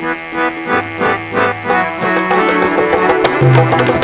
Thank you.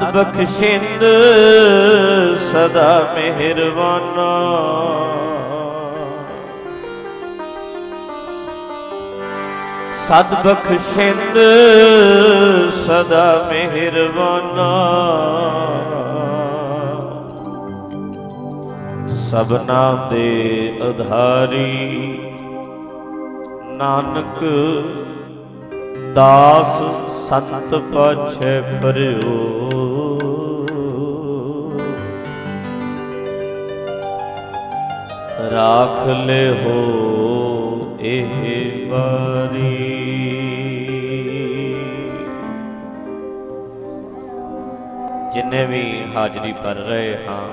ਸਦ ਬਖਸ਼ਿੰਦ ਸਦਾ ਮਿਹਰਬਾਨਾ। ਸਦ ਬਖਸ਼ਿੰਦ ਸਦਾ ਮਿਹਰਬਾਨਾ। ਸਭਨਾ ਦੇ ਆਧਾਰੀ ਨਾਨਕ ਦਾਸ ਸੰਤ ਪਾਛੇ ਪਰਿਓ ਅਗਲੇ ਹੋ ਇਹ ਵਾਰੀ। ਜਿੰਨੇ ਵੀ ਹਾਜ਼ਰੀ ਭਰ ਰਹੇ ਹਾਂ,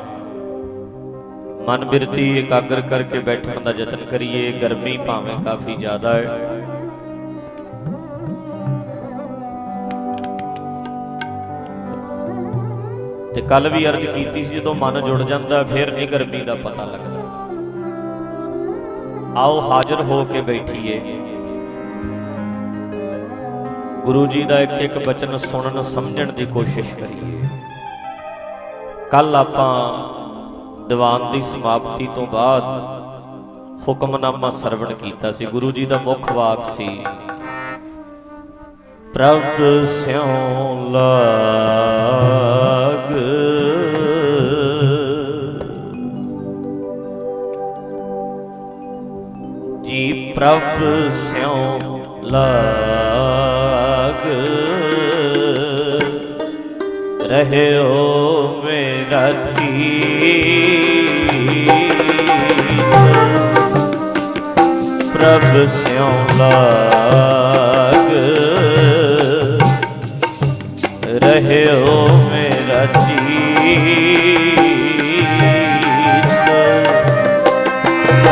ਮਨ ਬਿਰਤੀ ਇਕਾਗਰ ਕਰਕੇ ਬੈਠਣ ਦਾ ਯਤਨ ਕਰੀਏ, ਗਰਮੀ ਭਾਵੇਂ ਕਾਫੀ ਜ਼ਿਆਦਾ ਹੈ। ਤੇ ਕੱਲ ਵੀ ਅਰਜ਼ ਕੀਤੀ ਸੀ ਜਦੋਂ ਮਨ ਜੁੜ ਜਾਂਦਾ, ਫਿਰ ਨਹੀਂ ਗਰਮੀ ਦਾ ਪਤਾ ਲੱਗਦਾ ਆਓ ਹਾਜ਼ਰ ਹੋ ਕੇ ਬੈਠੀਏ। ਗੁਰੂ ਜੀ ਦਾ ਇੱਕ ਇੱਕ ਬਚਨ ਸੁਣਨ ਸਮਝਣ ਦੀ ਕੋਸ਼ਿਸ਼ ਕਰੀਏ। ਕੱਲ ਆਪਾਂ ਦੀਵਾਨ ਦੀ ਸਮਾਪਤੀ ਤੋਂ ਬਾਅਦ ਹੁਕਮਨਾਮਾ ਸਰਵਣ ਕੀਤਾ ਸੀ। ਗੁਰੂ ਜੀ ਦਾ ਮੁੱਖ ਵਾਕ ਸੀ, ਪ੍ਰਭ ਸਿਉ ਲਾਗ ਜੀ ਪ੍ਰਭ ਸਿਉ ਲਾਗ। ਰਹਿਓ ਮੇਰਾ ਤੀਤ ਪ੍ਰਭ ਸਿਉ ਲਾਗ। ਰਹਿਓ ਮੇਰਾ ਚੀਤ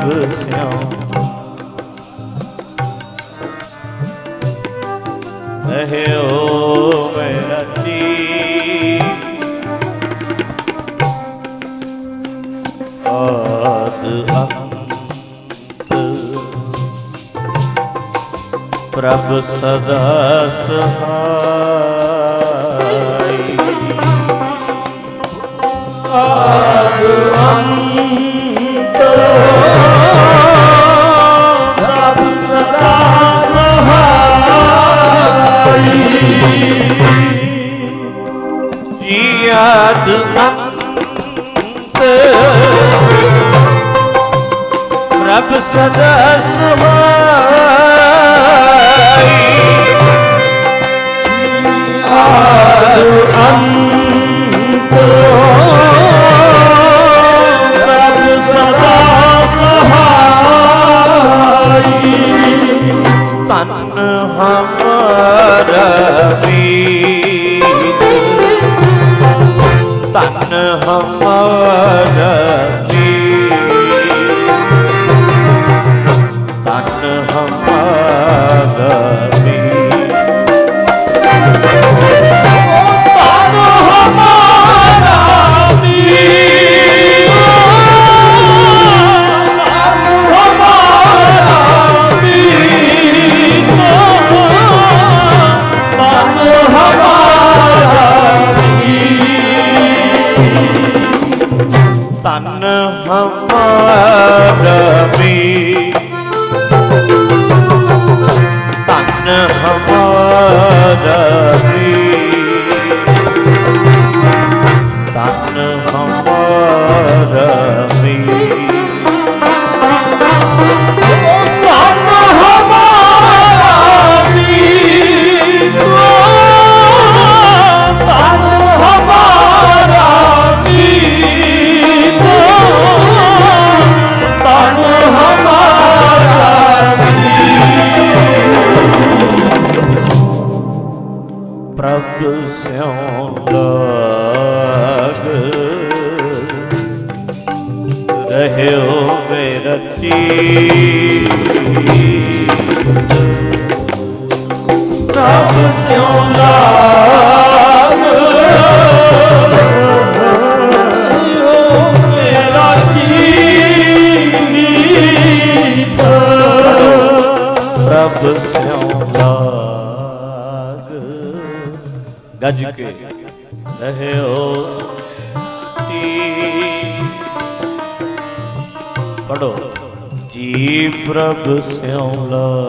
ਪ੍ਰਭ ਸਿਉ ਰਹਿਓ ਮੇਰਾ ਜੀ ਆਦ ਅੰਤ। ਪ੍ਰਭ ਸਦਾ ਸਹਾਈ। ਆਦ ਅੰਤ। ਸਹਾਈ ਜੀ ਆਦ ਅੰਤ। ਪ੍ਰਭ ਸਦਾ ਸਹਾਈ ਆਦ ਅੰਤ। ਪ੍ਰਭ ਸਦਾ ਸਹਾਈ ਹਮਾਰਾ ਵੀਰ ਤਨ ਹਮਾਰਾ ਹਮਾਰਾ ਤਨ ਹਮਾਰਾ ਵੀ ਤਨ ਹਮਾਰਾ ਵੀ ਰਚੀ ਤਬ ਸਿਉਂ ਦਾ ਰੱਬ ਸਿਉਂਦਾ ਗੱਜ ਕੇ। ਰਹਿਓ ਪ੍ਰਭ ਸਿਉ ਲਾ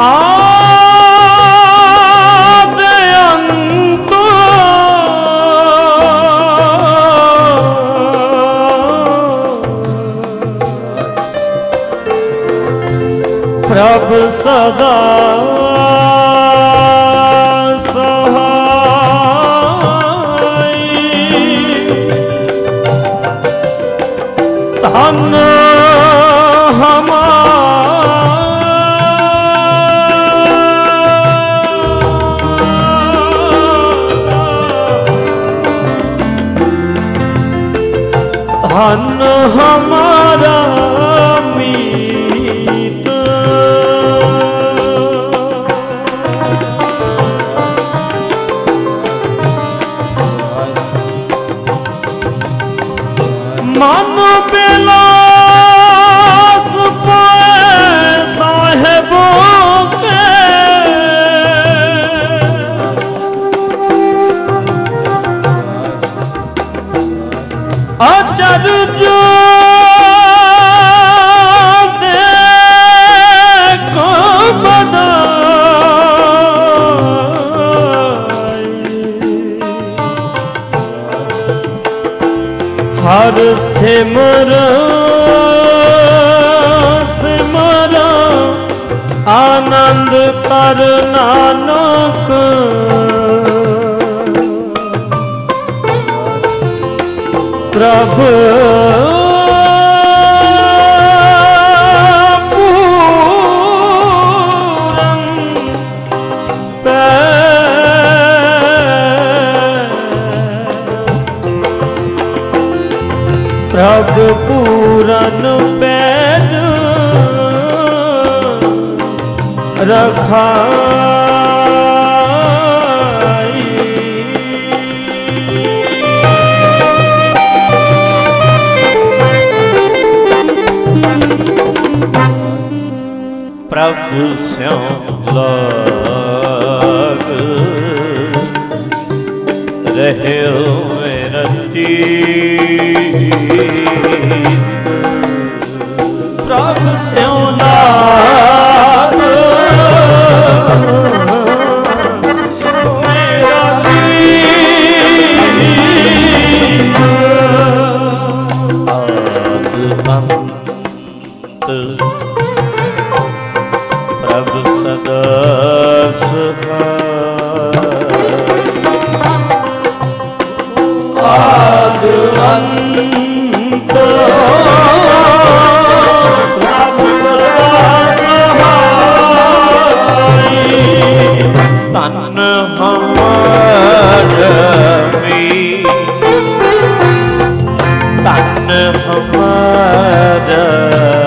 ਆਦ ਅੰਤ। ਪ੍ਰਭ ਸਦਾ Allahumma ਹਰ ਸਿਮਰੋ ਸਿਮਰੋ ਆਨੰਦ ਕਰ ਨਾਨਕ ਪ੍ਰਭ ਸਭ ਪੂਰਨ ਪੈਨ। ਰਖਾ Oh. Radha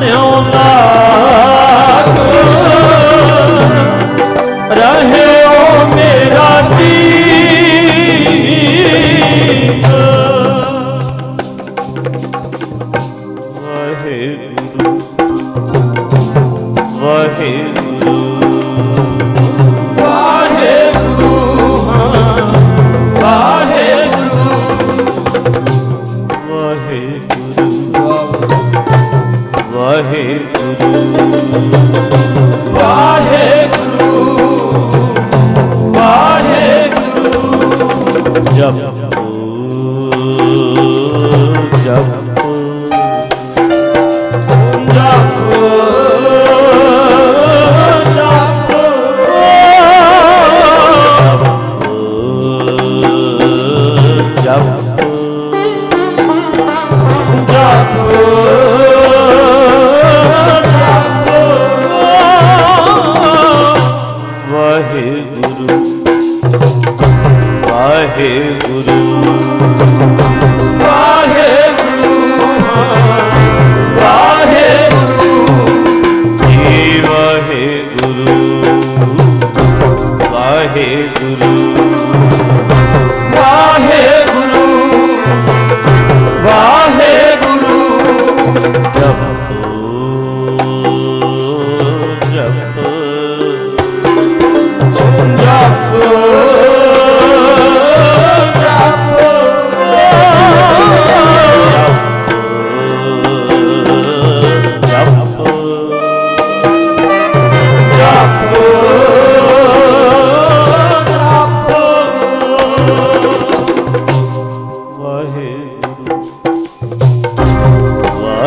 ਸਿਉਂਦਾ ਰਹਿਓ ਮੇਰਾ ਜੀ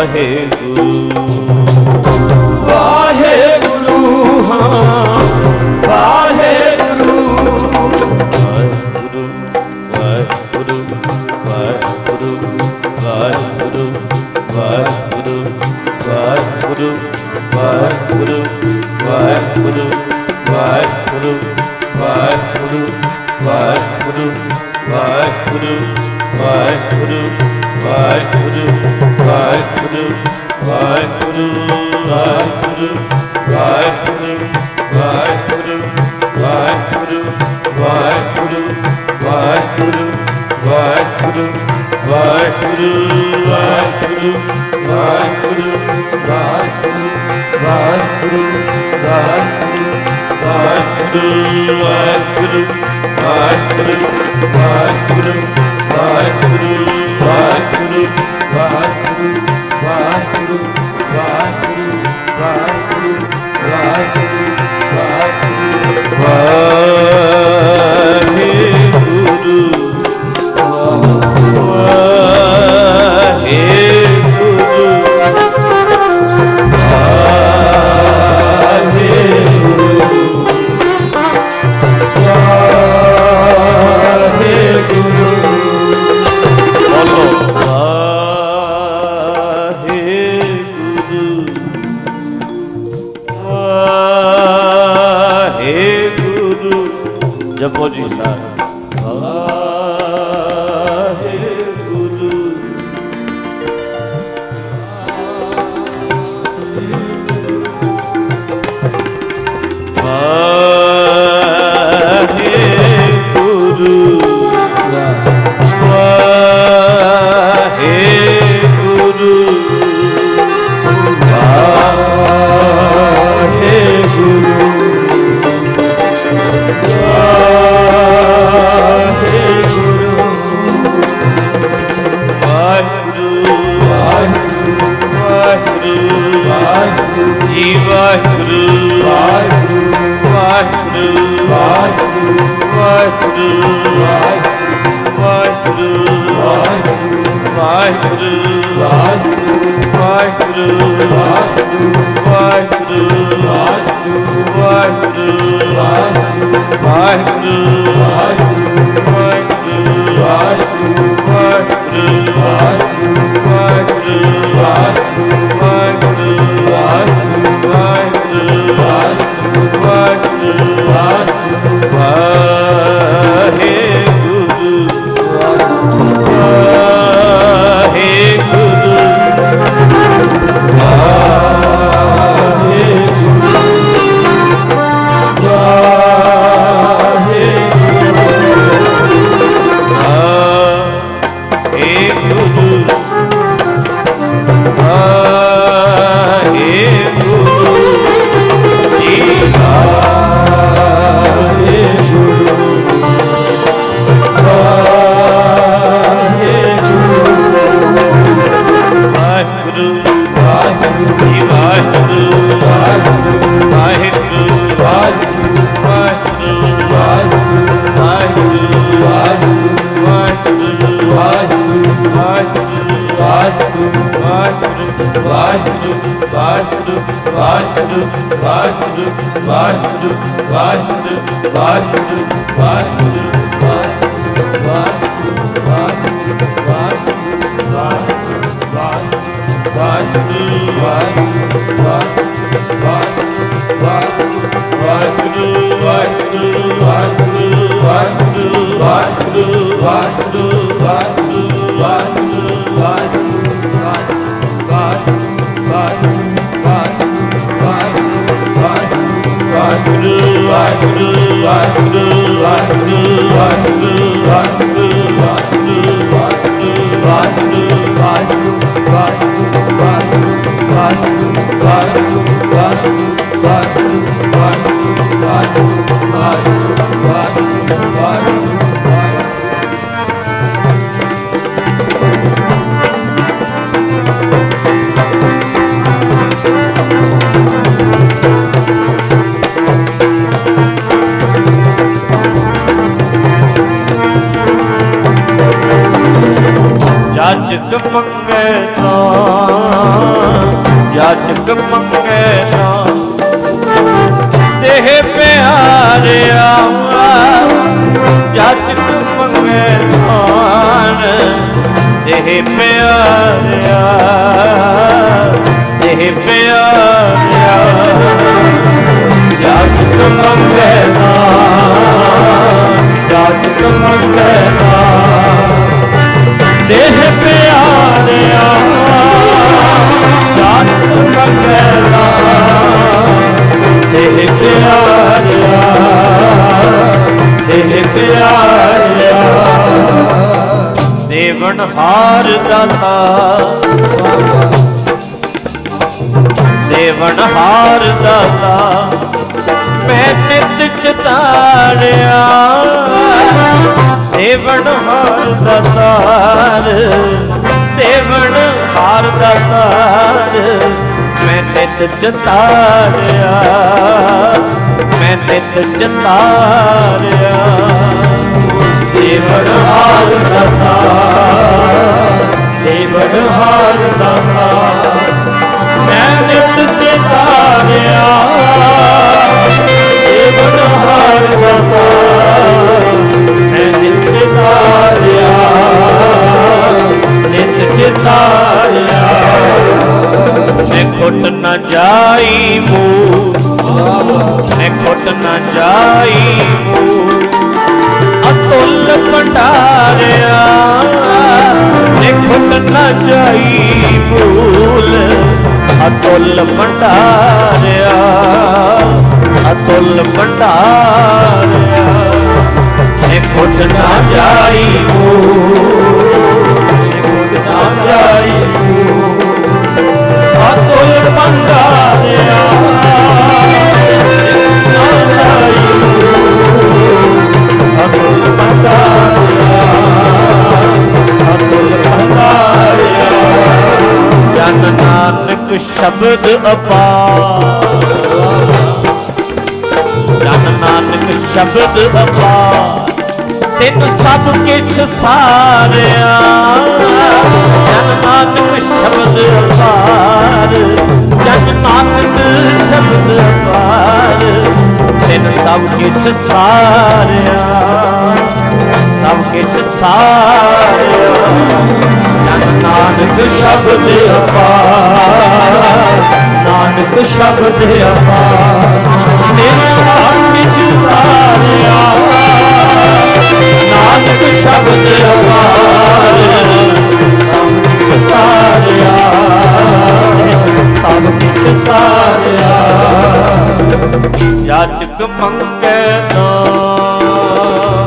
ਵਾਹਿਗੁਰੂ ਦੇਵਣ ਹਾਰ ਦਾਤਾਰ ਦੇਵਣ ਹਾਰ ਦਾਤਾਰ ਮੈਂ ਨਿਤ ਜਤਾਰਿਆ, ਮੈਂ ਨਿਤ ਜਤਾਰਿਆ। ਦੇਵਣ ਹਾਰ ਦਾਤਾਰ ਦੇਵਣ ਹਾਰ ਦਾਤਾਰ ਮੈਂ ਨਿਤ ਜਤਾਰਿਆ, ਦੇਵਣ ਹਾਰ ਦਾਤਾਰ ਚਿਤਾਰਿਆ ਨੇ ਖੁੱਟ ਨਾ ਜਾਈ ਮੂ ਨੇ ਖੁੱਟ ਨਾ ਜਾਈ ਮੂ ਅਤੁੱਲ ਭੰਡਾਰਿਆ। ਨੇ ਖੁੱਟ ਨਾ ਜਾਈ ਮੂਲ। ਅਤੁੱਲ ਭੰਡਾਰਿਆ। ਅਤੁੱਲ ਭੰਡਾਰਿਆ। ਨੇ ਖੁੱਟ ਨਾ ਜਾਈ ਮੂਲ ਸ਼ਬਦ ਅਪਾਰ ਜਨ ਨਾਨਕ ਸ਼ਬਦ ਅਪਾਰ। ਤੈਨੂੰ ਸਭ ਕਿਛ ਸਾਰਿਆ ਜਨ ਨਾਨਕ ਸ਼ਬਦ ਅਪਾਰ ਜਨ ਨਾਨਕ ਸ਼ਬਦ ਅਪਾਰ ਤੈਨੂੰ ਸਭ ਕਿਛ ਸਾਰਿਆ, ਸਭ ਕਿਛ ਸਾਰਿਆ, ਜਨ ਨਾਨਕ ਸ਼ਬਦ ਅਪਾਰ ਨਾਨਕ ਸ਼ਬਦ ਅਪਾਰ ਤੈਨੂੰ ਸਭ ਕਿਛ ਸਾਰਿਆ। ਨਾਨਕ ਸ਼ਬਦ ਅਪਾਰ ਸਭ ਕਿਛ ਸਾਰਿਆ ਸਭ ਕਿਛ ਸਾਰਿਆ ਜਾਚਕ ਮੰਗੈ ਨਾ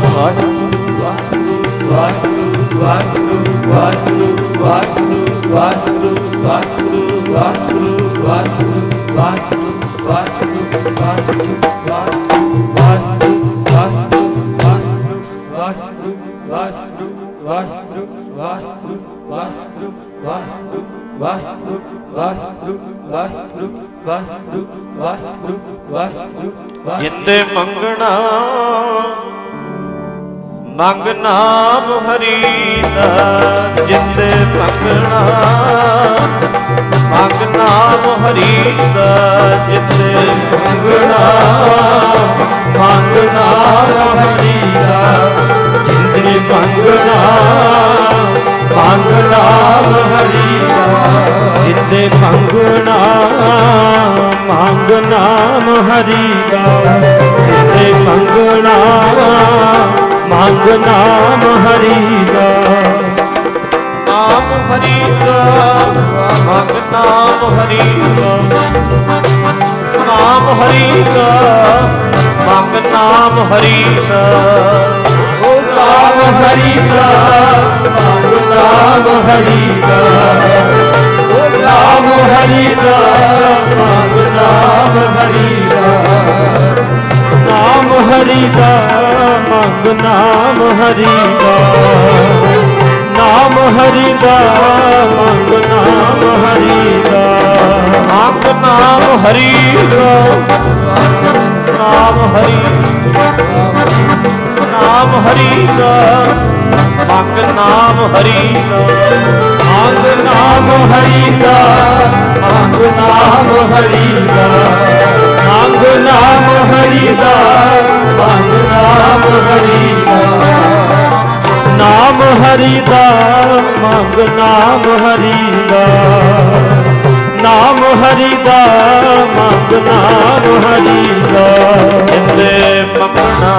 ਵਾਹਿਗੁਰੂ ਵਾਹਿਗੁਰੂ ਵਾਹਿਗੁਰੂ ਵਾਹਿਗੁਰੂ ਵਾਹਿਗੁਰੂ ਵਾਹਿਗੁਰੂ ਵਾਹਿਗੁਰੂ ਵਾਹਿਗੁਰੂ ਵਾਹਿਗੁਰੂ ਵਾਹਿਗੁਰੂ ਵਾਹਿਗੁਰੂ ਵਾਹਿਗੁਰੂ ਜਿੰਦੇ ਮੰਗਣਾ ਮੰਗ ਨਾਮ ਹਰੀ ਦਾ ਜਿੰਦੇ ਮੰਗਣਾ ਮੰਗ ਨਾਮ ਹਰੀ ਦਾ ਜਿੰਦੇ ਮੰਗਣਾ ਮੰਗ ਨਾਮ ਹਰੀ ਦਾ ਜਿੰਦੇ ਮੰਗਣਾ ਮੰਗ ਨਾਮ ਹਰੀ ਦਾ ਜਿੰਦੇ ਮੰਗਣਾ ਮੰਗ ਨਾਮ ਹਰੀ ਦਾ। ਜਿੰਦੇ ਭੰਗਣਾ ਮੰਗ ਨਾਮ ਹਰੀ ਦਾ। ਨਾਮ ਹਰੀ ਦਾ ਮੰਗ ਨਾਮ ਹਰੀ ਦਾ। ਨਾਮ ਹਰੀ ਦਾ ਮੰਗ ਨਾਮ ਹਰੀ ਦਾ। ਨਾਮ ਹਰੀ ਦਾ ਮੰਗ ਨਾਮ ਹਰੀ ਦਾ ਓ ਨਾਮ ਹਰੀ ਦਾ ਮੰਗ ਨਾਮ ਹਰੀ ਦਾ ਨਾਮ ਹਰੀ ਦਾ ਮੰਗ ਨਾਮ ਹਰੀ ਦਾ ਨਾਮ ਹਰੀ ਦਾ ਮੰਗ ਨਾਮ ਹਰੀ ਦਾ ਮੰਗ ਨਾਮ ਹਰੀ ਦਾ ਨਾਮ ਹਰੀ ਨਾਮ ਹਰੀ ਦਾ ਮੰਗ ਨਾਮ ਹਰੀ ਦਾ ਮੰਗ ਨਾਮ ਹਰੀ ਦਾ ਮੰਗ ਨਾਮ ਹਰੀ ਦਾ ਮੰਗ ਨਾਮ ਹਰੀ ਦਾ ਮੰਗ ਨਾਮ ਹਰੀ ਦਾ ਨਾਮ ਹਰੀ ਦਾ ਮੰਗ ਨਾਮ ਹਰੀ ਦਾ ਨਾਮ ਹਰੀ ਦਾ ਮੰਗ ਨਾਮ ਹਰੀ ਦਾ ਜਿੰਦੇ ਮੰਗਣਾ,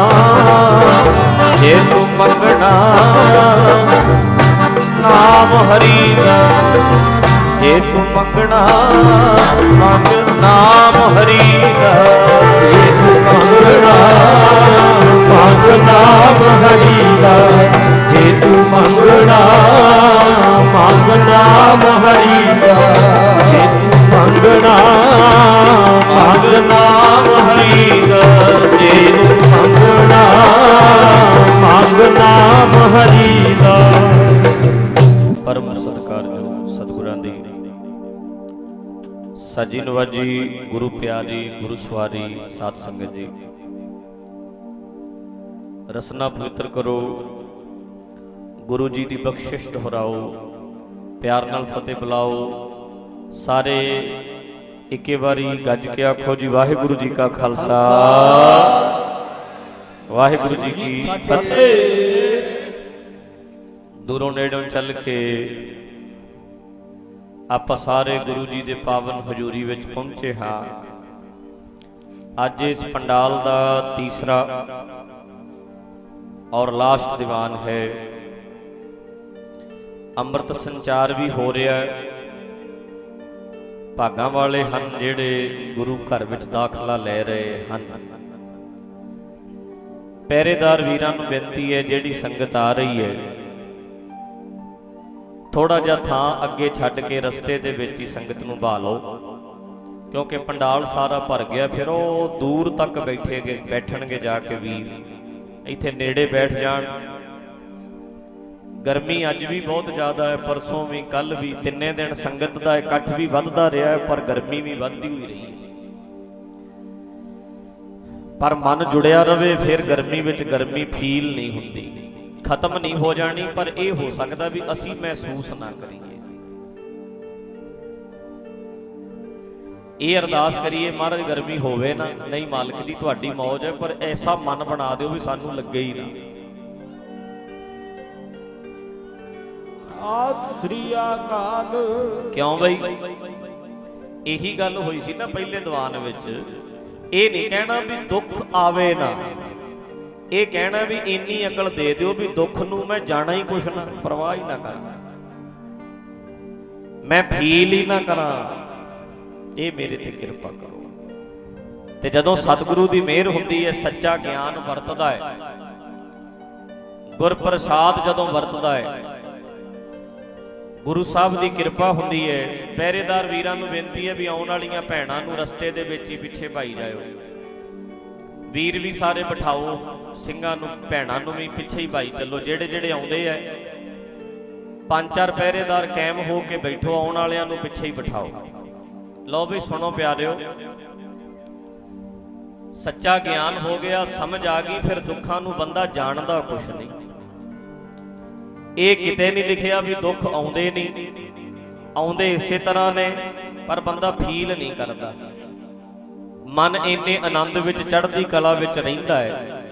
ਜੇ ਤੂੰ ਮੰਗਣਾ, ਨਾਮ ਹਰੀ ਦਾ ਜੇ ਤੂੰ ਮੰਗਣਾ, ਮੰਗ ਨਾਮ ਹਰੀ ਦਾ ਜੇ ਤੂੰ ਮੰਗਣਾ, ਮੰਗ ਨਾਮ ਹਰੀ ਦਾ ਜੇ ਤੂੰ ਮੰਗਣਾ ਮੰਗ ਨਾਮ ਦਾ ਜੇ ਤੂੰ ਮੰਗਣਾ ਮੰਗ ਨਾਮ ਦਾ ਜੇ ਤੂੰ ਮੰਗਣਾ ਮੰਗ ਨਾਮ ਦਾ ਪਰਮ ਸਤਿਕਾਰਯੋਗ ਸਤਿਗੁਰਾਂ ਦੀ ਸਾਜੀ ਨਵਾਜੀ ਗੁਰੂ ਪਿਆਰੀ ਗੁਰੂ ਸਵਾਰੀ ਸਾਧ ਸੰਗਤ ਜੀ। ਰਸਨਾ ਪਵਿੱਤਰ ਕਰੋ। ਗੁਰੂ ਜੀ ਦੀ ਬਖਸ਼ਿਸ਼ ਦੁਹਰਾਓ। ਪਿਆਰ ਨਾਲ ਫਤਿਹ ਬੁਲਾਓ। ਸਾਰੇ ਇੱਕੇ ਵਾਰੀ ਗੱਜ ਕੇ ਆਖੋ ਜੀ, ਵਾਹਿਗੁਰੂ ਜੀ ਕਾ ਖਾਲਸਾ। ਵਾਹਿਗੁਰੂ ਜੀ ਕੀ ਫਤਿਹ। ਦੂਰੋਂ ਨੇੜੋਂ ਚੱਲ ਕੇ ਆਪਾਂ ਸਾਰੇ ਗੁਰੂ ਜੀ ਦੇ ਪਾਵਨ ਹਜ਼ੂਰੀ ਵਿੱਚ ਪਹੁੰਚੇ ਹਾਂ। ਅੱਜ ਇਸ ਪੰਡਾਲ ਦਾ ਤੀਸਰਾ ਔਰ ਲਾਸਟ ਦੀਵਾਨ ਹੈ। ਅੰਮ੍ਰਿਤ ਸੰਚਾਰ ਵੀ ਹੋ ਰਿਹਾ ਹੈ। ਭਾਗਾਂ ਵਾਲੇ ਹਨ ਜਿਹੜੇ ਗੁਰੂ ਘਰ ਵਿੱਚ ਦਾਖਲਾ ਲੈ ਰਹੇ ਹਨ। ਪਹਿਰੇਦਾਰ ਵੀਰਾਂ ਨੂੰ ਬੇਨਤੀ ਹੈ, ਜਿਹੜੀ ਸੰਗਤ ਆ ਰਹੀ ਹੈ ਥੋੜਾ ਜਿਹਾ ਥਾਂ ਅੱਗੇ ਛੱਡ ਕੇ ਰਸਤੇ ਦੇ ਵਿੱਚ ਹੀ ਸੰਗਤ ਨੂੰ ਬਹਾ ਲਓ। ਕਿਉਂਕਿ ਪੰਡਾਲ ਸਾਰਾ ਭਰ ਗਿਆ, ਫਿਰ ਉਹ ਦੂਰ ਤੱਕ ਬੈਠੇਗੇ, ਬੈਠਣਗੇ ਜਾ ਕੇ ਵੀਰ ਇੱਥੇ ਨੇੜੇ ਬੈਠ ਜਾਣ। ਗਰਮੀ ਅੱਜ ਵੀ ਬਹੁਤ ਜ਼ਿਆਦਾ ਹੈ, ਪਰਸੋਂ ਵੀ ਕੱਲ ਵੀ, ਤਿੰਨੇ ਦਿਨ ਸੰਗਤ ਦਾ ਇਕੱਠ ਵੀ ਵੱਧਦਾ ਰਿਹਾ ਹੈ, ਪਰ ਗਰਮੀ ਵੀ ਵੱਧਦੀ ਹੋਈ ਰਹੀ ਹੈ। ਪਰ ਮਨ ਜੁੜਿਆ ਰਵੇ, ਫਿਰ ਗਰਮੀ ਵਿੱਚ ਗਰਮੀ ਫੀਲ ਨਹੀਂ ਹੁੰਦੀ। ਖਤਮ ਨਹੀਂ ਹੋ ਜਾਣੀ, ਪਰ ਇਹ ਹੋ ਸਕਦਾ ਵੀ ਅਸੀਂ ਮਹਿਸੂਸ ਨਾ ਕਰੀਏ। ਇਹ ਅਰਦਾਸ ਕਰੀਏ, ਮਹਾਰਾਜ, ਗਰਮੀ ਹੋਵੇ ਨਾ। ਨਹੀਂ, ਮਾਲਕ ਦੀ ਤੁਹਾਡੀ ਮੌਜ ਹੈ, ਪਰ ਐਸਾ ਮਨ ਬਣਾ ਦਿਓ ਵੀ ਸਾਨੂੰ ਲੱਗੇ ਹੀ ਨਾ। ਆਪ ਸ੍ਰੀ ਅਕਾਲ। ਕਿਉਂ ਬਈ? ਇਹੀ ਗੱਲ ਹੋਈ ਸੀ ਨਾ ਪਹਿਲੇ ਦੀਵਾਨ ਵਿੱਚ। ਇਹ ਨਹੀਂ ਕਹਿਣਾ ਵੀ ਦੁੱਖ ਆਵੇ ਨਾ। ਇਹ ਕਹਿਣਾ ਵੀ ਇੰਨੀ ਅਕਲ ਦੇ ਦਿਓ ਵੀ ਦੁੱਖ ਨੂੰ ਮੈਂ ਜਾਣਾ ਹੀ ਕੁਛ ਨਾ, ਪਰਵਾਹ ਹੀ ਨਾ ਕਰਾਂ। ਮੈਂ ਫੀਲ ਹੀ ਨਾ ਕਰਾਂ। ਇਹ ਮੇਰੇ ਤੇ ਕਿਰਪਾ ਕਰੋ। ਤੇ ਜਦੋਂ ਸਤਿਗੁਰੂ ਦੀ ਮਿਹਰ ਹੁੰਦੀ ਹੈ, ਸੱਚਾ ਗਿਆਨ ਵਰਤਦਾ ਹੈ। ਗੁਰ ਪ੍ਰਸਾਦ ਜਦੋਂ ਵਰਤਦਾ ਹੈ ਗੁਰੂ ਸਾਹਿਬ ਦੀ ਕਿਰਪਾ ਹੁੰਦੀ ਹੈ। ਪਹਿਰੇਦਾਰ ਵੀਰਾਂ ਨੂੰ ਬੇਨਤੀ ਹੈ ਵੀ ਆਉਣ ਵਾਲੀਆਂ ਭੈਣਾਂ ਨੂੰ ਰਸਤੇ ਦੇ ਵਿੱਚ ਹੀ ਪਿੱਛੇ ਭਾਈ ਜਾਇਓ। ਵੀਰ ਵੀ ਸਾਰੇ ਬਿਠਾਓ, ਸਿੰਘਾਂ ਨੂੰ, ਭੈਣਾਂ ਨੂੰ ਵੀ ਪਿੱਛੇ ਹੀ ਭਾਈ ਚੱਲੋ। ਜਿਹੜੇ ਜਿਹੜੇ ਆਉਂਦੇ ਐ ਪੰਜ ਚਾਰ ਪਹਿਰੇਦਾਰ ਕਾਇਮ ਹੋ ਕੇ ਬੈਠੋ, ਆਉਣ ਵਾਲਿਆਂ ਨੂੰ ਪਿੱਛੇ ਹੀ ਬਿਠਾਓ। ਲਓ ਵੀ ਸੁਣੋ ਪਿਆਰਿਓ, ਸੱਚਾ ਗਿਆਨ ਹੋ ਗਿਆ, ਸਮਝ ਆ ਗਈ, ਫਿਰ ਦੁੱਖਾਂ ਨੂੰ ਬੰਦਾ ਜਾਣਦਾ ਕੁਛ ਨਹੀਂ। ਇਹ ਕਿਤੇ ਨਹੀਂ ਲਿਖਿਆ ਵੀ ਦੁੱਖ ਆਉਂਦੇ ਨਹੀਂ। ਆਉਂਦੇ ਇਸੇ ਤਰ੍ਹਾਂ ਨੇ, ਪਰ ਬੰਦਾ ਫੀਲ ਨਹੀਂ ਕਰਦਾ। ਮਨ ਇੰਨੇ ਆਨੰਦ ਵਿੱਚ ਚੜ੍ਹਦੀ ਕਲਾ ਵਿੱਚ ਰਹਿੰਦਾ ਹੈ।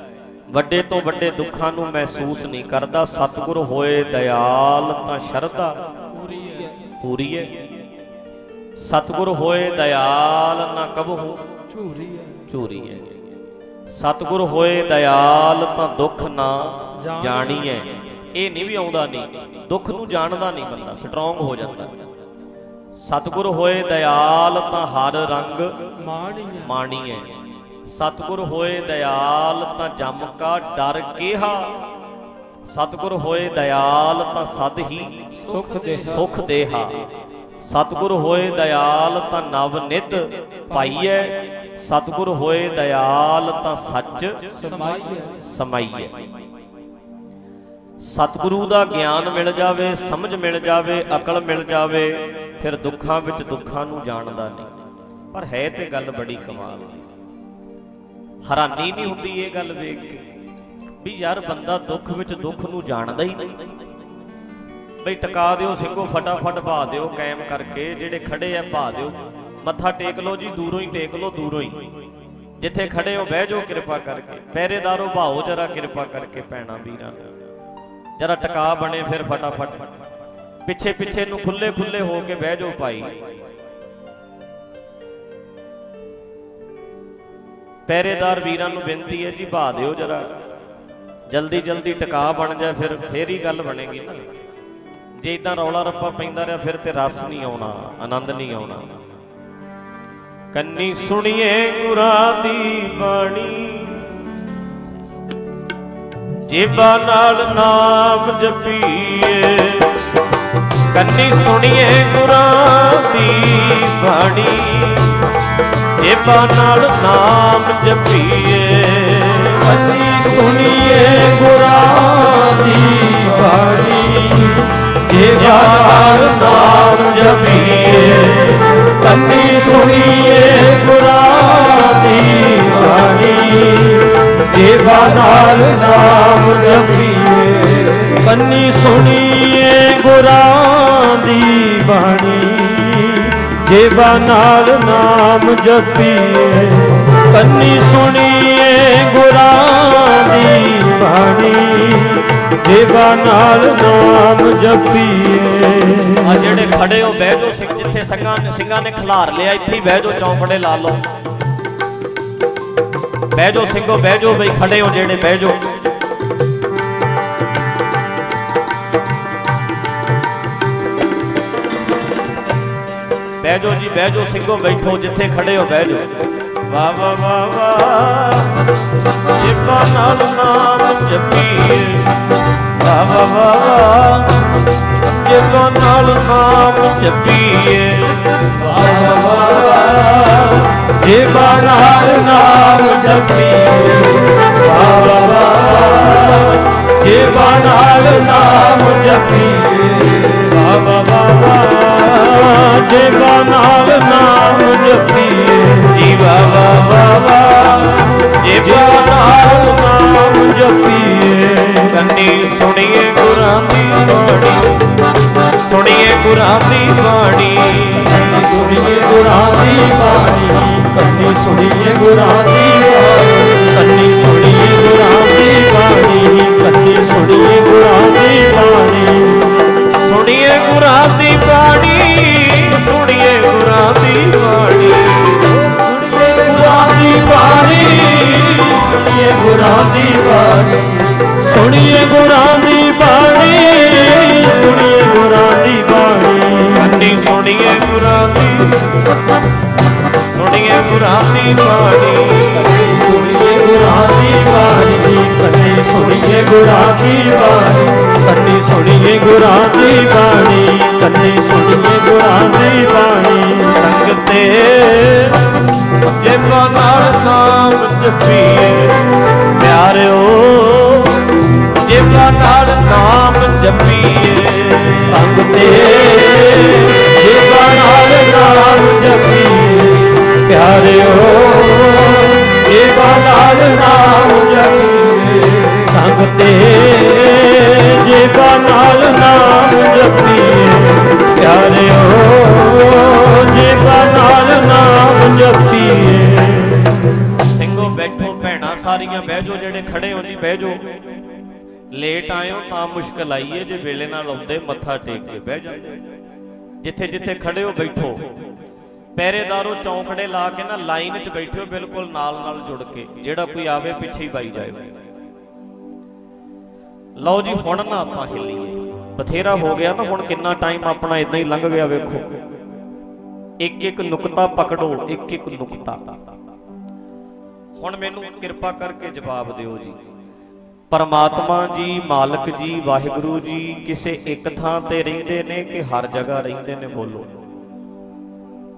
ਵੱਡੇ ਤੋਂ ਵੱਡੇ ਦੁੱਖਾਂ ਨੂੰ ਮਹਿਸੂਸ ਨਹੀਂ ਕਰਦਾ। ਸਤਿਗੁਰ ਹੋਏ ਦਇਆਲ ਤਾਂ ਸ਼ਰਧਾ ਪੂਰੀ ਹੈ। ਪੂਰੀ ਹੈ। ਸਤਿਗੁਰ ਹੋਏ ਦਇਆਲ ਨਾ ਕਬਹੂ, ਝੂਰੀ ਹੈ। ਝੂਰੀ ਹੈ। ਸਤਿਗੁਰ ਹੋਏ ਦਇਆਲ ਤਾਂ ਦੁੱਖ ਨਾ ਜਾਣ- ਜਾਣੀਐ ਇਹ ਨਹੀਂ ਵੀ ਆਉਂਦਾ ਨਹੀਂ ਦੁੱਖ ਨੂੰ ਜਾਣਦਾ ਨਹੀਂ ਬੰਦਾ ਸਟਰੋਂਗ ਹੋ ਜਾਂਦਾ। ਸਤਿਗੁਰ ਹੋਏ ਦਇਆਲ ਤਾਂ ਹਰ ਰੰਗ ਮਾਣੀ ਹੈ ਮਾਣੀਐ। ਸਤਿਗੁਰ ਹੋਏ ਦਇਆਲ ਤਾਂ ਜਮ ਕਾ ਡਰ ਕੇਹਾ। ਸਤਿਗੁਰ ਹੋਏ ਦਇਆਲ ਤਾਂ ਸਦ ਹੀ ਸੁਖ ਦੇ ਸੁਖ ਦੇਹਾ। ਸਤਿਗੁਰ ਹੋਏ ਦਇਆਲ ਤਾਂ ਨਵ ਨਿਧ ਪਾਈਐ। ਸਤਿਗੁਰ ਹੋਏ ਦਇਆਲ ਤਾਂ ਸੱਚ ਸਮਾਈ ਹੈ ਸਮਾਈਐ। ਸਤਿਗੁਰੂ ਦਾ ਗਿਆਨ ਮਿਲ ਜਾਵੇ, ਸਮਝ ਮਿਲ ਜਾਵੇ, ਅਕਲ ਮਿਲ ਜਾਵੇ, ਫਿਰ ਦੁੱਖਾਂ ਵਿੱਚ ਦੁੱਖਾਂ ਨੂੰ ਜਾਣਦਾ ਨਹੀਂ। ਪਰ ਹੈ ਤੇ ਗੱਲ ਬੜੀ ਕਮਾਲ। ਦੀ ਹੈਰਾਨੀ ਨਹੀਂ ਹੁੰਦੀ ਇਹ ਗੱਲ ਵੇਖ ਕੇ ਵੀ ਯਾਰ ਬੰਦਾ ਦੁੱਖ ਵਿੱਚ ਦੁੱਖ ਨੂੰ ਜਾਣਦਾ ਹੀ ਨਹੀਂ। ਬਈ ਟਿਕਾ ਦਿਓ, ਸਿੰਘੋ, ਫਟਾਫਟ ਭਾ ਦਿਓ ਕਾਇਮ ਕਰਕੇ, ਜਿਹੜੇ ਖੜੇ ਆ ਭਾ ਦਿਓ। ਮੱਥਾ ਟੇਕ ਲਓ ਜੀ, ਦੂਰੋਂ ਹੀ ਟੇਕ ਲਓ, ਦੂਰੋਂ ਹੀ। ਜਿੱਥੇ ਖੜੇ ਹੋ ਬਹਿ ਜਾਓ ਕਿਰਪਾ ਕਰਕੇ। ਪਹਿਰੇਦਾਰੋ, ਭਾਓ ਜਰਾ ਕਿਰਪਾ ਕਰਕੇ ਪੈਣਾ ਵੀਰਾਂ ਨੂੰ। ਜਰਾ ਟਿਕਾ ਬਣੇ ਫਿਰ ਫਟਾਫਟ। ਪਿੱਛੇ ਪਿੱਛੇ ਨੂੰ ਖੁੱਲੇ ਖੁੱਲੇ ਹੋ ਕੇ ਬਹਿ ਜਾਓ ਭਾਈ। ਪਹਿਰੇਦਾਰ ਵੀਰਾਂ ਨੂੰ ਬੇਨਤੀ ਹੈ ਜੀ ਭਾ ਦਿਓ ਜਰਾ। ਜਲਦੀ ਜਲਦੀ ਟਿਕਾ ਬਣ ਜਾ ਫਿਰ ਫੇਰ ਹੀ ਗੱਲ ਬਣੇਗੀ ਨਾ। ਜੇ ਇਦਾਂ ਰੌਲਾ ਰੱਪਾ ਪੈਂਦਾ ਰਿਹਾ, ਫਿਰ ਤੇ ਰਸ ਨਹੀਂ ਆਉਣਾ, ਆਨੰਦ ਨਹੀਂ ਆਉਣਾ। ਕੰਨੀ ਸੁਣੀਏ ਗੁਰਾਂ ਦੀ ਬਾਣੀ। ਜੀਬਾਂ ਨਾਲ ਨਾਮ ਜਪੀਏ। ਕੰਨੀ ਸੁਣੀਏ ਗੁਰਾਂ ਦੀ ਬਾਣੀ। ਜੀਬਾਂ ਨਾਲ ਨਾਮ ਜਪੀਏ। ਕੰਨੀ ਸੁਣੀਏ ਗੁਰਾਂ ਦੀ ਬਾਣੀ। ਜਿਵਾਰ ਨਾਮ ਜਪੀਏ। ਕੰਨੀ ਸੁਣੀਏ ਗੁਰਾਂ ਦੀ ਬਾਣੀ। ਜਿਵਾ ਨਾਲ ਨਾਮ ਜਪੀਏ। ਕੰਨੀ ਸੁਣੀਏ ਗੁਰਾਂ ਦੀ ਬਾਣੀ। ਜਿਵਾ ਨਾਲ ਨਾਮ ਜਪੀਏ। ਕੰਨੀ ਸੁਣੀਏ ਗੁਰਾਂ ਦੀ ਬਾਣੀ। ਜਿਵਾ ਨਾਲ ਨਾਮ ਜਪੀਏ। ਆ ਜਿਹੜੇ ਖੜੇ ਹੋ ਬਹਿ ਜਾਓ ਸਿੰਘ ਜਿੱਥੇ ਸਿੰਘਾਂ ਨੇ ਸਿੰਘਾਂ ਨੇ ਖਿਲਾਰ ਲਿਆ ਇੱਥੇ ਬਹਿ ਜਾਓ ਚੌਂਕੜੇ ਲਾ ਲਓ। ਬਹਿ ਜਾਓ ਸਿੰਘੋ, ਬਹਿ ਜਾਓ ਬਈ, ਖੜੇ ਹੋ ਜਿਹੜੇ, ਬਹਿ ਜਾਓ। ਬਹਿ ਜਾਓ ਜੀ, ਬਹਿ ਜਾਓ ਸਿੰਘੋ, ਬੈਠੋ, ਜਿੱਥੇ ਖੜੇ ਹੋ, ਬਹਿ ਜਾਓ। ਵਾ ਵਾ ਵਾ ਵਾ ਜਿਪਾ ਨਾਲ ਨਾਮ ਜਪੀਏ। ਵਾ ਵਾ ਵਾ ਵਾ ਜਿਪਾ ਨਾਲ ਨਾਮ ਜਪੀਏ। ਵਾ ਵਾ ਵਾ ਵਾ ਜਿਪਾ ਨਾਲ ਨਾਮ ਜਪੀਏ ਵਾ ਵਾ ਵਾ ਵਾ ਨਾਮ ਜਪੀਏ ਬਾਬਾ ਵਾ ਵਾ ਵਾ ਨਾਮ ਜਪੀਏ ਜੀ ਵਾ ਵਾ ਵਾ ਵਾ ਜਿਪਾ ਨਾਮ ਜਪੀਏ ਕੰਨੀ ਸੁਣੀਏ ਗੁਰਾਂ ਦੀ ਬਾਣੀ, ਸੁਣੀਏ ਗੁਰਾਂ ਦੀ ਬਾਣੀ। ਸੁਣੀਏ ਗੁਰਾਂ ਦੀ ਬਾਣੀ, ਕੰਨੀ ਸੁਣੀਏ ਗੁਰਾਂ ਦੀ ਬਾਣੀ, ਕੰਨੀ ਸੁਣੀਏ ਗੁਰਾਂ ਦੀ ਬਾਣੀ, ਕੰਨੀ ਸੁਣੀਏ ਗੁਰਾਂ ਦੀ ਬਾਣੀ। ਸੁਣੀਏ ਗੁਰਾਂ ਬਹਿ ਜਾਓ। ਲੇਟ ਆਇਓ ਤਾਂ ਮੁਸ਼ਕਲ ਆਈਏ ਜੇ ਵੇਲੇ ਨਾਲ ਆਉਂਦੇ ਮੱਥਾ ਟੇਕ ਕੇ ਬਹਿ ਜਾਂਦੇ। ਜਿੱਥੇ ਜਿੱਥੇ ਖੜੇ ਹੋ ਬੈਠੋ। ਪਹਿਰੇਦਾਰੋ ਚੌਂਕੜੇ ਲਾ ਕੇ ਨਾ ਲਾਈਨ 'ਚ ਬੈਠਿਓ ਬਿਲਕੁਲ ਨਾਲ ਨਾਲ ਜੁੜ ਕੇ, ਜਿਹੜਾ ਕੋਈ ਆਵੇ ਪਿੱਛੇ ਹੀ ਬਾਈ ਜਾਏ। ਲਓ ਜੀ, ਹੁਣ ਨਾ ਆਪਾਂ ਹਿੱਲੀਏ। ਬਥੇਰਾ ਹੋ ਗਿਆ ਨਾ, ਹੁਣ ਕਿੰਨਾ ਟਾਈਮ ਆਪਣਾ ਇਦਾਂ ਹੀ ਲੰਘ ਗਿਆ ਵੇਖੋ। ਇੱਕ ਇੱਕ ਨੁਕਤਾ ਪਕੜੋ, ਇੱਕ ਇੱਕ ਨੁਕਤਾ। ਹੁਣ ਮੈਨੂੰ ਕਿਰਪਾ ਕਰਕੇ ਜਵਾਬ ਦਿਓ ਜੀ। ਪਰਮਾਤਮਾ ਜੀ ਮਾਲਕ ਜੀ ਵਾਹਿਗੁਰੂ ਜੀ ਕਿਸੇ ਇੱਕ ਥਾਂ ਤੇ ਰਹਿੰਦੇ ਨੇ ਕਿ ਹਰ ਜਗ੍ਹਾ ਰਹਿੰਦੇ ਨੇ ਬੋਲੋ।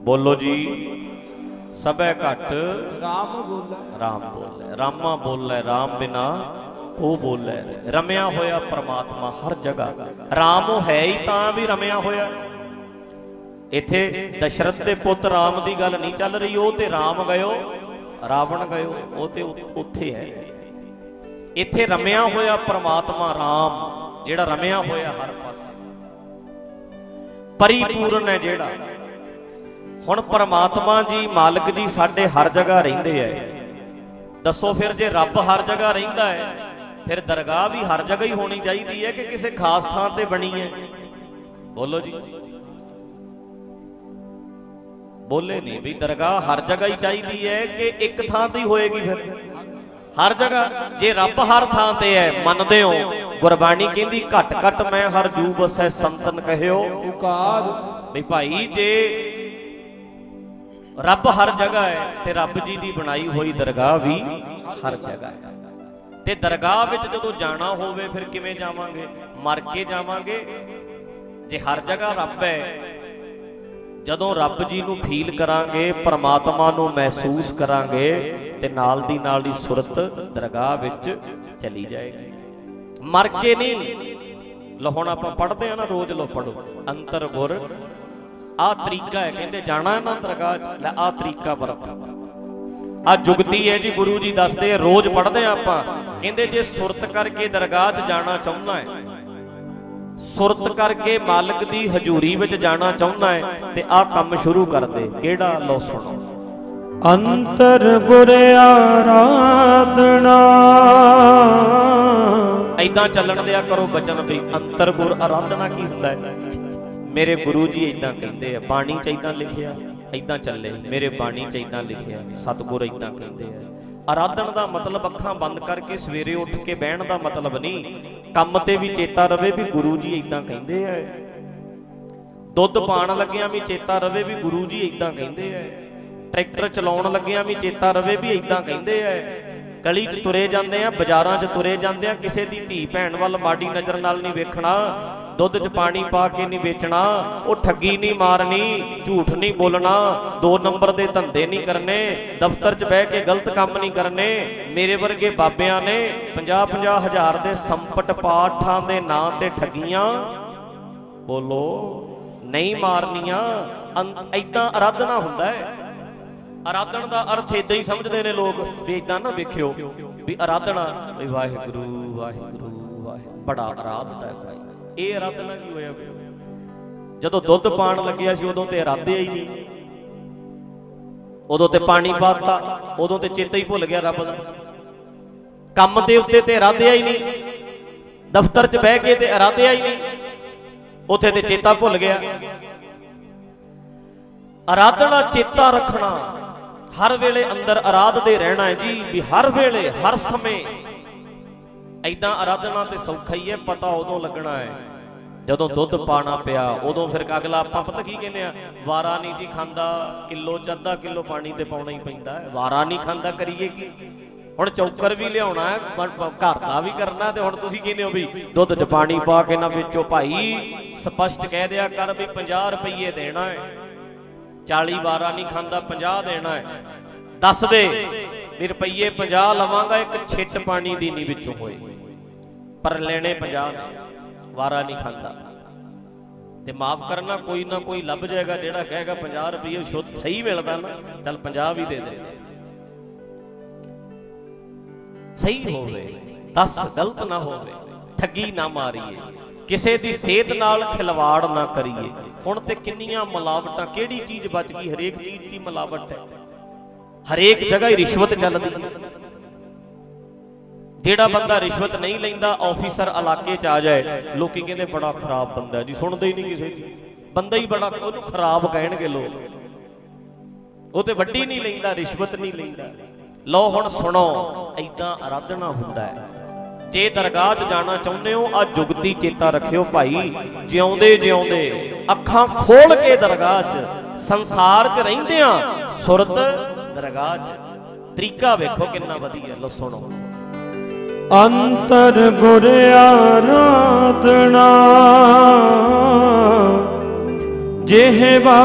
ਬੋਲੋ ਜੀ ਸਭੈ ਘਟ ਰਾਮ ਬੋਲਾ। ਰਾਮ ਬੋਲੇ। ਰਾਮਾ ਬੋਲੇ ਰਾਮ ਬਿਨਾ ਕੋ ਬੋਲੇ। ਰਮਿਆ ਹੋਇਆ ਪ੍ਰਮਾਤਮਾ ਹਰ ਜਗ੍ਹਾ। ਰਾਮ ਉਹ ਹੈ ਹੀ ਤਾਂ ਵੀ ਰਮਿਆ ਹੋਇਆ। ਇੱਥੇ ਦਸ਼ਰਥ ਦੇ ਪੁੱਤ ਰਾਮ ਦੀ ਗੱਲ ਨਹੀਂ ਚੱਲ ਰਹੀ ਉਹ ਤੇ ਰਾਮ ਗਇਓ ਰਾਵਣ ਗਇਓ ਉਹ ਤੇ ਉੱਥੇ ਹੈ। ਇੱਥੇ ਰਮਿਆ ਹੋਇਆ ਪ੍ਰਮਾਤਮਾ ਰਾਮ, ਜਿਹੜਾ ਰਮਿਆ ਹੋਇਆ ਹਰ ਪਾਸੇ। ਪਰਿਪੂਰਨ ਹੈ ਜਿਹੜਾ। ਹੁਣ ਪਰਮਾਤਮਾ ਜੀ, ਮਾਲਕ ਜੀ ਸਾਡੇ ਹਰ ਜਗ੍ਹਾ ਰਹਿੰਦੇ ਐ। ਦੱਸੋ ਫਿਰ ਜੇ ਰੱਬ ਹਰ ਜਗ੍ਹਾ ਰਹਿੰਦਾ ਹੈ ਫਿਰ ਦਰਗਾਹ ਵੀ ਹਰ ਜਗ੍ਹਾ ਹੀ ਹੋਣੀ ਚਾਹੀਦੀ ਹੈ ਕਿ ਕਿਸੇ ਖਾਸ ਥਾਂ ਤੇ ਬਣੀ ਹੈ ਬੋਲੋ ਜੀ। ਬੋਲੇ ਨਹੀਂ ਵੀ ਦਰਗਾਹ ਹਰ ਜਗ੍ਹਾ ਹੀ ਚਾਹੀਦੀ ਹੈ ਕਿ ਇੱਕ ਥਾਂ ਤੇ ਹੀ ਹੋਏਗੀ ਫਿਰ। ਹਰ ਜਗ੍ਹਾ ਜੇ ਰੱਬ ਹਰ ਥਾਂ ਤੇ ਹੈ ਮੰਨਦੇ ਹੋ। ਗੁਰਬਾਣੀ ਕਹਿੰਦੀ ਘਟ ਘਟ ਮੈਂ ਹਰ ਜੂ ਬਸੈ ਸੰਤਨ ਕਹਿਓ। ਪੁਕਾਰ ਵੀ ਭਾਈ ਜੇ ਰੱਬ ਹਰ ਜਗ੍ਹਾ ਹੈ ਤੇ ਰੱਬ ਜੀ ਦੀ ਬਣਾਈ ਹੋਈ ਦਰਗਾਹ ਵੀ ਹਰ ਜਗ੍ਹਾ ਹੈ। ਤੇ ਦਰਗਾਹ ਵਿੱਚ ਜਦੋਂ ਜਾਣਾ ਹੋਵੇ ਫਿਰ ਕਿਵੇਂ ਜਾਵਾਂਗੇ? ਮਰ ਕੇ ਜਾਵਾਂਗੇ? ਜੇ ਹਰ ਜਗ੍ਹਾ ਰੱਬ ਹੈ ਜਦੋਂ ਰੱਬ ਜੀ ਨੂੰ ਫੀਲ ਕਰਾਂਗੇ, ਪਰਮਾਤਮਾ ਨੂੰ ਮਹਿਸੂਸ ਕਰਾਂਗੇ, ਤੇ ਨਾਲ ਦੀ ਨਾਲ ਦੀ ਸੁਰਤ ਦਰਗਾਹ ਵਿੱਚ ਚਲੀ ਜਾਏਗੀ। ਮਰ ਕੇ ਨਹੀਂ। ਲੋ ਹੁਣ ਆਪਾਂ ਪੜ੍ਹਦੇ ਆ ਨਾ ਰੋਜ਼ ਲੋ ਪੜੋ ਅੰਤਰ ਗੁਰ। ਆ ਤਰੀਕਾ ਹੈ, ਕਹਿੰਦੇ ਜਾਣਾ ਨਾ ਦਰਗਾਹ 'ਚ, ਲੈ ਆ ਤਰੀਕਾ ਵਰਤ। ਆ ਜੁਗਤੀ ਹੈ ਜੀ, ਗੁਰੂ ਜੀ ਦੱਸਦੇ ਆ, ਰੋਜ਼ ਪੜ੍ਹਦੇ ਆ ਆਪਾਂ। ਕਹਿੰਦੇ ਜੇ ਸੁਰਤ ਕਰਕੇ ਦਰਗਾਹ 'ਚ ਜਾਣਾ ਚਾਹੁੰਦਾ ਹੈ ਸੁਰਤ ਕਰਕੇ ਮਾਲਕ ਦੀ ਹਜ਼ੂਰੀ ਵਿੱਚ ਜਾਣਾ ਚਾਹੁੰਦਾ ਹੈ ਤੇ ਆ ਕੰਮ ਸ਼ੁਰੂ ਕਰ ਦੇ। ਕਿਹੜਾ? ਲੋ ਸੁਣੋ। ਅੰਤਰ ਗੁਰ ਆਰਾਧਨਾ। ਐਦਾਂ ਚੱਲਣ ਦਿਆ ਕਰੋ ਬਚਨ ਵੀ। ਅੰਤਰ ਗੁਰ ਆਰਾਧਨਾ ਕੀ ਹੁੰਦਾ ਹੈ? ਮੇਰੇ ਗੁਰੂ ਜੀ ਐਦਾਂ ਕਹਿੰਦੇ ਆ ਬਾਣੀ ਚ ਐਦਾਂ ਲਿਖਿਆ ਐਦਾਂ ਚੱਲੇ। ਮੇਰੇ ਬਾਣੀ ਚ ਐਦਾਂ ਲਿਖਿਆ ਸਤਿਗੁਰ ਐਦਾਂ ਕਹਿੰਦੇ ਆ। ਆਰਾਧਨ ਦਾ ਮਤਲਬ ਅੱਖਾਂ ਬੰਦ ਕਰਕੇ ਸਵੇਰੇ ਉੱਠ ਕੇ ਬਹਿਣ ਦਾ ਮਤਲਬ ਨਹੀਂ। ਕੰਮ ਤੇ ਵੀ ਚੇਤਾ ਰਵੇ ਵੀ ਗੁਰੂ ਜੀ ਇਦਾਂ ਕਹਿੰਦੇ ਐ। ਦੁੱਧ ਪਾਣ ਲੱਗਿਆਂ ਵੀ ਚੇਤਾ ਰਵੇ ਵੀ ਗੁਰੂ ਜੀ ਇਦਾਂ ਕਹਿੰਦੇ ਐ। ਟਰੈਕਟਰ ਚਲਾਉਣ ਲੱਗਿਆਂ ਵੀ ਚੇਤਾ ਰਵੇ ਵੀ ਇਦਾਂ ਕਹਿੰਦੇ ਐ। ਗਲੀ 'ਚ ਤੁਰੇ ਜਾਂਦੇ ਆ, ਬਾਜ਼ਾਰਾਂ 'ਚ ਤੁਰੇ ਜਾਂਦੇ ਆ, ਕਿਸੇ ਦੀ ਧੀ ਭੈਣ ਵੱਲ ਮਾੜੀ ਨਜ਼ਰ ਨਾਲ ਨਹੀਂ ਵੇਖਣਾ। ਦੁੱਧ 'ਚ ਪਾਣੀ ਪਾ ਕੇ ਨਹੀਂ ਵੇਚਣਾ, ਉਹ ਠੱਗੀ ਨਹੀਂ ਮਾਰਨੀ, ਝੂਠ ਨਹੀਂ ਬੋਲਣਾ, ਦੋ ਨੰਬਰ ਦੇ ਧੰਦੇ ਨਹੀਂ ਕਰਨੇ, ਦਫ਼ਤਰ 'ਚ ਬਹਿ ਕੇ ਗਲਤ ਕੰਮ ਨਹੀਂ ਕਰਨੇ, ਮੇਰੇ ਵਰਗੇ ਬਾਬਿਆਂ ਨੇ 50-50 ਹਜ਼ਾਰ ਦੇ ਸੰਪਟ ਪਾਠਾਂ ਦੇ ਨਾਂ ਤੇ ਠੱਗੀਆਂ। ਬੋਲੋ, ਨਹੀਂ ਮਾਰਨੀਆਂ ਐਦਾਂ ਅਰਾਧਨਾ ਹੁੰਦਾ ਹੈ। ਅਰਾਧਨ ਦਾ ਅਰਥ ਇਦਾਂ ਹੀ ਸਮਝਦੇ ਨੇ ਲੋਕ, ਵੀ ਇਦਾਂ ਨਾ ਵੇਖਿਓ, ਵੀ ਅਰਾਧਨਾ, ਵੀ ਵਾਹਿਗੁਰੂ ਵਾਹਿਗੁਰੂ, ਵਾਹਿ, ਬੜਾ ਅਰਾਧਦਾ ਹੈ ਇਹ ਅਰਾਧਨਾ ਕੀ ਹੋਇਆ ਜਦੋਂ ਦੁੱਧ ਪਾਣ ਲੱਗਿਆ ਸੀ, ਉਦੋਂ ਤੇ ਇਰਾਦੇ ਹੀ ਨਹੀਂ। ਉਦੋਂ ਤੇ ਪਾਣੀ ਪਾਤਾ, ਉਦੋਂ ਤੇ ਚੇਤਾ ਹੀ ਭੁੱਲ ਗਿਆ ਰੱਬ ਦਾ। ਕੰਮ ਦੇ ਉੱਤੇ ਤੇ ਇਰਾਦਿਆ ਹੀ ਨਹੀਂ। ਦਫ਼ਤਰ 'ਚ ਬਹਿ ਕੇ ਤੇ ਇਰਾਦਿਆ ਹੀ ਨਹੀਂ। ਉੱਥੇ ਤੇ ਚੇਤਾ ਭੁੱਲ ਗਿਆ। ਅਰਾਧਨਾ ਚੇਤਾ ਰੱਖਣਾ। ਹਰ ਵੇਲੇ ਅੰਦਰ ਆਰਾਧਦੇ ਰਹਿਣਾ ਹੈ ਜੀ, ਵੀ ਹਰ ਵੇਲੇ, ਹਰ ਸਮੇਂ ਐਦਾਂ ਆਰਾਧਨਾ ਤੇ ਸੌਖਾ ਹੀ ਹੈ, ਪਤਾ ਉਦੋਂ ਲੱਗਣਾ ਹੈ। ਜਦੋਂ ਦੁੱਧ ਪਾਣਾ ਪਿਆ, ਉਦੋਂ ਫਿਰ ਅਗਲਾ ਆਪਾਂ ਪਤਾ ਕੀ ਕਹਿੰਦੇ ਆ, ਵਾਰਾ ਨਹੀਂ ਜੀ ਖਾਂਦਾ, ਕਿਲੋ ਚ ਅੱਧਾ ਕਿਲੋ ਪਾਣੀ ਤੇ ਪਾਉਣਾ ਹੀ ਪੈਂਦਾ ਵਾਰਾ ਨਹੀਂ ਖਾਂਦਾ, ਕਰੀਏ ਕੀ? ਹੁਣ ਚੌਕਰ ਵੀ ਲਿਆਉਣਾ ਘਰ ਦਾ ਵੀ ਕਰਨਾ ਤੇ ਹੁਣ ਤੁਸੀਂ ਕਹਿੰਦੇ ਹੋ ਵੀ ਦੁੱਧ 'ਚ ਪਾਣੀ ਪਾ ਕੇ ਨਾ ਵਿੱਚੋਂ ਭਾਈ ਸਪਸ਼ਟ ਕਹਿ ਦਿਆ ਕਰ ਵੀ 50 ਰੁਪਏ ਦੇਣਾ ਹੈ। 40 ਵਾਰਾ ਨਹੀਂ ਖਾਂਦਾ 50 ਦੇਣਾ ਹੈ। ਦੱਸ ਦੇ ਵੀ ਰੁਪਈਏ 50 ਲਵਾਂਗਾ, ਇੱਕ ਛਿੱਟ ਪਾਣੀ ਦੀ ਨਹੀਂ ਵਿੱਚੋਂ ਹੋਏ। ਪਰ ਲੈਣੇ 50 ਵਾਰਾ ਨਹੀਂ ਖਾਂਦਾ। ਤੇ ਮਾਫ ਕਰਨਾ, ਕੋਈ ਨਾ ਕੋਈ ਲੱਭ ਜਾਏਗਾ, ਜਿਹੜਾ ਕਹੇਗਾ 50 ਰੁਪਏ ਸ਼ੁੱਧ ਸਹੀ ਮਿਲਦਾ ਨਾ, ਚੱਲ 50 ਵੀ ਦੇ ਦੇ। ਸਹੀ ਹੋਵੇ 10 ਗਲਤ ਨਾ ਹੋਵੇ, ਠੱਗੀ ਨਾ ਮਾਰੀਏ। ਕਿਸੇ ਦੀ ਸਿਹਤ ਨਾਲ ਖਿਲਵਾੜ ਨਾ ਕਰੀਏ। ਹੁਣ ਤੇ ਕਿੰਨੀਆਂ ਮਿਲਾਵਟਾਂ, ਕਿਹੜੀ ਚੀਜ਼ ਬਚ ਗਈ? ਹਰੇਕ ਚੀਜ਼ 'ਚ ਹੀ ਮਿਲਾਵਟ ਹੈ। ਹਰੇਕ ਜਗ੍ਹਾ ਹੀ ਰਿਸ਼ਵਤ ਚੱਲਦੀ। ਜਿਹੜਾ ਬੰਦਾ ਰਿਸ਼ਵਤ ਨਹੀਂ ਲੈਂਦਾ ਆਫੀਸਰ ਇਲਾਕੇ 'ਚ ਆ ਜਾਏ, ਲੋਕੀ ਕਹਿੰਦੇ ਬੜਾ ਖਰਾਬ ਬੰਦਾ ਜੀ, ਸੁਣਦੇ ਹੀ ਨਹੀਂ ਕਿਸੇ ਦੀ। ਬੰਦਾ ਹੀ ਬੜਾ, ਉਹਨੂੰ ਖਰਾਬ ਕਹਿਣਗੇ ਲੋਕ। ਉਹ ਤੇ ਵੱਡੀ ਨਹੀਂ ਲੈਂਦਾ, ਰਿਸ਼ਵਤ ਨਹੀਂ ਲੈਂਦਾ। ਲਓ ਹੁਣ ਸੁਣੋ ਐਦਾਂ ਆਰਾਧਨਾ ਹੁੰਦਾ ਹੈ। ਜੇ ਦਰਗਾਹ 'ਚ ਜਾਣਾ ਚਾਹੁੰਦੇ ਹੋ ਆ ਜੁਗਤੀ ਚੇਤਾ ਰੱਖਿਓ ਭਾਈ। ਜਿਉਂਦੇ ਜਿਉਂਦੇ ਅੱਖਾਂ ਖੋਲ ਕੇ ਦਰਗਾਹ 'ਚ, ਸੰਸਾਰ 'ਚ ਰਹਿੰਦੇ ਆ, ਸੁਰਤ ਦਰਗਾਹ 'ਚ। ਤਰੀਕਾ ਵੇਖੋ ਕਿੰਨਾ ਵਧੀਆ ਲੋ ਸੁਣੋ। ਅੰਤਰ ਗੁਰ ਆਰਾਧਨਾ। ਜਿਹਵਾ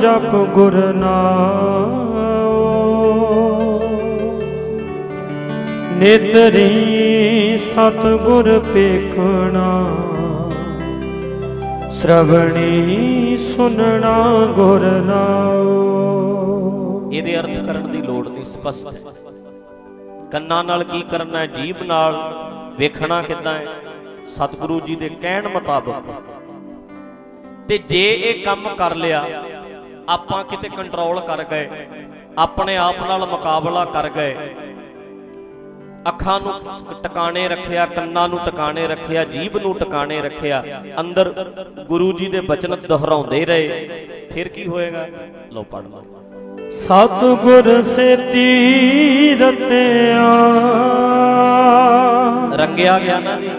ਜਪ ਗੁਰ ਨਾਮ ਨਿਤਰੀ ਸਤ ਗੁਰ ਪੇਖਣਾ ਸ਼ਰਵਣੀ ਸੁਨਣਾ ਗੁਰ ਨਾਮ ਇਹਦੇ ਅਰਥ ਕਰਨ ਦੀ ਲੋੜ ਨਹੀਂ, ਸਪਸ਼ਟ ਹੈ। ਕੰਨਾਂ ਨਾਲ ਕੀ ਕਰਨਾ ਹੈ? ਜੀਭ ਨਾਲ ਵੇਖਣਾ ਕਿੱਦਾਂ ਹੈ? ਸਤਿਗੁਰੂ ਜੀ ਦੇ ਕਹਿਣ ਮੁਤਾਬਕ। ਤੇ ਜੇ ਇਹ ਕੰਮ ਕਰ ਲਿਆ, ਆਪਾਂ ਕਿਤੇ ਕੰਟਰੋਲ ਕਰ ਗਏ, ਆਪਣੇ ਆਪ ਨਾਲ ਮੁਕਾਬਲਾ ਕਰ ਗਏ, ਅੱਖਾਂ ਨੂੰ ਟਿਕਾਣੇ ਰੱਖਿਆ, ਕੰਨਾਂ ਨੂੰ ਟਿਕਾਣੇ ਰੱਖਿਆ, ਜੀਭ ਨੂੰ ਟਿਕਾਣੇ ਰੱਖਿਆ, ਅੰਦਰ ਗੁਰੂ ਜੀ ਦੇ ਬਚਨ ਦੁਹਰਾਉਂਦੇ ਰਹੇ, ਫਿਰ ਕੀ ਹੋਏਗਾ? ਲੋ ਪੜ ਲਓ। ਸਤਿਗੁਰ ਸੇਤੀ ਰਤਿਆ ਰੰਗਿਆ ਗਿਆ ਨਾ ਜੀ।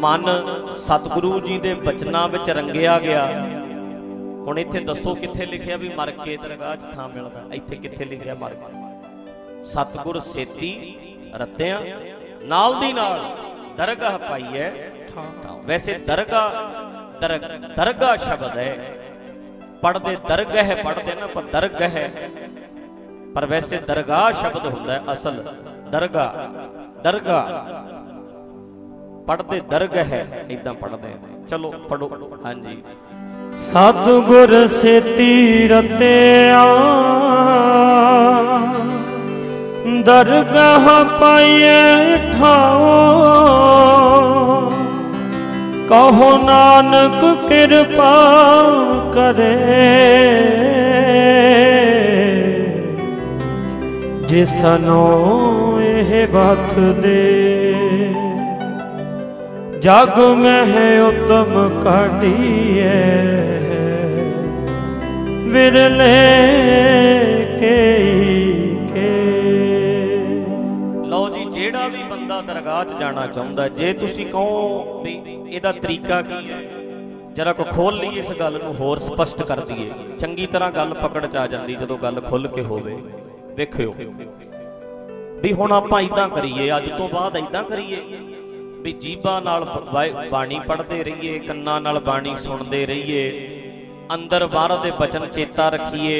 ਮਨ ਸਤਿਗੁਰੂ ਜੀ ਦੇ ਬਚਨਾਂ ਵਿੱਚ ਰੰਗਿਆ ਗਿਆ। ਹੁਣ ਇੱਥੇ ਦੱਸੋ ਕਿੱਥੇ ਲਿਖਿਆ ਵੀ ਮਰ ਕੇ ਦਰਗਾਹ 'ਚ ਥਾਂ ਮਿਲਦਾ। ਇੱਥੇ ਕਿੱਥੇ ਲਿਖਿਆ ਮਰ ਕੇ ਸਤਿਗੁਰ ਸੇਤੀ ਰਤਿਆ ਨਾਲ ਦੀ ਨਾਲ ਦਰਗਾਹ ਪਾਈਐ। ਵੈਸੇ ਦਰਗਾਹ ਦਰਗਾਹ ਸ਼ਬਦ ਹੈ। ਪੜਦੇ ਦਰਗਹ ਪੜਦੇ ਨਾ ਪਰ ਦਰਗਹ। ਪਰ ਵੈਸੇ ਦਰਗਾਹ ਸ਼ਬਦ ਹੁੰਦਾ ਹੈ ਅਸਲ, ਦਰਗਾਹ ਦਰਗਾਹ। ਪੜਦੇ ਦਰਗਹ ਇਦਾਂ ਪੜਦੇ ਚਲੋ ਪੜੋ ਹਾਂਜੀ। ਸਤਿਗੁਰ ਸੇਤੀ ਰਤਿਆ ਦਰਗਾਹ ਪਾਈਏ ਠਾਓ। ਕਹੋ ਨਾਨਕ ਕਿਰਪਾ ਕਰੇ। ਜਿਸਨੋ ਇਹ ਬਤ ਦੇ, ਜਗ ਮਹਿ ਉਤਮ ਕਾਢੀਐ। ਵਿਰਲੇ ਕੇ। ਲਓ ਜੀ, ਜਿਹੜਾ ਵੀ ਬੰਦਾ ਦਰਗਾਹ 'ਚ ਜਾਣਾ ਚਾਹੁੰਦਾ, ਜੇ ਤੁਸੀਂ ਕਹੋ ਵੀ ਇਹਦਾ ਤਰੀਕਾ ਕੀ ਹੈ? ਜਰਾ ਕੋ ਖੋਲ ਲਈਏ ਇਸ ਗੱਲ ਨੂੰ, ਹੋਰ ਸਪਸ਼ਟ ਕਰ ਦਈਏ। ਚੰਗੀ ਤਰ੍ਹਾਂ ਗੱਲ ਪਕੜ 'ਚ ਆ ਜਾਂਦੀ ਜਦੋਂ ਗੱਲ ਖੁੱਲ ਕੇ ਹੋਵੇ। ਵੇਖਿਓ ਵੀ ਹੁਣ ਆਪਾਂ ਇਦਾਂ ਕਰੀਏ, ਅੱਜ ਤੋਂ ਬਾਅਦ ਇਦਾਂ ਕਰੀਏ ਵੀ ਜੀਬਾਂ ਨਾਲ ਬਾਣੀ ਪੜ੍ਹਦੇ ਰਹੀਏ, ਕੰਨਾਂ ਨਾਲ ਬਾਣੀ ਸੁਣਦੇ ਰਹੀਏ, ਅੰਦਰ ਬਾਹਰ ਦੇ ਬਚਨ ਚੇਤਾ ਰੱਖੀਏ,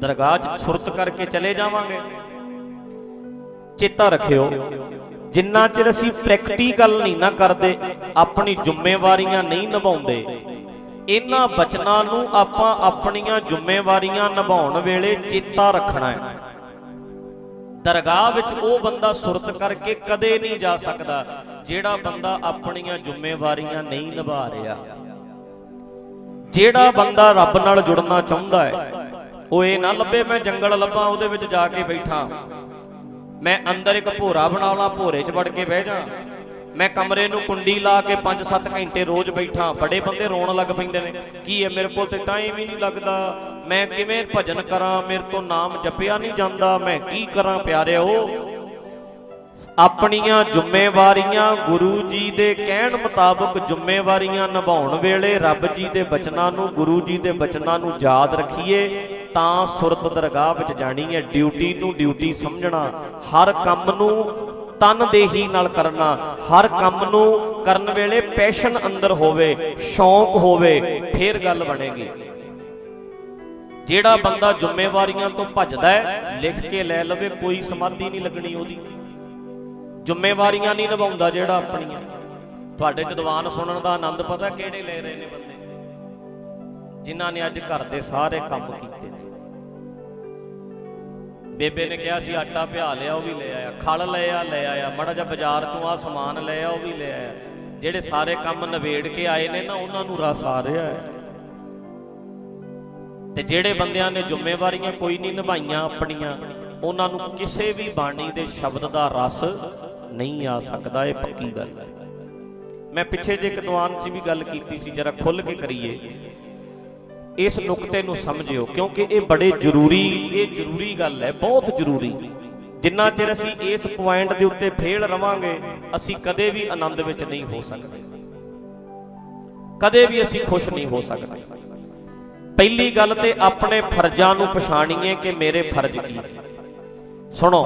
ਦਰਗਾਹ 'ਚ ਸੁਰਤ ਕਰਕੇ ਚਲੇ ਜਾਵਾਂਗੇ। ਚੇਤਾ ਰੱਖਿਓ ਜਿੰਨਾ ਚਿਰ ਅਸੀਂ ਪ੍ਰੈਕਟੀਕਲ ਨਹੀਂ ਨਾ ਕਰਦੇ, ਆਪਣੀ ਜ਼ਿੰਮੇਵਾਰੀਆਂ ਨਹੀਂ ਨਿਭਾਉਂਦੇ, ਇਹਨਾਂ ਬਚਨਾਂ ਨੂੰ ਆਪਾਂ ਆਪਣੀਆਂ ਜ਼ਿੰਮੇਵਾਰੀਆਂ ਨਿਭਾਉਣ ਵੇਲੇ ਚੇਤਾ ਰੱਖਣਾ ਹੈ। ਦਰਗਾਹ ਵਿੱਚ ਉਹ ਬੰਦਾ ਸੁਰਤ ਕਰਕੇ ਕਦੇ ਨਹੀਂ ਜਾ ਸਕਦਾ ਜਿਹੜਾ ਬੰਦਾ ਆਪਣੀਆਂ ਜ਼ਿੰਮੇਵਾਰੀਆਂ ਨਹੀਂ ਨਿਭਾ ਰਿਹਾ। ਜਿਹੜਾ ਬੰਦਾ ਰੱਬ ਨਾਲ ਜੁੜਨਾ ਚਾਹੁੰਦਾ ਹੈ, ਉਹ ਇਹ ਨਾ ਲੱਭੇ, ਮੈਂ ਜੰਗਲ ਲੱਭਾਂ, ਉਹਦੇ ਵਿੱਚ ਜਾ ਕੇ ਬੈਠਾ। ਮੈਂ ਅੰਦਰ ਇੱਕ ਭੋਰਾ ਬਣਾ ਲਾਂ ਭੋਰੇ 'ਚ ਵੜ ਕੇ ਬਹਿ ਜਾ। ਮੈਂ ਕਮਰੇ ਨੂੰ ਕੁੰਡੀ ਲਾ ਕੇ 5-7 ਘੰਟੇ ਰੋਜ਼ ਬੈਠਾ। ਬੜੇ ਬੰਦੇ ਰੋਣ ਲੱਗ ਪੈਂਦੇ ਨੇ। ਕੀ ਹੈ ਮੇਰੇ ਕੋਲ ਤੇ ਟਾਈਮ ਹੀ ਨਹੀਂ ਲੱਗਦਾ? ਮੈਂ ਕਿਵੇਂ ਭਜਨ ਕਰਾਂ? ਮੇਰੇ ਤੋਂ ਨਾਮ ਜਪਿਆ ਨਹੀਂ ਜਾਂਦਾ। ਮੈਂ ਕੀ ਕਰਾਂ ਪਿਆਰਿਓ? ਆਪਣੀਆਂ ਜ਼ਿੰਮੇਵਾਰੀਆਂ ਗੁਰੂ ਜੀ ਦੇ ਕਹਿਣ ਮੁਤਾਬਕ ਜ਼ਿੰਮੇਵਾਰੀਆਂ ਨਿਭਾਉਣ ਵੇਲੇ ਰੱਬ ਜੀ ਦੇ ਬਚਨਾਂ ਨੂੰ, ਗੁਰੂ ਜੀ ਦੇ ਬਚਨਾਂ ਨੂੰ ਯਾਦ ਰੱਖੀਏ। ਤਾਂ ਸੁਰਤ ਦਰਗਾਹ ਵਿੱਚ ਜਾਣੀ ਹੈ। ਡਿਊਟੀ ਨੂੰ ਡਿਊਟੀ ਸਮਝਣਾ, ਹਰ ਕੰਮ ਨੂੰ ਤਨਦੇਹੀ ਨਾਲ ਕਰਨਾ, ਹਰ ਕੰਮ ਨੂੰ ਕਰਨ ਵੇਲੇ ਪੈਸ਼ਨ ਅੰਦਰ ਹੋਵੇ, ਸ਼ੌਂਕ ਹੋਵੇ, ਫੇਰ ਗੱਲ ਬਣੇਗੀ। ਜਿਹੜਾ ਬੰਦਾ ਜ਼ਿੰਮੇਵਾਰੀਆਂ ਤੋਂ ਭੱਜਦਾ ਹੈ, ਲਿਖ ਕੇ ਲੈ ਲਵੇ, ਕੋਈ ਸਮਾਧੀ ਨਹੀਂ ਲੱਗਣੀ ਉਹਦੀ। ਜ਼ਿੰਮੇਵਾਰੀਆਂ ਨਹੀਂ ਨਿਭਾਉਂਦਾ ਜਿਹੜਾ ਆਪਣੀਆਂ। ਤੁਹਾਡੇ ਜਦਵਾਨ ਸੁਣਨ ਦਾ ਆਨੰਦ ਪਤਾ ਕਿਹੜੇ ਲੈ ਰਹੇ ਨੇ ਬੰਦੇ? ਜਿਨ੍ਹਾਂ ਨੇ ਅੱਜ ਘਰ ਦੇ ਸਾਰੇ ਕੰਮ ਕੀਤੇ। ਬੇਬੇ ਨੇ ਕਿਹਾ ਸੀ, ਆਟਾ ਭਿਆ ਲਿਆ, ਉਹ ਵੀ ਲੈ ਆਇਆ। ਖਲ ਲੈ ਆ, ਲੈ ਆਇਆ। ਮੜਾ ਜਿਹਾ ਬਾਜ਼ਾਰ ਚੋਂ ਆ ਸਮਾਨ ਲੈ ਆ, ਉਹ ਵੀ ਲੈ ਆਇਆ। ਜਿਹੜੇ ਸਾਰੇ ਕੰਮ ਨਵੇੜ ਕੇ ਆਏ ਨੇ ਨਾ, ਉਹਨਾਂ ਨੂੰ ਰਸ ਆ ਰਿਹਾ ਹੈ। ਤੇ ਜਿਹੜੇ ਬੰਦਿਆਂ ਨੇ ਜ਼ਿੰਮੇਵਾਰੀਆਂ ਕੋਈ ਨਹੀਂ ਨਿਭਾਈਆਂ ਆਪਣੀਆਂ, ਉਹਨਾਂ ਨੂੰ ਕਿਸੇ ਵੀ ਬਾਣੀ ਦੇ ਸ਼ਬਦ ਦਾ ਰਸ ਨਹੀਂ ਆ ਸਕਦਾ, ਇਹ ਪੱਕੀ ਗੱਲ ਹੈ। ਮੈਂ ਪਿੱਛੇ ਜੇ ਕਦਵਾਨ 'ਚ ਵੀ ਗੱਲ ਕੀਤੀ ਸੀ, ਜਰਾ ਖੁੱਲ ਕੇ ਕਰੀਏ। ਇਸ ਨੁਕਤੇ ਨੂੰ ਸਮਝਿਓ, ਕਿਉਂਕਿ ਇਹ ਬੜੇ ਜ਼ਰੂਰੀ, ਇਹ ਜ਼ਰੂਰੀ ਗੱਲ ਹੈ, ਬਹੁਤ ਜ਼ਰੂਰੀ। ਜਿੰਨਾ ਚਿਰ ਅਸੀਂ ਇਸ ਪੁਆਇੰਟ ਦੇ ਉੱਤੇ ਫੇਲ ਰਵਾਂਗੇ, ਅਸੀਂ ਕਦੇ ਵੀ ਆਨੰਦ ਵਿੱਚ ਨਹੀਂ ਹੋ ਸਕਦੇ। ਕਦੇ ਵੀ ਅਸੀਂ ਖੁਸ਼ ਨਹੀਂ ਹੋ ਸਕਦੇ। ਪਹਿਲੀ ਗੱਲ ਤੇ ਆਪਣੇ ਫਰਜ਼ਾਂ ਨੂੰ ਪਛਾਣੀਏ ਕਿ ਮੇਰੇ ਫਰਜ਼ ਕੀ ਸੁਣੋ,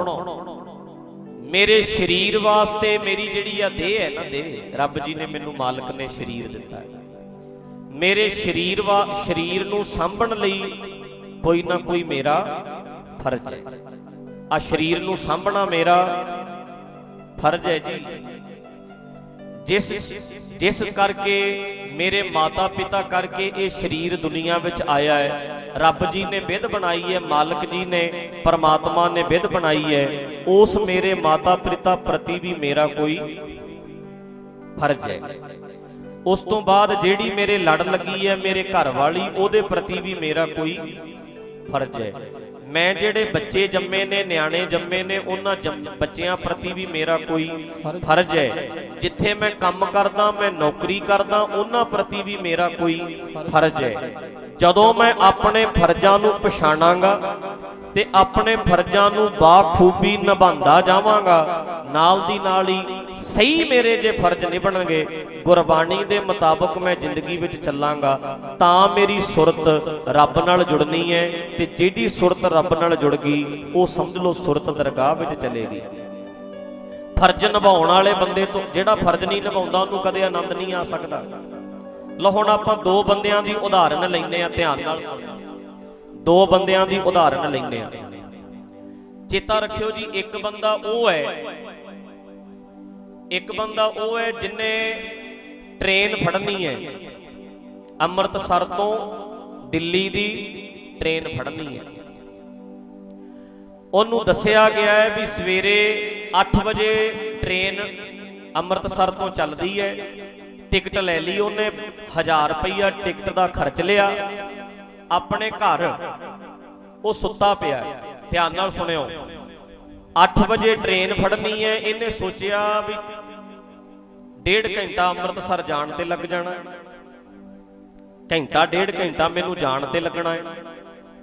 ਮੇਰੇ ਸਰੀਰ ਵਾਸਤੇ ਮੇਰੀ ਜਿਹੜੀ ਆ ਦੇਹ ਹੈ ਨਾ ਦੇਹ, ਰੱਬ ਜੀ ਨੇ ਮੈਨੂੰ ਮਾਲਕ ਨੇ ਸਰੀਰ ਦਿੱਤਾ ਹੈ। ਮੇਰੇ ਸਰੀਰ ਵਾ ਸਰੀਰ ਨੂੰ ਸਾਂਭਣ ਲਈ ਕੋਈ ਨਾ ਕੋਈ ਮੇਰਾ ਫਰਜ਼ ਹੈ। ਆ ਸਰੀਰ ਨੂੰ ਸਾਂਭਣਾ ਮੇਰਾ ਫਰਜ਼ ਹੈ ਜੀ। ਜਿਸ ਜਿਸ ਕਰਕੇ ਮੇਰੇ ਮਾਤਾ ਪਿਤਾ ਕਰਕੇ ਇਹ ਸਰੀਰ ਦੁਨੀਆ ਵਿੱਚ ਆਇਆ ਹੈ। ਰੱਬ ਜੀ ਨੇ ਵਿਧ ਬਣਾਈ ਹੈ, ਮਾਲਕ ਜੀ ਨੇ, ਪਰਮਾਤਮਾ ਨੇ ਵਿਧ ਬਣਾਈ ਹੈ। ਉਸ ਮੇਰੇ ਮਾਤਾ ਪਿਤਾ ਪ੍ਰਤੀ ਵੀ ਮੇਰਾ ਕੋਈ ਫਰਜ਼ ਹੈ। ਉਸ ਤੋਂ ਬਾਅਦ ਜਿਹੜੀ ਮੇਰੇ ਲੜ ਲੱਗੀ ਹੈ, ਮੇਰੇ ਘਰ ਵਾਲੀ, ਉਹਦੇ ਪ੍ਰਤੀ ਵੀ ਮੇਰਾ ਕੋਈ ਫਰਜ਼ ਹੈ। ਮੈਂ ਜਿਹੜੇ ਬੱਚੇ ਜੰਮੇ ਨੇ, ਨਿਆਣੇ ਜੰਮੇ ਨੇ, ਉਹਨਾਂ ਬੱਚਿਆਂ ਪ੍ਰਤੀ ਵੀ ਮੇਰਾ ਕੋਈ ਫਰਜ਼ ਹੈ। ਜਿੱਥੇ ਮੈਂ ਕੰਮ ਕਰਦਾ, ਮੈਂ ਨੌਕਰੀ ਕਰਦਾ, ਉਹਨਾਂ ਪ੍ਰਤੀ ਵੀ ਮੇਰਾ ਕੋਈ ਫਰਜ਼ ਹੈ। ਜਦੋਂ ਮੈਂ ਆਪਣੇ ਫਰਜ਼ਾਂ ਨੂੰ ਪਛਾਣਾਂਗਾ ਤੇ ਆਪਣੇ ਫਰਜ਼ਾਂ ਨੂੰ ਬਾਖੂਬੀ ਨਿਭਾਉਂਦਾ ਜਾਵਾਂਗਾ। ਨਾਲ ਦੀ ਨਾਲ ਹੀ ਸਹੀ ਮੇਰੇ ਜੇ ਫਰਜ਼ ਨਿਭਣਗੇ, ਗੁਰਬਾਣੀ ਦੇ ਮੁਤਾਬਕ ਮੈਂ ਜ਼ਿੰਦਗੀ ਵਿੱਚ ਚੱਲਾਂਗਾ। ਤਾਂ ਮੇਰੀ ਸੁਰਤ ਰੱਬ ਨਾਲ ਜੁੜਨੀ ਹੈ ਤੇ ਜਿਹੜੀ ਸੁਰਤ ਰੱਬ ਨਾਲ ਜੁੜ ਗਈ, ਉਹ ਸਮਝ ਲਓ ਸੁਰਤ ਦਰਗਾਹ ਵਿੱਚ ਚਲੇਗੀ। ਫਰਜ਼ ਨਿਭਾਉਣ ਵਾਲੇ ਬੰਦੇ ਤੋਂ ਜਿਹੜਾ ਫਰਜ਼ ਨਹੀਂ ਨਿਭਾਉਂਦਾ, ਉਹਨੂੰ ਕਦੇ ਆਨੰਦ ਨਹੀਂ ਆ ਸਕਦਾ। ਲਓ ਹੁਣ ਆਪਾਂ ਦੋ ਬੰਦਿਆਂ ਦੀ ਉਦਾਹਰਨ ਲੈਨੇ ਆ ਧਿਆਨ ਨਾਲ ਸੁਣੋ। ਦੋ ਬੰਦਿਆਂ ਦੀ ਉਦਾਹਰਨ ਲੈਂਦੇ ਆ ਚੇਤਾ ਰੱਖਿਓ ਜੀ, ਇੱਕ ਬੰਦਾ ਉਹ ਹੈ, ਇੱਕ ਬੰਦਾ ਉਹ ਹੈ ਜਿਨੇ ਟ੍ਰੇਨ ਫੜਨੀ ਹੈ। ਅੰਮ੍ਰਿਤਸਰ ਤੋਂ ਦਿੱਲੀ ਦੀ ਟ੍ਰੇਨ ਫੜਨੀ ਹੈ। ਉਹਨੂੰ ਦੱਸਿਆ ਗਿਆ ਹੈ ਵੀ ਸਵੇਰੇ 8 ਵਜੇ ਟ੍ਰੇਨ ਅੰਮ੍ਰਿਤਸਰ ਤੋਂ ਚੱਲਦੀ ਹੈ। ਟਿਕਟ ਲੈ ਲਈ ਉਹਨੇ 1000 ਰੁਪਈਆ ਟਿਕਟ ਦਾ ਖਰਚ ਲਿਆ। ਆਪਣੇ ਘਰ, ਉਹ ਸੁੱਤਾ ਪਿਆ ਧਿਆਨ ਨਾਲ ਸੁਣਿਓ। 8 ਵਜੇ ਟ੍ਰੇਨ ਫੜਨੀ ਹੈ, ਇਹਨੇ ਸੋਚਿਆ ਵੀ ਡੇਢ ਘੰਟਾ ਅੰਮ੍ਰਿਤਸਰ ਜਾਣ ਤੇ ਲੱਗ ਜਾਣਾ। ਘੰਟਾ, ਡੇਢ ਘੰਟਾ ਮੈਨੂੰ ਜਾਣ ਤੇ ਲੱਗਣਾ ਹੈ।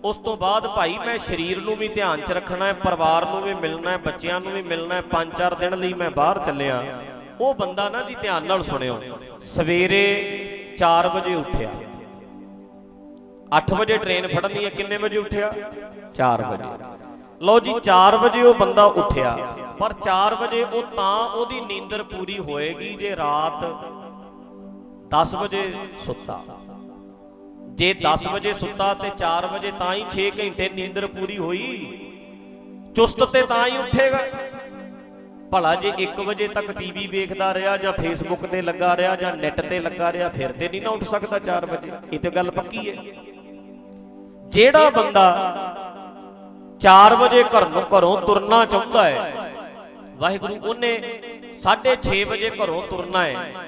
ਉਸ ਤੋਂ ਬਾਅਦ ਭਾਈ ਮੈਂ ਸਰੀਰ ਨੂੰ ਵੀ ਧਿਆਨ 'ਚ ਰੱਖਣਾ ਹੈ, ਪਰਿਵਾਰ ਨੂੰ ਵੀ ਮਿਲਣਾ ਹੈ, ਬੱਚਿਆਂ ਨੂੰ ਵੀ ਮਿਲਣਾ ਹੈ। ਪੰਜ ਚਾਰ ਦਿਨ ਲਈ ਮੈਂ ਬਾਹਰ ਚੱਲਿਆ। ਉਹ ਬੰਦਾ ਨਾ ਜੀ ਧਿਆਨ ਨਾਲ ਸੁਣਿਓ। ਸਵੇਰੇ 4 ਵਜੇ ਉੱਠਿਆ। 8 ਵਜੇ ਟ੍ਰੇਨ ਫੜਨੀ ਹੈ, ਕਿੰਨੇ ਵਜੇ ਉੱਠਿਆ? 4 ਵਜੇ। ਲਓ ਜੀ 4 ਵਜੇ ਉਹ ਬੰਦਾ ਉੱਠਿਆ। ਪਰ 4 ਵਜੇ ਉਹ ਤਾਂ ਉਹਦੀ ਨੀਂਦਰ ਪੂਰੀ ਹੋਏਗੀ ਜੇ ਰਾਤ 10 ਵਜੇ ਸੁੱਤਾ। ਜੇ 10 ਵਜੇ ਸੁੱਤਾ ਤੇ 4 ਵਜੇ ਤਾਂ ਹੀ 6 ਘੰਟੇ ਨੀਂਦਰ ਪੂਰੀ ਹੋਈ। ਚੁਸਤ ਤੇ ਤਾਂ ਹੀ ਉੱਠੇਗਾ। ਭਲਾ ਜੇ 1 ਵਜੇ ਤੱਕ ਟੀਵੀ ਵੇਖਦਾ ਰਿਹਾ ਜਾਂ ਫੇਸਬੁੱਕ ਤੇ ਲੱਗਾ ਰਿਹਾ ਜਾਂ ਨੈਟ ਤੇ ਲੱਗਾ ਰਿਹਾ, ਫਿਰ ਤੇ ਨਹੀਂ ਨਾ ਉੱਠ ਸਕਦਾ 4 ਵਜੇ। ਇਹ ਤੇ ਗੱਲ ਪੱਕੀ ਹੈ। ਜਿਹੜਾ ਬੰਦਾ 4 ਵਜੇ ਘਰ ਨੂੰ ਘਰੋਂ ਤੁਰਨਾ ਚਾਹੁੰਦਾ ਹੈ, ਵਾਹਿਗੁਰੂ ਉਹਨੇ 6:30 ਵਜੇ ਘਰੋਂ ਤੁਰਨਾ ਹੈ।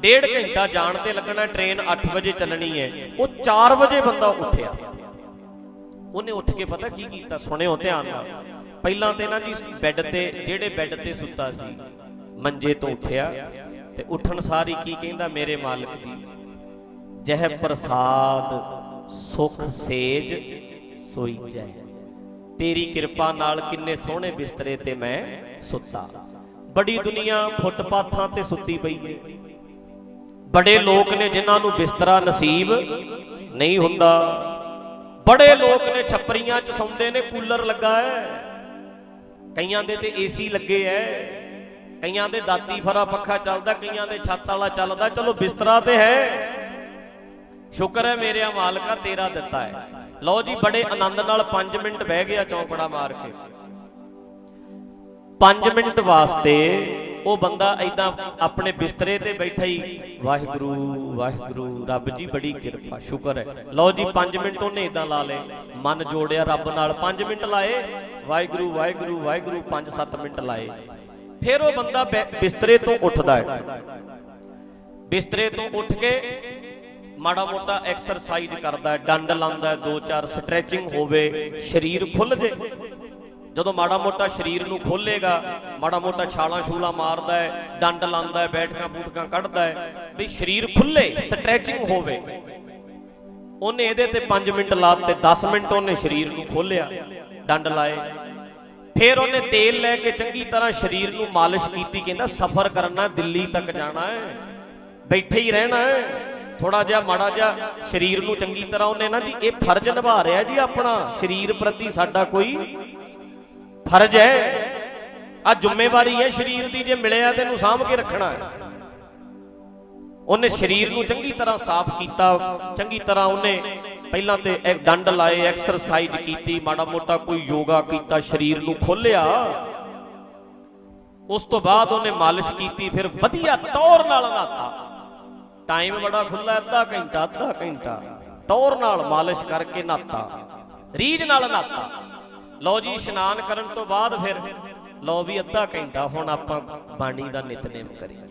ਡੇਢ ਘੰਟਾ ਜਾਣ ਤੇ ਲੱਗਣਾ, ਟ੍ਰੇਨ 8 ਵਜੇ ਚੱਲਣੀ ਹੈ। ਉਹ 4 ਵਜੇ ਬੰਦਾ ਉੱਠਿਆ। ਉਹਨੇ ਉੱਠ ਕੇ ਪਤਾ ਕੀ ਕੀਤਾ? ਸੁਣਿਓ ਧਿਆਨ ਨਾਲ। ਪਹਿਲਾਂ ਤੇ ਨਾ ਜੀ ਬੈੱਡ ਤੇ, ਜਿਹੜੇ ਬੈੱਡ ਤੇ ਸੁੱਤਾ ਸੀ, ਮੰਜੇ ਤੋਂ ਉੱਠਿਆ ਤੇ ਉੱਠਣ ਸਾਰੀ ਕੀ ਕਹਿੰਦਾ, ਮੇਰੇ ਮਾਲਕ ਜੀ, ਜਹ ਪ੍ਰਸਾਦ ਸੁਖ ਸੇਜ ਸੋਈ ਤੇਰੀ ਕਿਰਪਾ ਨਾਲ ਕਿੰਨੇ ਸੋਹਣੇ ਬਿਸਤਰੇ ਤੇ ਮੈਂ ਸੁੱਤਾ। ਬੜੀ ਦੁਨੀਆ ਫੁੱਟਪਾਥਾਂ ਤੇ ਸੁੱਤੀ ਪਈ ਹੈ ਬੜੇ ਲੋਕ ਨੇ ਜਿਨ੍ਹਾਂ ਨੂੰ ਬਿਸਤਰਾ ਨਸੀਬ ਨਹੀਂ ਹੁੰਦਾ। ਬੜੇ ਲੋਕ ਨੇ ਛੱਪਰੀਆਂ 'ਚ ਸੌਂਦੇ ਨੇ, ਕੂਲਰ ਲੱਗਾ ਹੈ। ਕਈਆਂ ਦੇ ਤੇ ਏਸੀ ਲੱਗੇ ਐ। ਕਈਆਂ ਦੇ ਦਾਤੀ ਫਰਾ ਪੱਖਾ ਚੱਲਦਾ, ਕਈਆਂ ਦੇ ਛੱਤ ਵਾਲਾ ਚੱਲਦਾ। ਚਲੋ ਬਿਸਤਰਾ ਤੇ ਹੈ। ਸ਼ੁਕਰ ਹੈ ਮੇਰਿਆ ਮਾਲਕਾ ਤੇਰਾ ਦਿੱਤਾ ਹੈ। ਲਓ ਜੀ, ਬੜੇ ਆਨੰਦ ਨਾਲ 5 ਮਿੰਟ ਬਹਿ ਗਿਆ ਚੌਂਕੜਾ ਮਾਰ ਕੇ। 5 ਮਿੰਟ ਵਾਸਤੇ ਉਹ ਬੰਦਾ ਐਦਾਂ ਆਪਣੇ ਬਿਸਤਰੇ ਤੇ ਬੈਠਾ ਹੀ, ਵਾਹਿਗੁਰੂ ਵਾਹਿਗੁਰੂ, ਰੱਬ ਜੀ ਬੜੀ ਕਿਰਪਾ, ਸ਼ੁਕਰ ਹੈ। ਲਓ ਜੀ 5 ਮਿੰਟ ਉਹਨੇ ਇਦਾਂ ਲਾ ਲਏ। ਮਨ ਜੋੜਿਆ ਰੱਬ ਨਾਲ 5 ਮਿੰਟ ਲਾਏ। ਵਾਹਿਗੁਰੂ ਵਾਹਿਗੁਰੂ ਵਾਹਿਗੁਰੂ 5-7 ਮਿੰਟ ਲਾਏ। ਫਿਰ ਉਹ ਬੰਦਾ ਬਿਸਤਰੇ ਤੋਂ ਉੱਠਦਾ ਹੈ। ਬਿਸਤਰੇ ਤੋਂ ਉੱਠ ਕੇ ਮਾੜਾ ਮੋਟਾ ਐਕਸਰਸਾਈਜ਼ ਕਰਦਾ ਹੈ, ਡੰਡ ਲਾਉਂਦਾ ਹੈ, ਦੋ ਚਾਰ ਸਟ੍ਰੈਚਿੰਗ ਹੋਵੇ, ਸਰੀਰ ਖੁੱਲ ਜੇ। ਜਦੋਂ ਮਾੜਾ ਮੋਟਾ ਸਰੀਰ ਨੂੰ ਖੋਲੇਗਾ ਮਾੜਾ ਮੋਟਾ ਛਾਲਾਂ ਛੂਲਾ ਮਾਰਦਾ ਹੈ, ਡੰਡ ਲਾਉਂਦਾ ਹੈ, ਬੈਠਕਾਂ ਬੂਟਕਾਂ ਕੱਢਦਾ ਹੈ, ਵੀ ਸਰੀਰ ਖੁੱਲੇ ਸਟ੍ਰੈਚਿੰਗ ਹੋਵੇ। ਉਹਨੇ ਇਹਦੇ ਤੇ 5 ਮਿੰਟ ਲਾਤੇ 10 ਮਿੰਟ ਉਹਨੇ ਸਰੀਰ ਨੂੰ ਖੋਲਿਆ ਡੰਡ ਲਾਏ। ਫਿਰ ਉਹਨੇ ਤੇਲ ਲੈ ਕੇ ਚੰਗੀ ਤਰ੍ਹਾਂ ਸਰੀਰ ਨੂੰ ਮਾਲਿਸ਼ ਕੀਤੀ, ਕਹਿੰਦਾ ਸਫ਼ਰ ਕਰਨਾ, ਦਿੱਲੀ ਤੱਕ ਜਾਣਾ ਹੈ, ਬੈਠੇ ਹੀ ਰਹਿਣਾ ਹੈ। ਥੋੜਾ ਜਿਹਾ ਮਾੜਾ ਜਿਹਾ ਸਰੀਰ ਨੂੰ ਚੰਗੀ ਤਰ੍ਹਾਂ ਉਹਨੇ ਨਾ ਜੀ, ਇਹ ਫਰਜ਼ ਨਿਭਾ ਰਿਹਾ ਜੀ ਆਪਣਾ। ਸਰੀਰ ਪ੍ਰਤੀ ਸਾਡਾ ਕੋਈ ਫਰਜ਼ ਹੈ। ਆ ਜ਼ਿੰਮੇਵਾਰੀ ਹੈ ਸਰੀਰ ਦੀ, ਜੇ ਮਿਲਿਆ ਤੈਨੂੰ ਸਾਂਭ ਕੇ ਰੱਖਣਾ ਹੈ। ਉਹਨੇ ਸਰੀਰ ਨੂੰ ਚੰਗੀ ਤਰ੍ਹਾਂ ਸਾਫ਼ ਕੀਤਾ, ਚੰਗੀ ਤਰ੍ਹਾਂ ਉਹਨੇ ਪਹਿਲਾਂ ਤੇ ਇੱਕ ਡੰਡ ਲਾਏ ਐਕਸਰਸਾਈਜ਼ ਕੀਤੀ, ਮਾੜਾ ਮੋਟਾ ਕੋਈ ਯੋਗਾ ਕੀਤਾ, ਸਰੀਰ ਨੂੰ ਖੋਲਿਆ ਉਸ ਤੋਂ ਬਾਅਦ ਉਹਨੇ ਮਾਲਿਸ਼ ਕੀਤੀ, ਫਿਰ ਵਧੀਆ ਤੌਰ ਨਾਲ ਨਹਾਤਾ। ਟਾਈਮ ਬੜਾ ਖੁੱਲਾ ਅੱਧਾ ਘੰਟਾ ਅੱਧਾ ਘੰਟਾ। ਤੌਰ ਨਾਲ ਮਾਲਿਸ਼ ਕਰਕੇ ਨਾਤਾ। ਰੀਝ ਨਾਲ ਨਾਤਾ। ਲਓ ਜੀ, ਇਸ਼ਨਾਨ ਕਰਨ ਤੋਂ ਬਾਅਦ ਫਿਰ। ਲਓ ਵੀ ਅੱਧਾ ਘੰਟਾ, ਹੁਣ ਆਪਾਂ ਬਾਣੀ ਦਾ ਨਿਤਨੇਮ ਕਰੀਏ।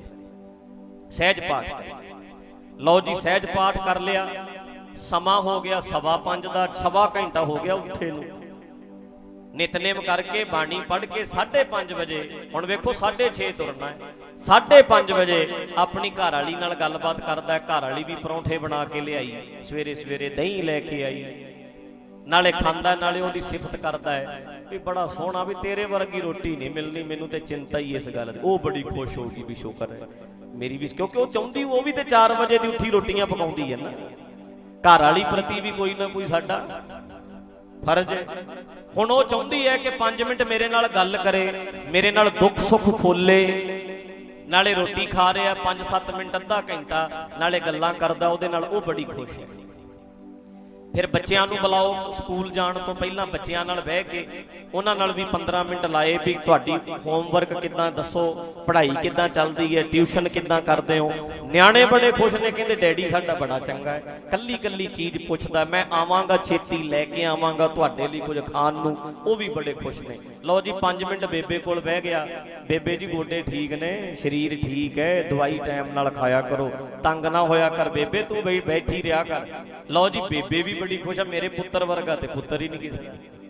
ਸਹਿਜ ਪਾਠ ਕਰੀਏ। ਲਓ ਜੀ, ਸਹਿਜ ਪਾਠ ਕਰ ਲਿਆ। ਸਮਾਂ ਹੋ ਗਿਆ ਸਵਾ 5 ਦਾ, ਸਵਾ ਘੰਟਾ ਹੋ ਗਿਆ ਉੱਠੇ ਨੂੰ। ਨਿਤਨੇਮ ਕਰਕੇ ਬਾਣੀ ਪੜ੍ਹ ਕੇ 5:30 ਵਜੇ, ਹੁਣ ਵੇਖੋ 6:30 ਤੁਰਨਾ ਹੈ। 5:30 ਵਜੇ ਆਪਣੀ ਘਰ ਵਾਲੀ ਨਾਲ ਗੱਲਬਾਤ ਕਰਦਾ ਘਰ ਵਾਲੀ ਵੀ ਪਰੌਂਠੇ ਬਣਾ ਕੇ ਲਿਆਈ, ਸਵੇਰੇ ਸਵੇਰੇ ਦਹੀਂ ਲੈ ਕੇ ਆਈ। ਨਾਲੇ ਖਾਂਦਾ, ਨਾਲੇ ਉਹਦੀ ਸਿਫਤ ਕਰਦਾ ਹੈ ਵੀ ਬੜਾ ਸੋਹਣਾ ਵੀ ਤੇਰੇ ਵਰਗੀ ਰੋਟੀ ਨਹੀਂ ਮਿਲਣੀ, ਮੈਨੂੰ ਤੇ ਚਿੰਤਾ ਹੀ ਇਸ ਗੱਲ ਦੀ। ਉਹ ਬੜੀ ਖੁਸ਼ ਹੋ ਗਈ ਵੀ ਸ਼ੁਕਰ ਹੈ। ਮੇਰੀ ਵੀ ਕਿਉਂਕਿ ਉਹ ਚਾਹੁੰਦੀ, ਉਹ ਵੀ ਤੇ 4 ਵਜੇ ਦੀ ਉੱਠੀ ਰੋਟੀਆਂ ਪਕਾਉਂਦੀ ਹੈ ਨਾ। ਘਰ ਵਾਲੀ ਪ੍ਰਤੀ ਵੀ ਕੋਈ ਨਾ ਕੋਈ ਸਾਡਾ ਫਰਜ਼ ਹੈ। ਹੁਣ ਉਹ ਚਾਹੁੰਦੀ ਹੈ ਕਿ 5 ਮਿੰਟ ਮੇਰੇ ਨਾਲ ਗੱਲ ਕਰੇ, ਮੇਰੇ ਨਾਲ ਦੁੱਖ ਸੁੱਖ ਫੋਲੇ। ਨਾਲੇ ਰੋਟੀ ਖਾ ਰਿਹਾ 5-7 ਮਿੰਟ, ਅੱਧਾ ਘੰਟਾ, ਨਾਲੇ ਗੱਲਾਂ ਕਰਦਾ, ਉਹਦੇ ਨਾਲ ਉਹ ਬੜੀ ਖੁਸ਼ ਹੈ। ਫਿਰ ਬੱਚਿਆਂ ਨੂੰ ਬੁਲਾਓ, ਸਕੂਲ ਜਾਣ ਤੋਂ ਪਹਿਲਾਂ ਬੱਚਿਆਂ ਨਾਲ ਬਹਿ ਕੇ ਉਹਨਾਂ ਨਾਲ ਵੀ 15 ਮਿੰਟ ਲਾਏ ਵੀ ਤੁਹਾਡੀ ਹੋਮਵਰਕ ਕਿੱਦਾਂ ਦੱਸੋ, ਪੜ੍ਹਾਈ ਕਿੱਦਾਂ ਚੱਲਦੀ ਹੈ ਟਿਊਸ਼ਨ ਕਿੱਦਾਂ ਕਰਦੇ ਹੋ? ਨਿਆਣੇ ਬੜੇ ਖੁਸ਼ ਨੇ, ਕਹਿੰਦੇ ਡੈਡੀ ਸਾਡਾ ਬੜਾ ਚੰਗਾ ਹੈ। ਕੱਲੀ ਕੱਲੀ ਚੀਜ਼ ਪੁੱਛਦਾ, ਮੈਂ ਆਵਾਂਗਾ ਛੇਤੀ ਲੈ ਕੇ ਆਵਾਂਗਾ ਤੁਹਾਡੇ ਲਈ ਕੁਝ ਖਾਣ ਨੂੰ, ਉਹ ਵੀ ਬੜੇ ਖੁਸ਼ ਨੇ। ਲਓ ਜੀ 5 ਮਿੰਟ ਬੇਬੇ ਕੋਲ ਬਹਿ ਗਿਆ। ਬੇਬੇ ਜੀ, ਗੋਡੇ ਠੀਕ ਨੇ, ਸਰੀਰ ਠੀਕ ਹੈ, ਦਵਾਈ ਟਾਈਮ ਨਾਲ ਖਾਇਆ ਕਰੋ। ਤੰਗ ਨਾ ਹੋਇਆ ਕਰ ਬੇਬੇ, ਤੂੰ ਬਈ ਬੈਠੀ ਰਿਹਾ ਕਰ। ਲਓ ਜੀ, ਬੇਬੇ ਵੀ ਬੜੀ ਖੁਸ਼ ਆ, ਮੇਰੇ ਪੁੱਤਰ ਵਰਗਾ ਤੇ ਪੁੱਤਰ ਹੀ ਨਹੀਂ ਕਿਸੇ ਦਾ।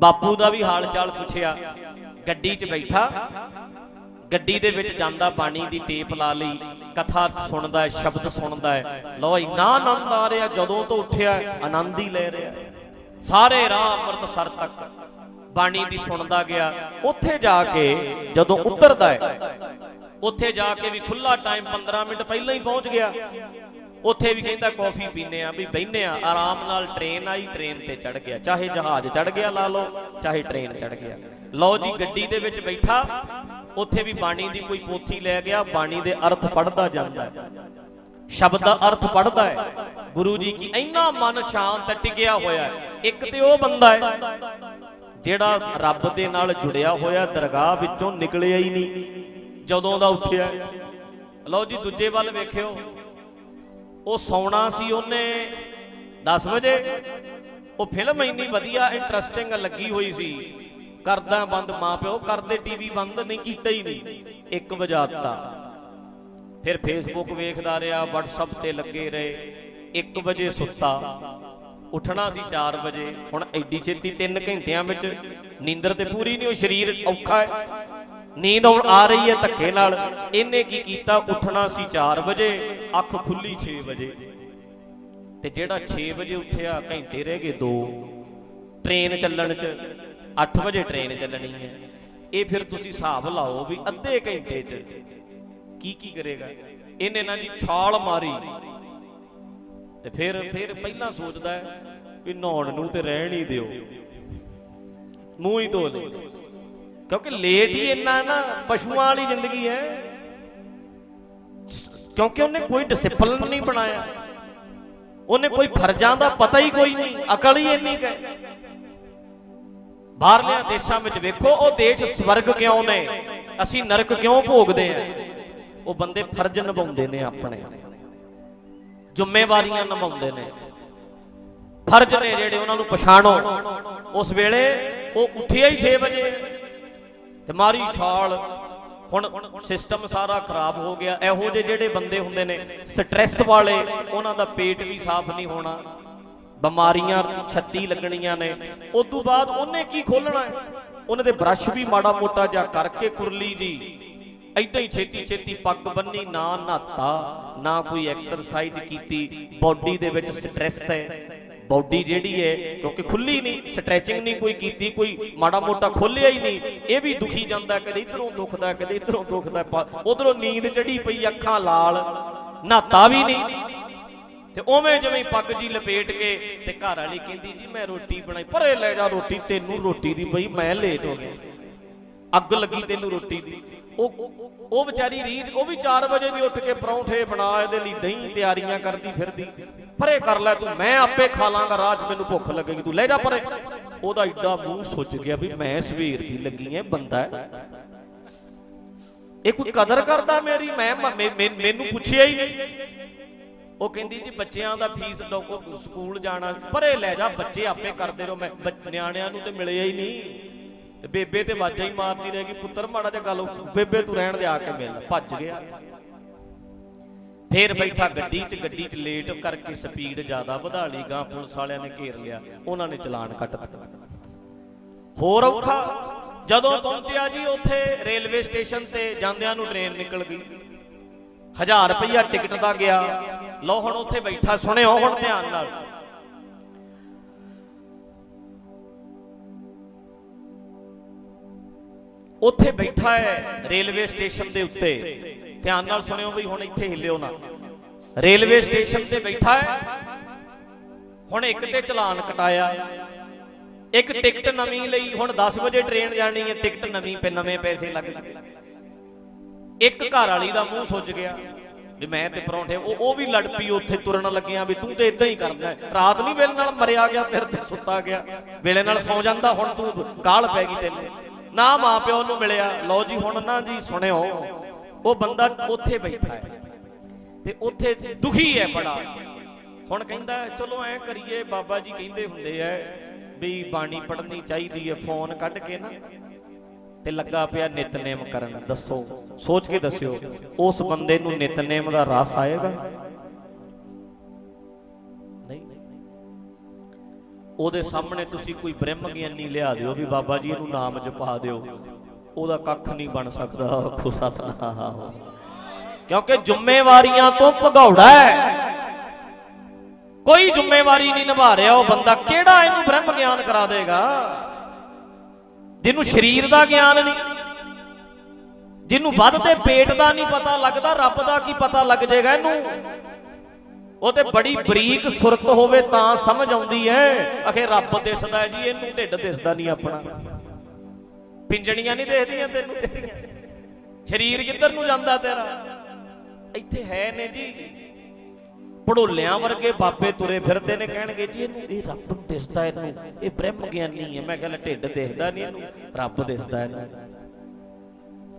ਬਾਪੂ ਦਾ ਵੀ ਹਾਲ ਚਾਲ ਪੁੱਛਿਆ। ਗੱਡੀ 'ਚ ਬੈਠਾ। ਗੱਡੀ ਦੇ ਵਿੱਚ ਜਾਂਦਾ ਬਾਣੀ ਦੀ ਟੇਪ ਲਾ ਲਈ। ਕਥਾ ਸੁਣਦਾ ਹੈ, ਸ਼ਬਦ ਸੁਣਦਾ ਹੈ। ਲਓ ਇੰਨਾ ਆਨੰਦ ਆ ਰਿਹਾ ਜਦੋਂ ਤੋਂ ਉੱਠਿਆ, ਆਨੰਦ ਹੀ ਲੈ ਰਿਹਾ। ਸਾਰੇ ਰਾਹ ਅੰਮ੍ਰਿਤਸਰ ਤੱਕ ਬਾਣੀ ਦੀ ਸੁਣਦਾ ਗਿਆ। ਉੱਥੇ ਜਾ ਕੇ ਜਦੋਂ ਉਤਰਦਾ ਹੈ, ਉੱਥੇ ਜਾ ਕੇ ਵੀ ਖੁੱਲਾ ਟਾਈਮ 15 ਮਿੰਟ ਪਹਿਲਾਂ ਹੀ ਪਹੁੰਚ ਗਿਆ। ਉੱਥੇ ਵੀ ਕਹਿੰਦਾ ਕਾਫੀ ਪੀਨੇ ਆ, ਵੀ ਬਹਿਨੇ ਆ, ਆਰਾਮ ਨਾਲ ਟ੍ਰੇਨ ਆਈ ਟ੍ਰੇਨ ਤੇ ਚੜ ਗਿਆ। ਚਾਹੇ ਜਹਾਜ਼ ਚੜ ਗਿਆ ਲਾ ਲਓ, ਚਾਹੇ ਟ੍ਰੇਨ ਚੜ ਗਿਆ। ਲਓ ਜੀ, ਗੱਡੀ ਦੇ ਵਿੱਚ ਬੈਠਾ, ਉੱਥੇ ਵੀ ਬਾਣੀ ਦੀ ਕੋਈ ਪੋਥੀ ਲੈ ਗਿਆ, ਬਾਣੀ ਦੇ ਅਰਥ ਪੜਦਾ ਜਾਂਦਾ ਸ਼ਬਦ ਦਾ ਅਰਥ ਪੜਦਾ ਹੈ। ਗੁਰੂ ਜੀ ਕੀ ਇੰਨਾ ਮਨ ਸ਼ਾਂਤ ਟਿਕਿਆ ਹੋਇਆ ਹੈ। ਇੱਕ ਤੇ ਉਹ ਬੰਦਾ ਹੈ, ਜਿਹੜਾ ਰੱਬ ਦੇ ਨਾਲ ਜੁੜਿਆ ਹੋਇਆ, ਦਰਗਾਹ ਵਿੱਚੋਂ ਨਿਕਲਿਆ ਹੀ ਨਹੀਂ, ਜਦੋਂ ਦਾ ਉੱਠਿਆ। ਲਓ ਜੀ, ਦੂਜੇ ਵੱਲ ਵੇਖਿਓ। ਉਹ ਸੌਣਾ ਸੀ ਉਹਨੇ। 10 ਵਜੇ। ਉਹ ਫਿਲਮ ਇੰਨੀ ਵਧੀਆ ਇੰਟਰਸਟਿੰਗ ਲੱਗੀ ਹੋਈ ਸੀ। ਕਰਦਾ ਬੰਦ ਮਾਂ ਕਰਦੇ ਟੀਵੀ ਬੰਦ, ਨਹੀਂ ਕੀਤਾ ਹੀ ਨਹੀਂ। 1 ਵਜਾਤਾ ਫਿਰ ਫੇਸਬੁੱਕ ਵੇਖਦਾ ਰਿਹਾ, WhatsApp ਤੇ ਲੱਗੇ ਰਹੇ। 1 ਵਜੇ ਸੁੱਤਾ। ਉੱਠਣਾ ਸੀ 4 ਵਜੇ। ਹੁਣ ਐਡੀ ਛੇਤੀ 3 ਘੰਟਿਆਂ ਵਿੱਚ ਨੀਂਦਰ ਤੇ ਪੂਰੀ ਨਹੀਂ ਉਹ ਸਰੀਰ ਔਖਾ ਹੈ। ਨੀਂਦ ਆਉਣ ਆ ਰਹੀ ਹੈ ਧੱਕੇ ਨਾਲ। ਇਹਨੇ ਕੀ ਕੀਤਾ? ਉੱਠਣਾ ਸੀ 4 ਵਜੇ, ਅੱਖ ਖੁੱਲੀ 6 ਵਜੇ। ਤੇ ਜਿਹੜਾ 6 ਵਜੇ ਉੱਠਿਆ, ਘੰਟੇ ਰਹਿ ਗਏ 2 ਟ੍ਰੇਨ ਚੱਲਣ ਚ 8 ਵਜੇ ਟ੍ਰੇਨ ਚੱਲਣੀ ਹੈ। ਇਹ ਫਿਰ ਤੁਸੀਂ ਹਿਸਾਬ ਲਾਓ ਵੀ ਅੱਧੇ ਘੰਟੇ ਚ ਕੀ ਕੀ ਕਰੇਗਾ। ਇਹਨੇ ਨਾ ਜੀ ਛਾਲ ਮਾਰੀ। ਤੇ ਫਿਰ ਫਿਰ ਪਹਿਲਾਂ ਸੋਚਦਾ ਹੈ ਵੀ ਨਹਾਉਣ ਨੂੰ ਤੇ ਰਹਿਣ ਹੀ ਦਿਓ। ਮੂੰਹ ਹੀ ਧੋ ਲੈ ਕਿਉਂਕਿ ਲੇਟ ਹੀ ਇੰਨਾ ਨਾ ਪਸ਼ੂਆਂ ਵਾਲੀ ਜ਼ਿੰਦਗੀ ਹੈ। ਕਿਉਂਕਿ ਉਹਨੇ ਕੋਈ ਡਿਸਪਲਿਨ ਨਹੀਂ ਬਣਾਇਆ। ਉਹਨੇ ਕੋਈ ਫਰਜ਼ਾਂ ਦਾ ਪਤਾ ਹੀ ਕੋਈ ਨਹੀਂ, ਅਕਲ ਹੀ ਇੰਨੀ ਹੈ। ਬਾਹਰਲਿਆਂ ਦੇਸ਼ਾਂ ਵਿੱਚ ਵੇਖੋ, ਉਹ ਦੇਸ਼ ਸਵਰਗ ਕਿਉਂ ਨੇ? ਅਸੀਂ ਨਰਕ ਕਿਉਂ ਭੋਗਦੇ ਆ ਉਹ ਬੰਦੇ ਫਰਜ਼ ਨਿਭਾਉਂਦੇ ਨੇ ਆਪਣੇ। ਜ਼ਿੰਮੇਵਾਰੀਆਂ ਨਿਭਾਉਂਦੇ ਨੇ। ਫਰਜ਼ ਨੇ ਜਿਹੜੇ ਉਹਨਾਂ ਨੂੰ ਪਛਾਣੋ। ਉਸ ਵੇਲੇ ਉਹ ਉੱਠਿਆ ਹੀ 6 ਵਜੇ। ਤੇ ਮਾਰੀ ਛਾਲ। ਹੁਣ ਸਿਸਟਮ ਸਾਰਾ ਖਰਾਬ ਹੋ ਗਿਆ। ਇਹੋ ਜਿਹੇ ਜਿਹੜੇ ਬੰਦੇ ਹੁੰਦੇ ਨੇ ਸਟ੍ਰੈਸ ਵਾਲੇ, ਉਹਨਾਂ ਦਾ ਪੇਟ ਵੀ ਸਾਫ਼ ਨਹੀਂ ਹੋਣਾ। ਬਿਮਾਰੀਆਂ ਛੱਤੀ ਲੱਗਣੀਆਂ ਨੇ। ਉਸ ਤੋਂ ਬਾਅਦ ਉਹਨੇ ਕੀ ਖੋਲਣਾ ਹੈ? ਉਹਨੇ ਤੇ ਬ੍ਰਸ਼ ਵੀ ਮਾੜਾ ਮੋਟਾ ਜਿਹਾ ਕਰਕੇ ਕੁਰਲੀ ਦੀ ਐਦਾਂ ਹੀ ਛੇਤੀ ਛੇਤੀ ਪੱਗ ਬੰਨੀ, ਨਾ ਨਹਾਤਾ, ਨਾ ਕੋਈ ਐਕਸਰਸਾਈਜ਼ ਕੀਤੀ। ਬਾਡੀ ਦੇ ਵਿੱਚ ਸਟ੍ਰੈਸ ਹੈ। ਬਾਡੀ ਜਿਹੜੀ ਹੈ, ਕਿਉਂਕਿ ਖੁੱਲੀ ਨਹੀਂ ਸਟ੍ਰੈਚਿੰਗ ਨਹੀਂ ਕੋਈ ਕੀਤੀ, ਕੋਈ ਮਾੜਾ ਮੋਟਾ ਖੋਲਿਆ ਹੀ ਨਹੀਂ, ਇਹ ਵੀ ਦੁਖੀ ਜਾਂਦਾ, ਕਦੇ ਇਧਰੋਂ ਦੁਖਦਾ, ਕਦੇ ਇਧਰੋਂ ਦੁਖਦਾ ਉਧਰੋਂ ਨੀਂਦ ਚੜੀ ਪਈ, ਅੱਖਾਂ ਲਾਲ, ਨਹਾਤਾ ਵੀ ਨਹੀਂ। ਤੇ ਉਵੇਂ ਜਿਵੇਂ ਪੱਗ ਜੀ ਲਪੇਟ ਕੇ ਤੇ ਘਰ ਵਾਲੀ ਕਹਿੰਦੀ, ਜੀ, ਮੈਂ ਰੋਟੀ ਬਣਾਈ, ਪਰੇ ਲੈ ਜਾ ਰੋਟੀ, ਤੈਨੂੰ ਰੋਟੀ ਦੀ ਪਈ ਮੈਂ ਲੇਟ ਹੋ ਗਿਆ। ਅੱਗ ਲੱਗੀ ਤੈਨੂੰ ਰੋਟੀ ਦੀ। ਉਹ ਉਹ ਵਿਚਾਰੀ ਰੀਤ ਉਹ ਵੀ 4 ਵਜੇ ਦੀ ਉੱਠ ਕੇ ਪਰੌਂਠੇ ਬਣਾ, ਇਹਦੇ ਲਈ ਦਹੀਂ ਤਿਆਰੀਆਂ ਕਰਦੀ ਫਿਰਦੀ। ਪਰੇ ਕਰ ਲੈ ਤੂੰ, ਮੈਂ ਆਪੇ ਖਾ ਲਾਂਗਾ ਰਾਜ ਮੈਨੂੰ ਭੁੱਖ ਲੱਗੇਗੀ, ਤੂੰ ਲੈ ਜਾ ਪਰੇ। ਉਹਦਾ ਏਡਾ ਮੂੰਹ ਸੁੱਜ ਗਿਆ ਵੀ ਮੈਂ ਸਵੇਰ ਦੀ ਲੱਗੀ ਐ, ਬੰਦਾ ਇਹ ਕੋਈ ਕਦਰ ਕਰਦਾ ਮੇਰੀ? ਮੈਂ ਮੈਨੂੰ ਪੁੱਛਿਆ ਹੀ ਨਹੀਂ। ਉਹ ਕਹਿੰਦੀ ਜੀ ਬੱਚਿਆਂ ਦਾ ਫੀਸ ਲੋਕੋ ਸਕੂਲ ਜਾਣਾ, ਪਰੇ ਲੈ ਜਾ, ਬੱਚੇ ਆਪੇ ਕਰਦੇ ਰਹੋ, ਮੈਂ ਨਿਆਣਿਆਂ ਨੂੰ ਤੇ ਮਿਲਿਆ ਹੀ ਨਹੀਂ। ਤੇ ਬੇਬੇ ਤੇ ਵਾਜਾ ਹੀ ਮਾਰਦੀ ਰਹਿ ਗਈ, ਪੁੱਤਰ ਮਾੜਾ ਜਿਹਾ ਗੱਲ, ਬੇਬੇ ਤੂੰ ਰਹਿਣ ਦੇ ਆ ਕੇ ਮਿਲ, ਭੱਜ ਗਿਆ। ਫੇਰ ਬੈਠਾ ਗੱਡੀ 'ਚ ਗੱਡੀ 'ਚ ਲੇਟ ਕਰਕੇ ਸਪੀਡ ਜ਼ਿਆਦਾ ਵਧਾ ਲਈ ਗਾਂ ਪੁਲਿਸ ਵਾਲਿਆਂ ਨੇ ਘੇਰ ਲਿਆ, ਉਹਨਾਂ ਨੇ ਚਲਾਨ ਕੱਟ ਦਿੱਤਾ। ਹੋਰ ਔਖਾ, ਜਦੋਂ ਪਹੁੰਚਿਆ ਜੀ ਉੱਥੇ ਰੇਲਵੇ ਸਟੇਸ਼ਨ ਤੇ, ਜਾਂਦਿਆਂ ਨੂੰ ਟ੍ਰੇਨ ਨਿਕਲ ਗਈ। 1000 ਰੁਪਇਆ ਟਿਕਟ ਦਾ ਗਿਆ। ਲਓ ਹੁਣ ਉੱਥੇ ਬੈਠਾ, ਸੁਣਿਓ ਹੁਣ ਧਿਆਨ ਨਾਲ। ਉੱਥੇ ਬੈਠਾ ਹੈ ਰੇਲਵੇ ਸਟੇਸ਼ਨ ਦੇ ਉੱਤੇ। ਧਿਆਨ ਨਾਲ ਸੁਣਿਓ ਬਈ ਹੁਣ ਇੱਥੇ ਹਿੱਲਿਓ ਨਾ। ਰੇਲਵੇ ਸਟੇਸ਼ਨ ਤੇ ਬੈਠਾ ਹੈ। ਹੁਣ ਇੱਕ ਤੇ ਚਲਾਨ ਕਟਾਇਆ। ਇੱਕ ਟਿਕਟ ਨਵੀਂ ਲਈ, ਹੁਣ 10 ਵਜੇ ਟ੍ਰੇਨ ਜਾਣੀ ਹੈ। ਟਿਕਟ ਨਵੀਂ ਪੇ, ਨਵੇਂ ਪੈਸੇ ਲੱਗ ਗਏ। ਇੱਕ ਘਰ ਵਾਲੀ ਦਾ ਮੂੰਹ ਸੁੱਜ ਗਿਆ। ਵੀ ਮੈਂ ਤੇ ਪਰੌਂਠੇ, ਉਹ ਉਹ ਵੀ ਲੜ ਪਈ, ਉੱਥੇ ਤੁਰਨ ਲੱਗਿਆ ਵੀ ਤੂੰ ਤੇ ਇਦਾਂ ਹੀ ਕਰਦਾ ਰਾਤ ਨਹੀਂ ਵੇਲੇ ਨਾਲ ਮਰਿਆ ਗਿਆ, ਤੇਰੇ ਤੇ ਸੁੱਤਾ ਗਿਆ। ਵੇਲੇ ਨਾਲ ਸੌ ਜਾਂਦਾ, ਹੁਣ ਤੂੰ ਕਾਲ ਪੈ ਗਈ ਤੈਨੂੰ। ਨਾ ਮਾਪਿਓ ਨੂੰ ਮਿਲਿਆ। ਲਓ ਜੀ, ਹੁਣ ਨਾ ਜੀ, ਸੁਣਿਓ। ਉਹ ਬੰਦਾ ਉੱਥੇ ਬੈਠਾ ਹੈ ਤੇ ਉੱਥੇ ਦੁਖੀ ਹੈ ਬੜਾ। ਹੁਣ ਕਹਿੰਦਾ, ਚਲੋ ਐ ਕਰੀਏ, ਬਾਬਾ ਜੀ ਕਹਿੰਦੇ ਹੁੰਦੇ ਐ ਵੀ ਬਾਣੀ ਪੜ੍ਹਨੀ ਚਾਹੀਦੀ ਹੈ, ਫੋਨ ਕੱਢ ਕੇ ਨਾ ਤੇ ਲੱਗਾ ਪਿਆ ਨਿਤਨੇਮ ਕਰਨ। ਦੱਸੋ, ਸੋਚ ਕੇ ਦੱਸਿਓ, ਉਸ ਬੰਦੇ ਨੂੰ ਨਿਤਨੇਮ ਦਾ ਰਸ ਆਏਗਾ? ਨਹੀਂ। ਉਹਦੇ ਸਾਹਮਣੇ ਤੁਸੀਂ ਕੋਈ ਬ੍ਰਹਮ ਗਿਆਨੀ ਲਿਆ ਦਿਓ ਵੀ ਬਾਬਾ ਜੀ ਇਹਨੂੰ ਨਾਮ ਜਪਾ ਦਿਓ। ਉਹਦਾ ਕੱਖ ਨਹੀਂ ਬਣ ਸਕਦਾ, ਆਖੋ ਸਤਨਾਮ। ਕਿਉਂਕਿ ਜ਼ਿੰਮੇਵਾਰੀਆਂ ਤੋਂ ਭਗੌੜਾ ਹੈ। ਕੋਈ ਜ਼ਿੰਮੇਵਾਰੀ ਨਹੀਂ ਨਿਭਾ ਰਿਹਾ ਉਹ ਬੰਦਾ। ਕਿਹੜਾ ਇਹਨੂੰ ਬ੍ਰਹਮ ਗਿਆਨ ਕਰਾ ਦੇਗਾ? ਜਿਹਨੂੰ ਸਰੀਰ ਦਾ ਗਿਆਨ ਨਹੀਂ, ਜਿਹਨੂੰ ਵੱਧ ਤੇ ਪੇਟ ਦਾ ਨਹੀਂ ਪਤਾ ਲੱਗਦਾ, ਰੱਬ ਦਾ ਕੀ ਪਤਾ ਲੱਗ ਜਾਏਗਾ ਇਹਨੂੰ? ਉਹ ਤੇ ਬੜੀ ਬਰੀਕ ਸੁਰਤ ਹੋਵੇ ਤਾਂ ਸਮਝ ਆਉਂਦੀ ਹੈ। ਅਖੇ ਰੱਬ ਦਿਸਦਾ ਜੀ, ਇਹਨੂੰ ਢਿੱਡ ਦਿਸਦਾ ਨਹੀਂ ਆਪਣਾ। ਪਿੰਜਣੀਆਂ ਨਹੀਂ ਦੇਖਦੀਆਂ ਤੈਨੂੰ ਤੇਰੀਆਂ। ਸਰੀਰ ਕਿੱਧਰ ਨੂੰ ਜਾਂਦਾ ਤੇਰਾ? ਇੱਥੇ ਹੈ ਨੇ ਜੀ। ਪੜੋਲਿਆਂ ਵਰਗੇ ਬਾਬੇ ਤੁਰੇ ਫਿਰਦੇ ਨੇ, ਕਹਿਣਗੇ ਜੀ, ਇਹਨੂੰ ਇਹ ਰੱਬ ਨੂੰ ਦਿਸਦਾ ਇਹਨੂੰ। ਇਹ ਬ੍ਰਹਮ ਗਿਆਨੀ ਹੈ। ਮੈਂ ਕਹਿੰਦਾ ਢਿੱਡ ਦੇਖਦਾ ਨਹੀਂ ਇਹਨੂੰ, ਰੱਬ ਦਿਸਦਾ ਇਹਨੂੰ।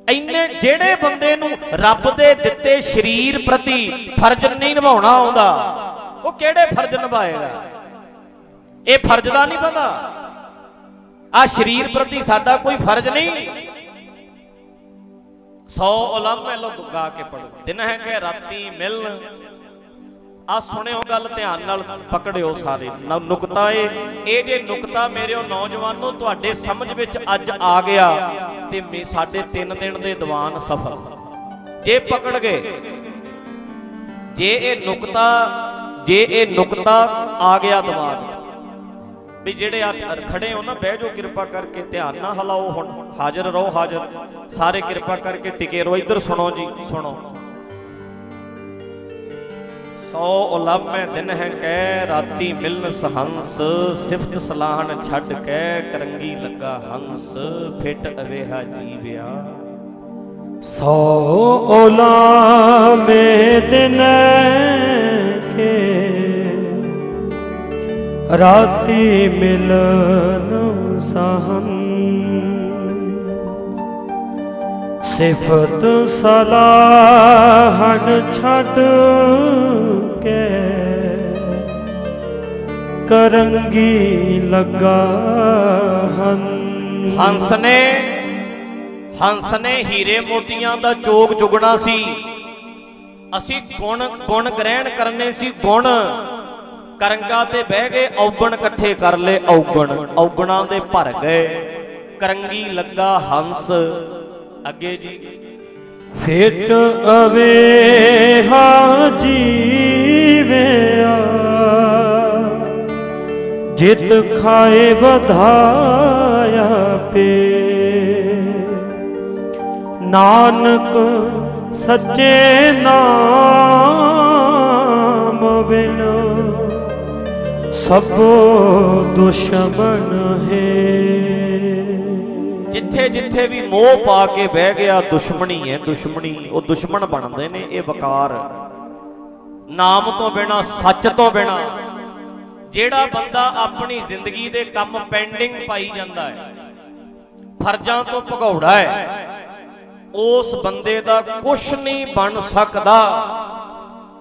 ਇੰਨੇ ਜਿਹੜੇ ਬੰਦੇ ਨੂੰ ਰੱਬ ਦੇ ਦਿੱਤੇ ਸਰੀਰ ਪ੍ਰਤੀ ਫਰਜ਼ ਨਹੀਂ ਨਿਭਾਉਣਾ ਆਉਂਦਾ, ਉਹ ਕਿਹੜੇ ਫਰਜ਼ ਨਿਭਾਏਗਾ? ਇਹ ਫਰਜ਼ ਦਾ ਨਹੀਂ ਪਤਾ। ਆ ਸਰੀਰ ਪ੍ਰਤੀ ਸਾਡਾ ਕੋਈ ਫਰਜ਼ ਨਹੀਂ। 100 ਉਲਮੇ ਲੋ ਗਾ ਕੇ ਪੜੋ ਦਿਨ ਹੈ ਕਿ ਰਾਤੀ ਮਿਲਣ। ਆ ਸੁਣਿਓ ਗੱਲ ਧਿਆਨ ਨਾਲ, ਪਕੜਿਓ ਸਾਰੇ। ਨੁਕਤਾ ਏ। ਇਹ ਜੇ ਨੁਕਤਾ ਮੇਰਿਓ ਨੌਜਵਾਨੋ ਤੁਹਾਡੇ ਸਮਝ ਵਿੱਚ ਅੱਜ ਆ ਗਿਆ ਤੇ ਮੇ, ਸਾਡੇ 3 ਦਿਨ ਦੇ ਦੀਵਾਨ ਸਫਲ। ਜੇ ਪਕੜ ਗਏ, ਜੇ ਇਹ ਨੁਕਤਾ, ਜੇ ਇਹ ਨੁਕਤਾ ਆ ਗਿਆ ਦਿਮਾਗ ਵੀ ਜਿਹੜੇ ਆ ਖੜੇ ਹੋ ਨਾ, ਬਹਿ ਜਾਓ, ਕਿਰਪਾ ਕਰਕੇ ਧਿਆਨ ਨਾ ਹਲਾਓ ਹੁਣ। ਹਾਜ਼ਰ ਰਹੋ, ਹਾਜ਼ਰ। ਸਾਰੇ ਕਿਰਪਾ ਕਰਕੇ ਟਿਕੇ ਰਹੋ। ਇੱਧਰ ਸੁਣੋ ਜੀ, ਸੁਣੋ। ਸੋ ਉਲਮੇ ਦਿਨ ਹੈ ਕਹਿ, ਰਾਤੀ ਮਿਲਨ ਸਹੰਸ, ਸਿਫਤ ਸਲਾਹਨ ਛੱਡ ਕੇ ਕਰੰਗੀ ਲੱਗਾ ਹੰਸ, ਫਿਟ ਅਵੇਹਾ ਜੀਵਿਆ। ਸੋ ਓਲਾ ਮੇ ਦਿਨ ਕੇ ਰਾਤੀ ਮਿਲਨ ਸਹੰ ਸਿਫਤ ਸਲਾਹਨ ਛੱਡ ਕੇ ਕਰੰਗੀ ਲੱਗਾ ਹਨ। ਹੰਸ ਨੇ ਹੰਸ ਨੇ ਹੀਰੇ ਮੋਤੀਆਂ ਦਾ ਚੋਗ ਚੁਗਣਾ ਸੀ। ਅਸੀਂ ਗੁਣ ਗੁਣ ਗ੍ਰਹਿਣ ਕਰਨੇ ਸੀ, ਗੁਣ। ਕਰੰਗਾ ਤੇ ਬਹਿ ਗਏ, ਔਗਣ ਇਕੱਠੇ ਕਰ ਲਏ, ਔਗਣ। ਔਗਣਾਂ ਦੇ ਭਰ ਗਏ। ਕਰੰਗੀ ਲੱਗਾ ਹੰਸ। ਅੱਗੇ ਜੀ। ਫਿਟ ਅਵੇਹਾ ਜੀਵਿਆ ਜਿਤ ਖਾਏ ਵਧਾਇਆ ਪੇ ਨਾਨਕ ਸੱਚੇ ਨਾਮ ਬਿਨ ਸਭੋ ਦੁਸ਼ਮਣ ਹੈ। ਜਿੱਥੇ ਜਿੱਥੇ ਵੀ ਮੋਹ ਪਾ ਕੇ ਬਹਿ ਗਿਆ, ਦੁਸ਼ਮਣੀ ਹੈ ਦੁਸ਼ਮਣੀ, ਉਹ ਦੁਸ਼ਮਣ ਬਣਦੇ ਨੇ, ਇਹ ਵਕਾਰ। ਨਾਮ ਤੋਂ ਬਿਨਾ, ਸੱਚ ਤੋਂ ਬਿਨਾ, ਜਿਹੜਾ ਬੰਦਾ ਆਪਣੀ ਜ਼ਿੰਦਗੀ ਦੇ ਕੰਮ ਪੈਂਡਿੰਗ ਪਾਈ ਜਾਂਦਾ ਹੈ, ਫਰਜ਼ਾਂ ਤੋਂ ਭਗੌੜਾ ਹੈ, ਉਸ ਬੰਦੇ ਦਾ ਕੁਝ ਨਹੀਂ ਬਣ ਸਕਦਾ।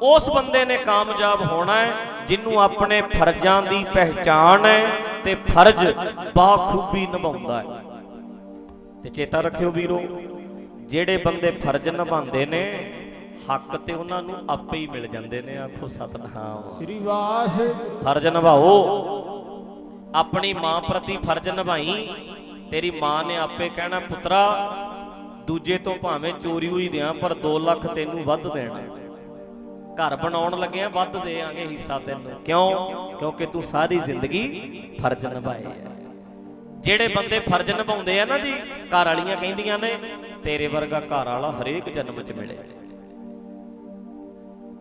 ਉਸ ਬੰਦੇ ਨੇ ਕਾਮਯਾਬ ਹੋਣਾ ਹੈ ਜਿਹਨੂੰ ਆਪਣੇ ਫਰਜ਼ਾਂ ਦੀ ਪਹਿਚਾਣ ਹੈ ਤੇ ਫਰਜ਼ ਬਾਖੂਬੀ ਨਿਭਾਉਂਦਾ ਹੈ। ਤੇ ਚੇਤਾ ਰੱਖਿਓ ਵੀਰੋ ਜਿਹੜੇ ਬੰਦੇ ਫਰਜ਼ ਨਿਭਾਉਂਦੇ ਨੇ ਹੱਕ ਤੇ ਉਹਨਾਂ ਨੂੰ ਆਪੇ ਹੀ ਮਿਲ ਜਾਂਦੇ ਨੇ ਆਖੋ ਸਤਨਾਮ। ਸ੍ਰੀ ਵਾਹਿਗੁਰੂ। ਫਰਜ਼ ਨਿਭਾਓ। ਆਪਣੀ ਮਾਂ ਪ੍ਰਤੀ ਫਰਜ਼ ਨਿਭਾਈ ਤੇਰੀ ਮਾਂ ਨੇ ਆਪੇ ਕਹਿਣਾ ਪੁੱਤਰਾ ਦੂਜੇ ਤੋਂ ਭਾਵੇਂ ਚੋਰੀ ਹੋਈ ਦਿਆਂ ਪਰ 2 ਲੱਖ ਤੈਨੂੰ ਵੱਧ ਦੇਣਾ ਘਰ ਬਣਾਉਣ ਲੱਗਿਆ ਵੱਧ ਦੇਾਂਗੇ ਹਿੱਸਾ ਤੈਨੂੰ। ਕਿਉਂ? ਕਿਉਂਕਿ ਤੂੰ ਸਾਰੀ ਜ਼ਿੰਦਗੀ ਫਰਜ਼ ਨਿਭਾਏ ਆ। ਜਿਹੜੇ ਬੰਦੇ ਫਰਜ਼ ਨਿਭਾਉਂਦੇ ਆ ਨਾ ਜੀ, ਘਰ ਵਾਲੀਆਂ ਕਹਿੰਦੀਆਂ ਨੇ, ਤੇਰੇ ਵਰਗਾ ਘਰ ਵਾਲਾ ਹਰੇਕ ਜਨਮ 'ਚ ਮਿਲੇ।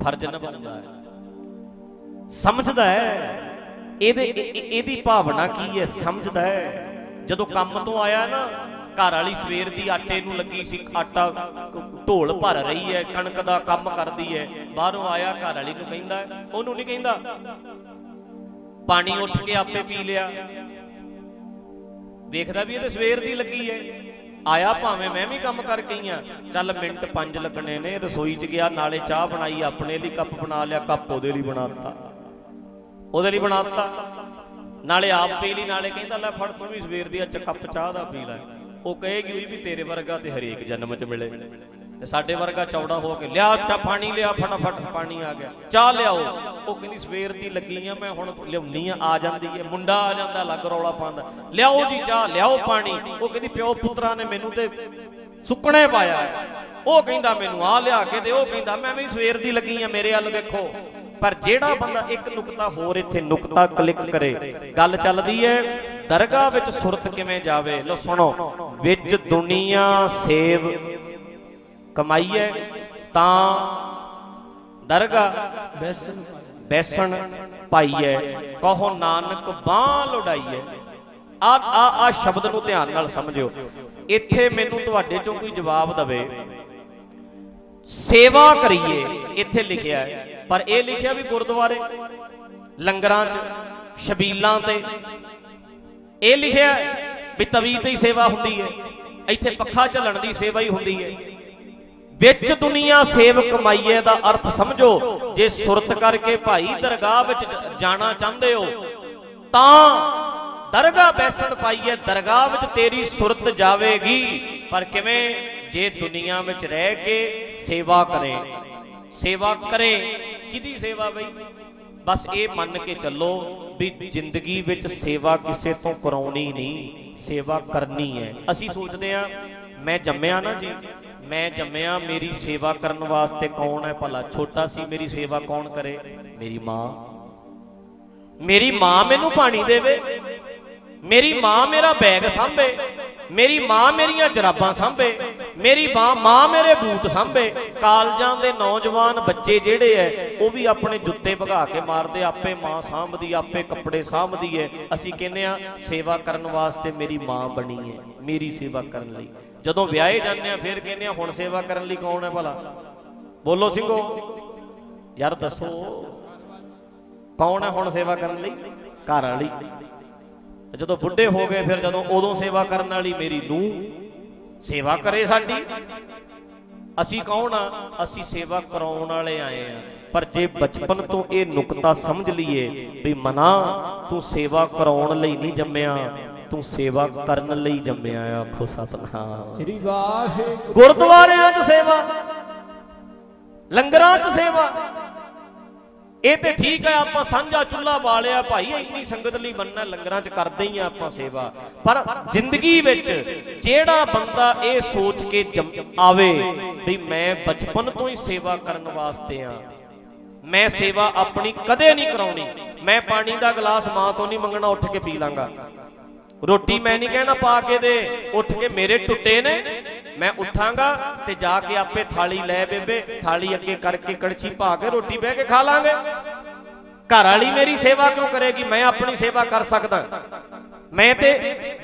ਫਰਜ਼ ਨਿਭਾਉਂਦਾ ਹੈ। ਸਮਝਦਾ ਹੈ। ਇਹਦੇ ਇਹਦੀ ਭਾਵਨਾ ਕੀ ਹੈ? ਸਮਝਦਾ ਹੈ। ਜਦੋਂ ਕੰਮ ਤੋਂ ਆਇਆ ਨਾ ਘਰ ਵਾਲੀ ਸਵੇਰ ਦੀ ਆਟੇ ਨੂੰ ਲੱਗੀ ਸੀ, ਆਟਾ ਢੋਲ ਭਰ ਰਹੀ ਹੈ, ਕਣਕ ਦਾ ਕੰਮ ਕਰਦੀ ਹੈ, ਬਾਹਰੋਂ ਆਇਆ ਘਰ ਵਾਲੀ ਨੂੰ ਕਹਿੰਦਾ, ਉਹਨੂੰ ਨਹੀਂ ਕਹਿੰਦਾ। ਪਾਣੀ ਉੱਠ ਕੇ ਆਪੇ ਪੀ ਲਿਆ। ਵੇਖਦਾ ਵੀ ਇਹ ਤੇ ਸਵੇਰ ਦੀ ਲੱਗੀ ਹੈ। ਆਇਆ ਭਾਵੇਂ ਮੈਂ ਵੀ ਕੰਮ ਕਰਕੇ ਹੀ ਆ ਚੱਲ ਮਿੰਟ 5 ਲੱਗਣੇ ਨੇ, ਰਸੋਈ 'ਚ ਗਿਆ, ਨਾਲੇ ਚਾਹ ਬਣਾਈ, ਆਪਣੇ ਲਈ ਕੱਪ ਬਣਾ ਲਿਆ, ਕੱਪ ਉਹਦੇ ਲਈ ਬਣਾਤਾ ਉਹਦੇ ਲਈ ਬਣਾਤਾ ਨਾਲੇ ਆਪ ਪੀ ਲਈ, ਨਾਲੇ ਕਹਿੰਦਾ, ਲੈ ਫੜ ਤੂੰ ਵੀ ਸਵੇਰ ਦੀ ਅੱਜ ਕੱਪ ਚਾਹ ਦਾ ਪੀ ਲੈ। ਉਹ ਕਹੇਗੀ ਵੀ ਤੇਰੇ ਵਰਗਾ ਤੇ ਹਰੇਕ ਜਨਮ 'ਚ ਮਿਲੇ। ਤੇ ਸਾਡੇ ਵਰਗਾ ਚੌੜਾ ਹੋ ਕੇ ਲਿਆ ਚਾ ਪਾਣੀ ਲਿਆ, ਫਟਾਫਟ ਪਾਣੀ ਆ ਗਿਆ। ਚਾਹ ਲਿਆਓ। ਉਹ ਕਹਿੰਦੀ ਸਵੇਰ ਦੀ ਲੱਗੀ ਆ, ਮੈਂ ਹੁਣ ਲਿਆਉਣੀ ਆ ਆ ਜਾਂਦੀ ਹੈ ਮੁੰਡਾ ਆ ਜਾਂਦਾ ਲੱਗ ਰੌਲਾ ਪਾਉਂਦਾ। ਲਿਆਓ ਜੀ ਚਾਹ, ਲਿਆਓ ਪਾਣੀ। ਉਹ ਕਹਿੰਦੀ ਪਿਓ ਪੁੱਤਰਾ ਨੇ ਮੈਨੂੰ ਤੇ ਸੁੱਕਣੇ ਪਾਇਆ। ਉਹ ਕਹਿੰਦਾ ਮੈਨੂੰ ਆ ਲਿਆ ਕੇ ਤੇ ਉਹ ਕਹਿੰਦਾ ਮੈਂ ਵੀ ਸਵੇਰ ਦੀ ਲੱਗੀ ਆ, ਮੇਰੇ ਵੱਲ ਵੇਖੋ। ਪਰ ਜਿਹੜਾ ਬੰਦਾ ਇੱਕ ਨੁਕਤਾ ਹੋਰ ਇੱਥੇ ਨੁਕਤਾ ਕਲਿੱਕ ਕਰੇ, ਗੱਲ ਚੱਲਦੀ ਹੈ, ਦਰਗਾਹ ਵਿੱਚ ਸੁਰਤ ਕਿਵੇਂ ਜਾਵੇ? ਲੋ ਸੁਣੋ, ਵਿੱਚ ਦੁਨੀਆ ਸੇਵ ਕਮਾਈਏ ਤਾਂ ਦਰਗਾਹ ਬੈਸਣ ਬੈਸਣ ਪਾਈਐ ਕਹੋ ਨਾਨਕ ਬਾਹ ਲੁੜਾਈਐ ਆ ਆ ਆ ਸ਼ਬਦ ਨੂੰ ਧਿਆਨ ਨਾਲ ਸਮਝਿਓ। ਇੱਥੇ ਮੈਨੂੰ ਤੁਹਾਡੇ ਚੋਂ ਕੋਈ ਜਵਾਬ ਦਵੇ, ਸੇਵਾ ਕਰੀਏ, ਇੱਥੇ ਲਿਖਿਆ ਹੈ ਪਰ ਇਹ ਲਿਖਿਆ ਵੀ ਗੁਰਦੁਆਰੇ, ਲੰਗਰਾਂ 'ਚ, ਸ਼ਬੀਲਾਂ ਤੇ। ਇਹ ਲਿਖਿਆ ਵੀ ਤਵੀ ਤੇ ਹੀ ਸੇਵਾ ਹੁੰਦੀ ਹੈ। ਇੱਥੇ ਪੱਖਾ ਝੱਲਣ ਦੀ ਸੇਵਾ ਹੀ ਹੁੰਦੀ ਹੈ। ਵਿੱਚ ਦੁਨੀਆ ਸੇਵ ਕਮਾਈਏ ਦਾ ਅਰਥ ਸਮਝੋ, ਜੇ ਸੁਰਤ ਕਰਕੇ ਭਾਈ ਦਰਗਾਹ ਵਿੱਚ ਜਾਣਾ ਚਾਹੁੰਦੇ ਹੋ, ਤਾਂ ਦਰਗਾਹ ਬੈਸਣ ਪਾਈਏ, ਦਰਗਾਹ ਵਿੱਚ ਤੇਰੀ ਸੁਰਤ ਜਾਵੇਗੀ। ਪਰ ਕਿਵੇਂ? ਜੇ ਦੁਨੀਆ ਵਿੱਚ ਰਹਿ ਕੇ ਸੇਵਾ ਕਰੇ ਸੇਵਾ ਕਰੇ। ਕਿਹਦੀ ਸੇਵਾ ਬਈ? ਬਸ ਇਹ ਮੰਨ ਕੇ ਚੱਲੋ ਵੀ ਜ਼ਿੰਦਗੀ ਵਿੱਚ ਸੇਵਾ ਕਿਸੇ ਤੋਂ ਕਰਾਉਣੀ ਨਹੀਂ, ਸੇਵਾ ਕਰਨੀ ਹੈ। ਅਸੀਂ ਸੋਚਦੇ ਆ ਮੈਂ ਜੰਮਿਆ ਨਾ ਜੀ, ਮੈਂ ਜੰਮਿਆ, ਮੇਰੀ ਸੇਵਾ ਕਰਨ ਵਾਸਤੇ ਕੌਣ ਹੈ ਭਲਾ? ਛੋਟਾ ਸੀ, ਮੇਰੀ ਸੇਵਾ ਕੌਣ ਕਰੇ? ਮੇਰੀ ਮਾਂ। ਮੇਰੀ ਮਾਂ ਮੈਨੂੰ ਪਾਣੀ ਦੇਵੇ। ਮੇਰੀ ਮਾਂ ਮੇਰਾ ਬੈਗ ਸਾਂਭੇ। ਮੇਰੀ ਮਾਂ ਮੇਰੀਆਂ ਜਰਾਬਾਂ ਸਾਂਭੇ, ਮੇਰੀ ਮਾਂ ਮੇਰੇ ਬੂਟ ਸਾਂਭੇ। ਕਾਲਜਾਂ ਦੇ ਨੌਜਵਾਨ ਬੱਚੇ ਜਿਹੜੇ ਐ, ਉਹ ਵੀ ਆਪਣੇ ਜੁੱਤੇ ਭਗਾ ਕੇ ਮਾਰਦੇ ਆਪੇ ਮਾਂ ਸਾਂਭਦੀ ਆਪੇ ਕੱਪੜੇ ਸਾਂਭਦੀ ਐ। ਅਸੀਂ ਕਹਿੰਦੇ ਆ, ਸੇਵਾ ਕਰਨ ਵਾਸਤੇ ਮੇਰੀ ਮਾਂ ਬਣੀ ਐ, ਮੇਰੀ ਸੇਵਾ ਕਰਨ ਲਈ। ਜਦੋਂ ਵਿਆਹੇ ਜਾਂਦੇ ਆ, ਫਿਰ ਕਹਿੰਦੇ ਆ, ਹੁਣ ਸੇਵਾ ਕਰਨ ਲਈ ਕੌਣ ਹੈ ਭਲਾ? ਬੋਲੋ ਸਿੰਘੋ। ਯਾਰ ਦੱਸੋ, ਕੌਣ ਹੈ ਹੁਣ ਸੇਵਾ ਕਰਨ ਲਈ? ਘਰ ਵਾਲੀ। ਤੇ ਜਦੋਂ ਬੁੱਢੇ ਹੋ ਗਏ ਫਿਰ ਜਦੋਂ ਉਦੋਂ ਸੇਵਾ ਕਰਨ ਵਾਲੀ ਮੇਰੀ ਨੂੰਹ ਸੇਵਾ ਕਰੇ ਸਾਡੀ। ਅਸੀਂ ਕੌਣ ਆ? ਅਸੀਂ ਸੇਵਾ ਕਰਾਉਣ ਵਾਲੇ ਆਏ ਆ। ਪਰ ਜੇ ਬਚਪਨ ਤੋਂ ਇਹ ਨੁਕਤਾ ਸਮਝ ਲਈਏ ਵੀ ਮਨਾ ਤੂੰ ਸੇਵਾ ਕਰਾਉਣ ਲਈ ਨਹੀਂ ਜੰਮਿਆ ਤੂੰ ਸੇਵਾ ਕਰਨ ਲਈ ਜੰਮਿਆ ਆ ਆਖੋ ਸਤਨਾਮ। ਸ੍ਰੀ ਵਾਹਿਗੁਰੂ। ਗੁਰਦੁਆਰਿਆਂ 'ਚ ਸੇਵਾ ਲੰਗਰਾਂ 'ਚ ਸੇਵਾ ਇਹ ਤੇ ਠੀਕ ਹੈ ਆਪਾਂ ਸਾਂਝਾ ਚੁੱਲ੍ਹਾ ਬਾਲਿਆ, ਭਾਈ, ਇੰਨੀ ਸੰਗਤ ਲਈ ਬੰਨਾ ਲੰਗਰਾਂ 'ਚ ਕਰਦੇ ਹੀ ਆ ਆਪਾਂ ਸੇਵਾ। ਪਰ ਜ਼ਿੰਦਗੀ ਵਿੱਚ ਜਿਹੜਾ ਬੰਦਾ ਇਹ ਸੋਚ ਕੇ ਜੰਮ- ਆਵੇ ਵੀ ਮੈਂ ਬਚਪਨ ਤੋਂ ਹੀ ਸੇਵਾ ਕਰਨ ਵਾਸਤੇ ਆ, ਮੈਂ ਸੇਵਾ ਆਪਣੀ ਕਦੇ ਨਹੀਂ ਕਰਾਉਣੀ, ਮੈਂ ਪਾਣੀ ਦਾ ਗਲਾਸ ਮਾਂ ਤੋਂ ਨਹੀਂ ਮੰਗਣਾ, ਉੱਠ ਕੇ ਪੀ ਲਾਂਗਾ। ਰੋਟੀ ਮੈਂ ਨਹੀਂ ਕਹਿਣਾ ਪਾ ਕੇ ਦੇ, ਉੱਠ ਕੇ ਮੇਰੇ ਟੁੱਟੇ ਨੇ। ਮੈਂ ਉੱਠਾਂਗਾ ਤੇ ਜਾ ਕੇ ਆਪੇ ਥਾਲੀ ਲੈ ਬੇਬੇ, ਥਾਲੀ ਅੱਗੇ ਕਰਕੇ ਕੜਛੀ ਪਾ ਕੇ ਰੋਟੀ ਬਹਿ ਕੇ ਖਾ ਲਾਂਗੇ। ਘਰ ਵਾਲੀ ਮੇਰੀ ਸੇਵਾ ਕਿਉਂ ਕਰੇਗੀ? ਮੈਂ ਆਪਣੀ ਸੇਵਾ ਕਰ ਸਕਦਾ। ਮੈਂ ਤੇ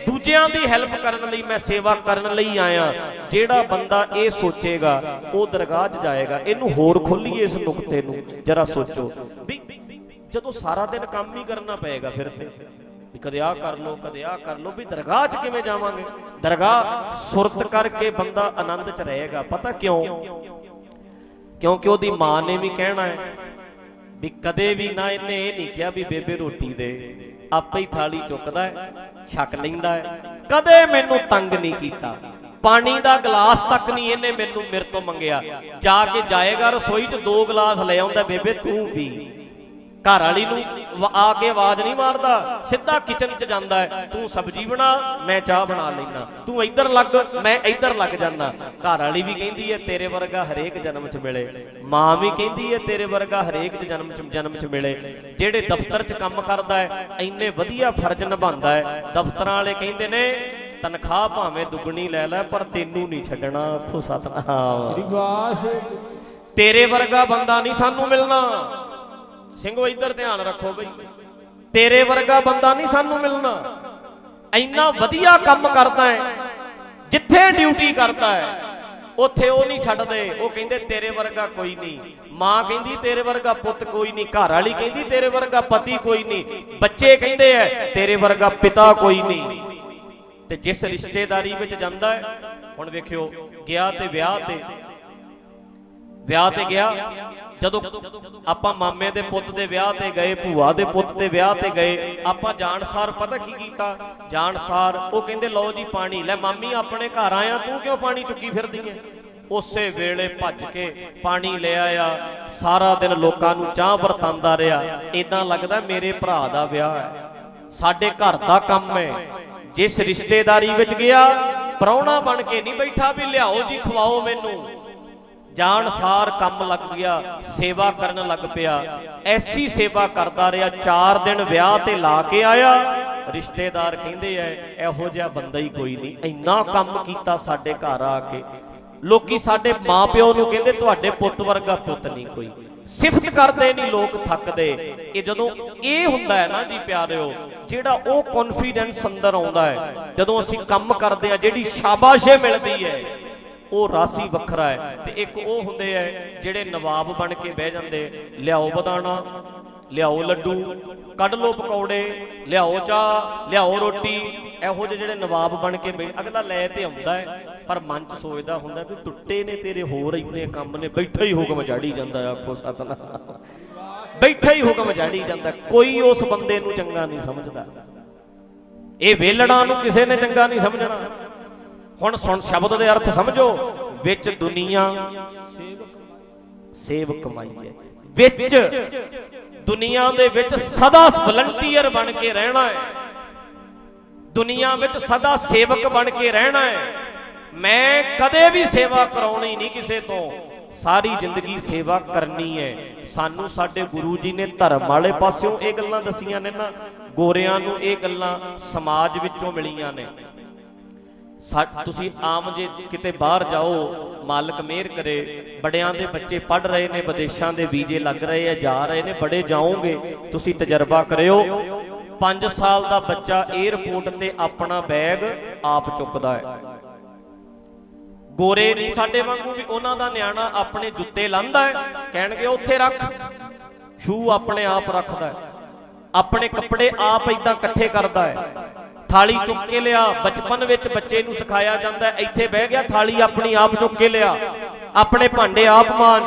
ਦੂਜਿਆਂ ਦੀ ਹੈਲਪ ਕਰਨ ਲਈ ਮੈਂ ਸੇਵਾ ਕਰਨ ਲਈ ਆਇਆ। ਜਿਹੜਾ ਬੰਦਾ ਇਹ ਸੋਚੇਗਾ, ਉਹ ਦਰਗਾਹ 'ਚ ਜਾਏਗਾ। ਇਹਨੂੰ ਹੋਰ ਖੋਲੀਏ ਇਸ ਨੁਕਤੇ ਨੂੰ। ਜਰਾ ਸੋਚੋ। ਵੀ ਜਦੋਂ ਸਾਰਾ ਦਿਨ ਕੰਮ ਹੀ ਕਰਨਾ ਪਏਗਾ ਫਿਰ ਤੇ। ਵੀ ਕਦੇ ਆ ਕਰ ਲੋ ਕਦੇ ਆ ਕਰ ਲੋ ਵੀ ਦਰਗਾਹ 'ਚ ਕਿਵੇਂ ਜਾਵਾਂਗੇ? ਦਰਗਾਹ ਸੁਰਤ ਕਰਕੇ ਬੰਦਾ ਆਨੰਦ 'ਚ ਰਹੇਗਾ। ਪਤਾ ਕਿਉਂ? ਕਿਉਂਕਿ ਉਹਦੀ ਮਾਂ ਨੇ ਵੀ ਕਹਿਣਾ ਹੈ ਵੀ ਕਦੇ ਵੀ ਨਾ ਇਹਨੇ ਇਹ ਨਹੀਂ ਕਿਹਾ ਵੀ ਬੇਬੇ ਰੋਟੀ ਦੇ। ਆਪੇ ਹੀ ਥਾਲੀ ਚੁੱਕਦਾ ਹੈ, ਛਕ ਲੈਂਦਾ ਹੈ। ਕਦੇ ਮੈਨੂੰ ਤੰਗ ਨਹੀਂ ਕੀਤਾ। ਪਾਣੀ ਦਾ ਗਲਾਸ ਤੱਕ ਨਹੀਂ ਇਹਨੇ ਮੈਨੂੰ ਮੇਰੇ ਤੋਂ ਮੰਗਿਆ। ਜਾ ਕੇ ਜਾਏਗਾ ਰਸੋਈ 'ਚ, ਦੋ ਗਲਾਸ ਲੈ ਆਉਂਦਾ, ਬੇਬੇ ਤੂੰ ਪੀ। ਘਰ ਵਾਲੀ ਨੂੰ ਆ ਕੇ ਆਵਾਜ਼ ਨਹੀਂ ਮਾਰਦਾ ਸਿੱਧਾ ਕਿਚਨ 'ਚ ਜਾਂਦਾ ਹੈ ਤੂੰ ਸਬਜ਼ੀ ਬਣਾ ਮੈਂ ਚਾਹ ਬਣਾ ਲੈਣਾ ਤੂੰ ਇੱਧਰ ਲੱਗ ਮੈਂ ਇੱਧਰ ਲੱਗ ਜਾਂਦਾ। ਘਰ ਵਾਲੀ ਵੀ ਕਹਿੰਦੀ ਹੈ ਤੇਰੇ ਵਰਗਾ ਹਰੇਕ ਜਨਮ 'ਚ ਮਿਲੇ। ਮਾਂ ਵੀ ਕਹਿੰਦੀ ਹੈ ਤੇਰੇ ਵਰਗਾ ਹਰੇਕ ਜਨਮ 'ਚ ਜਨਮ 'ਚ ਮਿਲੇ। ਜਿਹੜੇ ਦਫ਼ਤਰ 'ਚ ਕੰਮ ਕਰਦਾ ਹੈ ਇੰਨੇ ਵਧੀਆ ਫਰਜ਼ ਨਿਭਾਉਂਦਾ ਹੈ ਦਫ਼ਤਰਾਂ ਵਾਲੇ ਕਹਿੰਦੇ ਨੇ ਤਨਖਾਹ ਭਾਵੇਂ ਦੁੱਗਣੀ ਲੈ ਲੈ ਪਰ ਤੈਨੂੰ ਨਹੀਂ ਛੱਡਣਾ ਆਖੋ ਸਤਨਾਮ ਤੇਰੇ ਵਰਗਾ ਬੰਦਾ ਨਹੀਂ ਸਾਨੂੰ ਮਿਲਣਾ। ਸਿੰਘੋ ਇੱਧਰ ਧਿਆਨ ਰੱਖੋ ਬਈ। ਤੇਰੇ ਵਰਗਾ ਬੰਦਾ ਨਹੀਂ ਸਾਨੂੰ ਮਿਲਣਾ। ਇੰਨਾ ਵਧੀਆ ਕੰਮ ਕਰਦਾ ਹੈ, ਜਿੱਥੇ ਡਿਊਟੀ ਕਰਦਾ ਹੈ, ਉੱਥੇ ਉਹ ਨਹੀਂ ਛੱਡਦੇ। ਉਹ ਕਹਿੰਦੇ ਤੇਰੇ ਵਰਗਾ ਕੋਈ ਨਹੀਂ। ਮਾਂ ਕਹਿੰਦੀ ਤੇਰੇ ਵਰਗਾ ਪੁੱਤ ਕੋਈ ਨਹੀਂ, ਘਰ ਵਾਲੀ ਕਹਿੰਦੀ ਤੇਰੇ ਵਰਗਾ ਪਤੀ ਕੋਈ ਨਹੀਂ। ਬੱਚੇ ਕਹਿੰਦੇ ਐ ਤੇਰੇ ਵਰਗਾ ਪਿਤਾ ਕੋਈ ਨਹੀਂ। ਤੇ ਜਿਸ ਰਿਸ਼ਤੇਦਾਰੀ ਵਿੱਚ ਜਾਂਦਾ ਹੈ, ਹੁਣ ਵੇਖਿਓ, ਗਿਆ ਤੇ ਵਿਆਹ ਤੇ ਵਿਆਹ ਤੇ ਗਿਆ, ਜਦੋਂ ਆਪਾਂ ਮਾਮੇ ਦੇ ਪੁੱਤ ਦੇ ਵਿਆਹ ਤੇ ਗਏ, ਭੂਆ ਦੇ ਪੁੱਤ ਦੇ ਵਿਆਹ ਤੇ ਗਏ, ਆਪਾਂ ਜਾਣਸਾਰ ਪਤਾ ਕੀ ਕੀਤਾ? ਜਾਣਸਾਰ, ਉਹ ਕਹਿੰਦੇ, ਲਓ ਜੀ ਪਾਣੀ, ਲੈ ਮਾਮੀ ਆਪਣੇ ਘਰ ਆਇਆ, ਤੂੰ ਕਿਉਂ ਪਾਣੀ ਚੁੱਕੀ ਫਿਰਦੀ ਐ? ਉਸੇ ਵੇਲੇ ਭੱਜ ਕੇ ਪਾਣੀ ਲੈ ਆਇਆ, ਸਾਰਾ ਦਿਨ ਲੋਕਾਂ ਨੂੰ ਚਾਹ ਵਰਤਾਂਦਾ ਰਿਹਾ ਇਦਾਂ ਲੱਗਦਾ ਮੇਰੇ ਭਰਾ ਦਾ ਵਿਆਹ ਹੈ। ਸਾਡੇ ਘਰ ਦਾ ਕੰਮ ਹੈ, ਜਿਸ ਰਿਸ਼ਤੇਦਾਰੀ ਵਿੱਚ ਗਿਆ, ਪ੍ਰਾਹੁਣਾ ਬਣ ਕੇ ਨਹੀਂ ਬੈਠਾ ਵੀ ਲਿਆਓ ਜੀ, ਖਵਾਓ ਮੈਨੂੰ। ਜਾਣਸਾਰ ਕੰਮ ਲੱਗ ਗਿਆ, ਸੇਵਾ ਕਰਨ ਲੱਗ ਪਿਆ। ਐਸੀ ਸੇਵਾ ਕਰਦਾ ਰਿਹਾ 4 ਦਿਨ ਵਿਆਹ ਤੇ ਲਾ ਕੇ ਆਇਆ। ਰਿਸ਼ਤੇਦਾਰ ਕਹਿੰਦੇ ਐ, ਇਹੋ ਜਿਹਾ ਬੰਦਾ ਹੀ ਕੋਈ ਨਹੀਂ। ਇੰਨਾ ਕੰਮ ਕੀਤਾ ਸਾਡੇ ਘਰ ਆ ਕੇ। ਲੋਕੀ ਸਾਡੇ ਮਾਪਿਓ ਨੂੰ ਕਹਿੰਦੇ, ਤੁਹਾਡੇ ਪੁੱਤ ਵਰਗਾ ਪੁੱਤ ਨਹੀਂ ਕੋਈ। ਸਿਫਤ ਕਰਦੇ ਨਹੀਂ, ਲੋਕ ਥੱਕਦੇ। ਇਹ ਜਦੋਂ ਇਹ ਹੁੰਦਾ ਹੈ ਨਾ ਜੀ ਪਿਆਰਿਓ, ਜਿਹੜਾ ਉਹ ਕੌਨਫੀਡੈਂਸ ਅੰਦਰ ਆਉਂਦਾ ਹੈ, ਜਦੋਂ ਅਸੀਂ ਕੰਮ ਕਰਦੇ ਆ ਜਿਹੜੀ ਸ਼ਾਬਾਸ਼ੇ ਮਿਲਦੀ ਹੈ ਉਹ ਰਾਸੀ ਵੱਖਰਾ ਹੈ ਤੇ ਇੱਕ ਉਹ ਹੁੰਦੇ ਐ ਜਿਹੜੇ ਨਵਾਬ ਬਣ ਕੇ ਬਹਿ ਜਾਂਦੇ, ਲਿਆਓ ਬਦਾਣਾ ਲਿਆਓ ਲੱਡੂ, ਕੱਢ ਲੋ ਪਕੌੜੇ, ਲਿਆਓ ਚਾਹ, ਲਿਆਓ ਰੋਟੀ, ਇਹੋ ਜਿਹੇ ਜਿਹੜੇ ਨਵਾਬ ਬਣ ਕੇ ਅਗਲਾ ਲੈ ਤੇ ਆਉਂਦਾ ਹੈ, ਪਰ ਮਨ ਚ ਸੋਚਦਾ ਹੁੰਦਾ ਵੀ ਟੁੱਟੇ ਨੇ ਤੇਰੇ, ਹੋਰ ਇੰਨੇ ਕੰਮ ਨੇ, ਬੈਠਾ ਹੀ ਹੁਕਮ ਝਾੜੀ ਜਾਂਦਾ ਆਖੋ ਸਤਨਾਮ। ਬੈਠਾ ਹੀ ਹੁਕਮ ਝਾੜੀ ਜਾਂਦਾ, ਕੋਈ ਉਸ ਬੰਦੇ ਨੂੰ ਚੰਗਾ ਨਹੀਂ ਸਮਝਦਾ। ਇਹ ਵੇਲੜਾਂ ਨੂੰ ਕਿਸੇ ਨੇ ਚੰਗਾ ਨਹੀਂ ਸਮਝਣਾ। ਹੁਣ ਸੁਣ ਸ਼ਬਦ ਦੇ ਅਰਥ ਸਮਝੋ। ਵਿੱਚ ਦੁਨੀਆ ਸੇਵ ਕਮਾਈ ਹੈ। ਵਿੱਚ ਦੁਨੀਆ ਦੇ ਵਿੱਚ ਸਦਾ ਵਲੰਟੀਅਰ ਬਣ ਕੇ ਰਹਿਣਾ ਹੈ। ਦੁਨੀਆ ਵਿੱਚ ਸਦਾ ਸੇਵਕ ਬਣ ਕੇ ਰਹਿਣਾ ਹੈ। ਮੈਂ ਕਦੇ ਵੀ ਸੇਵਾ ਕਰਾਉਣੀ ਨਹੀਂ ਕਿਸੇ ਤੋਂ। ਸਾਰੀ ਜ਼ਿੰਦਗੀ ਸੇਵਾ ਕਰਨੀ ਹੈ। ਸਾਨੂੰ ਸਾਡੇ ਗੁਰੂ ਜੀ ਨੇ ਧਰਮ ਵਾਲੇ ਪਾਸਿਓਂ ਇਹ ਗੱਲਾਂ ਦਸੀਆਂ ਨੇ ਨਾ। ਗੋਰਿਆਂ ਨੂੰ ਇਹ ਗੱਲਾਂ ਸਮਾਜ ਵਿੱਚੋਂ ਮਿਲੀਆਂ ਨੇ। ਤੁਸੀਂ ਆਮ ਜੇ ਕਿਤੇ ਬਾਹਰ ਜਾਓ, ਮਾਲਕ ਮਿਹਰ ਕਰੇ, ਬੜਿਆਂ ਦੇ ਬੱਚੇ ਪੜ ਰਹੇ ਨੇ, ਵਿਦੇਸ਼ਾਂ ਦੇ ਵੀਜ਼ੇ ਲੱਗ ਰਹੇ ਆ, ਜਾ ਰਹੇ ਨੇ, ਬੜੇ ਜਾਓਗੇ, ਤੁਸੀਂ ਤਜਰਬਾ ਕਰਿਓ। 5 ਸਾਲ ਦਾ ਬੱਚਾ 에ਅਰਪੋਰਟ ਤੇ ਆਪਣਾ ਬੈਗ ਆਪ ਚੁੱਕਦਾ ਹੈ। ਗੋਰੇ ਨਹੀਂ ਸਾਡੇ ਵਾਂਗੂ ਵੀ ਉਹਨਾਂ ਦਾ ਨਿਆਣਾ ਆਪਣੇ ਜੁੱਤੇ ਲਾਂਦਾ ਹੈ, ਕਹਿਣਗੇ ਉੱਥੇ ਰੱਖ। ਸ਼ੂ ਆਪਣੇ ਆਪ ਰੱਖਦਾ ਹੈ। ਆਪਣੇ ਕੱਪੜੇ ਆਪ ਇਦਾਂ ਇਕੱਠੇ ਕਰਦਾ ਹੈ। ਥਾਲੀ ਚੁੱਕ ਕੇ ਲਿਆ। ਬਚਪਨ ਵਿੱਚ ਬੱਚੇ ਨੂੰ ਸਿਖਾਇਆ ਜਾਂਦਾ ਇੱਥੇ ਬਹਿ ਗਿਆ, ਥਾਲੀ ਆਪਣੀ ਆਪ ਚੁੱਕ ਕੇ ਲਿਆ। ਆਪਣੇ ਭਾਂਡੇ ਆਪ ਮਾਂਜ।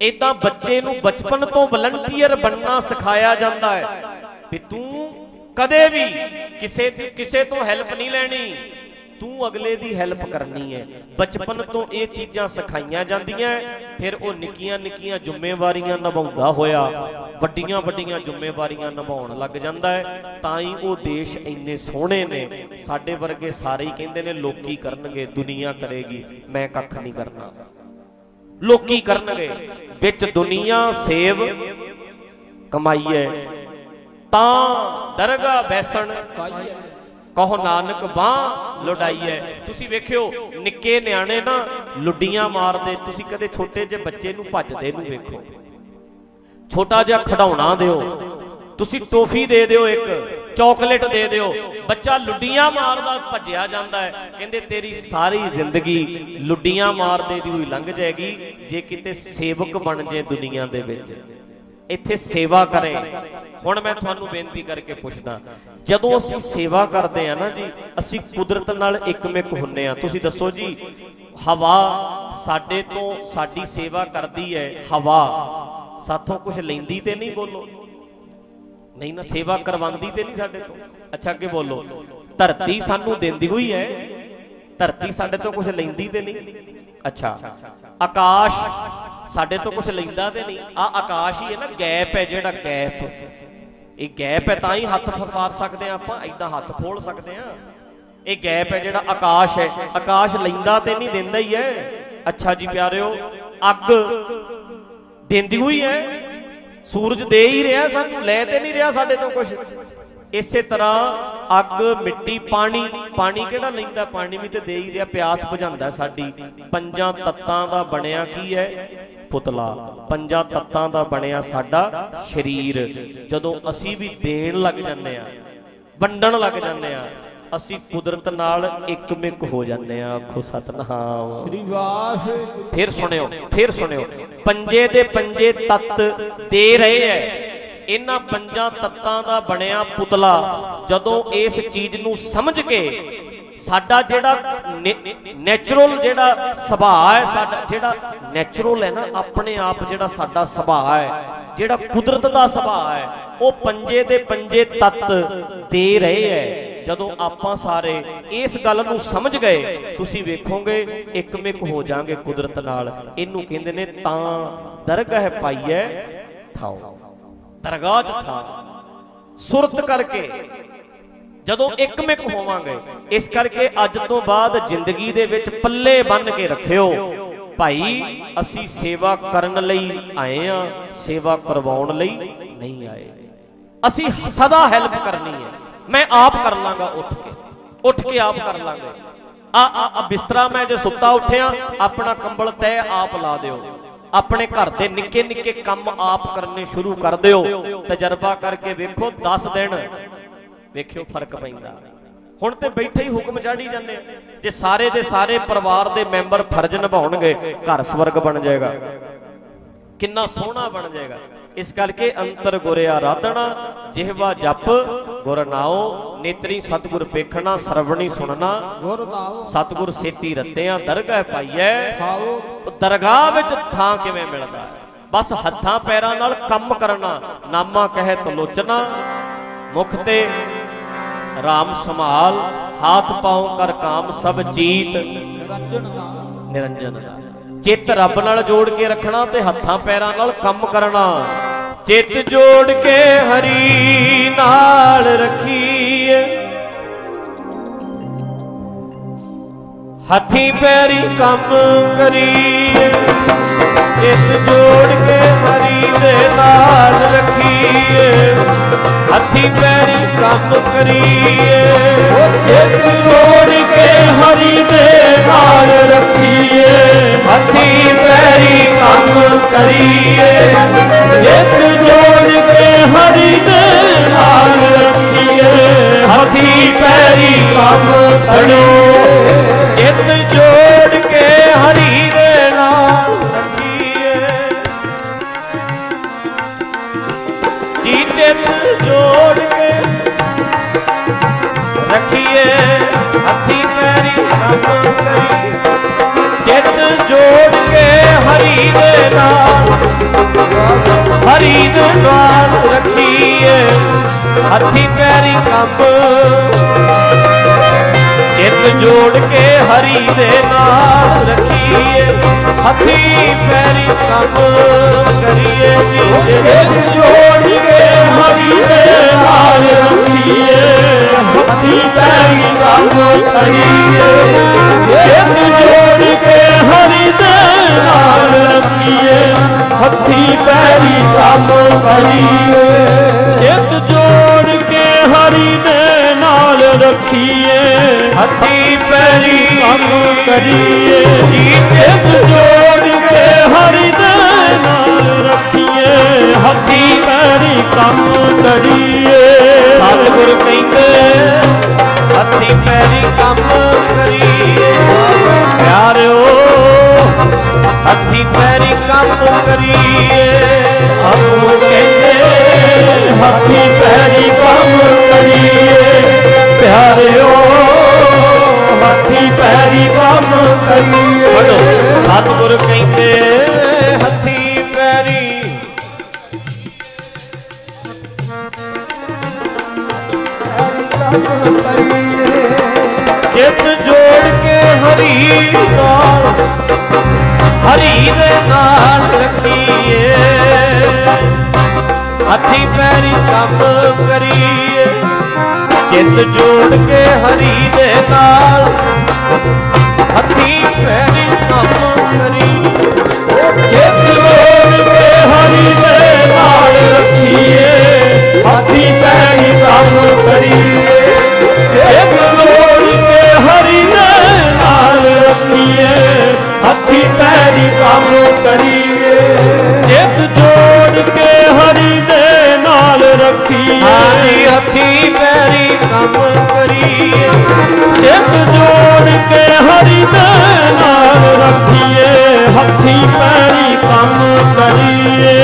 ਇਦਾਂ ਬੱਚੇ ਨੂੰ ਬਚਪਨ ਤੋਂ ਵਲੰਟੀਅਰ ਬਣਨਾ ਸਿਖਾਇਆ ਜਾਂਦਾ ਹੈ। ਵੀ ਤੂੰ ਕਦੇ ਵੀ ਕਿਸੇ ਕਿਸੇ ਤੋਂ ਹੈਲਪ ਨਹੀਂ ਲੈਣੀ। ਤੂੰ ਅਗਲੇ ਦੀ ਹੈਲਪ ਕਰਨੀ ਹੈ। ਬਚਪਨ ਤੋਂ ਇਹ ਚੀਜ਼ਾਂ ਸਿਖਾਈਆਂ ਜਾਂਦੀਆਂ, ਫਿਰ ਉਹ ਨਿੱਕੀਆਂ ਨਿੱਕੀਆਂ ਜ਼ਿੰਮੇਵਾਰੀਆਂ ਨਿਭਾਉਂਦਾ ਹੋਇਆ, ਵੱਡੀਆਂ ਵੱਡੀਆਂ ਜ਼ਿੰਮੇਵਾਰੀਆਂ ਨਿਭਾਉਣ ਲੱਗ ਜਾਂਦਾ ਹੈ। ਤਾਂ ਹੀ ਉਹ ਦੇਸ਼ ਇੰਨੇ ਸੋਹਣੇ ਨੇ। ਸਾਡੇ ਵਰਗੇ ਸਾਰੇ ਹੀ ਕਹਿੰਦੇ ਨੇ, ਲੋਕੀ ਕਰਨਗੇ, ਦੁਨੀਆ ਕਰੇਗੀ। ਮੈਂ ਕੱਖ ਨਹੀਂ ਕਰਨਾ। ਲੋਕੀ ਕਰਨਗੇ। ਵਿੱਚ ਦੁਨੀਆ ਸੇਵ ਕਮਾਈਏ ਤਾਂ ਦਰਗਾ ਬੈਸਣ ਕਹੋ ਨਾਨਕ, ਬਾਹ ਲੁਡਾਈਐ ਤੁਸੀਂ ਵੇਖਿਓ, ਨਿੱਕੇ ਨਿਆਣੇ ਨਾ ਲੁੱਡੀਆਂ ਮਾਰਦੇ, ਤੁਸੀਂ ਕਦੇ ਛੋਟੇ ਜਿਹੇ ਬੱਚੇ ਨੂੰ ਭੱਜਦੇ ਨੂੰ ਵੇਖੋ। ਛੋਟਾ ਜਿਹਾ ਖਡਾਉਣਾ ਦਿਓ। ਤੁਸੀਂ ਟੋਫੀ ਦੇ ਦਿਓ ਇੱਕ, ਚਾਕਲੇਟ ਦੇ ਦਿਓ। ਬੱਚਾ ਲੁੱਡੀਆਂ ਮਾਰਦਾ, ਭੱਜਿਆ ਜਾਂਦਾ ਹੈ ਕਹਿੰਦੇ, ਤੇਰੀ ਸਾਰੀ ਜ਼ਿੰਦਗੀ ਲੁੱਡੀਆਂ ਮਾਰਦੇ ਦੀ ਹੋਈ ਲੰਘ ਜਾਏਗੀ, ਜੇ ਕਿਤੇ ਸੇਵਕ ਬਣ ਜੇ ਦੁਨੀਆ ਦੇ ਵਿੱਚ। ਇੱਥੇ ਸੇਵਾ ਕਰੇ। ਹੁਣ ਮੈਂ ਤੁਹਾਨੂੰ ਬੇਨਤੀ ਕਰਕੇ ਪੁੱਛਦਾ ਜਦੋਂ ਅਸੀਂ ਸੇਵਾ ਕਰਦੇ ਆ ਨਾ ਜੀ, ਅਸੀਂ ਕੁਦਰਤ ਨਾਲ ਇੱਕਮਿਕ ਹੁੰਨੇ ਆ। ਤੁਸੀਂ ਦੱਸੋ ਜੀ, ਹਵਾ ਸਾਡੇ ਤੋਂ ਸਾਡੀ ਸੇਵਾ ਕਰਦੀ ਹੈ, ਹਵਾ। ਸਾਥੋਂ ਕੁਝ ਲੈਂਦੀ ਤੇ ਨਹੀਂ ਬੋਲੋ? ਨਹੀਂ ਨਾ, ਸੇਵਾ ਕਰਵਾਉਂਦੀ ਤੇ ਨਹੀਂ ਸਾਡੇ ਤੋਂ? ਅੱਛਾ, ਅੱਗੇ ਬੋਲੋ। ਧਰਤੀ ਸਾਨੂੰ ਦਿੰਦੀ ਹੋਈ ਹੈ, ਧਰਤੀ ਸਾਡੇ ਤੋਂ ਕੁਝ ਲੈਂਦੀ ਤੇ ਨਹੀਂ। ਅੱਛਾ, ਆਕਾਸ਼ ਸਾਡੇ ਤੋਂ ਕੁਝ ਲੈਂਦਾ ਤੇ ਨਹੀਂ। ਆ ਆਕਾਸ਼ ਹੀ ਹੈ ਨਾ, ਗੈਪ ਹੈ ਜਿਹੜਾ ਗੈਪ। ਇਹ ਗੈਪ ਹੈ, ਤਾਂ ਹੀ ਹੱਥ ਫਸਾਰ ਸਕਦੇ ਆ ਆਪਾਂ ਐਦਾਂ ਹੱਥ ਖੋਲ ਸਕਦੇ ਆ ਇਹ ਗੈਪ ਹੈ ਜਿਹੜਾ ਆਕਾਸ਼ ਹੈ, ਆਕਾਸ਼ ਲੈਂਦਾ ਤੇ ਨਹੀਂ ਦਿੰਦਾ ਹੀ ਹੈ। ਅੱਛਾ ਜੀ ਪਿਆਰਿਓ, ਅੱਗ ਦਿੰਦੀ ਹੋਈ ਹੈ। ਸੂਰਜ ਦੇ ਹੀ ਰਿਹਾ ਸਾਨੂੰ, ਲੈ ਤੇ ਨਹੀਂ ਰਿਹਾ ਸਾਡੇ ਤੋਂ ਕੁਝ ਇਸੇ ਤਰ੍ਹਾਂ ਅੱਗ, ਮਿੱਟੀ, ਪਾਣੀ ਪਾਣੀ ਕਿਹੜਾ ਲੈਂਦਾ? ਪਾਣੀ ਵੀ ਤੇ ਦੇ ਹੀ ਰਿਹਾ, ਪਿਆਸ ਬੁਝਾਉਂਦਾ ਸਾਡੀ। ਪੰਜਾਂ ਤੱਤਾਂ ਦਾ ਬਣਿਆ ਕੀ ਹੈ? ਪੁਤਲਾ। ਪੰਜਾਂ ਤੱਤਾਂ ਦਾ ਬਣਿਆ ਸਾਡਾ ਸਰੀਰ। ਜਦੋਂ ਅਸੀਂ ਵੀ ਦੇਣ ਲੱਗ ਜਾਂਦੇ ਆ ਵੰਡਣ ਲੱਗ ਜਾਂਦੇ ਆ ਅਸੀਂ ਕੁਦਰਤ ਨਾਲ ਇੱਕਮਿਕ ਹੋ ਜਾਂਦੇ ਆ। ਆਖੋ ਸਤਨਾਮ। ਸ੍ਰੀ ਵਾਹਿਗੁਰੂ ਫਿਰ ਸੁਣਿਓ ਫਿਰ ਸੁਣਿਓ। ਪੰਜੇ ਦੇ ਪੰਜੇ ਤੱਤ ਦੇ ਰਹੇ ਐ। ਇਹਨਾਂ ਪੰਜਾਂ ਤੱਤਾਂ ਦਾ ਬਣਿਆ ਪੁਤਲਾ। ਜਦੋਂ ਇਸ ਚੀਜ਼ ਨੂੰ ਸਮਝ ਕੇ ਸਾਡਾ ਜਿਹੜਾ ਨੇਚਰਲ ਜਿਹੜਾ ਸੁਭਾਅ ਹੈ, ਸਾਡਾ ਜਿਹੜਾ ਨੇਚਰਲ ਹੈ ਨਾ, ਆਪਣੇ ਆਪ ਜਿਹੜਾ ਸਾਡਾ ਸੁਭਾਅ ਹੈ, ਜਿਹੜਾ ਕੁਦਰਤ ਦਾ ਸੁਭਾਅ ਹੈ, ਉਹ ਪੰਜੇ ਦੇ ਪੰਜੇ ਤੱਤ ਦੇ ਰਹੇ ਹੈ। ਜਦੋਂ ਆਪਾਂ ਸਾਰੇ ਇਸ ਗੱਲ ਨੂੰ ਸਮਝ ਗਏ, ਤੁਸੀਂ ਵੇਖੋਗੇ, ਇੱਕਮਿਕ ਹੋ ਜਾਾਂਗੇ ਕੁਦਰਤ ਨਾਲ। ਇਹਨੂੰ ਕਹਿੰਦੇ ਨੇ ਤਾਂ ਦਰਗਾਹ ਪਾਈਐ ਥਾਓ ਦਰਗਾਹ ਚ ਥਾਂ ਸੁਰਤ ਕਰਕੇ। ਜਦੋਂ ਇੱਕਮਿਕ ਹੋਵਾਂਗੇ, ਇਸ ਕਰਕੇ ਅੱਜ ਤੋਂ ਬਾਅਦ ਜ਼ਿੰਦਗੀ ਦੇ ਵਿੱਚ ਪੱਲੇ ਬੰਨ ਕੇ ਰੱਖਿਓ। ਭਾਈ, ਅਸੀਂ ਸੇਵਾ ਕਰਨ ਲਈ ਆਏ ਆ, ਸੇਵਾ ਕਰਵਾਉਣ ਲਈ ਨਹੀਂ ਆਏ। ਅਸੀਂ ਸਦਾ ਹੈਲਪ ਕਰਨੀ ਹੈ। ਮੈਂ ਆਪ ਕਰ ਲਾਂਗਾ ਉੱਠ ਕੇ। ਉੱਠ ਕੇ ਆਪ ਕਰ ਲਾਂਗਾ। ਆ ਆ ਬਿਸਤਰਾ ਮੈਂ ਜੇ ਸੁੱਤਾ ਉੱਠਿਆ, ਆਪਣਾ ਕੰਬਲ ਤੈ ਆਪ ਲਾ ਦਿਓ। ਆਪਣੇ ਘਰ ਦੇ ਨਿੱਕੇ ਨਿੱਕੇ ਕੰਮ ਆਪ ਕਰਨੇ ਸ਼ੁਰੂ ਕਰ ਦਿਓ। ਤਜਰਬਾ ਕਰਕੇ ਵੇਖੋ 10 ਦਿਨ ਵੇਖਿਓ ਫ਼ਰਕ ਪੈਂਦਾ। ਹੁਣ ਤੇ ਬੈਠੇ ਹੀ ਹੁਕਮ ਚਾੜੀ ਜਾਂਦੇ ਆ। ਜੇ ਸਾਰੇ ਦੇ ਸਾਰੇ ਪਰਿਵਾਰ ਦੇ ਮੈਂਬਰ ਫਰਜ਼ ਨਿਭਾਉਣਗੇ ਘਰ ਸਵਰਗ ਬਣ ਜਾਏਗਾ। ਕਿੰਨਾ ਸੋਹਣਾ ਬਣ ਜਾਏਗਾ। ਇਸ ਕਰਕੇ ਅੰਤਰ ਗੁਰ ਆਰਾਧਨਾ ਜਿਹਵਾ ਜਪ ਗੁਰ ਨਾਉ ਨੇਤਰੀ ਸਤਿਗੁਰ ਪੇਖਣਾ ਸਰਵਣੀ ਸੁਣਨਾ ਗੁਰ ਨਾਉ ਸਤਿਗੁਰ ਸੇਤੀ ਰੱਤਿਆਂ ਦਰਗਾਹ ਪਾਈਐ। ਖਾਓ ਦਰਗਾਹ ਵਿੱਚ ਥਾਂ ਕਿਵੇਂ ਮਿਲਦਾ? ਬਸ ਹੱਥਾਂ ਪੈਰਾਂ ਨਾਲ ਕੰਮ ਕਰਨਾ ਨਾਮਾ ਕਹੇ ਤਲੋਚਨਾ ਮੁਖ ਤੇ RAM ਸੰਭਾਲ, ਹਾਥ ਪਾਉ ਕਰ ਕਾਮ ਸਭ ਜੀਤ। ਨਿਰੰਜਨ। ਚਿੱਤ ਰੱਬ ਨਾਲ ਜੋੜ ਕੇ ਰੱਖਣਾ ਤੇ ਹੱਥਾਂ ਪੈਰਾਂ ਨਾਲ ਕੰਮ ਕਰਨਾ। ਚਿੱਤ ਜੋੜ ਕੇ ਹਰੀ ਨਾਲ ਰੱਖੀ। ਹੱਥੀ ਪੈਰੀ ਕੰਮ ਕਰੀਏ। ਇਸ ਜੋੜ ਕੇ ਹਰੀ ਦੇ ਨਾਲ ਰੱਖੀਏ। ਹੱਥੀ ਪੈਰੀ ਕੰਮ ਕਰੀਏ। ਚਿੱਤ ਜੋੜ ਕੇ ਹਰੀ ਦੇ ਨਾਲ ਰੱਖੀਏ। ਹੱਥੀ ਪੈਰੀ ਕੰਮ ਕਰੀਏ। ਚਿੱਤ ਜੋੜ ਕੇ ਹਰੀ ਦੇ ਨਾਲ ਰੱਖੀਏ ਹੱਥੀ ਪੈਰੀ ਕੰਮ ਕਰੀਏ ਚਿੱਤ ਜੋੜ ਕੇ ਹਰੀ ਦੇ ਨਾਲ ਰੱਖੀਏ ਜੀ ਜੋੜ ਕੇ ਰੱਖੀਏ? ਹੱਥੀ ਪੈਰੀ ਕੰਮ ਕਰੀਏ ਚਿੱਤ ਜੋੜ ਕੇ ਹਰੀ ਦੇ ਨਾਲ ਹਰੀ ਦੇ ਨਾਲ ਰੱਖੀਏ, ਹੱਥੀ ਪੈਰੀ ਕੰਮ ਚਿੱਤ ਜੋੜ ਕੇ ਹਰੀ ਦੇ ਨਾਲ ਰੱਖੀਏ, ਹੱਥੀ ਪੈਰੀ ਕੰਮ ਕਰੀਏ ਜੀ। ਚਿੱਤ ਜੋੜ ਕੇ ਹਰੀ ਦੇ ਨਾਲ ਰੱਖੀਏ, ਹੱਥੀ ਪੈਰੀ ਕੰਮ ਕਰੀਏ। ਚਿੱਤ ਜੋੜ ਕੇ ਹਰੀ ਦੇ ਨਾਲ ਰੱਖੀਏ ਹੱਥੀ ਪੈਰੀ ਕੰਮ ਕਰੀਏ। ਚਿੱਤ ਜੋੜ ਕੇ ਹਰੀ ਦੇ ਨਾਲ ਰੱਖੀਏ ਹੱਥੀ ਪੈਰੀ ਕੰਮ ਕਰੀਏ। ਚਿੱਤ ਜੋੜ ਕੇ ਚਿੱਤ ਜੋੜ ਕੇ ਹਰੀ ਦੇ ਨਾਲ। ਹੱਥੀ ਪੈਰੀ ਕੰਮ ਕਰੀਏ ਜਿੱਤ ਜੋੜ ਕੇ ਹਰੀ ਦੇ ਨਾਲ ਰੱਖੀਏ। ਹੱਥੀ ਪੈਰੀ ਕੰਮ ਕਰੀਏ। ਜਿੱਤ ਜੋੜ ਕੇ ਹਰੀ ਦੇ ਨਾਲ ਰੱਖੀਏ। ਹੱਥੀ ਪੈਰੀ ਕੰਮ ਕਰੀਏ। ਜਿੱਤ ਜੋੜ ਕੇ ਹਰੀ ਦੇ ਨਾਲ ਰੱਖੀਏ। ਹਾਰੀ ਹੱਥੀ ਕੰਮ ਕਰੀਏ। ਜਿੱਤ ਜੋੜ ਕੇ ਹਰੀ ਦੇ ਨਾਲ ਰੱਖੀਏ। ਹੱਥੀ ਪੈਰੀ ਕੰਮ ਕਰੀਏ।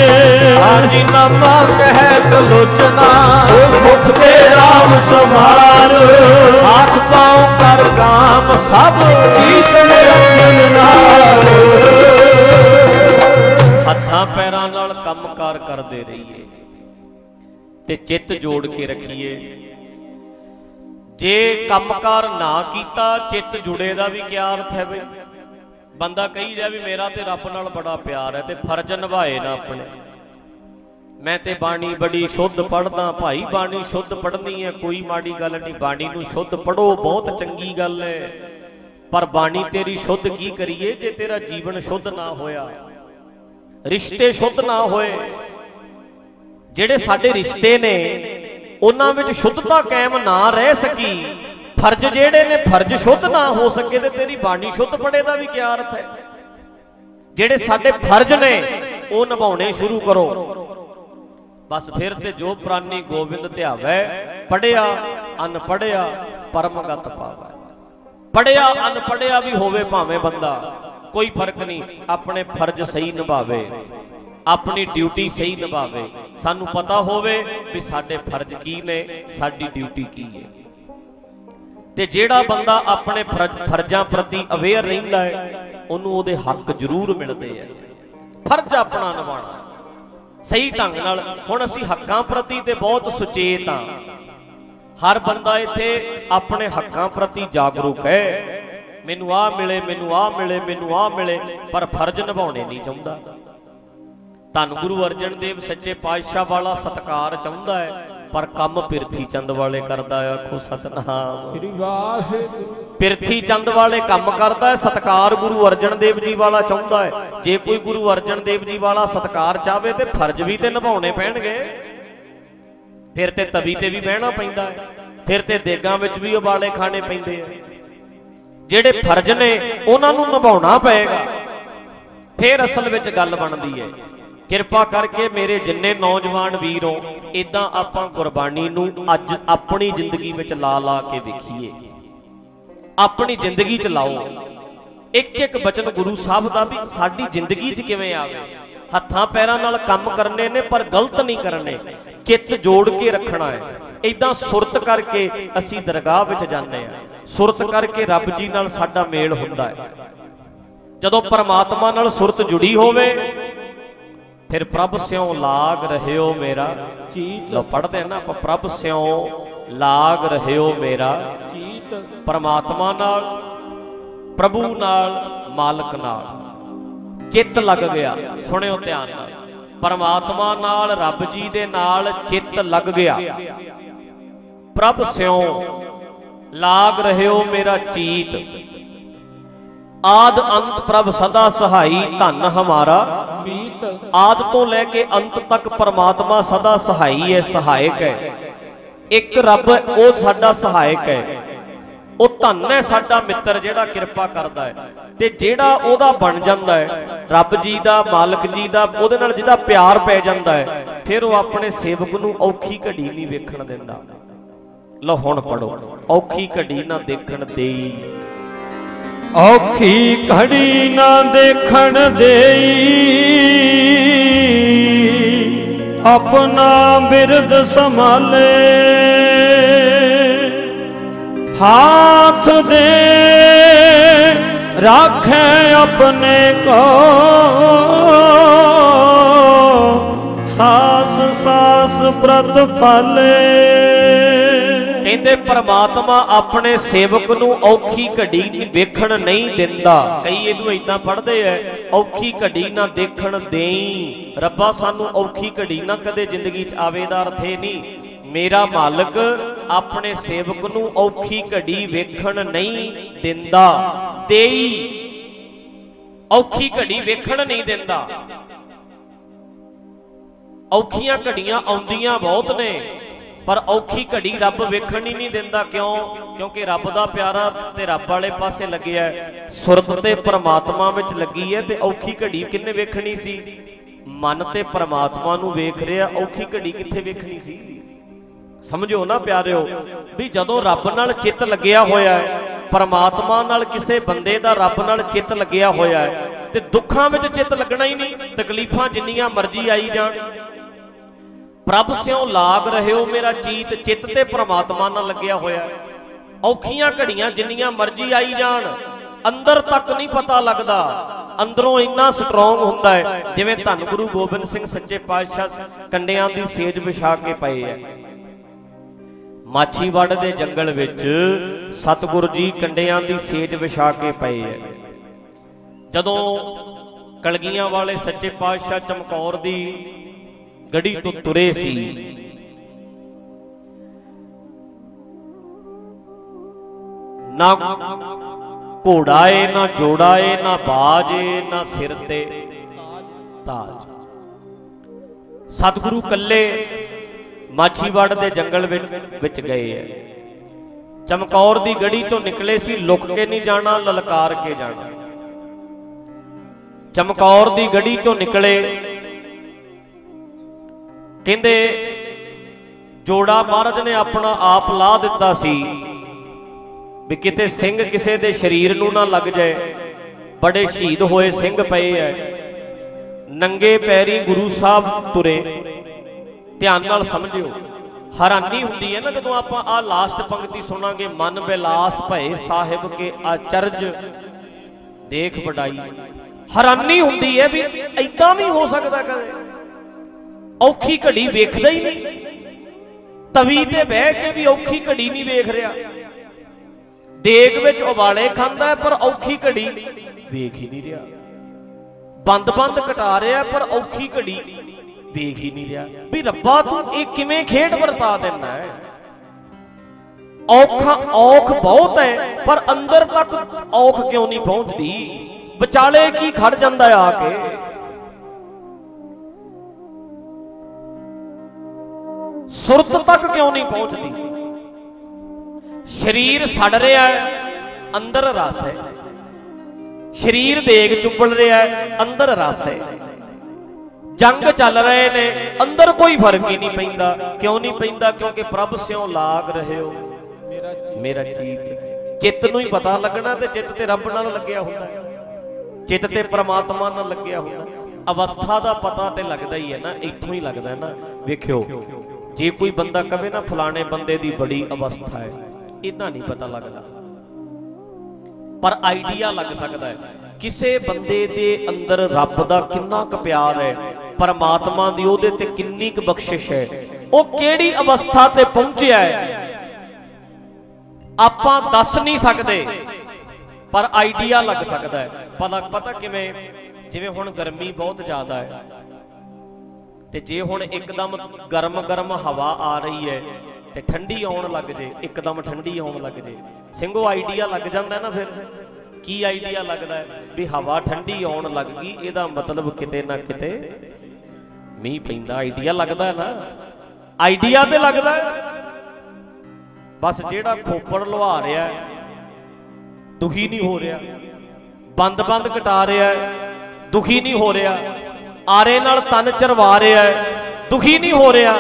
ਹਾਜੀ ਨਾਮਾ ਕਹਿ ਕਲੋਚਨਾ ਉਹ ਮੁਖ ਤੇ ਰਾਮ ਸਮਾਰ ਹੱਥ ਪਾਉ ਕਰ ਸਭ। ਨਾਲ। ਹੱਥਾਂ ਪੈਰਾਂ ਨਾਲ ਕੰਮਕਾਰ ਕਰਦੇ ਰਹੀਏ। ਤੇ ਚਿੱਤ ਜੋੜ ਕੇ ਰੱਖੀਏ। ਜੇ ਕੰਮਕਾਰ ਨਾ ਕੀਤਾ, ਚਿੱਤ ਜੁੜੇ ਦਾ ਵੀ ਕੀ ਅਰਥ ਹੈ ਬਈ? ਬੰਦਾ ਕਹੀ ਜਾ ਵੀ ਮੇਰਾ ਤੇ ਰੱਬ ਨਾਲ ਬੜਾ ਪਿਆਰ ਹੈ ਤੇ ਫਰਜ਼ ਨਿਭਾਏ ਨਾ ਆਪਣੇ। ਮੈਂ ਤੇ ਬਾਣੀ ਬੜੀ ਸ਼ੁੱਧ ਪੜਦਾ ਭਾਈ ਬਾਣੀ ਸ਼ੁੱਧ ਪੜਨੀ ਹੈ, ਕੋਈ ਮਾੜੀ ਗੱਲ ਨਹੀਂ, ਬਾਣੀ ਨੂੰ ਸ਼ੁੱਧ ਪੜੋ ਬਹੁਤ ਚੰਗੀ ਗੱਲ ਹੈ। ਪਰ ਬਾਣੀ ਤੇਰੀ ਸ਼ੁੱਧ ਕੀ ਕਰੀਏ, ਜੇ ਤੇਰਾ ਜੀਵਨ ਸ਼ੁੱਧ ਨਾ ਹੋਇਆ? ਰਿਸ਼ਤੇ ਸ਼ੁੱਧ ਨਾ ਹੋਏ। ਜਿਹੜੇ ਸਾਡੇ ਰਿਸ਼ਤੇ ਨੇ ਉਹਨਾਂ ਵਿੱਚ ਸ਼ੁੱਧਤਾ ਕਾਇਮ ਨਾ ਰਹਿ ਸਕੀ। ਫਰਜ਼ ਜਿਹੜੇ ਨੇ, ਫਰਜ਼ ਸ਼ੁੱਧ ਨਾ ਹੋ ਸਕੇ ਤੇ ਤੇਰੀ ਬਾਣੀ ਸ਼ੁੱਧ ਪੜੇ ਦਾ ਵੀ ਕੀ ਅਰਥ ਹੈ? ਜਿਹੜੇ ਸਾਡੇ ਫਰਜ਼ ਨੇ, ਉਹ ਨਿਭਾਉਣੇ ਸ਼ੁਰੂ ਕਰੋ। ਬਸ ਫਿਰ ਤੇ ਜੋ ਪ੍ਰਾਨੀ ਗੋਬਿੰਦ ਧਿਆਵੈ, ਪੜਿਆ ਅਨ ਪੜਿਆ ਪਰਮਗਤ ਪਾਵੈ। ਪੜਿਆ ਅਨ ਪੜਿਆ ਵੀ ਹੋਵੇ ਭਾਵੇਂ ਬੰਦਾ, ਕੋਈ ਫ਼ਰਕ ਨਹੀਂ, ਆਪਣੇ ਫਰਜ਼ ਸਹੀ ਨਿਭਾਵੇ। ਆਪਣੀ ਡਿਊਟੀ ਸਹੀ ਨਿਭਾਵੇ। ਸਾਨੂੰ ਪਤਾ ਹੋਵੇ ਵੀ ਸਾਡੇ ਫਰਜ਼ ਕੀ ਨੇ, ਸਾਡੀ ਡਿਊਟੀ ਕੀ ਹੈ। ਤੇ ਜਿਹੜਾ ਬੰਦਾ ਆਪਣੇ ਫਰਜ਼- ਫਰਜ਼ਾਂ ਪ੍ਰਤੀ ਅਵੇਅਰ ਰਹਿੰਦਾ ਹੈ, ਉਹਨੂੰ ਉਹਦੇ ਹੱਕ ਜ਼ਰੂਰ ਮਿਲਦੇ ਆ। ਫਰਜ਼ ਆਪਣਾ ਨਿਭਾਉਣਾ। ਸਹੀ ਢੰਗ ਨਾਲ, ਹੁਣ ਅਸੀਂ ਹੱਕਾਂ ਪ੍ਰਤੀ ਤੇ ਬਹੁਤ ਸੁਚੇਤ ਹਾਂ। ਹਰ ਬੰਦਾ ਇੱਥੇ ਆਪਣੇ ਹੱਕਾਂ ਪ੍ਰਤੀ ਜਾਗਰੂਕ ਹੈ। ਮੈਨੂੰ ਆਹ ਮਿਲੇ, ਮੈਨੂੰ ਆਹ ਮਿਲੇ, ਮੈਨੂੰ ਆਹ ਮਿਲੇ, ਪਰ ਫਰਜ਼ ਨਿਭਾਉਣੇ ਨਹੀਂ ਚਾਹੁੰਦਾ। ਧੰਨ ਗੁਰੂ ਅਰਜਨ ਦੇਵ ਸੱਚੇ ਪਾਤਸ਼ਾਹ ਵਾਲਾ ਸਤਕਾਰ ਚਾਹੁੰਦਾ ਹੈ ਪਰ ਕੰਮ ਪਿਰਥੀ ਚੰਦ ਵਾਲੇ ਕਰਦਾ ਹੈ ਆਖੋ ਸਤਨਾਮ। ਸ੍ਰੀ ਵਾਹਿਗੁਰੂ। ਪਿਰਥੀ ਚੰਦ ਵਾਲੇ ਕੰਮ ਕਰਦਾ ਹੈ ਸਤਕਾਰ ਗੁਰੂ ਅਰਜਨ ਦੇਵ ਜੀ ਵਾਲਾ ਚਾਹੁੰਦਾ ਹੈ। ਜੇ ਕੋਈ ਗੁਰੂ ਅਰਜਨ ਦੇਵ ਜੀ ਵਾਲਾ ਸਤਕਾਰ ਚਾਹਵੇ ਤੇ ਫਰਜ਼ ਵੀ ਤੇ ਨਿਭਾਉਣੇ ਪੈਣਗੇ। ਫਿਰ ਤੇ ਤਵੀ ਤੇ ਵੀ ਬਹਿਣਾ ਪੈਂਦਾ ਹੈ ਫਿਰ ਤੇ ਦੇਗਾਂ ਵਿੱਚ ਵੀ ਉਬਾਲੇ ਖਾਣੇ ਪੈਂਦੇ ਆ। ਜਿਹੜੇ ਫਰਜ਼ ਨੇ ਉਹਨਾਂ ਨੂੰ ਨਿਭਾਉਣਾ ਪਏਗਾ। ਫਿਰ ਅਸਲ ਵਿੱਚ ਗੱਲ ਬਣਦੀ ਹੈ ਕਿਰਪਾ ਕਰਕੇ ਮੇਰੇ ਜਿੰਨੇ ਨੌਜਵਾਨ ਵੀਰ ਹੋ ਇਦਾਂ ਆਪਾਂ ਗੁਰਬਾਣੀ ਨੂੰ ਅੱਜ ਆਪਣੀ ਜ਼ਿੰਦਗੀ ਵਿੱਚ ਲਾ ਲਾ ਕੇ ਵੇਖੀਏ। ਆਪਣੀ ਜ਼ਿੰਦਗੀ 'ਚ ਲਾਓ। ਇੱਕ ਇੱਕ ਬਚਨ ਗੁਰੂ ਸਾਹਿਬ ਦਾ ਵੀ ਸਾਡੀ ਜ਼ਿੰਦਗੀ 'ਚ ਕਿਵੇਂ ਆਵੇ? ਹੱਥਾਂ ਪੈਰਾਂ ਨਾਲ ਕੰਮ ਕਰਨੇ ਨੇ, ਪਰ ਗਲਤ ਨਹੀਂ ਕਰਨੇ। ਚਿੱਤ ਜੋੜ ਕੇ ਰੱਖਣਾ ਹੈ। ਇਦਾਂ ਸੁਰਤ ਕਰਕੇ ਅਸੀਂ ਦਰਗਾਹ ਵਿੱਚ ਜਾਂਦੇ ਆ ਸੁਰਤ ਕਰਕੇ ਰੱਬ ਜੀ ਨਾਲ ਸਾਡਾ ਮੇਲ ਹੁੰਦਾ ਹੈ। ਜਦੋਂ ਪਰਮਾਤਮਾ ਨਾਲ ਸੁਰਤ ਜੁੜੀ ਹੋਵੇ ਫਿਰ ਪ੍ਰਭ ਸਿਉ ਲਾਗ ਰਹਿਓ ਮੇਰਾ। ਚੀਤ ਲੋ ਪੜਦੇ ਆ ਨਾ ਆਪਾਂ ਪ੍ਰਭ ਸਿਉ ਲਾਗ ਰਹਿਓ ਮੇਰਾ। ਚੀਤ ਪਰਮਾਤਮਾ ਨਾਲ ਪ੍ਰਭੂ ਨਾਲ ਮਾਲਕ ਨਾਲ। ਚਿੱਤ ਲੱਗ ਗਿਆ ਸੁਣਿਓ ਧਿਆਨ ਨਾਲ। ਪਰਮਾਤਮਾ ਨਾਲ ਰੱਬ ਜੀ ਦੇ ਨਾਲ ਚਿੱਤ ਲੱਗ ਗਿਆ। ਪ੍ਰਭ ਸਿਉ ਲਾਗ ਰਹਿਓ ਮੇਰਾ ਚੀਤ। ਆਦ ਅੰਤ ਪ੍ਰਭ ਸਦਾ ਸਹਾਈ ਧਨ ਹਮਾਰਾ। ਮੀਤ ਆਦ ਤੋਂ ਲੈ ਕੇ ਅੰਤ ਤੱਕ ਪਰਮਾਤਮਾ ਸਦਾ ਸਹਾਈ ਹੈ ਸਹਾਇਕ ਹੈ। ਇੱਕ ਰੱਬ ਉਹ ਸਾਡਾ ਸਹਾਇਕ ਹੈ। ਉਹ ਧੰਨ ਹੈ ਸਾਡਾ ਮਿੱਤਰ ਜਿਹੜਾ ਕਿਰਪਾ ਕਰਦਾ ਹੈ ਤੇ ਜਿਹੜਾ ਉਹਦਾ ਬਣ ਜਾਂਦਾ ਹੈ। ਰੱਬ ਜੀ ਦਾ ਮਾਲਕ ਜੀ ਦਾ ਉਹਦੇ ਨਾਲ ਜਿਹਦਾ ਪਿਆਰ ਪੈ ਜਾਂਦਾ ਹੈ ਫਿਰ ਉਹ ਆਪਣੇ ਸੇਵਕ ਨੂੰ ਔਖੀ ਘੜੀ ਨਹੀਂ ਵੇਖਣ ਦਿੰਦਾ। ਲਓ ਹੁਣ ਪੜੋ ਔਖੀ ਘੜੀ ਨਾ ਦੇਖਣ ਦੇਈ। ਔਖੀ ਘੜੀ ਨਾ ਦੇਖਣ ਦੇਈ। ਆਪਣਾ ਬਿਰਦ ਸੰਭਾਲੇ। ਹਾਥ ਦੇ ਰਾਖੇ ਆਪਣੇ ਕੋ। ਸਾਸ ਸਾਸ ਪ੍ਰਤ ਪਾਲੇ ਕਹਿੰਦੇ ਪ੍ਰਮਾਤਮਾ ਆਪਣੇ ਸੇਵਕ ਨੂੰ ਔਖੀ ਘੜੀ ਵੇਖਣ ਨਹੀਂ ਦਿੰਦਾ। ਕਈ ਇਹਨੂੰ ਇਦਾਂ ਪੜ੍ਹਦੇ ਐ ਔਖੀ ਘੜੀ ਨਾ ਦੇਖਣ ਦੇਈ। ਰੱਬਾ ਸਾਨੂੰ ਔਖੀ ਘੜੀ ਨਾ ਕਦੇ ਜ਼ਿੰਦਗੀ 'ਚ ਆਵੇ ਦਾ ਅਰਥ ਇਹ ਨਹੀਂ। ਮੇਰਾ ਮਾਲਕ ਆਪਣੇ ਸੇਵਕ ਨੂੰ ਔਖੀ ਘੜੀ ਵੇਖਣ ਨਹੀਂ ਦਿੰਦਾ। ਦੇਈ, ਔਖੀ ਘੜੀ ਵੇਖਣ ਨਹੀਂ ਦਿੰਦਾ। ਔਖੀਆਂ ਘੜੀਆਂ ਆਉਂਦੀਆਂ ਬਹੁਤ ਨੇ। ਪਰ ਔਖੀ ਘੜੀ ਰੱਬ ਵੇਖਣ ਹੀ ਨਹੀਂ ਦਿੰਦਾ ਕਿਉਂ? ਕਿਉਂਕਿ ਰੱਬ ਦਾ ਪਿਆਰਾ ਤੇ ਰੱਬ ਵਾਲੇ ਪਾਸੇ ਲੱਗਿਆ ਸੁਰਤ ਤੇ ਪਰਮਾਤਮਾ ਵਿੱਚ ਲੱਗੀ ਹੈ ਤੇ ਔਖੀ ਘੜੀ ਕਿੰਨੇ ਵੇਖਣੀ ਸੀ? ਮਨ ਤੇ ਪਰਮਾਤਮਾ ਨੂੰ ਵੇਖ ਰਿਹਾ, ਔਖੀ ਘੜੀ ਕਿੱਥੇ ਵੇਖਣੀ ਸੀ? ਸਮਝੋ ਨਾ ਪਿਆਰਿਓ, ਵੀ ਜਦੋਂ ਰੱਬ ਨਾਲ ਚਿੱਤ ਲੱਗਿਆ ਹੋਇਆ ਹੈ, ਪਰਮਾਤਮਾ ਨਾਲ ਕਿਸੇ ਬੰਦੇ ਦਾ ਰੱਬ ਨਾਲ ਚਿੱਤ ਲੱਗਿਆ ਹੋਇਆ ਹੈ, ਤੇ ਦੁੱਖਾਂ ਵਿੱਚ ਚਿੱਤ ਲੱਗਣਾ ਹੀ ਨਹੀਂ, ਤਕਲੀਫਾਂ ਜਿੰਨੀਆਂ ਮਰਜ਼ੀ ਆਈ ਜਾਣ ਪ੍ਰਭ ਸਿਉ ਲਾਗ ਰਹਿਓ ਮੇਰਾ ਚੀਤ, ਚਿੱਤ ਤੇ ਪ੍ਰਮਾਤਮਾ ਨਾਲ ਲੱਗਿਆ ਹੋਇਆ ਔਖੀਆਂ ਘੜੀਆਂ ਜਿੰਨੀਆਂ ਮਰਜ਼ੀ ਆਈ ਜਾਣ, ਅੰਦਰ ਤੱਕ ਨਹੀਂ ਪਤਾ ਲੱਗਦਾ। ਅੰਦਰੋਂ ਇੰਨਾ ਸਟਰੋਂਗ ਹੁੰਦਾ ਹੈ, ਜਿਵੇਂ ਧੰਨ ਗੁਰੂ ਗੋਬਿੰਦ ਸਿੰਘ ਸੱਚੇ ਪਾਤਸ਼ਾਹ ਕੰਡਿਆਂ ਦੀ ਸੇਜ ਵਿਛਾ ਕੇ ਪਏ ਹੈ। ਮਾਛੀਵਾੜ ਦੇ ਜੰਗਲ ਵਿੱਚ ਸਤਿਗੁਰੂ ਜੀ ਕੰਡਿਆਂ ਦੀ ਸੇਜ ਵਿਛਾ ਕੇ ਪਏ ਹੈ। ਜਦੋਂ ਕਲਗੀਆਂ ਵਾਲੇ ਸੱਚੇ ਪਾਤਸ਼ਾਹ ਚਮਕੌਰ ਦੀ ਗੜੀ ਤੋਂ ਤੁਰੇ ਸੀ। ਨਾ ਘੋੜਾ ਨਾ ਜੋੜਾ ਏ ਨਾ ਬਾਜ ਏ ਨਾ ਸਿਰ ਤੇ ਤਾਜ। ਸਤਿਗੁਰੂ ਕੱਲੇ ਮਾਛੀਵਾੜ ਦੇ ਜੰਗਲ ਵਿੱਚ ਵਿੱਚ ਗਏ ਐ ਚਮਕੌਰ ਦੀ ਗੜੀ ਚੋਂ ਨਿਕਲੇ ਸੀ, ਲੁਕ ਕੇ ਨਹੀਂ ਜਾਣਾ, ਲਲਕਾਰ ਕੇ ਜਾਣਾ। ਚਮਕੌਰ ਦੀ ਗੜੀ ਚੋਂ ਨਿਕਲੇ। ਕਹਿੰਦੇ, ਜੋੜਾ ਮਹਾਰਾਜ ਨੇ ਆਪਣਾ ਆਪ ਲਾ ਦਿੱਤਾ ਸੀ ਵੀ ਕਿਤੇ ਸਿੰਘ ਕਿਸੇ ਦੇ ਸਰੀਰ ਨੂੰ ਨਾ ਲੱਗ ਜਾਏ। ਬੜੇ ਸ਼ਹੀਦ ਹੋਏ ਸਿੰਘ ਪਏ ਐ। ਨੰਗੇ ਪੈਰੀ ਗੁਰੂ ਸਾਹਿਬ ਤੁਰੇ। ਧਿਆਨ ਨਾਲ ਸਮਝਿਓ, ਹੈਰਾਨੀ ਹੁੰਦੀ ਹੈ ਨਾ ਜਦੋਂ ਆਪਾਂ ਆ ਲਾਸਟ ਪੰਕਤੀ ਸੁਣਾਂਗੇ, ਮਨ ਬਿਲਾਸ ਭਏ ਸਾਹਿਬ ਕੇ ਆਚਰਜ। ਦੇਖ ਵਡਾਈ, ਹੈਰਾਨੀ ਹੁੰਦੀ ਹੈ ਵੀ ਐਦਾਂ ਵੀ ਹੋ ਸਕਦਾ ਕਦੇ? ਔਖੀ ਘੜੀ ਵੇਖਦਾ ਹੀ ਨਹੀਂ। ਤਵੀ ਤੇ ਬਹਿ ਕੇ ਵੀ ਔਖੀ ਘੜੀ ਨਹੀਂ ਵੇਖ ਰਿਹਾ। ਦੇਗ ਵਿੱਚ ਉਬਾਲੇ ਖਾਂਦਾ ਹੈ, ਪਰ ਔਖੀ ਘੜੀ ਵੇਖ ਹੀ ਨਹੀਂ ਰਿਹਾ। ਬੰਦ-ਬੰਦ ਕਟਾ ਰਿਹਾ, ਪਰ ਔਖੀ ਘੜੀ ਵੇਖ ਹੀ ਨਹੀਂ ਰਿਹਾ। ਵੀ ਰੱਬਾ, ਤੂੰ ਇਹ ਕਿਵੇਂ ਖੇਡ ਵਰਤਾ ਦਿੰਦਾ ਹੈ? ਔਖਾ ਔਖ ਬਹੁਤ ਹੈ, ਪਰ ਅੰਦਰ ਤੱਕ ਔਖ ਕਿਉਂ ਨਹੀਂ ਪਹੁੰਚਦੀ? ਵਿਚਾਲੇ ਕੀ ਖੜ ਜਾਂਦਾ ਆ ਕੇ? ਸੁਰਤ ਤੱਕ ਕਿਉਂ ਨਹੀਂ ਪਹੁੰਚਦੀ? ਸਰੀਰ ਸੜ ਰਿਹਾ ਹੈ, ਅੰਦਰ ਰਸ ਹੈ। ਸਰੀਰ ਦੇਗ ਚੁੱਪੜ ਰਿਹਾ ਹੈ, ਅੰਦਰ ਰਸ ਹੈ। ਜੰਗ ਚੱਲ ਰਹੇ ਨੇ, ਅੰਦਰ ਕੋਈ ਫ਼ਰਕ ਹੀ ਨਹੀਂ ਪੈਂਦਾ। ਕਿਉਂ ਨਹੀਂ ਪੈਂਦਾ? ਕਿਉਂਕਿ ਪ੍ਰਭ ਸਿਓ ਲਾਗ ਰਹੇ ਹੋ। ਮੇਰਾ ਚੀਤ, ਚਿੱਤ ਨੂੰ ਹੀ ਪਤਾ ਲੱਗਣਾ ਤੇ ਚਿੱਤ ਤੇ ਰੱਬ ਨਾਲ ਲੱਗਿਆ ਹੁੰਦਾ ਚਿੱਤ ਤੇ ਪ੍ਰਮਾਤਮਾ ਨਾਲ ਲੱਗਿਆ ਹੁੰਦਾ ਅਵਸਥਾ ਦਾ ਪਤਾ ਤੇ ਲੱਗਦਾ ਹੀ ਹੈ ਨਾ, ਇੱਥੋਂ ਹੀ ਲੱਗਦਾ ਹੈ ਨਾ। ਵੇਖਿਓ ਜੇ ਕੋਈ ਬੰਦਾ ਕਵੇ ਨਾ ਫਲਾਣੇ ਬੰਦੇ ਦੀ ਬੜੀ ਅਵਸਥਾ ਹੈ ਇਦਾਂ ਨਹੀਂ ਪਤਾ ਲੱਗਦਾ। ਪਰ ਆਈਡੀਆ ਲੱਗ ਸਕਦਾ ਹੈ। ਕਿਸੇ ਬੰਦੇ ਦੇ ਅੰਦਰ ਰੱਬ ਦਾ ਕਿੰਨਾ ਕੁ ਪਿਆਰ ਹੈ, ਪਰਮਾਤਮਾ ਦੀ ਉਹਦੇ ਤੇ ਕਿੰਨੀ ਕੁ ਬਖਸ਼ਿਸ਼ ਹੈ, ਉਹ ਕਿਹੜੀ ਅਵਸਥਾ ਤੇ ਪਹੁੰਚਿਆ ਹੈ? ਆਪਾਂ ਦੱਸ ਨਹੀਂ ਸਕਦੇ, ਪਰ ਆਈਡੀਆ ਲੱਗ ਸਕਦਾ ਹੈ। ਪਤਾ ਪਤਾ ਕਿਵੇਂ? ਜਿਵੇਂ ਹੁਣ ਗਰਮੀ ਬਹੁਤ ਜ਼ਿਆਦਾ ਹੈ। ਤੇ ਜੇ ਹੁਣ ਇੱਕਦਮ ਗਰਮ ਗਰਮ ਹਵਾ ਆ ਰਹੀ ਹੈ ਤੇ ਠੰਡੀ ਆਉਣ ਲੱਗ ਜੇ, ਇੱਕਦਮ ਠੰਡੀ ਆਉਣ ਲੱਗ ਜੇ, ਸਿੰਘੋ ਆਈਡੀਆ ਲੱਗ ਜਾਂਦਾ ਨਾ ਫਿਰ। ਕੀ ਆਈਡੀਆ ਲੱਗਦਾ ਹੈ? ਵੀ ਹਵਾ ਠੰਡੀ ਆਉਣ ਲੱਗ ਗਈ, ਇਹਦਾ ਮਤਲਬ ਕਿਤੇ ਨਾ ਕਿਤੇ ਮੀਂਹ ਪੈਂਦਾ। ਆਈਡੀਆ ਲੱਗਦਾ ਨਾ? ਆਈਡੀਆ ਤੇ ਲੱਗਦਾ ਬਸ ਜਿਹੜਾ ਖੋਪੜ ਲਵਾ ਰਿਹਾ ਦੁਖੀ ਨਹੀਂ ਹੋ ਰਿਹਾ। ਬੰਦ ਬੰਦ ਕਟਾ ਰਿਹਾ ਦੁਖੀ ਨਹੀਂ ਹੋ ਰਿਹਾ। ਆਰੇ ਨਾਲ ਤਨ ਚਰਵਾ ਰਿਹਾ ਦੁਖੀ ਨਹੀਂ ਹੋ ਰਿਹਾ।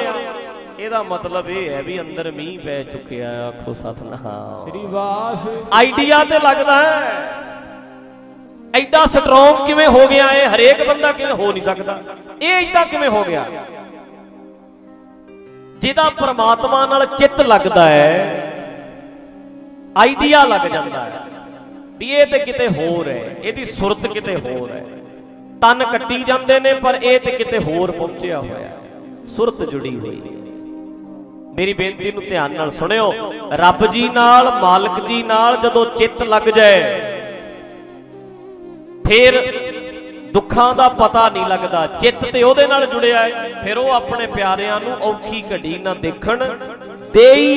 ਇਹਦਾ ਮਤਲਬ ਇਹ ਹੈ ਵੀ ਅੰਦਰ ਮੀਂਹ ਪੈ ਚੁੱਕਿਆ ਆਖੋ ਸਤਨਾਮ। ਸ੍ਰੀ ਵਾਸ ਆਈਡੀਆ ਤੇ ਲੱਗਦਾ ਹੈ ਐਡਾ ਸਟਰੋਂਗ ਕਿਵੇਂ ਹੋ ਗਿਆ ਇਹ? ਹਰੇਕ ਬੰਦਾ ਕਿਵੇਂ ਹੋ ਨਹੀਂ ਸਕਦਾ? ਇਹ ਐਡਾ ਕਿਵੇਂ ਹੋ ਗਿਆ? ਜਿਹਦਾ ਪ੍ਰਮਾਤਮਾ ਨਾਲ ਚਿੱਤ ਲੱਗਦਾ ਹੈ ਆਈਡੀਆ ਲੱਗ ਜਾਂਦਾ ਹੈ ਵੀ ਇਹ ਤੇ ਕਿਤੇ ਹੋਰ ਹੈ ਇਹਦੀ ਸੁਰਤ ਕਿਤੇ ਹੋਰ ਹੈ। ਤਨ ਕੱਟੀ ਜਾਂਦੇ ਨੇ, ਪਰ ਇਹ ਤੇ ਕਿਤੇ ਹੋਰ ਪਹੁੰਚਿਆ ਹੋਇਆ। ਸੁਰਤ ਜੁੜੀ ਹੋਈ। ਮੇਰੀ ਬੇਨਤੀ ਨੂੰ ਧਿਆਨ ਨਾਲ ਸੁਣਿਓ, ਰੱਬ ਜੀ ਨਾਲ, ਮਾਲਕ ਜੀ ਨਾਲ ਜਦੋਂ ਚਿੱਤ ਲੱਗ ਜਾਏ, ਫਿਰ ਦੁੱਖਾਂ ਦਾ ਪਤਾ ਨਹੀਂ ਲੱਗਦਾ। ਚਿੱਤ ਤੇ ਉਹਦੇ ਨਾਲ ਜੁੜਿਆ ਹੈ ਫਿਰ ਉਹ ਆਪਣੇ ਪਿਆਰਿਆਂ ਨੂੰ ਔਖੀ ਘੜੀ ਨਾ ਦੇਖਣ। ਦੇਈ।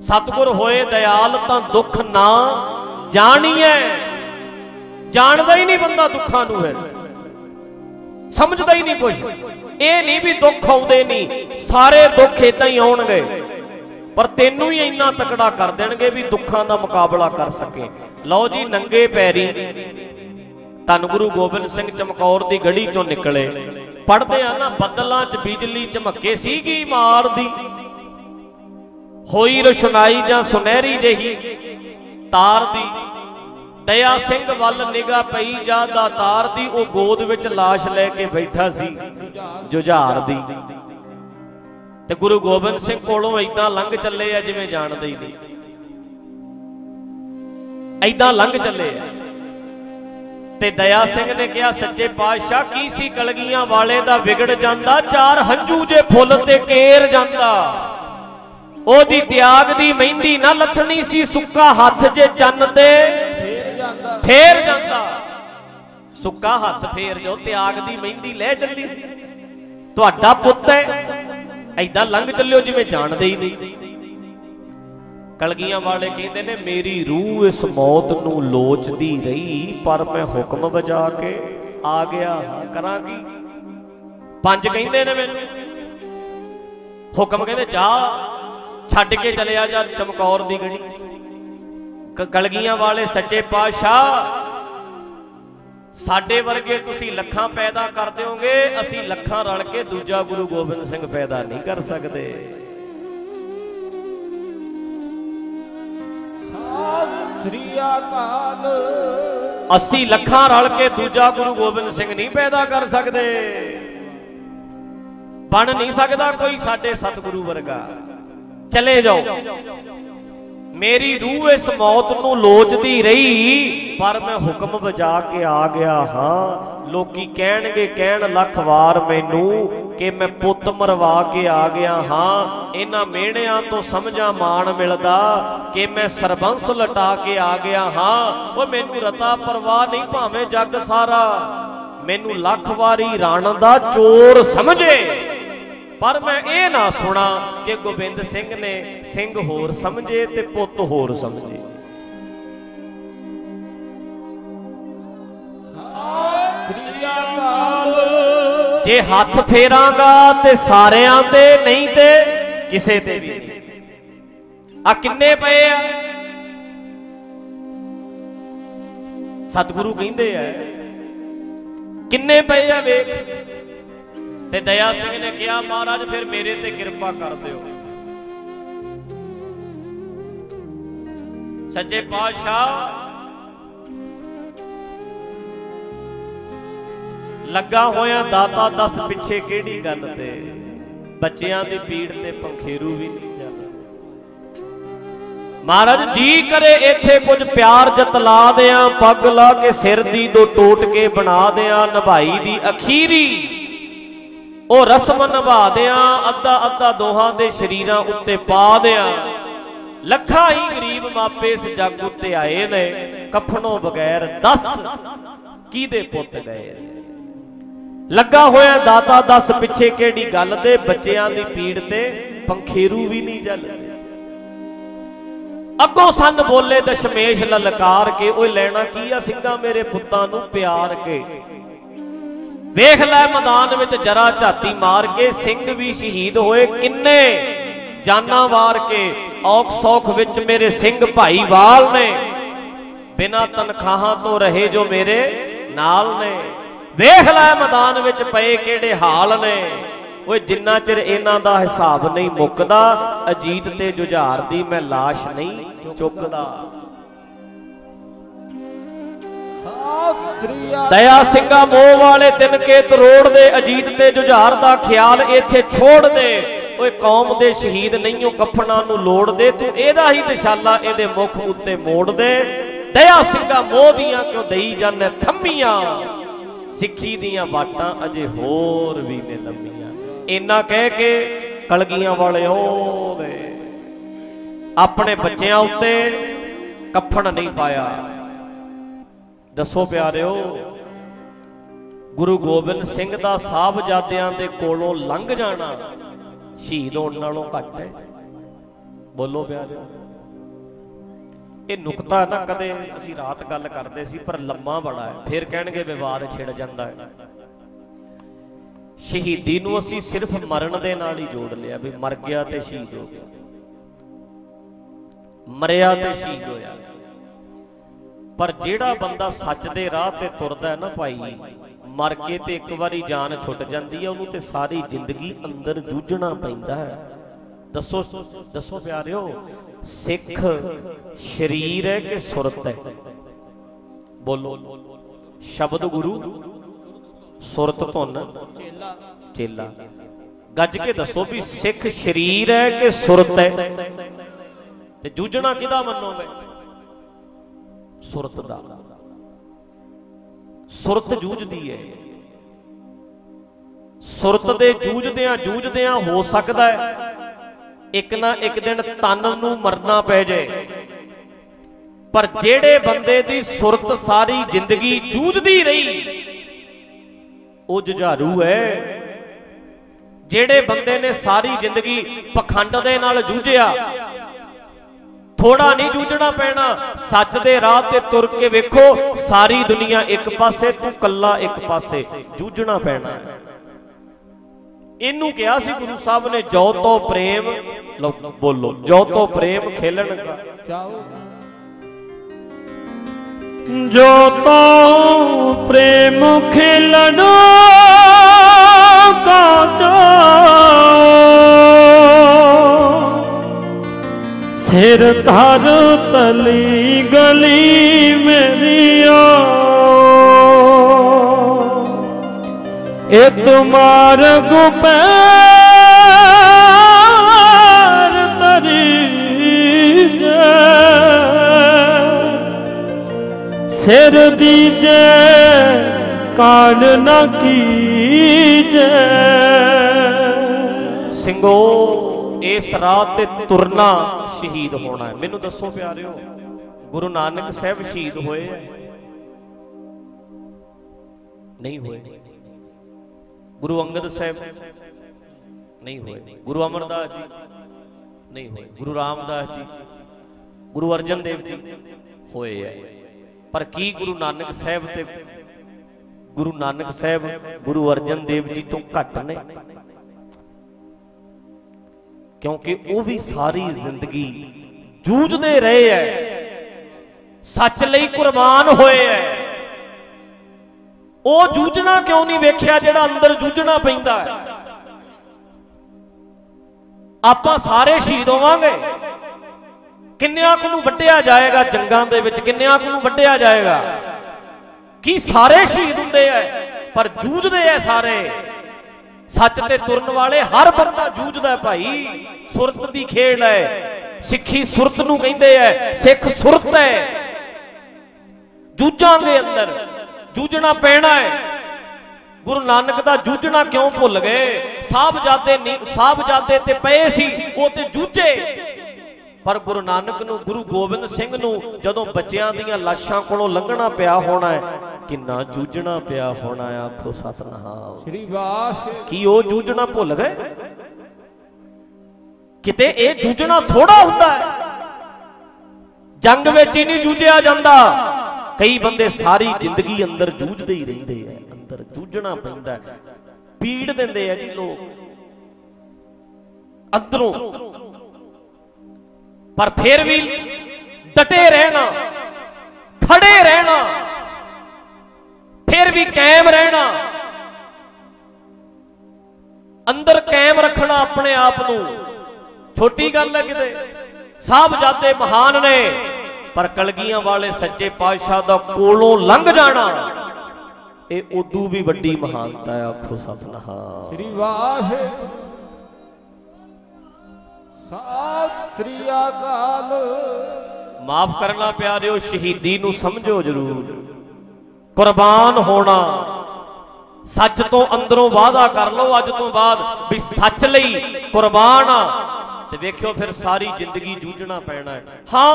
ਸਤਿਗੁਰ ਹੋਏ ਦਿਆਲ ਤਾਂ ਦੁੱਖ ਨਾ ਜਾਣੀਐ। ਜਾਣਦਾ ਹੀ ਨਹੀਂ ਬੰਦਾ ਦੁੱਖਾਂ ਨੂੰ ਹੈ ਸਮਝਦਾ ਹੀ ਨਹੀਂ ਕੁਝ ਇਹ ਨਹੀਂ ਵੀ ਦੁੱਖ ਆਉਂਦੇ ਨਹੀਂ, ਸਾਰੇ ਦੁੱਖ ਇਦਾਂ ਹੀ ਆਉਣਗੇ। ਪਰ ਤੈਨੂੰ ਹੀ ਇੰਨਾ ਤਕੜਾ ਕਰ ਦੇਣਗੇ ਵੀ ਦੁੱਖਾਂ ਦਾ ਮੁਕਾਬਲਾ ਕਰ ਸਕੇ। ਲਓ ਜੀ, ਨੰਗੇ ਪੈਰੀ ਧੰਨ ਗੁਰੂ ਗੋਬਿੰਦ ਸਿੰਘ ਚਮਕੌਰ ਦੀ ਗੜੀ ਚੋਂ ਨਿਕਲੇ। ਪੜਦੇ ਆ ਨਾ, ਬੱਦਲਾਂ 'ਚ ਬਿਜਲੀ ਚਮਕੇ ਸੀਗੀ ਮਾਰਦੀ ਹੋਈ ਰੁਸ਼ਨਾਈ ਜਾਂ ਸੁਨਹਿਰੀ ਜਹੀ ਤਾਰ ਦੀ। ਦਇਆ ਸਿੰਘ ਵੱਲ ਨਿਗਾ ਪਈ ਜਾਂ ਦਾ ਤਾਰ ਦੀ ਉਹ ਗੋਦ ਵਿੱਚ লাশ ਲੈ ਕੇ ਬੈਠਾ ਸੀ, ਜੁਝਾਰ ਦੀ। ਤੇ ਗੁਰੂ ਗੋਬਿੰਦ ਸਿੰਘ ਕੋਲੋਂ ਐਦਾਂ ਲੰਘ ਚੱਲੇ ਆ ਜਿਵੇਂ ਜਾਣਦੇ ਹੀ ਨਹੀਂ। ਐਦਾਂ ਲੰਘ ਚੱਲੇ ਆ। ਤੇ ਦਇਆ ਸਿੰਘ ਨੇ ਕਿਹਾ, ਸੱਚੇ ਪਾਤਸ਼ਾਹ, ਕੀ ਸੀ ਕਲਗੀਆਂ ਵਾਲੇ ਦਾ ਵਿਗੜ ਜਾਂਦਾ? ਚਾਰ ਹੰਝੂ ਜੇ ਫੁੱਲ ਤੇ ਕੇਰ ਜਾਂਦਾ। ਉਹਦੀ ਤਿਆਗ ਦੀ ਮਹਿੰਦੀ ਨਾ ਲੱਥਣੀ ਸੀ, ਸੁੱਕਾ ਹੱਥ ਜੇ ਚੰਨ ਤੇ ਫੇਰ ਜਾਂਦਾ। ਸੁੱਕਾ ਹੱਥ ਫੇਰ ਜੋ, ਤਿਆਗ ਦੀ ਮਹਿੰਦੀ ਲੈ ਚੱਲੀ ਸੀ। ਤੁਹਾਡਾ ਪੁੱਤ ਹੈ ਐਦਾਂ ਲੰਘ ਚੱਲਿਓ ਜਿਵੇਂ ਜਾਣਦੇ ਹੀ ਨਹੀਂ। ਕਲਗੀਆਂ ਵਾਲੇ ਕਹਿੰਦੇ ਨੇ, ਮੇਰੀ ਰੂਹ ਇਸ ਮੌਤ ਨੂੰ ਲੋਚਦੀ ਰਹੀ, ਪਰ ਮੈਂ ਹੁਕਮ ਵਜਾ ਕੇ ਆ ਗਿਆ ਹਾਂ ਕਰਾਂਗੀ ਪੰਜ ਕਹਿੰਦੇ ਨੇ ਮੈਨੂੰ। ਹੁਕਮ ਕਹਿੰਦੇ, ਜਾ, ਛੱਡ ਕੇ ਚਲਿਆ ਜਾ ਚਮਕੌਰ ਦੀ ਗੜੀ। ਕਲਗੀਆਂ ਵਾਲੇ ਸੱਚੇ ਪਾਤਸ਼ਾਹ ਸਾਡੇ ਵਰਗੇ ਤੁਸੀਂ ਲੱਖਾਂ ਪੈਦਾ ਕਰ ਦਿਓਗੇ ਅਸੀਂ ਲੱਖਾਂ ਰਲ ਕੇ ਦੂਜਾ ਗੁਰੂ ਗੋਬਿੰਦ ਸਿੰਘ ਪੈਦਾ ਨਹੀਂ ਕਰ ਸਕਦੇ। ਸ੍ਰੀ ਅਕਾਲ। ਅਸੀਂ ਲੱਖਾਂ ਰਲ ਕੇ ਦੂਜਾ ਗੁਰੂ ਗੋਬਿੰਦ ਸਿੰਘ ਨਹੀਂ ਪੈਦਾ ਕਰ ਸਕਦੇ। ਬਣ ਨਹੀਂ ਸਕਦਾ ਕੋਈ ਸਾਡੇ ਸਤਿਗੁਰੂ ਵਰਗਾ। ਚਲੇ ਜਾਓ। ਮੇਰੀ ਰੂਹ ਇਸ ਮੌਤ ਨੂੰ ਲੋਚਦੀ ਰਹੀ, ਪਰ ਮੈਂ ਹੁਕਮ ਵਜਾ ਕੇ ਆ ਗਿਆ ਹਾਂ। ਲੋਕੀ ਕਹਿਣਗੇ, ਕਹਿਣ ਲੱਖ ਵਾਰ ਮੈਨੂੰ ਕਿ ਮੈਂ ਪੁੱਤ ਮਰਵਾ ਕੇ ਆ ਗਿਆ ਹਾਂ। ਇਹਨਾਂ ਮਿਹਣਿਆਂ ਤੋਂ ਸਮਝਾ ਮਾਣ ਮਿਲਦਾ ਕਿ ਮੈਂ ਸਰਬੰਸ ਲਟਾ ਕੇ ਆ ਗਿਆ ਹਾਂ। ਉਹ ਮੈਨੂੰ ਰਤਾ ਪਰਵਾਹ ਨਹੀਂ ਭਾਵੇਂ ਜੱਗ ਸਾਰਾ। ਮੈਨੂੰ ਲੱਖ ਵਾਰੀ ਰਾਣ ਦਾ ਚੋਰ ਸਮਝੇ। ਪਰ ਮੈਂ ਇਹ ਨਾ ਸੁਣਾ ਕਿ ਗੋਬਿੰਦ ਸਿੰਘ ਨੇ ਸਿੰਘ ਹੋਰ ਸਮਝੇ ਤੇ ਪੁੱਤ ਹੋਰ ਸਮਝੇ। ਜੇ ਹੱਥ ਫੇਰਾਂਗਾ ਤੇ ਸਾਰਿਆਂ ਤੇ ਨਹੀਂ ਤੇ ਕਿਸੇ ਤੇ ਵੀ ਆ ਕਿੰਨੇ ਪਏ ਆ? ਸਤਿਗੁਰੂ ਕਹਿੰਦੇ ਆ, ਕਿੰਨੇ ਪਏ ਆ ਵੇਖ? ਤੇ ਦਇਆ ਸਿੰਘ ਨੇ ਕਿਹਾ, ਮਹਾਰਾਜ, ਫਿਰ ਮੇਰੇ ਤੇ ਕਿਰਪਾ ਕਰ ਦਿਓ। ਸੱਚੇ ਪਾਤਸ਼ਾਹ ਲੱਗਾ ਹੋਇਆ ਦਾਤਾ ਦੱਸ ਪਿੱਛੇ ਕਿਹੜੀ ਗੱਲ ਤੇ? ਬੱਚਿਆਂ ਦੀ ਪੀੜ ਤੇ ਪੰਖੇਰੂ ਵੀ ਨਹੀਂ ਚੱਲਦੇ। ਮਹਾਰਾਜ, ਜੀ ਕਰੇ ਇੱਥੇ ਕੁਝ ਪਿਆਰ ਜਤਲਾ ਦਿਆਂ, ਪੱਗ ਲਾ ਕੇ ਸਿਰ ਦੀ ਦੋ ਟੋਟ ਕੇ ਬਣਾ ਦਿਆਂ, ਨਿਭਾਈ ਦੀ ਅਖੀਰੀ ਉਹ ਰਸਮ ਨਿਭਾ ਦਿਆਂ ਅੱਧਾ ਅੱਧਾ ਦੋਹਾਂ ਦੇ ਸ਼ਰੀਰਾਂ ਉੱਤੇ ਪਾ ਦਿਆਂ। ਲੱਖਾਂ ਹੀ ਗਰੀਬ ਮਾਪੇ ਇਸ ਜੱਗ ਉੱਤੇ ਆਏ ਨੇ ਕਫਨੋਂ ਬਗੈਰ ਦੱਸ ਕਿਹਦੇ ਪੁੱਤ ਗਏ ਲੱਗਾ ਹੋਇਆ ਦਾਤਾ ਦੱਸ ਪਿੱਛੇ ਕਿਹੜੀ ਗੱਲ ਤੇ ਬੱਚਿਆਂ ਦੀ ਪੀੜ ਤੇ ਪੰਖੇਰੂ ਵੀ ਨਹੀਂ ਚੱਲਦੇ ਅੱਗੋਂ ਸੰਨ ਬੋਲੇ ਦਸ਼ਮੇਸ਼ ਲਲਕਾਰ ਕੇ, ਓਏ ਲੈਣਾ ਕੀ ਆ ਸਿੰਘਾਂ ਮੇਰੇ ਪੁੱਤਾਂ ਨੂੰ ਪਿਆਰ ਕੇ? ਵੇਖ ਲੈ ਮੈਦਾਨ ਵਿੱਚ ਜਰਾ ਝਾਤੀ ਮਾਰ ਕੇ ਸਿੰਘ ਵੀ ਸ਼ਹੀਦ ਹੋਏ। ਕਿੰਨੇ ਜਾਨਾਂ ਵਾਰ ਕੇ ਔਖ ਸੌਖ ਵਿੱਚ ਮੇਰੇ ਸਿੰਘ ਭਾਈਵਾਲ ਨੇ। ਬਿਨਾਂ ਤਨਖਾਹਾਂ ਤੋਂ ਰਹੇ ਜੋ ਮੇਰੇ ਨਾਲ ਨੇ। ਵੇਖ ਲੈ ਮੈਦਾਨ ਵਿੱਚ ਪਏ ਕਿਹੜੇ ਹਾਲ ਨੇ। ਓਏ, ਜਿੰਨਾ ਚਿਰ ਇਹਨਾਂ ਦਾ ਹਿਸਾਬ ਨਹੀਂ ਮੁੱਕਦਾ, ਅਜੀਤ ਤੇ ਜੁਝਾਰ ਦੀ ਮੈਂ ਲਾਸ਼ ਨਹੀਂ ਚੁੱਕਦਾ। ਦਇਆ ਸਿੰਘਾ ਮੋਹ ਵਾਲੇ ਤਿਨਕੇ ਤਰੋੜ ਦੇ ਅਜੀਤ ਤੇ ਜੁਝਾਰ ਦਾ ਖਿਆਲ ਇੱਥੇ ਛੋੜ ਦੇ। ਓਏ ਕੌਮ ਦੇ ਸ਼ਹੀਦ ਨਹੀਂਓ ਕਫਨਾਂ ਨੂੰ ਲੋੜ ਦੇ। ਤੂੰ ਇਹਦਾ ਹੀ ਦਿਸ਼ਾਲਾ ਇਹਦੇ ਮੁਖ ਉੱਤੇ ਮੋੜ ਦੇ। ਦਇਆ ਸਿੰਘਾ ਮੋਹ ਦੀਆਂ ਕਿਉਂ ਦਈ ਜਾਂਦੇ ਥੰਮੀਆਂ? ਸਿੱਖੀ ਦੀਆਂ ਬਾਟਾਂ ਅਜੇ ਹੋਰ ਵੀ ਨੇ ਲੰਮੀਆਂ। ਇੰਨਾ ਕਹਿ ਕੇ ਕਲਗੀਆਂ ਵਾਲੇ ਉਹ ਗਏ ਆਪਣੇ ਬੱਚਿਆਂ ਉੱਤੇ ਕਫਨ ਨਹੀਂ ਪਾਇਆ। ਦੱਸੋ ਪਿਆਰਿਓ, ਗੁਰੂ ਗੋਬਿੰਦ ਸਿੰਘ ਦਾ ਸਾਹਿਬਜ਼ਾਦਿਆਂ ਦੇ ਕੋਲੋਂ ਲੰਘ ਜਾਣਾ ਸ਼ਹੀਦ ਹੋਣ ਨਾਲੋਂ ਘੱਟ ਹੈ। ਬੋਲੋ ਪਿਆਰਿਓ। ਇਹ ਨੁਕਤਾ ਨਾ ਕਦੇ ਅਸੀਂ ਰਾਤ ਗੱਲ ਕਰਦੇ ਸੀ, ਪਰ ਲੰਮਾ ਬੜਾ ਹੈ। ਫਿਰ ਕਹਿਣਗੇ ਵਿਵਾਦ ਛਿੜ ਜਾਂਦਾ ਹੈ। ਸ਼ਹੀਦੀ ਨੂੰ ਅਸੀਂ ਸਿਰਫ ਮਰਨ ਦੇ ਨਾਲ ਹੀ ਜੋੜ ਲਿਆ ਵੀ ਮਰ ਗਿਆ ਤੇ ਸ਼ਹੀਦ ਹੋ ਗਿਆ। ਮਰਿਆ ਤੇ ਸ਼ਹੀਦ ਹੋਇਆ। ਪਰ ਜਿਹੜਾ ਬੰਦਾ ਸੱਚ ਦੇ ਰਾਹ ਤੇ ਤੁਰਦਾ ਹੈ ਨਾ ਭਾਈ, ਮਰ ਕੇ ਤੇ ਇੱਕ ਵਾਰੀ ਜਾਨ ਛੁੱਟ ਜਾਂਦੀ ਹੈ, ਉਹਨੂੰ ਤੇ ਸਾਰੀ ਜ਼ਿੰਦਗੀ ਅੰਦਰ ਜੂਝਣਾ ਪੈਂਦਾ ਹੈ। ਦੱਸੋ ਦੱਸੋ ਪਿਆਰਿਓ, ਸਿੱਖ ਸ਼ਰੀਰ ਹੈ ਕਿ ਸੁਰਤ ਹੈ? ਬੋਲੋ, ਸ਼ਬਦ ਗੁਰੂ, ਸੁਰਤ ਧੁਨ, ਚੇਲਾ। ਗੱਜ ਕੇ ਦੱਸੋ ਵੀ ਸਿੱਖ ਸ਼ਰੀਰ ਹੈ ਕਿ ਸੁਰਤ ਹੈ? ਤੇ ਜੂਝਣਾ ਕਿਹਦਾ ਮੰਨੋਗੇ? ਸੁਰਤ ਦਾ। ਸੁਰਤ ਜੂਝਦੀ ਹੈ ਸੁਰਤ ਦੇ ਜੂਝਦਿਆਂ ਜੂਝਦਿਆਂ ਹੋ ਸਕਦਾ ਹੈ ਇੱਕ ਨਾ ਇੱਕ ਦਿਨ ਤਨ ਨੂੰ ਮਰਨਾ ਪੈ ਜਾਏ ਪਰ ਜਿਹੜੇ ਬੰਦੇ ਦੀ ਸੁਰਤ ਸਾਰੀ ਜ਼ਿੰਦਗੀ ਜੂਝਦੀ ਰਹੀ, ਉਹ ਜੁਝਾਰੂ ਹੈ ਜਿਹੜੇ ਬੰਦੇ ਨੇ ਸਾਰੀ ਜ਼ਿੰਦਗੀ ਪਖੰਡ ਦੇ ਨਾਲ ਜੂਝਿਆ ਥੋੜਾ ਨਹੀਂ ਜੂਝਣਾ ਪੈਣਾ। ਸੱਚ ਦੇ ਰਾਹ ਤੇ ਤੁਰ ਕੇ ਵੇਖੋ, ਸਾਰੀ ਦੁਨੀਆ ਇੱਕ ਪਾਸੇ, ਤੂੰ ਕੱਲਾ ਇੱਕ ਪਾਸੇ, ਜੂਝਣਾ ਪੈਣਾ। ਇਹਨੂੰ ਕਿਹਾ ਸੀ ਗੁਰੂ ਸਾਹਿਬ ਨੇ, ਜੋ ਤੋ ਪ੍ਰੇਮ ਬੋਲੋ, ਜੋ ਤੋ ਪ੍ਰੇਮ ਖੇਲਣ ਦਾ। ਚਾਓ ਜੋ ਤੋ ਪ੍ਰੇਮ ਖੇਲਣ ਕਾ ਸਿਰ ਧਰ ਤਲੀ ਗਲੀ ਮੇਰੀਆ ਇਹ ਤੁਮਾਰ ਗੁਪੈਰ ਤਰੀ ਜੇ। ਸਿਰ ਦੀਜੇ ਕਾਨ ਨਾ ਕੀਜੇ। ਸਿੰਘੋ, ਇਸ ਰਾਹ ਤੇ ਤੁਰਨਾ ਸ਼ਹੀਦ ਹੋਣਾ ਹੈ। ਮੈਨੂੰ ਦੱਸੋ ਪਿਆਰਿਓ, ਗੁਰੂ ਨਾਨਕ ਸਾਹਿਬ ਸ਼ਹੀਦ ਹੋਏ ਹੈ ਨਹੀਂ ਹੋਏ। ਗੁਰੂ ਅੰਗਦ ਸਾਹਿਬ? ਨਹੀਂ ਹੋਏ। ਗੁਰੂ ਅਮਰਦਾਸ ਜੀ? ਨਹੀਂ ਹੋਏ। ਗੁਰੂ ਰਾਮਦਾਸ ਜੀ? ਗੁਰੂ ਅਰਜਨ ਦੇਵ ਜੀ? ਹੋਏ ਹੈ ਪਰ ਕੀ ਗੁਰੂ ਨਾਨਕ ਸਾਹਿਬ ਤੇ ਗੁਰੂ ਨਾਨਕ ਸਾਹਿਬ, ਗੁਰੂ ਅਰਜਨ ਦੇਵ ਜੀ ਤੋਂ ਘੱਟ ਨੇ? ਕਿਉਂਕਿ ਉਹ ਵੀ ਸਾਰੀ ਜ਼ਿੰਦਗੀ ਜੂਝਦੇ ਰਹੇ ਐ। ਸੱਚ ਲਈ ਕੁਰਬਾਨ ਹੋਏ ਐ। ਉਹ ਜੂਝਣਾ ਕਿਉਂ ਨਹੀਂ ਵੇਖਿਆ ਜਿਹੜਾ ਅੰਦਰ ਜੂਝਣਾ ਪੈਂਦਾ ਹੈ ਆਪਾਂ ਸਾਰੇ ਸ਼ਹੀਦ ਹੋਵਾਂਗੇ। ਕਿੰਨਿਆਂ ਕੁ ਨੂੰ ਵੱਢਿਆ ਜਾਏਗਾ ਜੰਗਾਂ ਦੇ ਵਿੱਚ, ਕਿੰਨਿਆਂ ਕੁ ਨੂੰ ਵੱਢਿਆ ਜਾਏਗਾ? ਕੀ ਸਾਰੇ ਸ਼ਹੀਦ ਹੁੰਦੇ ਐ? ਪਰ ਜੂਝਦੇ ਐ ਸਾਰੇ। ਸੱਚ ਤੇ ਤੁਰਨ ਵਾਲੇ ਹਰ ਬੰਦਾ ਜੂਝਦਾ ਭਾਈ। ਸੁਰਤ ਦੀ ਖੇਡ ਹੈ। ਸਿੱਖੀ ਸੁਰਤ ਨੂੰ ਕਹਿੰਦੇ ਐ ਸਿੱਖ ਸੁਰਤ ਹੈ। ਜੂਝਾਂ ਦੇ ਅੰਦਰ ਜੂਝਣਾ ਪੈਣਾ ਹੈ। ਗੁਰੂ ਨਾਨਕ ਦਾ ਜੂਝਣਾ ਕਿਉਂ ਭੁੱਲ ਗਏ? ਸਾਹਿਬਜ਼ਾਦੇ ਸਾਹਿਬਜ਼ਾਦੇ ਤੇ ਪਏ ਸੀ, ਉਹ ਤੇ ਜੂਝੇ। ਪਰ ਗੁਰੂ ਨਾਨਕ ਨੂੰ ਗੁਰੂ ਗੋਬਿੰਦ ਸਿੰਘ ਨੂੰ ਜਦੋਂ ਬੱਚਿਆਂ ਦੀਆਂ ਲਾਸ਼ਾਂ ਕੋਲੋਂ ਲੰਘਣਾ ਪਿਆ ਹੋਣਾ ਹੈ ਕਿੰਨਾ ਜੂਝਣਾ ਪਿਆ ਹੋਣਾ ਆਖੋ ਸਤਨਾਮ। ਸ੍ਰੀ ਵਾਹਿ ਕੀ ਉਹ ਜੂਝਣਾ ਭੁੱਲ ਗਏ? ਕਿਤੇ ਇਹ ਜੂਝਣਾ ਥੋੜਾ ਹੁੰਦਾ ਹੈ? ਜੰਗ ਵਿੱਚ ਹੀ ਨਹੀਂ ਜੂਝਿਆ ਜਾਂਦਾ। ਕਈ ਬੰਦੇ ਸਾਰੀ ਜ਼ਿੰਦਗੀ ਅੰਦਰ ਜੂਝਦੇ ਹੀ ਰਹਿੰਦੇ ਆ ਅੰਦਰ ਜੂਝਣਾ ਪੈਂਦਾ। ਪੀੜ ਦਿੰਦੇ ਆ ਜੀ ਲੋਕ। ਅੰਦਰੋਂ ਪਰ ਫਿਰ ਵੀ ਡਟੇ ਰਹਿਣਾ, ਖੜੇ ਰਹਿਣਾ, ਫਿਰ ਵੀ ਕਾਇਮ ਰਹਿਣਾ। ਅੰਦਰ ਕਾਇਮ ਰੱਖਣਾ ਆਪਣੇ ਆਪ ਨੂੰ। ਛੋਟੀ ਗੱਲ ਹੈ ਕਿਤੇ, ਸਾਹਿਬਜ਼ਾਦੇ ਮਹਾਨ ਨੇ, ਪਰ ਕਲਗੀਆਂ ਵਾਲੇ ਸੱਚੇ ਪਾਤਸ਼ਾਹ ਦਾ ਕੋਲੋਂ ਲੰਘ ਜਾਣਾ, ਇਹ ਉਦੋਂ ਵੀ ਵੱਡੀ ਮਹਾਨਤਾ ਹੈ, ਆਖੋ ਸਤਨਾਮ ਸ੍ਰੀ ਵਾਹਿ ਸਤਿ ਸ੍ਰੀ ਅਕਾਲ। ਮਾਫ ਕਰਨਾ ਪਿਆਰਿਓ, ਸ਼ਹੀਦੀ ਨੂੰ ਸਮਝੋ ਜਰੂਰ। ਕੁਰਬਾਨ ਹੋਣਾ ਸੱਚ ਤੋਂ ਅੰਦਰੋਂ ਵਾਅਦਾ ਕਰ ਲਓ ਅੱਜ ਤੋਂ ਬਾਅਦ ਵੀ ਸੱਚ ਲਈ ਕੁਰਬਾਨ ਆ। ਤੇ ਵੇਖਿਓ ਫਿਰ ਸਾਰੀ ਜ਼ਿੰਦਗੀ ਜੂਝਣਾ ਪੈਣਾ ਹੈ। ਹਾਂ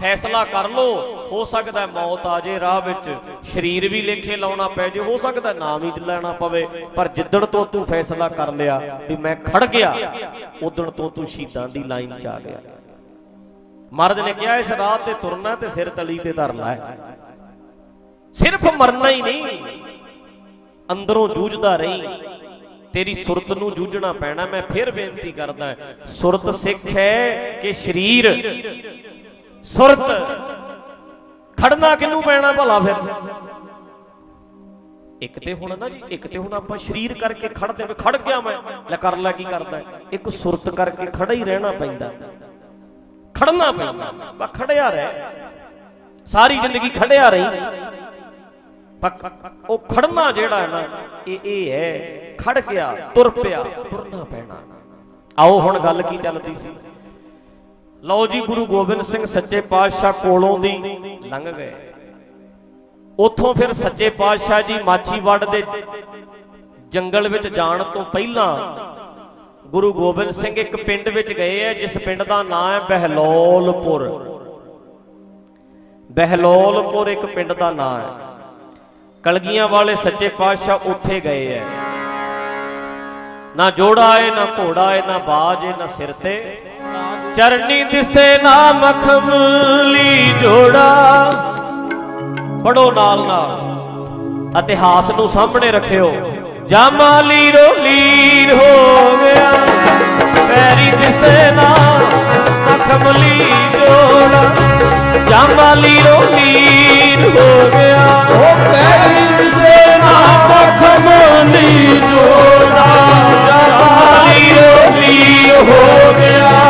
ਫੈਸਲਾ ਕਰ ਲਓ। ਹੋ ਸਕਦਾ ਮੌਤ ਆ ਜੇ ਰਾਹ ਵਿੱਚ। ਸਰੀਰ ਵੀ ਲੇਖੇ ਲਾਉਣਾ ਪੈ ਜੇ। ਹੋ ਸਕਦਾ ਨਾਮ ਹੀ ਲੈਣਾ ਪਵੇ। ਪਰ ਜਿੱਦਣ ਤੋਂ ਤੂੰ ਫੈਸਲਾ ਕਰ ਲਿਆ ਵੀ ਮੈਂ ਖੜ ਗਿਆ ਉਦਣ ਤੋਂ ਤੂੰ ਸ਼ਹੀਦਾਂ ਦੀ ਲਾਈਨ 'ਚ ਆ ਗਿਆ। ਮਹਾਰਾਜ ਨੇ ਕਿਹਾ, ਇਸ ਰਾਹ ਤੇ ਤੁਰਨਾ ਤੇ ਸਿਰ ਤਲੀ ਤੇ ਧਰ ਲੈ ਸਿਰਫ ਮਰਨਾ ਹੀ ਨਹੀਂ, ਅੰਦਰੋਂ ਜੂਝਦਾ ਰਹੀ। ਤੇਰੀ ਸੁਰਤ ਨੂੰ ਜੂਝਣਾ ਪੈਣਾ, ਮੈਂ ਫਿਰ ਬੇਨਤੀ ਕਰਦਾ ਸੁਰਤ ਸਿੱਖ ਹੈ ਕਿ ਸਰੀਰ ਸੁਰਤ। ਖੜਨਾ ਕਿਨੂੰ ਪੈਣਾ ਭਲਾ ਫਿਰ? ਇੱਕ ਤੇ ਹੁਣ ਨਾ ਜੀ, ਇੱਕ ਤੇ ਹੁਣ ਆਪਾਂ ਸਰੀਰ ਕਰਕੇ ਖੜਦੇ ਵੀ ਖੜ ਗਿਆ ਮੈਂ। ਲੈ ਕਰ ਲੈ ਕੀ ਕਰਦਾ ਇੱਕ ਸੁਰਤ ਕਰਕੇ ਖੜਾ ਹੀ ਰਹਿਣਾ ਪੈਂਦਾ। ਖੜਨਾ ਪੈਂਦਾ। ਬਾ ਖੜਿਆ ਰਹਿ। ਸਾਰੀ ਜ਼ਿੰਦਗੀ ਖੜਿਆ ਰਹੀ। ਉਹ ਖੜਨਾ ਜਿਹੜਾ ਹੈ ਨਾ, ਇਹ ਇਹ ਹੈ, ਖੜ ਗਿਆ, ਤੁਰ ਪਿਆ, ਤੁਰਨਾ ਪੈਣਾ। ਆਓ ਹੁਣ ਗੱਲ ਕੀ ਚੱਲਦੀ ਸੀ? ਲਓ ਜੀ, ਗੁਰੂ ਗੋਬਿੰਦ ਸਿੰਘ ਸੱਚੇ ਪਾਤਸ਼ਾਹ ਕੋਲੋਂ ਦੀ ਲੰਘ ਗਏ। ਉੱਥੋਂ ਫਿਰ ਸੱਚੇ ਪਾਤਸ਼ਾਹ ਜੀ ਮਾਛੀਵਾੜ ਦੇ ਜੰਗਲ ਵਿੱਚ ਜਾਣ ਤੋਂ ਪਹਿਲਾਂ ਗੁਰੂ ਗੋਬਿੰਦ ਸਿੰਘ ਇੱਕ ਪਿੰਡ ਵਿੱਚ ਗਏ ਹੈ ਜਿਸ ਪਿੰਡ ਦਾ ਨਾਮ ਹੈ ਬਹਿਲੋਲਪੁਰ। ਬਹਿਲੋਲਪੁਰ ਇੱਕ ਪਿੰਡ ਦਾ ਨਾਮ ਹੈ। ਕਲਗੀਆਂ ਵਾਲੇ ਸੱਚੇ ਪਾਤਸ਼ਾਹ ਉੱਥੇ ਗਏ ਐ ਨਾ ਜੋੜਾ ਏ, ਨਾ ਘੋੜਾ ਏ, ਨਾ ਬਾਜ ਏ, ਨਾ ਸਿਰ ਤੇ। ਚਰਨੀ ਦਿਸੇ ਨਾ ਮਖਮਲੀ ਜੋੜਾ। ਪੜੋ ਨਾਲ ਨਾਲ ਇਤਿਹਾਸ ਨੂੰ ਸਾਹਮਣੇ ਰੱਖਿਓ। ਜਾਮਾਲੀ ਰੋਲੀਰ ਹੋ ਗਿਆ। ਪੈਰੀ ਦਿਸੇ ਨਾ ਮਖਮਲੀ ਜੋੜਾ। ਜਾਮਾਲੀ ਰੋਲੀਰ ਹੋ ਗਿਆ। ਉਹ ਪੈਰੀ ਦਿਸੇ ਨਾ ਮਖਮਲੀ ਜੋੜਾ। ਜਾਮਾਲੀ ਰੋਲੀਰ ਹੋ ਗਿਆ।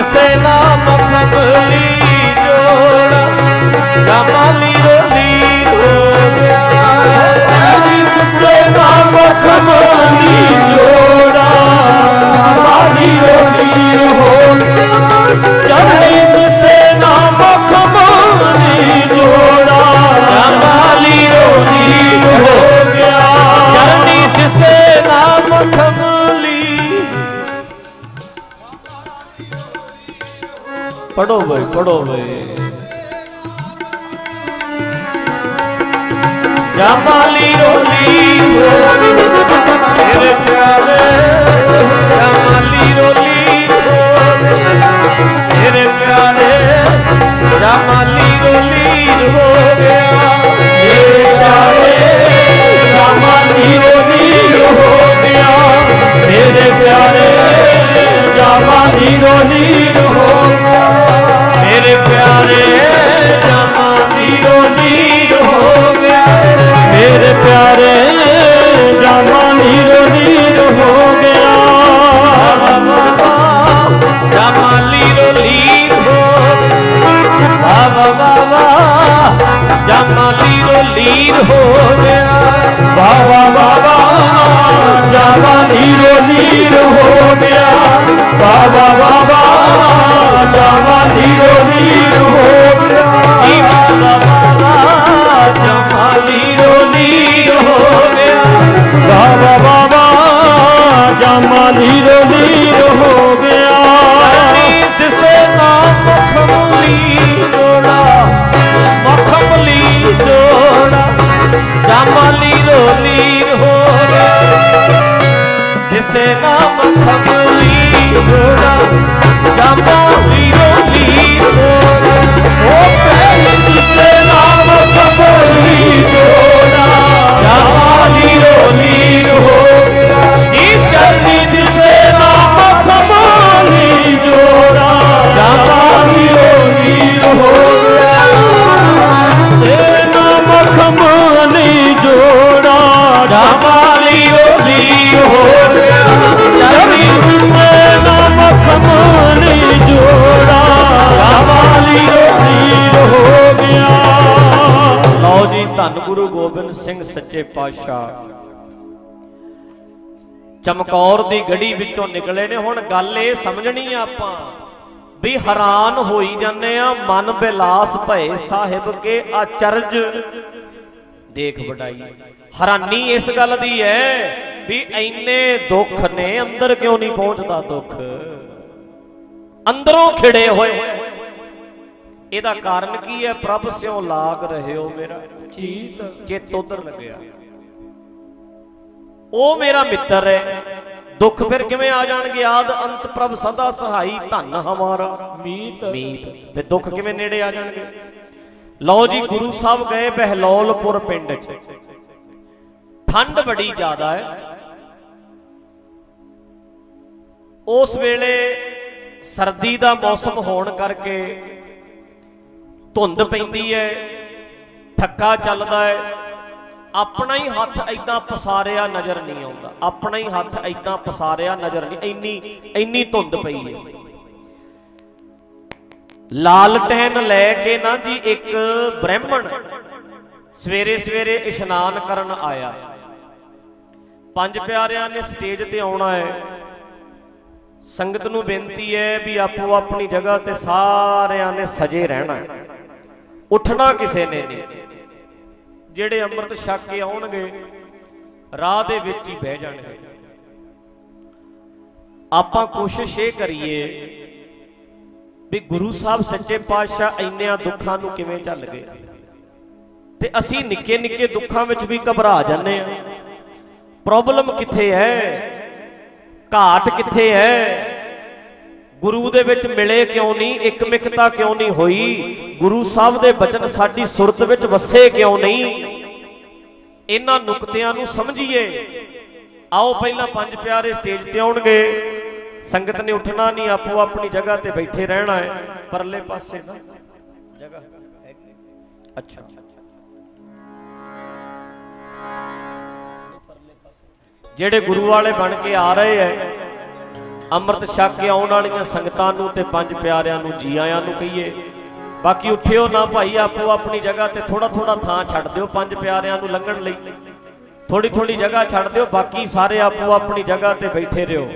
ਚਰਨੀ ਦਿਸੇ ਨਾ ਮਖਮਲੀ ਜੋੜਾ। ਜਮਾਲੀ ਰੋਲੀਰ ਹੋ ਗਿਆ। ਪੈਰੀ ਦਿਸੇ ਨਾ ਮਖਮਲੀ ਜੋੜਾ। ਜਾਮਾ ਨੀਰੋ ਨੀਰ ਹੋ ਗਿਆ। ਚਰਨੀ ਦਿਸੇ ਨਾ ਮਖਮਲੀ ਪੜੋ ਬਈ ਪੜੋ ਬਈ। ਜਮਾਲੀ ਰੋਲੀ ਤੇਰੇ ਪਿਆਰੇ। ਜਮਾਲੀ ਰੋਲੀ ਤੇਰੇ ਪਿਆਰੇ। ਜਮਾਲੀ ਰੋਲੀ ਹੋ ਗਿਆ ਮੇਰੇ ਪਿਆਰੇ। ਜਾਮਾ ਨੀਰੋ ਹੋ ਗਿਆ ਮੇਰੇ ਪਿਆਰੇ। ਜਾਮਾ ਨੀਰੋ ਪਿਆਰੇ ਜਮਾਲੀ ਰੋਲੀ ਹੋ ਗਿਆ। ਮੇਰੇ ਪਿਆਰੇ ਜਾਮਾ ਨੀਰੋ ਨੀਰ ਹੋ ਗਿਆ। ਜਮਾਲੀ ਰੋਲੀ ਹੋ ਵਾ ਵਾ ਵਾ ਵਾ ਜਮਾਲੀ ਹੋ ਗਿਆ। ਵਾ ਵਾ ਵਾ ਵਾ ਜਾਮਾ ਨੀਰੋ ਨੀਰ ਹੋ ਗਿਆ। ਵਾ ਵਾ ਵਾ ਨੀਰੋ ਨੀਰ ਹੋ ਗਿਆ। ਈ ਵਾ ਵਾ ਜਮਾਲੀ ਰੋਲੀ ਹੋ ਗਿਆ। ਵਾ ਵਾ ਵਾ ਨੀਰੋ ਨੀਰ ਹੋ ਗਿਆ। ਚਰਨੀ ਦਿਸੇ ਨਾ ਮਖਮਲੀ ਦਿਸੇ ਨਾ ਮਖਮਲੀ ਜੋੜਾ ਜਮਾਲੀ ਰੋਲੀ ਹੋ ਗਿਆ ਉਹ ਪਹਿਲੇ ਦਿਸੇ ਨਾਮ ਕਬਰੀ ਜੋੜਾ ਜਮਾਲੀ ਰੋਲੀ ਹੋ ਗਿਆ ਨੀ ਚਰਨੀ ਦਿਸੇ ਨਾਮ ਕਬਰੀ ਜੋੜਾ ਜਾਮੀ ਰੋਈ ਹੋ ਗਿਆ ਸੇ ਨਾਮ ਕਮਲੀ ਜੋੜਾ ਜਾਮੀ ਰੋਈ ਹੋ ਜੀ, ਧੰਨ ਗੁਰੂ ਗੋਬਿੰਦ ਸਿੰਘ ਸੱਚੇ ਪਾਤਸ਼ਾਹ। ਚਮਕੌਰ ਦੀ ਗੜੀ ਵਿੱਚੋਂ ਨਿਕਲੇ ਨੇ। ਹੁਣ ਗੱਲ ਇਹ ਸਮਝਣੀ ਆ ਆਪਾਂ ਵੀ ਹੈਰਾਨ ਹੋਈ ਜਾਂਦੇ ਆ, ਮਨ ਬਿਲਾਸ ਭਏ ਸਾਹਿਬ ਕੇ ਆਚਰਜ ਦੇਖ ਵਡਾਈ, ਹੈਰਾਨੀ ਇਸ ਗੱਲ ਦੀ ਹੈ ਵੀ ਐਨੇ ਦੁੱਖ ਨੇ, ਅੰਦਰ ਕਿਉਂ ਨਹੀਂ ਪਹੁੰਚਦਾ ਦੁੱਖ? ਅੰਦਰੋਂ ਖਿੜੇ ਹੋਏ। ਇਹਦਾ ਕਾਰਨ ਕੀ ਹੈ? ਪ੍ਰਭ ਸਿਓ ਲਾਗ ਰਹਿਓ ਮੇਰਾ। ਚੀਤ। ਚਿੱਤ ਉਧਰ ਲੱਗਿਆ। ਉਹ ਮੇਰਾ ਮਿੱਤਰ ਹੈ। ਦੁੱਖ ਫਿਰ ਕਿਵੇਂ ਆ ਜਾਣਗੇ? ਆਦ ਅੰਤ ਪ੍ਰਭ ਸਦਾ ਸਹਾਈ ਧਨ ਹਮਾਰਾ। ਮੀਤ। ਮੀਤ। ਤੇ ਦੁੱਖ ਕਿਵੇਂ ਨੇੜੇ ਆ ਜਾਣਗੇ? ਲਓ ਜੀ ਗੁਰੂ ਸਾਹਿਬ ਗਏ ਬਹਿਲੋਲਪੁਰ ਪਿੰਡ 'ਚ। ਠੰਡ ਬੜੀ ਜ਼ਿਆਦਾ ਹੈ। ਉਸ ਵੇਲੇ ਸਰਦੀ ਦਾ ਮੌਸਮ ਹੋਣ ਕਰਕੇ ਧੁੰਦ ਪੈਂਦੀ ਹੈ ਥੱਕਾ ਚੱਲਦਾ ਹੈ। ਆਪਣਾ ਹੀ ਹੱਥ ਐਦਾਂ ਪਸਾਰਿਆ ਨਜ਼ਰ ਨਹੀਂ ਆਉਂਦਾ। ਆਪਣਾ ਹੀ ਹੱਥ ਐਦਾਂ ਪਸਾਰਿਆ ਨਜ਼ਰ ਨਹੀਂ, ਇੰਨੀ ਇੰਨੀ ਧੁੰਦ ਪਈ ਹੈ। ਲਾਲਟੈਨ ਲੈ ਕੇ ਨਾ ਜੀ ਇੱਕ ਬ੍ਰਾਹਮਣ ਸਵੇਰੇ ਸਵੇਰੇ ਇਸ਼ਨਾਨ ਕਰਨ ਆਇਆ। ਪੰਜ ਪਿਆਰਿਆਂ ਨੇ ਸਟੇਜ ਤੇ ਆਉਣਾ ਹੈ। ਸੰਗਤ ਨੂੰ ਬੇਨਤੀ ਹੈ ਵੀ ਆਪੋ ਆਪਣੀ ਜਗ੍ਹਾ ਤੇ ਸਾਰਿਆਂ ਨੇ ਸਜੇ ਰਹਿਣਾ ਹੈ। ਉੱਠਣਾ ਕਿਸੇ ਨੇ ਨਹੀਂ। ਜਿਹੜੇ ਅੰਮ੍ਰਿਤ ਛਕ ਕੇ ਆਉਣਗੇ, ਰਾਹ ਦੇ ਵਿੱਚ ਹੀ ਬਹਿ ਜਾਣਗੇ। ਆਪਾਂ ਕੋਸ਼ਿਸ਼ ਇਹ ਕਰੀਏ ਵੀ ਗੁਰੂ ਸਾਹਿਬ ਸੱਚੇ ਪਾਤਸ਼ਾਹ ਇੰਨਿਆਂ ਦੁੱਖਾਂ ਨੂੰ ਕਿਵੇਂ ਚੱਲ ਗਏ। ਤੇ ਅਸੀਂ ਨਿੱਕੇ ਨਿੱਕੇ ਦੁੱਖਾਂ ਵਿੱਚ ਵੀ ਘਬਰਾ ਜਾਂਦੇ ਆ ਪ੍ਰੋਬਲਮ ਕਿੱਥੇ ਹੈ? ਘਾਟ ਕਿੱਥੇ ਹੈ? ਗੁਰੂ ਦੇ ਵਿੱਚ ਮਿਲੇ ਕਿਉਂ ਨਹੀਂ, ਇਕਮਿਕਤਾ ਕਿਉਂ ਨਹੀਂ ਹੋਈ? ਗੁਰੂ ਸਾਹਿਬ ਦੇ ਬਚਨ ਸਾਡੀ ਸੁਰਤ ਵਿੱਚ ਵਸੇ ਕਿਉਂ ਨਹੀਂ? ਇਹਨਾਂ ਨੁਕਤਿਆਂ ਨੂੰ ਸਮਝੀਏ। ਆਓ ਪਹਿਲਾਂ ਪੰਜ ਪਿਆਰੇ ਸਟੇਜ ਤੇ ਆਉਣਗੇ। ਸੰਗਤ ਨੇ ਉੱਠਣਾ ਨਹੀਂ, ਆਪੋ ਆਪਣੀ ਜਗ੍ਹਾ ਤੇ ਬੈਠੇ ਰਹਿਣਾ ਹੈ। ਪਰਲੇ ਪਾਸੇ ਨਾ। ਜਗ੍ਹਾ ਅੱਛਾ। ਜਿਹੜੇ ਗੁਰੂ ਵਾਲੇ ਬਣ ਕੇ ਆ ਰਹੇ ਐ ਅੰਮ੍ਰਿਤ ਛਕ ਕੇ ਆਉਣ ਵਾਲੀਆਂ ਸੰਗਤਾਂ ਨੂੰ ਤੇ ਪੰਜ ਪਿਆਰਿਆਂ ਨੂੰ ਜੀ ਆਇਆਂ ਨੂੰ ਕਹੀਏ। ਬਾਕੀ ਉੱਠਿਓ ਨਾ ਭਾਈ, ਆਪੋ ਆਪਣੀ ਜਗ੍ਹਾ ਤੇ ਥੋੜਾ ਥੋੜਾ ਥਾਂ ਛੱਡ ਦਿਓ ਪੰਜ ਪਿਆਰਿਆਂ ਨੂੰ ਲੰਘਣ ਲਈ। ਥੋੜੀ ਥੋੜੀ ਜਗ੍ਹਾ ਛੱਡ ਦਿਓ, ਬਾਕੀ ਸਾਰੇ ਆਪੋ ਆਪਣੀ ਜਗ੍ਹਾ ਤੇ ਬੈਠੇ ਰਹੋ।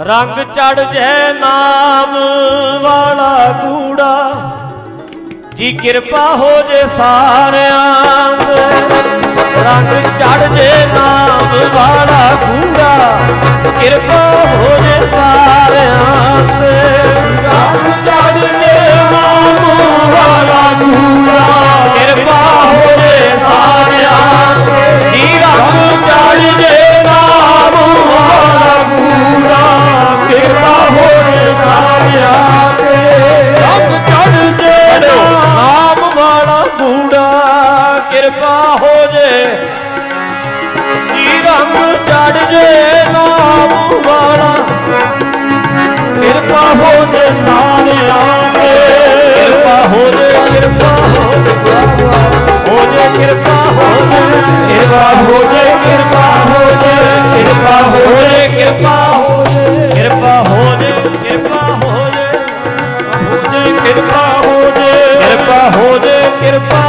ਰੰਗ ਚੜ ਜੈ ਨਾਮ ਵਾਲਾ ਕੂੜਾ ਜੀ ਕਿਰਪਾ ਹੋ ਜੇ ਸਾਰਿਆਂ ਤੇ। ਰੰਗ ਚੜ ਜੇ ਨਾਮ ਵਾਲਾ ਕੂੜਾ ਕਿਰਪਾ ਹੋ ਜੇ ਸਾਰਿਆਂ ਤੇ। ਰੰਗ ਚੜ ਜੇ ਨਾਮ ਵਾਲਾ ਕੂੜਾ ਕਿਰਪਾ ਹੋ ਜੇ ਸਾਰਿਆਂ ਤੇ। ਜੀ ਰੰਗ ਚੜ ਜੇ ਨਾਮ ਵਾਲਾ ਕੂੜਾ ਕਿਰਪਾ ਹੋ ਜੇ ਸਾਰਿਆਂ ਤੇ। ਰੰਗ ਚੜ ਜੇ ਨਾਮ ਵਾਲਾ ਕੂੜਾ ਕਿਰਪਾ ਹੋ ਜੇ ਜੀ ਰੰਗ ਚੜ ਜੇ ਨਾਮ ਵਾਲਾ ਕਿਰਪਾ ਹੋ ਜੇ ਸਾਰਿਆਂ ਤੇ ਕਿਰਪਾ ਹੋ ਜੇ ਕਿਰਪਾ ਹੋ ਜੇ ਹੋ ਜੇ ਕਿਰਪਾ ਹੋ ਜੇ ਕਿਰਪਾ ਹੋ ਜੇ ਕਿਰਪਾ ਹੋ ਜੇ ਕਿਰਪਾ ਹੋ ਜੇ ਕਿਰਪਾ ਹੋ ਜੇ ਕਿਰਪਾ ਹੋ ਜੇ ਕਿਰਪਾ ਜੇ ਹੋ ਕਿਰਪਾ ਹੋ ਜੇ ਕਿਰਪਾ ਹੋ ਜੇ ਕਿਰਪਾ।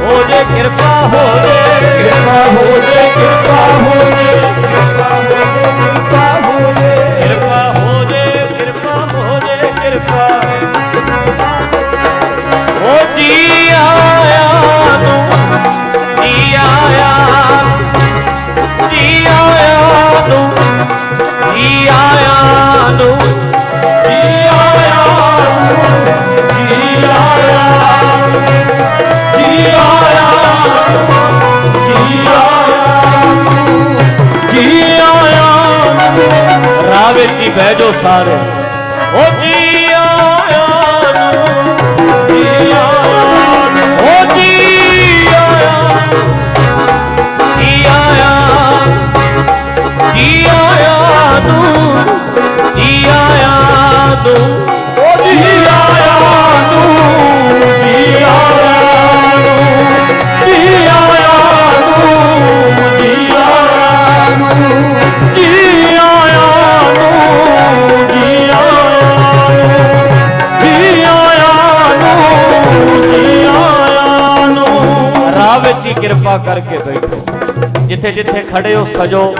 ਹੋ ਜੇ ਕਿਰਪਾ ਹੋ ਜੇ ਕਿਰਪਾ ਹੋ ਜੇ ਕਿਰਪਾ ਹੋ ਜੇ ਕਿਰਪਾ ਹੋ ਜੇ ਕਿਰਪਾ ਹੋ ਜੇ ਕਿਰਪਾ ਹੋ ਜੇ ਕਿਰਪਾ। ਹੋ ਜੀ ਆਇਆ ਨੂੰ, ਜੀ ਆਇਆ ਜੀ ਆਇਆ ਨੂੰ, ਜੀ ਆਇਆ ਨੂੰ, ਜੀ ਰਾਹ ਵਿੱਚ ਬਹਿ ਜਾਓ ਸਾਰੇ। ਓ ਜੀ ਆਇਆ ਨੂੰ, ਜੀ ਆਇਆ ਓ ਜੀ ਆਇਆ ਜੀ ਆਇਆ ਜੀ ਆਇਆ ਨੂੰ, ਜੀ ਆਇਆ ਨੂੰ ਓ ਜੀ ਆਇਆ ਨੂੰ, ਜੀ ਆਇਆ ਨੂੰ ਕਿਰਪਾ ਕਰਕੇ ਬੈਠੋ। ਜਿੱਥੇ ਜਿੱਥੇ ਖੜੇ ਹੋ ਸਜੋ।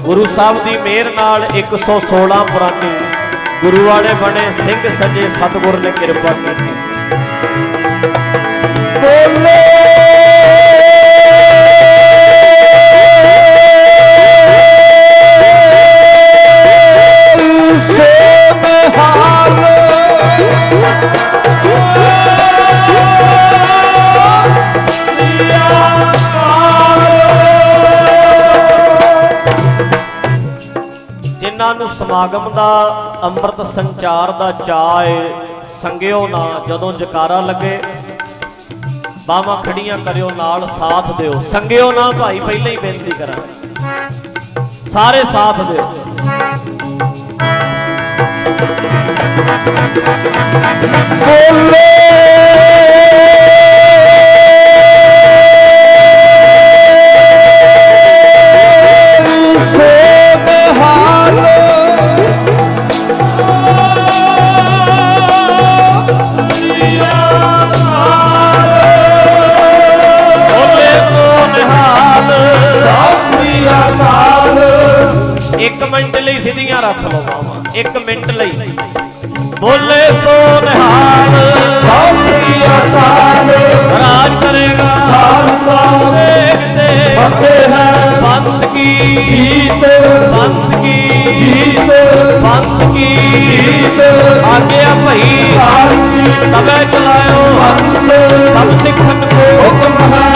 ਗੁਰੂ ਸਾਹਿਬ ਦੀ ਮਿਹਰ ਨਾਲ 116 ਪੁਰਾਣੇ ਗੁਰੂ ਵਾਲੇ ਬਣੇ, ਸਿੰਘ ਸਜੇ, ਸਤਿਗੁਰ ਨੇ ਕਿਰਪਾ ਕੀਤੀ। ਬੋਲੇ। ਜਿਨ੍ਹਾਂ ਨੂੰ ਸਮਾਗਮ ਦਾ ਅੰਮ੍ਰਿਤ ਸੰਚਾਰ ਦਾ ਚਾਅ ਏ, ਸੰਗਿਓ ਨਾ ਜਦੋਂ ਜਕਾਰਾ ਲੱਗੇ। ਬਾਵਾ ਖੜੀਆਂ ਕਰਿਓ ਨਾਲ ਸਾਥ ਦਿਓ। ਸੰਗਿਓ ਨਾ ਭਾਈ, ਪਹਿਲਾਂ ਹੀ ਬੇਨਤੀ ਕਰਾਂ। ਸਾਰੇ ਸਾਥ ਦਿਓ। ਬੋਲੇ। ਇੱਕ ਮਿੰਟ ਲਈ ਸਿੱਧੀਆਂ ਰੱਖ ਲਓ। ਇੱਕ ਮਿੰਟ ਲਈ। ਬੋਲੇ ਸੋ ਨਿਹਾਲ। ਸਤਿ ਅਕਾਲ। ਰਾਜ ਕਰੇਗਾ। ਖਾਲਸਾ। ਦੇਖਦੇ ਫਤਿਹ ਹੈ। ਪੰਥ ਕੀ। ਗੀਤ। ਪੰਥ ਕੀ। ਗੀਤ। ਪੰਥ ਕੀ। ਗੀਤ। ਆਗਿਆ ਭਈ। ਤਬੇ ਚਲਾਇਓ। ਅੰਤ ਸਭ ਸਿੱਖਨ ਕੋ ਹੁਕਮ ਹੈ।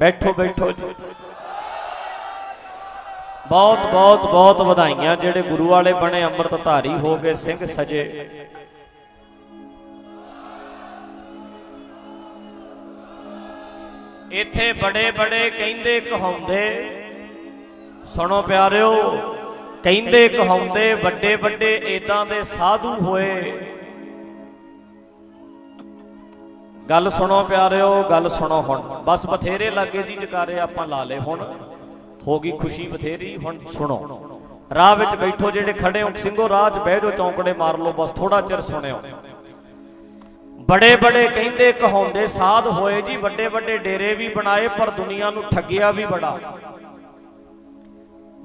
ਬੈਠੋ ਬੈਠੋ ਜੀ। ਬਹੁਤ ਬਹੁਤ ਬਹੁਤ ਵਧਾਈਆਂ ਜਿਹੜੇ ਗੁਰੂ ਵਾਲੇ ਬਣੇ ਅੰਮ੍ਰਿਤ ਧਾਰੀ ਹੋ ਗਏ, ਸਿੰਘ ਸਜੇ। ਇੱਥੇ ਬੜੇ ਬੜੇ ਕਹਿੰਦੇ ਕਹਾਉਂਦੇ। ਸੁਣੋ ਪਿਆਰਿਓ, ਕਹਿੰਦੇ ਕਹਾਉਂਦੇ, ਵੱਡੇ ਵੱਡੇ ਇਦਾਂ ਦੇ ਸਾਧੂ ਹੋਏ। ਗੱਲ ਸੁਣੋ ਪਿਆਰਿਓ, ਗੱਲ ਸੁਣੋ ਹੁਣ। ਬਸ ਬਥੇਰੇ ਲੱਗੇ ਜੀ ਜਕਾਰੇ ਆਪਾਂ ਲਾ ਲੇ ਹੁਣ। ਹੋ ਗਈ ਖੁਸ਼ੀ ਬਥੇਰੀ, ਹੁਣ ਸੁਣੋ। ਰਾਹ ਵਿੱਚ ਬੈਠੋ ਜਿਹੜੇ ਖੜੇ ਹੋ, ਸਿੰਘੋ ਰਾਹ 'ਚ ਬਹਿ ਜਾਓ, ਚੌਂਕੜੇ ਮਾਰ ਲਓ, ਬਸ ਥੋੜਾ ਚਿਰ ਸੁਣਿਓ। ਬੜੇ ਬੜੇ ਕਹਿੰਦੇ ਕਹਾਉਂਦੇ, ਸਾਧ ਹੋਏ ਜੀ, ਵੱਡੇ ਵੱਡੇ ਡੇਰੇ ਵੀ ਬਣਾਏ, ਪਰ ਦੁਨੀਆ ਨੂੰ ਠੱਗਿਆ ਵੀ ਬੜਾ।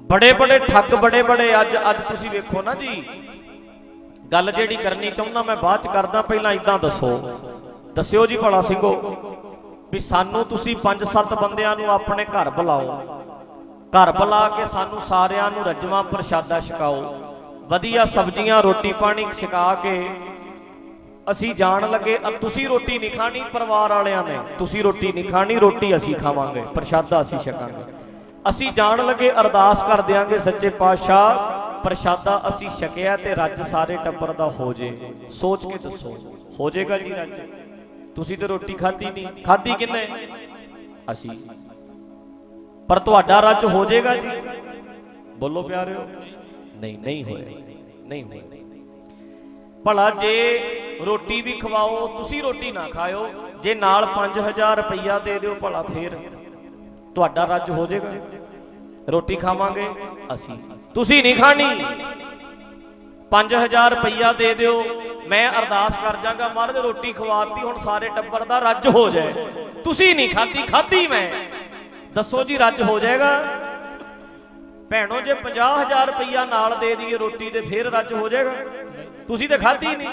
ਬੜੇ ਬੜੇ ਠੱਗ, ਬੜੇ ਬੜੇ ਅੱਜ ਅੱਜ ਤੁਸੀਂ ਵੇਖੋ ਨਾ ਜੀ। ਗੱਲ ਜਿਹੜੀ ਕਰਨੀ ਚਾਹੁੰਦਾ ਮੈਂ ਬਾਅਦ ਚ ਕਰਦਾ, ਪਹਿਲਾਂ ਇਦਾਂ ਦੱਸੋ। ਦੱਸਿਓ ਜੀ ਭਲਾ ਸਿੰਘੋ, ਵੀ ਸਾਨੂੰ ਤੁਸੀਂ 5-7 ਬੰਦਿਆਂ ਨੂੰ ਆਪਣੇ ਘਰ ਬੁਲਾਓ। ਘਰ ਬੁਲਾ ਕੇ ਸਾਨੂੰ ਸਾਰਿਆਂ ਨੂੰ ਰੱਜਵਾਂ ਪ੍ਰਸ਼ਾਦਾ ਛਕਾਓ। ਵਧੀਆ ਸਬਜ਼ੀਆਂ, ਰੋਟੀ ਪਾਣੀ ਛਕਾ ਕੇ ਅਸੀਂ ਜਾਣ ਲੱਗੇ ਤੁਸੀਂ ਰੋਟੀ ਨਹੀਂ ਖਾਣੀ, ਪਰਿਵਾਰ ਵਾਲਿਆਂ ਨੇ। ਤੁਸੀਂ ਰੋਟੀ ਨਹੀਂ ਖਾਣੀ, ਰੋਟੀ ਅਸੀਂ ਖਾਵਾਂਗੇ, ਪ੍ਰਸ਼ਾਦਾ ਅਸੀਂ ਛਕਾਂਗੇ। ਅਸੀਂ ਜਾਣ ਲੱਗੇ, ਅਰਦਾਸ ਕਰ ਦਿਆਂਗੇ, ਸੱਚੇ ਪਾਤਸ਼ਾਹ, ਪ੍ਰਸ਼ਾਦਾ ਅਸੀਂ ਛਕਿਆ ਤੇ ਰੱਜ ਸਾਰੇ ਟੱਬਰ ਦਾ ਹੋ ਜੇ। ਸੋਚ ਕੇ ਦੱਸੋ। ਹੋ ਜਾਏਗਾ ਜੀ ਰੱਜ? ਤੁਸੀਂ ਤੇ ਰੋਟੀ ਖਾਧੀ ਨਹੀਂ। ਖਾਧੀ ਕਿੰਨੇ? ਅਸੀਂ। ਪਰ ਤੁਹਾਡਾ ਰੱਜ ਹੋ ਜਾਏਗਾ ਜੀ। ਬੋਲੋ ਪਿਆਰਿਓ। ਨਹੀਂ ਨਹੀਂ ਹੋਇਆ। ਨਹੀਂ ਹੋਇਆ। ਭਲਾ ਜੇ ਰੋਟੀ ਵੀ ਖਵਾਓ, ਤੁਸੀਂ ਰੋਟੀ ਨਾ ਖਾਇਓ, ਜੇ ਨਾਲ 5000 ਰੁਪਈਆ ਦੇ ਦਿਓ, ਭਲਾ ਫੇਰ ਤੁਹਾਡਾ ਰੱਜ ਹੋ ਜਾਏਗਾ। ਰੋਟੀ ਖਾਵਾਂਗੇ ਅਸੀਂ। ਤੁਸੀਂ ਨਹੀਂ ਖਾਣੀ। 5000 ਰੁਪਈਆ ਦੇ ਦਿਓ ਮੈਂ ਅਰਦਾਸ ਕਰ ਜਾਗਾ ਮਹਾਰਾਜ ਰੋਟੀ ਖਵਾਤੀ, ਹੁਣ ਸਾਰੇ ਟੱਬਰ ਦਾ ਰੱਜ ਹੋ ਜਾਏ। ਤੁਸੀਂ ਨਹੀਂ ਖਾਧੀ ਖਾਧੀ ਮੈਂ। ਦੱਸੋ ਜੀ, ਰੱਜ ਹੋ ਜਾਏਗਾ? ਭੈਣੋ, ਜੇ 50000 ਰੁਪਈਆ ਨਾਲ ਦੇ ਦਈਏ ਰੋਟੀ ਦੇ ਫੇਰ ਰੱਜ ਹੋ ਜਾਏਗਾ? ਤੁਸੀਂ ਤੇ ਖਾਧੀ ਨਹੀਂ।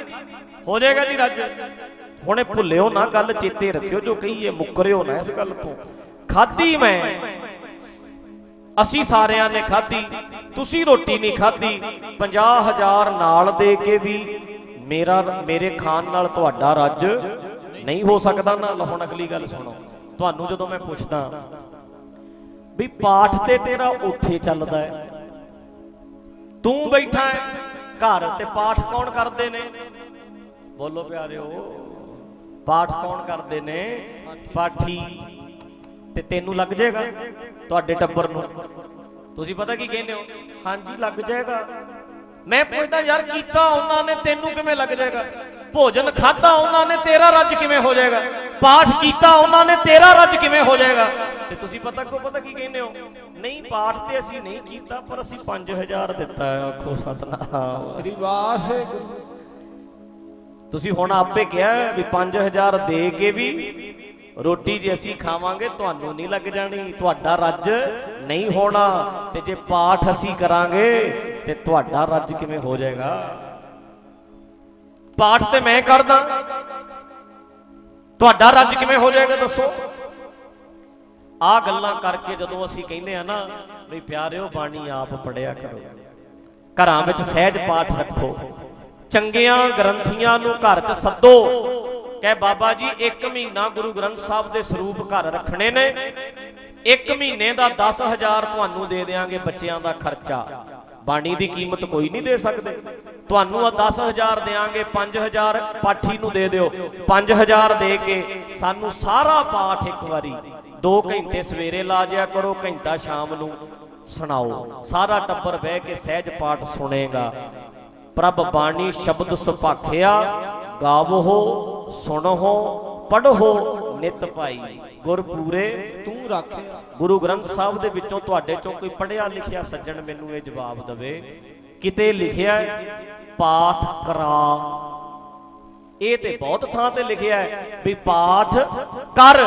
ਹੋ ਜਾਏਗਾ ਜੀ ਰੱਜ। ਹੁਣੇ ਭੁੱਲਿਓ ਨਾ ਗੱਲ, ਚੇਤੇ ਰੱਖਿਓ ਜੋ ਕਹੀਏ, ਮੁੱਕਰਿਓ ਨਾ ਇਸ ਗੱਲ ਤੋਂ। ਖਾਧੀ ਮੈਂ। ਅਸੀਂ ਸਾਰਿਆਂ ਨੇ ਖਾਧੀ। ਤੁਸੀਂ ਰੋਟੀ ਨਹੀਂ ਖਾਧੀ। 50000 ਨਾਲ ਦੇ ਕੇ ਵੀ ਮੇਰਾ ਮੇਰੇ ਖਾਣ ਨਾਲ ਤੁਹਾਡਾ ਰੱਜ ਨਹੀਂ ਹੋ ਸਕਦਾ ਨਾ। ਹੁਣ ਅਗਲੀ ਗੱਲ ਸੁਣੋ। ਤੁਹਾਨੂੰ ਜਦੋਂ ਮੈਂ ਪੁੱਛਦਾ, ਵੀ ਪਾਠ ਤੇ ਤੇਰਾ ਉੱਥੇ ਚੱਲਦਾ ਹੈ? ਤੂੰ ਬੈਠਾ ਹੈ ਘਰ ਤੇ ਪਾਠ ਕੌਣ ਕਰਦੇ ਨੇ? ਬੋਲੋ ਪਿਆਰਿਓ, ਪਾਠ ਕੌਣ ਕਰਦੇ ਨੇ? ਪਾਠੀ। ਤੇ ਤੈਨੂੰ ਲੱਗ ਜਾਏਗਾ ਤੁਹਾਡੇ ਟੱਬਰ ਨੂੰ। ਤੁਸੀਂ ਪਤਾ ਕੀ ਕਹਿੰਦੇ ਹੋ? ਹਾਂਜੀ, ਲੱਗ ਜਾਏਗਾ। ਮੈਂ ਪੁੱਛਦਾ ਯਾਰ ਕੀਤਾ ਉਹਨਾਂ ਨੇ ਤੈਨੂੰ ਕਿਵੇਂ ਲੱਗ ਜਾਏਗਾ? ਭੋਜਨ ਖਾਦਾ ਉਹਨਾਂ ਨੇ ਤੇਰਾ ਰੱਜ ਕਿਵੇਂ ਹੋ ਜਾਏਗਾ? ਪਾਠ ਕੀਤਾ ਉਹਨਾਂ ਨੇ ਤੇਰਾ ਰੱਜ ਕਿਵੇਂ ਹੋ ਜਾਏਗਾ? ਤੇ ਤੁਸੀਂ ਪਤਾ ਕੋ ਪਤਾ ਕੀ ਕਹਿੰਦੇ ਹੋ? ਨਹੀਂ ਪਾਠ ਤੇ ਅਸੀਂ ਨਹੀਂ ਕੀਤਾ ਪਰ ਅਸੀਂ 5000 ਦਿੱਤਾ ਆਖੋ ਸਤਨਾਮ। ਸ੍ਰੀ ਵਾਹਿਗੁਰੂ। ਤੁਸੀਂ ਹੁਣ ਆਪੇ ਕਿਹਾ ਵੀ 5000 ਦੇ ਕੇ ਵੀ ਰੋਟੀ ਜੇ ਅਸੀਂ ਖਾਵਾਂਗੇ, ਤੁਹਾਨੂੰ ਨਹੀਂ ਲੱਗ ਜਾਣੀ। ਤੁਹਾਡਾ ਰੱਜ ਨਹੀਂ ਹੋਣਾ ਤੇ ਜੇ ਪਾਠ ਅਸੀਂ ਕਰਾਂਗੇ, ਤੇ ਤੁਹਾਡਾ ਰੱਜ ਕਿਵੇਂ ਹੋ ਜਾਏਗਾ? ਪਾਠ ਤੇ ਮੈਂ ਕਰਦਾ। ਤੁਹਾਡਾ ਰੱਜ ਕਿਵੇਂ ਹੋ ਜਾਏਗਾ ਦੱਸੋ? ਆ ਗੱਲਾਂ ਕਰਕੇ ਜਦੋਂ ਅਸੀਂ ਕਹਿੰਦੇ ਆ ਨਾ, ਵੀ ਪਿਆਰਿਓ, ਬਾਣੀ ਆਪ ਪੜਿਆ ਕਰੋ। ਘਰਾਂ ਵਿੱਚ ਸਹਿਜ ਪਾਠ ਰੱਖੋ। ਚੰਗੀਆਂ ਗ੍ਰੰਥੀਆਂ ਨੂੰ ਘਰ 'ਚ ਸੱਦੋ। ਕਹੇ ਬਾਬਾ ਜੀ 1 ਮਹੀਨਾ ਗੁਰੂ ਗ੍ਰੰਥ ਸਾਹਿਬ ਦੇ ਸਰੂਪ ਘਰ ਰੱਖਣੇ ਨੇ। 1 ਮਹੀਨੇ ਦਾ 10000 ਤੁਹਾਨੂੰ ਦੇ ਦੇਾਂਗੇ ਬੱਚਿਆਂ ਦਾ ਖਰਚਾ। ਬਾਣੀ ਦੀ ਕੀਮਤ ਕੋਈ ਨਹੀਂ ਦੇ ਸਕਦੇ। ਤੁਹਾਨੂੰ ਆ 10000 ਦੇਾਂਗੇ 5000 ਪਾਠੀ ਨੂੰ ਦੇ ਦਿਓ। 5000 ਦੇ ਕੇ ਸਾਨੂੰ ਸਾਰਾ ਪਾਠ ਇੱਕ ਵਾਰੀ। 2 ਘੰਟੇ ਸਵੇਰੇ ਲਾ ਜਿਆ ਕਰੋ, ਘੰਟਾ ਸ਼ਾਮ ਨੂੰ ਸੁਣਾਓ। ਸਾਰਾ ਟੱਬਰ ਬਹਿ ਕੇ ਸਹਿਜ ਪਾਠ ਸੁਣੇਗਾ। ਪ੍ਰਭ ਬਾਣੀ ਸ਼ਬਦ ਸੁਭਾਖਿਆ ਗਾਵੋ ਸੁਣੋ ਪੜ੍ਹੋ ਨਿਤ ਭਾਈ। ਗੁਰ ਪੂਰੇ ਤੂੰ ਰੱਖਿਆ ਗੁਰੂ ਗ੍ਰੰਥ ਸਾਹਿਬ ਦੇ ਵਿੱਚੋਂ ਤੁਹਾਡੇ ਚੋਂ ਕੋਈ ਪੜ੍ਹਿਆ ਲਿਖਿਆ ਸੱਜਣ ਮੈਨੂੰ ਇਹ ਜਵਾਬ ਦੇਵੇ। ਕਿਤੇ ਲਿਖਿਆ ਪਾਠ ਕਰਾ। ਇਹ ਤੇ ਬਹੁਤ ਥਾਂ ਤੇ ਲਿਖਿਆ ਹੈ ਵੀ ਪਾਠ ਕਰ।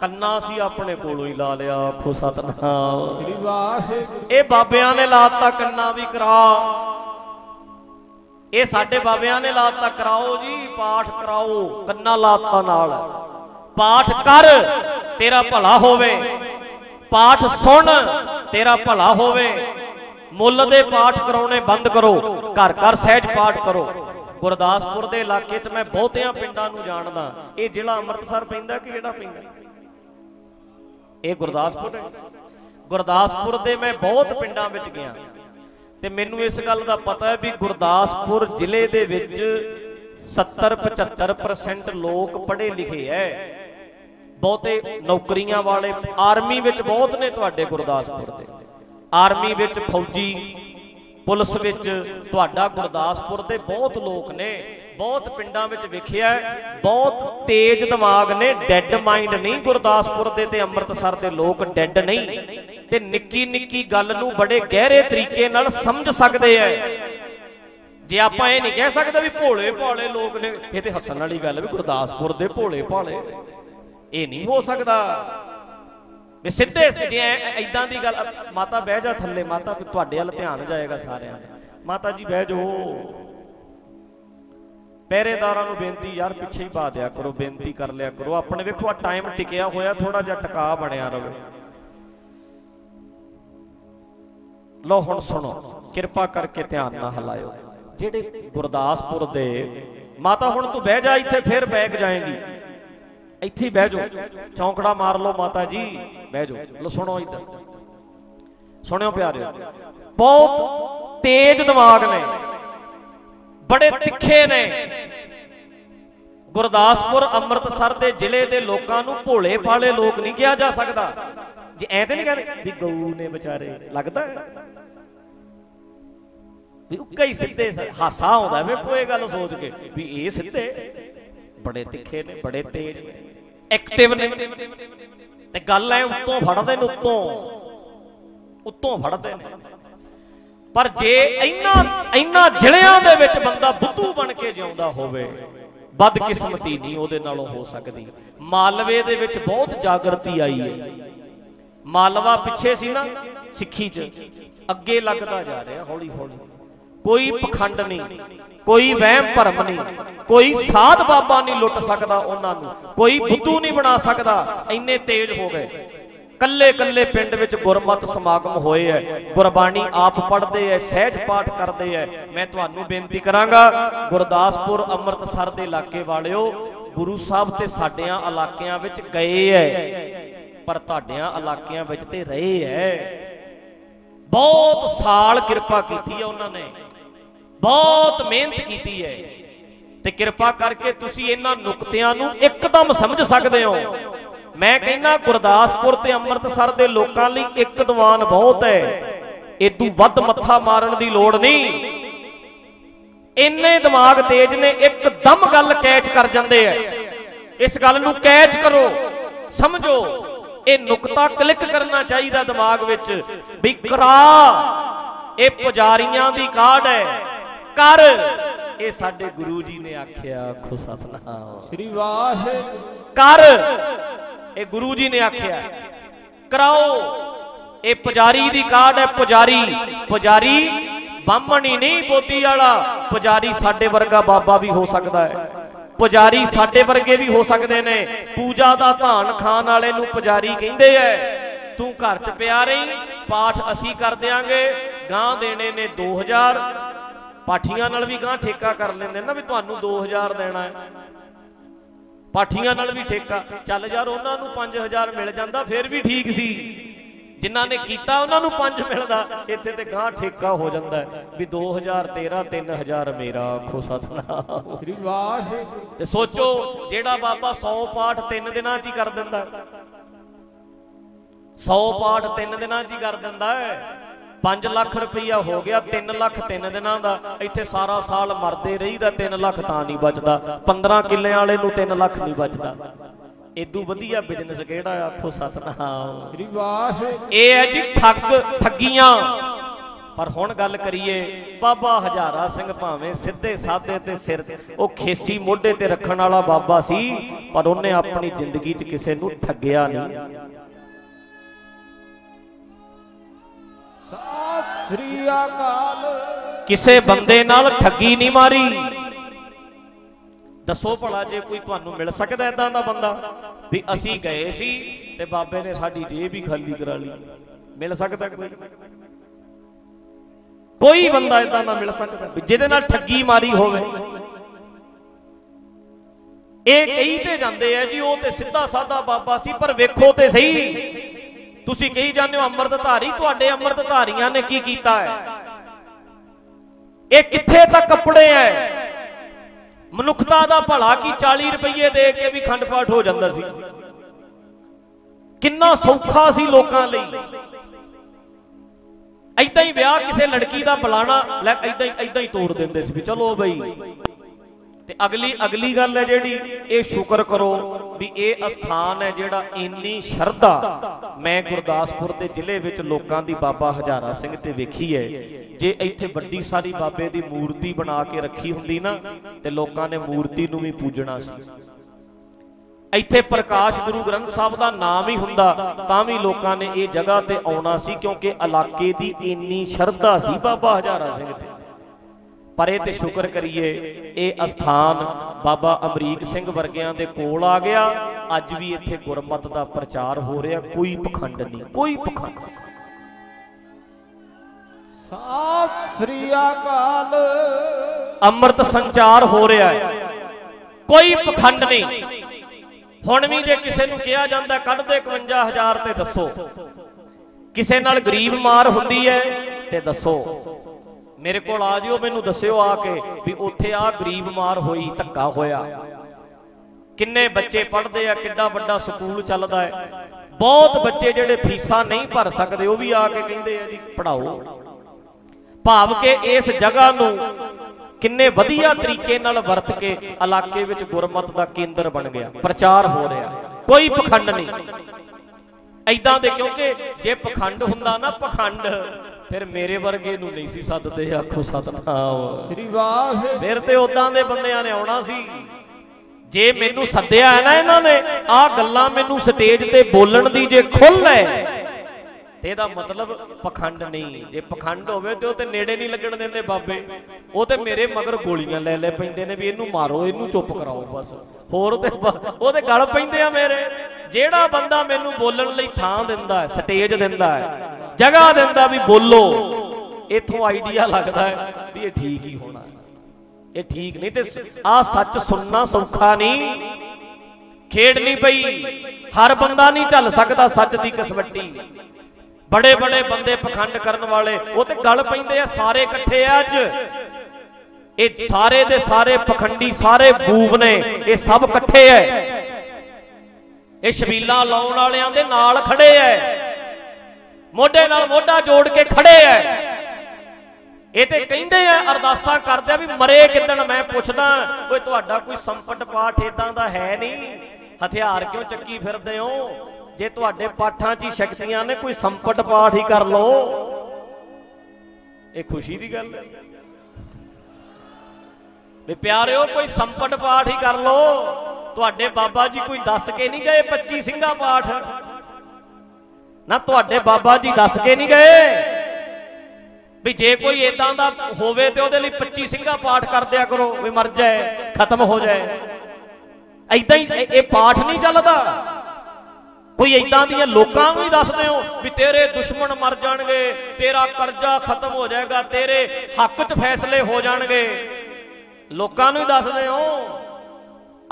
ਕੰਨਾ ਸੀ ਆਪਣੇ ਕੋਲੋਂ ਹੀ ਲਾ ਲਿਆ ਆਖੋ ਸਤਨਾਮ। ਇਹ ਬਾਬਿਆਂ ਨੇ ਲਾਤਾ ਕੰਨਾ ਵੀ ਕਰਾ। ਇਹ ਸਾਡੇ ਬਾਬਿਆਂ ਨੇ ਲਾਤਾ, ਕਰਾਓ ਜੀ, ਪਾਠ ਕਰਾਓ, ਕੰਨਾ ਲਾਤਾ ਨਾਲ। ਪਾਠ ਕਰ, ਤੇਰਾ ਭਲਾ ਹੋਵੇ। ਪਾਠ ਸੁਣ, ਤੇਰਾ ਭਲਾ ਹੋਵੇ। ਮੁੱਲ ਦੇ ਪਾਠ ਕਰਾਉਣੇ ਬੰਦ ਕਰੋ। ਘਰ ਘਰ ਸਹਿਜ ਪਾਠ ਕਰੋ। ਗੁਰਦਾਸਪੁਰ ਦੇ ਇਲਾਕੇ 'ਚ ਮੈਂ ਬਹੁਤਿਆਂ ਪਿੰਡਾਂ ਨੂੰ ਜਾਣਦਾ। ਇਹ ਜ਼ਿਲ੍ਹਾ ਅੰਮ੍ਰਿਤਸਰ ਪੈਂਦਾ ਕਿ ਕਿਹੜਾ ਪੈਂਦਾ? ਇਹ ਗੁਰਦਾਸਪੁਰ ਹੈ। ਗੁਰਦਾਸਪੁਰ ਦੇ ਮੈਂ ਬਹੁਤ ਪਿੰਡਾਂ ਵਿੱਚ ਗਿਆ। ਤੇ ਮੈਨੂੰ ਇਸ ਗੱਲ ਦਾ ਪਤਾ ਹੈ ਵੀ ਗੁਰਦਾਸਪੁਰ ਜ਼ਿਲ੍ਹੇ ਦੇ ਵਿੱਚ 70 75% ਲੋਕ ਪੜ੍ਹੇ ਲਿਖੇ ਐ। ਬਹੁਤੇ ਨੌਕਰੀਆਂ ਵਾਲੇ ਆਰਮੀ ਵਿੱਚ ਬਹੁਤ ਨੇ ਤੁਹਾਡੇ ਗੁਰਦਾਸਪੁਰ ਦੇ। ਆਰਮੀ ਵਿੱਚ ਫੌਜੀ, ਪੁਲਿਸ ਵਿੱਚ ਤੁਹਾਡਾ ਗੁਰਦਾਸਪੁਰ ਦੇ ਬਹੁਤ ਲੋਕ ਨੇ। ਬਹੁਤ ਪਿੰਡਾਂ ਵਿੱਚ ਵੇਖਿਆ ਬਹੁਤ ਤੇਜ਼ ਦਿਮਾਗ ਨੇ, ਡੈੱਡ ਮਾਈਂਡ ਨਹੀਂ ਗੁਰਦਾਸਪੁਰ ਦੇ ਤੇ ਅੰਮ੍ਰਿਤਸਰ ਦੇ ਲੋਕ, ਡੈੱਡ ਨਹੀਂ। ਤੇ ਨਿੱਕੀ ਨਿੱਕੀ ਗੱਲ ਨੂੰ ਬੜੇ ਗਹਿਰੇ ਤਰੀਕੇ ਨਾਲ ਸਮਝ ਸਕਦੇ ਐ ਜੇ ਆਪਾਂ ਇਹ ਨਹੀਂ ਕਹਿ ਸਕਦੇ ਵੀ ਭੋਲੇ ਭਾਲੇ ਲੋਕ ਨੇ, ਇਹ ਤੇ ਹੱਸਣ ਵਾਲੀ ਗੱਲ ਵੀ ਗੁਰਦਾਸਪੁਰ ਦੇ ਭੋਲੇ ਭਾਲੇ। ਇਹ ਨਹੀਂ ਹੋ ਸਕਦਾ। ਵੀ ਸਿੱਧੇ ਜੇ ਐਦਾਂ ਦੀ ਗੱਲ ਮਾਤਾ ਬਹਿ ਜਾ ਥੱਲੇ, ਮਾਤਾ ਤੁਹਾਡੇ ਵੱਲ ਧਿਆਨ ਜਾਏਗਾ ਸਾਰਿਆਂ ਦਾ। ਮਾਤਾ ਜੀ ਬਹਿ ਜਾਓ। ਪਹਿਰੇਦਾਰਾਂ ਨੂੰ ਬੇਨਤੀ, ਯਾਰ ਪਿੱਛੇ ਹੀ ਪਾ ਦਿਆ ਕਰੋ, ਬੇਨਤੀ ਕਰ ਲਿਆ ਕਰੋ। ਆਪਣੇ ਵੇਖੋ ਆ ਟਾਈਮ ਟਿਕਿਆ ਹੋਇਆ ਥੋੜਾ ਜਿਹਾ ਟਿਕਾ ਬਣਿਆ ਰਵੇ। ਲੋ ਹੁਣ ਸੁਣੋ, ਕਿਰਪਾ ਕਰਕੇ ਧਿਆਨ ਨਾਲ ਹਲਾਇਓ। ਜਿਹੜੇ ਗੁਰਦਾਸਪੁਰ ਦੇ ਮਾਤਾ, ਹੁਣ ਤੂੰ ਬਹਿ ਜਾ, ਇੱਥੇ ਫਿਰ ਬੈਕ ਜਾਏਂਗੀ। ਇੱਥੇ ਹੀ ਬਹਿ ਜਾਓ। ਚੌਂਕੜਾ ਮਾਰ ਲਓ ਮਾਤਾ ਜੀ, ਬਹਿ ਜਾਓ। ਲੋ ਸੁਣੋ ਇੱਧਰ। ਸੁਣਿਓ ਪਿਆਰਿਓ, ਬਹੁਤ ਤੇਜ਼ ਦਿਮਾਗ ਨੇ, ਬੜੇ ਤਿੱਖੇ ਨੇ। ਗੁਰਦਾਸਪੁਰ ਅੰਮ੍ਰਿਤਸਰ ਦੇ ਜ਼ਿਲ੍ਹੇ ਦੇ ਲੋਕਾਂ ਨੂੰ ਭੋਲੇ ਭਾਲੇ ਲੋਕ ਨਹੀਂ ਕਿਹਾ ਜਾ ਸਕਦਾ। ਜੇ ਐ ਤੇ ਨਹੀਂ ਕਹਿੰਦੇ ਵੀ ਗਊ ਨੇ ਵਿਚਾਰੇ, ਲੱਗਦਾ? ਵੀ ਉੱਕਾ ਹੀ ਸਿੱਧੇ ਹਾਸਾ ਆਉਂਦਾ ਵੇਖੋ ਇਹ ਗੱਲ ਸੋਚ ਕੇ, ਵੀ ਇਹ ਸਿੱਧੇ ਬੜੇ ਤਿੱਖੇ ਨੇ, ਬੜੇ ਤੇਜ਼ ਐਕਟਿਵ ਨੇ। ਤੇ ਗੱਲ ਐ ਉੱਤੋਂ ਫੜਦੇ ਨੇ ਉੱਤੋਂ ਉੱਤੋਂ ਫੜਦੇ ਨੇ। ਪਰ ਜੇ ਇੰਨਾ ਇੰਨਾ ਜ਼ਿਲ੍ਹਿਆਂ ਦੇ ਵਿੱਚ ਬੰਦਾ ਬੁੱਧੂ ਬਣ ਕੇ ਜਿਉਂਦਾ ਹੋਵੇ, ਬਦਕਿਸਮਤੀ ਨਹੀਂ ਉਹਦੇ ਨਾਲੋਂ ਹੋ ਸਕਦੀ। ਮਾਲਵੇ ਦੇ ਵਿੱਚ ਬਹੁਤ ਜਾਗਰਤੀ ਆਈ ਹੈ। ਮਾਲਵਾ ਪਿੱਛੇ ਸੀ ਨਾ, ਸਿੱਖੀ 'ਚ। ਅੱਗੇ ਲੱਗਦਾ ਜਾ ਰਿਹਾ, ਹੌਲੀ ਹੌਲੀ। ਕੋਈ ਪਖੰਡ ਨਹੀਂ, ਕੋਈ ਵਹਿਮ ਭਰਮ ਨਹੀਂ, ਕੋਈ ਸਾਧ ਬਾਬਾ ਨਹੀਂ ਲੁੱਟ ਸਕਦਾ ਉਹਨਾਂ ਨੂੰ, ਕੋਈ ਬੁੱਧੂ ਨਹੀਂ ਬਣਾ ਸਕਦਾ, ਇੰਨੇ ਤੇਜ਼ ਹੋ ਗਏ। ਕੱਲੇ ਕੱਲੇ ਪਿੰਡ ਵਿੱਚ ਗੁਰਮਤ ਸਮਾਗਮ ਹੋਏ ਐ, ਗੁਰਬਾਣੀ ਆਪ ਪੜ੍ਹਦੇ ਐ, ਸਹਿਜ ਪਾਠ ਕਰਦੇ ਐ। ਮੈਂ ਤੁਹਾਨੂੰ ਬੇਨਤੀ ਕਰਾਂਗਾ, ਗੁਰਦਾਸਪੁਰ, ਅੰਮ੍ਰਿਤਸਰ ਦੇ ਇਲਾਕੇ ਵਾਲਿਓ, ਗੁਰੂ ਸਾਹਿਬ ਤੇ ਸਾਡਿਆਂ ਇਲਾਕਿਆਂ ਵਿੱਚ ਗਏ ਐ। ਪਰ ਤੁਹਾਡਿਆਂ ਇਲਾਕਿਆਂ ਵਿੱਚ ਤੇ ਰਹੇ ਐ। ਬਹੁਤ ਸਾਲ ਕਿਰਪਾ ਕੀਤੀ ਹੈ ਉਹਨਾਂ ਨੇ। ਬਹੁਤ ਮਿਹਨਤ ਕੀਤੀ ਹੈ ਤੇ ਕਿਰਪਾ ਕਰਕੇ ਤੁਸੀਂ ਇਹਨਾਂ ਨੁਕਤਿਆਂ ਨੂੰ ਇੱਕਦਮ ਸਮਝ ਸਕਦੇ ਹੋ। ਮੈਂ ਕਹਿੰਦਾ ਗੁਰਦਾਸਪੁਰ ਤੇ ਅੰਮ੍ਰਿਤਸਰ ਦੇ ਲੋਕਾਂ ਲਈ ਇੱਕ ਦੀਵਾਨ ਬਹੁਤ ਹੈ ਇਦੋਂ ਵੱਧ ਮੱਥਾ ਮਾਰਨ ਦੀ ਲੋੜ ਨਹੀਂ। ਇੰਨੇ ਦਿਮਾਗ ਤੇਜ਼ ਨੇ, ਇੱਕਦਮ ਗੱਲ ਕੈਚ ਕਰ ਜਾਂਦੇ ਐ। ਇਸ ਗੱਲ ਨੂੰ ਕੈਚ ਕਰੋ, ਸਮਝੋ। ਇਹ ਨੁਕਤਾ ਕਲਿੱਕ ਕਰਨਾ ਚਾਹੀਦਾ ਦਿਮਾਗ ਵਿੱਚ ਵੀ ਕਰਾ ਇਹ ਪੁਜਾਰੀਆਂ ਦੀ ਕਾਢ ਹੈ। ਕਰ। ਇਹ ਸਾਡੇ ਗੁਰੂ ਜੀ ਨੇ ਆਖਿਆ ਆਖੋ ਸਤਨਾਮ। ਸ੍ਰੀ ਵਾਹਿਗੁਰੂ। ਕਰ। ਇਹ ਗੁਰੂ ਜੀ ਨੇ ਆਖਿਆ ਕਰਾਓ। ਇਹ ਪੁਜਾਰੀ ਦੀ ਕਾਢ ਹੈ ਪੁਜਾਰੀ। ਪੁਜਾਰੀ ਬਾਹਮਣੀ ਨਹੀਂ ਬੋਦੀ ਵਾਲਾ। ਪੁਜਾਰੀ ਸਾਡੇ ਵਰਗਾ ਬਾਬਾ ਵੀ ਹੋ ਸਕਦਾ ਹੈ। ਪੁਜਾਰੀ ਸਾਡੇ ਵਰਗੇ ਵੀ ਹੋ ਸਕਦੇ ਨੇ। ਪੂਜਾ ਦਾ ਧਾਨ ਖਾਣ ਵਾਲੇ ਨੂੰ ਪੁਜਾਰੀ ਕਹਿੰਦੇ ਐ, ਤੂੰ ਘਰ 'ਚ ਪਿਆ ਰਹੀ, ਪਾਠ ਅਸੀਂ ਕਰ ਦਿਆਂਗੇ। ਗਾਂ ਦੇਣੇ ਨੇ 2000 ਪਾਠੀਆਂ ਨਾਲ ਵੀ ਗਾਂ ਠੇਕਾ ਕਰ ਲੈਂਦੇ ਨਾ ਵੀ ਤੁਹਾਨੂੰ 2000 ਦੇਣਾ ਹੈ ਪਾਠੀਆਂ ਨਾਲ ਵੀ ਠੇਕਾ। ਚੱਲ ਯਾਰ ਉਹਨਾਂ ਨੂੰ 5000 ਮਿਲ ਜਾਂਦਾ, ਫਿਰ ਵੀ ਠੀਕ ਸੀ। ਜਿਨ੍ਹਾਂ ਨੇ ਕੀਤਾ ਉਹਨਾਂ ਨੂੰ 5 ਮਿਲਦਾ। ਇੱਥੇ ਤੇ ਗਾਂ ਠੇਕਾ ਹੋ ਜਾਂਦਾ ਵੀ 2000 ਤੇਰਾ 3000 ਮੇਰਾ ਆਖੋ ਸਤਨਾਮ। ਸ੍ਰੀ ਵਾਹਿਗੁਰੂ। ਤੇ ਸੋਚੋ ਜਿਹੜਾ ਬਾਬਾ 100 ਪਾਠ 3 ਦਿਨਾਂ 'ਚ ਹੀ ਕਰ ਦਿੰਦਾ 100 ਪਾਠ 3 ਦਿਨਾਂ 'ਚ ਹੀ ਕਰ ਦਿੰਦਾ ਹੈ। 5 ਲੱਖ ਰੁਪਈਆ ਹੋ ਗਿਆ 3 ਲੱਖ 3 ਦਿਨਾਂ ਦਾ। ਇੱਥੇ ਸਾਰਾ ਸਾਲ ਮਰਦੇ ਰਹੀਦਾ 3 ਲੱਖ ਤਾਂ ਨਹੀਂ ਬਚਦਾ। 15 ਕਿੱਲਿਆਂ ਵਾਲੇ ਨੂੰ 3 ਲੱਖ ਨਹੀਂ ਬਚਦਾ। ਇਦੋਂ ਵਧੀਆ ਬਿਜ਼ਨਸ ਕਿਹੜਾ? ਆਖੋ ਸਤਨਾਮ। ਸ੍ਰੀ ਵਾਹਿਗੁਰੂ। ਇਹ ਹੈ ਜੀ ਠੱਗ ਠੱਗੀਆਂ। ਪਰ ਹੁਣ ਗੱਲ ਕਰੀਏ ਬਾਬਾ ਹਜ਼ਾਰਾ ਸਿੰਘ ਭਾਵੇਂ ਸਿੱਧੇ ਸਾਦੇ ਤੇ ਸਿਰ ਉਹ ਖੇਸੀ ਮੋਢੇ ਤੇ ਰੱਖਣ ਵਾਲਾ ਬਾਬਾ ਸੀ ਪਰ ਉਹਨੇ ਆਪਣੀ ਜ਼ਿੰਦਗੀ 'ਚ ਕਿਸੇ ਨੂੰ ਠੱਗਿਆ ਨਹੀਂ। ਸਤਿ ਸ੍ਰੀ ਅਕਾਲ। ਕਿਸੇ ਬੰਦੇ ਨਾਲ ਠੱਗੀ ਨਹੀਂ ਮਾਰੀ। ਦੱਸੋ ਭਲਾ ਜੇ ਕੋਈ ਤੁਹਾਨੂੰ ਮਿਲ ਸਕਦਾ ਇਦਾਂ ਦਾ ਬੰਦਾ? ਵੀ ਅਸੀਂ ਗਏ ਸੀ ਤੇ ਬਾਬੇ ਨੇ ਸਾਡੀ ਜੇਬ ਹੀ ਖਾਲੀ ਕਰਾ ਲਈ। ਮਿਲ ਸਕਦਾ ਕੋਈ? ਕੋਈ ਬੰਦਾ ਇਦਾਂ ਦਾ ਮਿਲ ਸਕਦਾ ਜਿਹਦੇ ਨਾਲ ਠੱਗੀ ਮਾਰੀ ਹੋਵੇ। ਇਹ ਕਹੀ ਤੇ ਜਾਂਦੇ ਆ ਜੀ, ਉਹ ਤੇ ਸਿੱਧਾ ਸਾਦਾ ਬਾਬਾ ਸੀ, ਪਰ ਵੇਖੋ ਤੇ ਸਹੀ। ਤੁਸੀਂ ਕਹੀ ਜਾਂਦੇ ਹੋ, ਅੰਮ੍ਰਿਤਧਾਰੀ, ਤੁਹਾਡੇ ਅੰਮ੍ਰਿਤਧਾਰੀਆਂ ਨੇ ਕੀ ਕੀਤਾ ਹੈ? ਇਹ ਕਿੱਥੇ ਤੱਕ ਕੱਪੜੇ ਐ ਮਨੁੱਖਤਾ ਦਾ ਭਲਾ ਕੀ? 40 ਰੁਪਏ ਦੇ ਕੇ ਵੀ ਖੰਡ ਪਾਠ ਹੋ ਜਾਂਦਾ ਸੀ। ਕਿੰਨਾ ਸੌਖਾ ਸੀ ਲੋਕਾਂ ਲਈ। ਐਦਾਂ ਹੀ ਵਿਆਹ ਕਿਸੇ ਲੜਕੀ ਦਾ ਬੁਲਾਣਾ ਲੈ ਐਦਾਂ ਹੀ ਐਦਾਂ ਹੀ ਤੋੜ ਦਿੰਦੇ ਸੀ ਵੀ ਚਲੋ ਬਈ। ਤੇ ਅਗਲੀ ਅਗਲੀ ਗੱਲ ਹੈ ਜਿਹੜੀ, ਇਹ ਸ਼ੁਕਰ ਕਰੋ ਵੀ ਇਹ ਅਸਥਾਨ ਹੈ ਜਿਹੜਾ ਇੰਨੀ ਸ਼ਰਧਾ ਮੈਂ ਗੁਰਦਾਸਪੁਰ ਦੇ ਜ਼ਿਲ੍ਹੇ ਵਿੱਚ ਲੋਕਾਂ ਦੀ ਬਾਬਾ ਹਜ਼ਾਰਾ ਸਿੰਘ ਤੇ ਵੇਖੀ ਹੈ। ਜੇ ਇੱਥੇ ਵੱਡੀ ਸਾਰੀ ਬਾਬੇ ਦੀ ਮੂਰਤੀ ਬਣਾ ਕੇ ਰੱਖੀ ਹੁੰਦੀ ਨਾ, ਤੇ ਲੋਕਾਂ ਨੇ ਮੂਰਤੀ ਨੂੰ ਵੀ ਪੂਜਣਾ ਸੀ। ਇੱਥੇ ਪ੍ਰਕਾਸ਼ ਗੁਰੂ ਗ੍ਰੰਥ ਸਾਹਿਬ ਦਾ ਨਾਮ ਹੀ ਹੁੰਦਾ, ਤਾਂ ਵੀ ਲੋਕਾਂ ਨੇ ਇਹ ਜਗ੍ਹਾ ਤੇ ਆਉਣਾ ਸੀ ਕਿਉਂਕਿ ਇਲਾਕੇ ਦੀ ਇੰਨੀ ਸ਼ਰਧਾ ਸੀ ਬਾਬਾ ਹਜ਼ਾਰਾ ਸਿੰਘ ਤੇ। ਪਰ ਇਹ ਤੇ ਸ਼ੁਕਰ ਕਰੀਏ ਇਹ ਅਸਥਾਨ ਬਾਬਾ ਅਮਰੀਕ ਸਿੰਘ ਵਰਗਿਆਂ ਦੇ ਕੋਲ ਆ ਗਿਆ। ਅੱਜ ਵੀ ਇੱਥੇ ਗੁਰਮਤ ਦਾ ਪ੍ਰਚਾਰ ਹੋ ਰਿਹਾ ਕੋਈ ਪਖੰਡ ਨਹੀਂ ਕੋਈ ਪਖੰਡ। ਸਤਿ ਸ੍ਰੀ ਅਕਾਲ। ਅੰਮ੍ਰਿਤ ਸੰਚਾਰ ਹੋ ਰਿਹਾ ਹੈ। ਕੋਈ ਪਖੰਡ ਨਹੀਂ। ਹੁਣ ਵੀ ਜੇ ਕਿਸੇ ਨੂੰ ਕਿਹਾ ਜਾਂਦਾ ਕੱਢ ਦੇ 51000 ਤੇ ਦੱਸੋ। ਕਿਸੇ ਨਾਲ ਗਰੀਬ ਮਾਰ ਹੁੰਦੀ ਹੈ ਤੇ ਦੱਸੋ। ਮੇਰੇ ਕੋਲ ਆ ਜਿਓ, ਮੈਨੂੰ ਦੱਸਿਓ ਆ ਕੇ ਵੀ ਉੱਥੇ ਆ ਗਰੀਬ ਮਾਰ ਹੋਈ, ਧੱਕਾ ਹੋਇਆ। ਕਿੰਨੇ ਬੱਚੇ ਪੜ੍ਹਦੇ ਆ, ਕਿੱਡਾ ਵੱਡਾ ਸਕੂਲ ਚੱਲਦਾ ਹੈ। ਬਹੁਤ ਬੱਚੇ ਜਿਹੜੇ ਫੀਸਾਂ ਨਹੀਂ ਭਰ ਸਕਦੇ, ਉਹ ਵੀ ਆ ਕੇ ਕਹਿੰਦੇ ਆ ਜੀ ਪੜਾਓ ਭਾਵ ਕਿ ਇਸ ਜਗ੍ਹਾ ਨੂੰ ਕਿੰਨੇ ਵਧੀਆ ਤਰੀਕੇ ਨਾਲ ਵਰਤ ਕੇ ਇਲਾਕੇ ਵਿੱਚ ਗੁਰਮਤ ਦਾ ਕੇਂਦਰ ਬਣ ਗਿਆ, ਪ੍ਰਚਾਰ ਹੋ ਰਿਹਾ। ਕੋਈ ਪਖੰਡ ਨਹੀਂ। ਐਦਾਂ ਦੇ ਕਿਉਂਕਿ ਜੇ ਪਖੰਡ ਹੁੰਦਾ ਨਾ, ਪਖੰਡ। ਫਿਰ ਮੇਰੇ ਵਰਗੇ ਨੂੰ ਨਹੀਂ ਸੀ ਸੱਦਦੇ ਆਖੋ ਸਤਨਾਮ। ਸ੍ਰੀ ਵਾਹਿਗੁਰੂ। ਫਿਰ ਤੇ ਉਦਾਂ ਦੇ ਬੰਦਿਆਂ ਨੇ ਆਉਣਾ ਸੀ। ਜੇ ਮੈਨੂੰ ਸੱਦਿਆ ਹੈ ਨਾ ਇਹਨਾਂ ਨੇ ਆਹ ਗੱਲਾਂ ਮੈਨੂੰ ਸਟੇਜ ਤੇ ਬੋਲਣ ਦੀ ਜੇ ਖੁੱਲ ਹੈ ਤੇ ਇਹਦਾ ਮਤਲਬ ਪਖੰਡ ਨਹੀਂ। ਜੇ ਪਖੰਡ ਹੋਵੇ ਤੇ ਉਹ ਤੇ ਨੇੜੇ ਨਹੀਂ ਲੱਗਣ ਦਿੰਦੇ ਬਾਬੇ। ਉਹ ਤੇ ਮੇਰੇ ਮਗਰ ਗੋਲੀਆਂ ਲੈ ਲੈ ਪੈਂਦੇ ਨੇ ਵੀ ਇਹਨੂੰ ਮਾਰੋ ਇਹਨੂੰ ਚੁੱਪ ਕਰਾਓ ਬਸ। ਹੋਰ ਤੇ ਬ- ਉਹਦੇ ਗਲ ਪੈਂਦੇ ਆ ਮੇਰੇ। ਜਿਹੜਾ ਬੰਦਾ ਮੈਨੂੰ ਬੋਲਣ ਲਈ ਥਾਂ ਦਿੰਦਾ ਹੈ ਸਟੇਜ ਦਿੰਦਾ ਹੈ ਜਗ੍ਹਾ ਦਿੰਦਾ ਵੀ ਬੋਲੋ। ਇਥੋਂ ਆਈਡੀਆ ਲੱਗਦਾ ਹੈ ਵੀ ਇਹ ਠੀਕ ਹੀ ਹੋਣਾ। ਇਹ ਠੀਕ ਨਹੀਂ ਤੇ ਆ ਸੱਚ ਸੁਣਨਾ ਸੌਖਾ ਨਹੀਂ। ਖੇਡ ਨਹੀਂ ਪਈ। ਹਰ ਬੰਦਾ ਨਹੀਂ ਚੱਲ ਸਕਦਾ ਸੱਚ ਦੀ ਕਸਵੱਟੀ। ਬੜੇ ਬੜੇ ਬੰਦੇ ਪਖੰਡ ਕਰਨ ਵਾਲੇ, ਉਹ ਤੇ ਗੱਲ ਪੈਂਦੇ ਆ, ਸਾਰੇ ਇਕੱਠੇ ਆ ਅੱਜ। ਇਹ ਸਾਰੇ ਦੇ ਸਾਰੇ ਪਖੰਡੀ, ਸਾਰੇ ਬੂਬ ਨੇ, ਇਹ ਸਭ ਇਕੱਠੇ ਐ। ਇਹ ਸ਼ਬੀਲਾ ਲਾਉਣ ਵਾਲਿਆਂ ਦੇ ਨਾਲ ਖੜੇ ਐ। ਮੋਢੇ ਨਾਲ ਮੋਢਾ ਜੋੜ ਕੇ ਖੜੇ ਐ। ਇਹ ਤੇ ਕਹਿੰਦੇ ਆ, ਅਰਦਾਸਾਂ ਕਰਦੇ ਆ ਵੀ ਮਰੇ ਕਿਦਣ? ਮੈਂ ਪੁੱਛਦਾ, ਓਏ ਤੁਹਾਡਾ ਕੋਈ ਸੰਪਟ ਪਾਠ ਇਦਾਂ ਦਾ ਹੈ ਨਹੀਂ। ਹਥਿਆਰ ਕਿਉਂ ਚੱਕੀ ਫਿਰਦੇ ਹੋ? ਜੇ ਤੁਹਾਡੇ ਪਾਠਾਂ 'ਚ ਹੀ ਸ਼ਕਤੀਆਂ ਨੇ, ਕੋਈ ਸੰਪਟ ਪਾਠ ਹੀ ਕਰ ਲਓ। ਇਹ ਖੁਸ਼ੀ ਦੀ ਗੱਲ ਹੈ ਵੀ ਪਿਆਰਿਓ, ਕੋਈ ਸੰਪਟ ਪਾਠ ਹੀ ਕਰ ਲਓ। ਤੁਹਾਡੇ ਬਾਬਾ ਜੀ ਕੋਈ ਦੱਸ ਕੇ ਨਹੀਂ ਗਏ 25 ਸਿੰਘਾ ਪਾਠ? ਨਾ ਤੁਹਾਡੇ ਬਾਬਾ ਜੀ ਦੱਸ ਕੇ ਨਹੀਂ ਗਏ? ਵੀ ਜੇ ਕੋਈ ਇਦਾਂ ਦਾ ਹੋਵੇ ਤੇ ਉਹਦੇ ਲਈ 25 ਸਿੰਘਾ ਪਾਠ ਕਰ ਦਿਆ ਕਰੋ, ਵੀ ਮਰ ਜਾਏ, ਖਤਮ ਹੋ ਜਾਏ। ਐਦਾਂ ਹੀ ਇਹ- ਪਾਠ ਨਹੀਂ ਚੱਲਦਾ। ਕੋਈ ਇਦਾਂ ਦੀਆਂ ਲੋਕਾਂ ਨੂੰ ਹੀ ਦੱਸਦੇ ਹੋ ਵੀ ਤੇਰੇ ਦੁਸ਼ਮਣ ਮਰ ਜਾਣਗੇ, ਤੇਰਾ ਕਰਜ਼ਾ ਖਤਮ ਹੋ ਜਾਏਗਾ, ਤੇਰੇ ਹੱਕ 'ਚ ਫੈਸਲੇ ਹੋ ਜਾਣਗੇ। ਲੋਕਾਂ ਨੂੰ ਹੀ ਦੱਸਦੇ ਹੋ।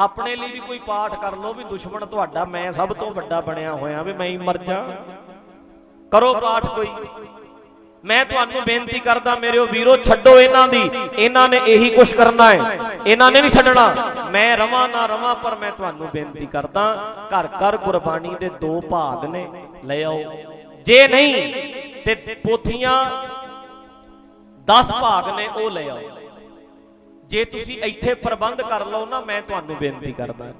ਆਪਣੇ ਲਈ ਵੀ ਕੋਈ ਪਾਠ ਕਰ ਲਓ ਵੀ ਦੁਸ਼ਮਣ ਤੁਹਾਡਾ, ਮੈਂ ਸਭ ਤੋਂ ਵੱਡਾ ਬਣਿਆ ਹੋਇਆ ਵੀ ਮੈਂ ਹੀ ਮਰ ਜਾ। ਕਰੋ ਪਾਠ ਕੋਈ। ਮੈਂ ਤੁਹਾਨੂੰ ਬੇਨਤੀ ਕਰਦਾ ਮੇਰੇ ਉਹ ਵੀਰੋ, ਛੱਡੋ ਇਹਨਾਂ ਦੀ। ਇਹਨਾਂ ਨੇ ਇਹੀ ਕੁਛ ਕਰਨਾ ਹੈ। ਇਹਨਾਂ ਨੇ ਨਹੀਂ ਛੱਡਣਾ। ਮੈਂ ਰਵਾਂ ਨਾ ਰਵਾਂ, ਪਰ ਮੈਂ ਤੁਹਾਨੂੰ ਬੇਨਤੀ ਕਰਦਾ, ਘਰ ਘਰ ਗੁਰਬਾਣੀ ਦੇ ਦੋ ਭਾਗ ਨੇ। ਲੈ ਆਓ। ਜੇ ਨਹੀਂ, ਤੇ ਪੋਥੀਆਂ 10 ਭਾਗ ਨੇ, ਉਹ ਲੈ ਆਓ। ਜੇ ਤੁਸੀਂ ਇੱਥੇ ਪ੍ਰਬੰਧ ਕਰ ਲਓ ਨਾ, ਮੈਂ ਤੁਹਾਨੂੰ ਬੇਨਤੀ ਕਰਦਾ।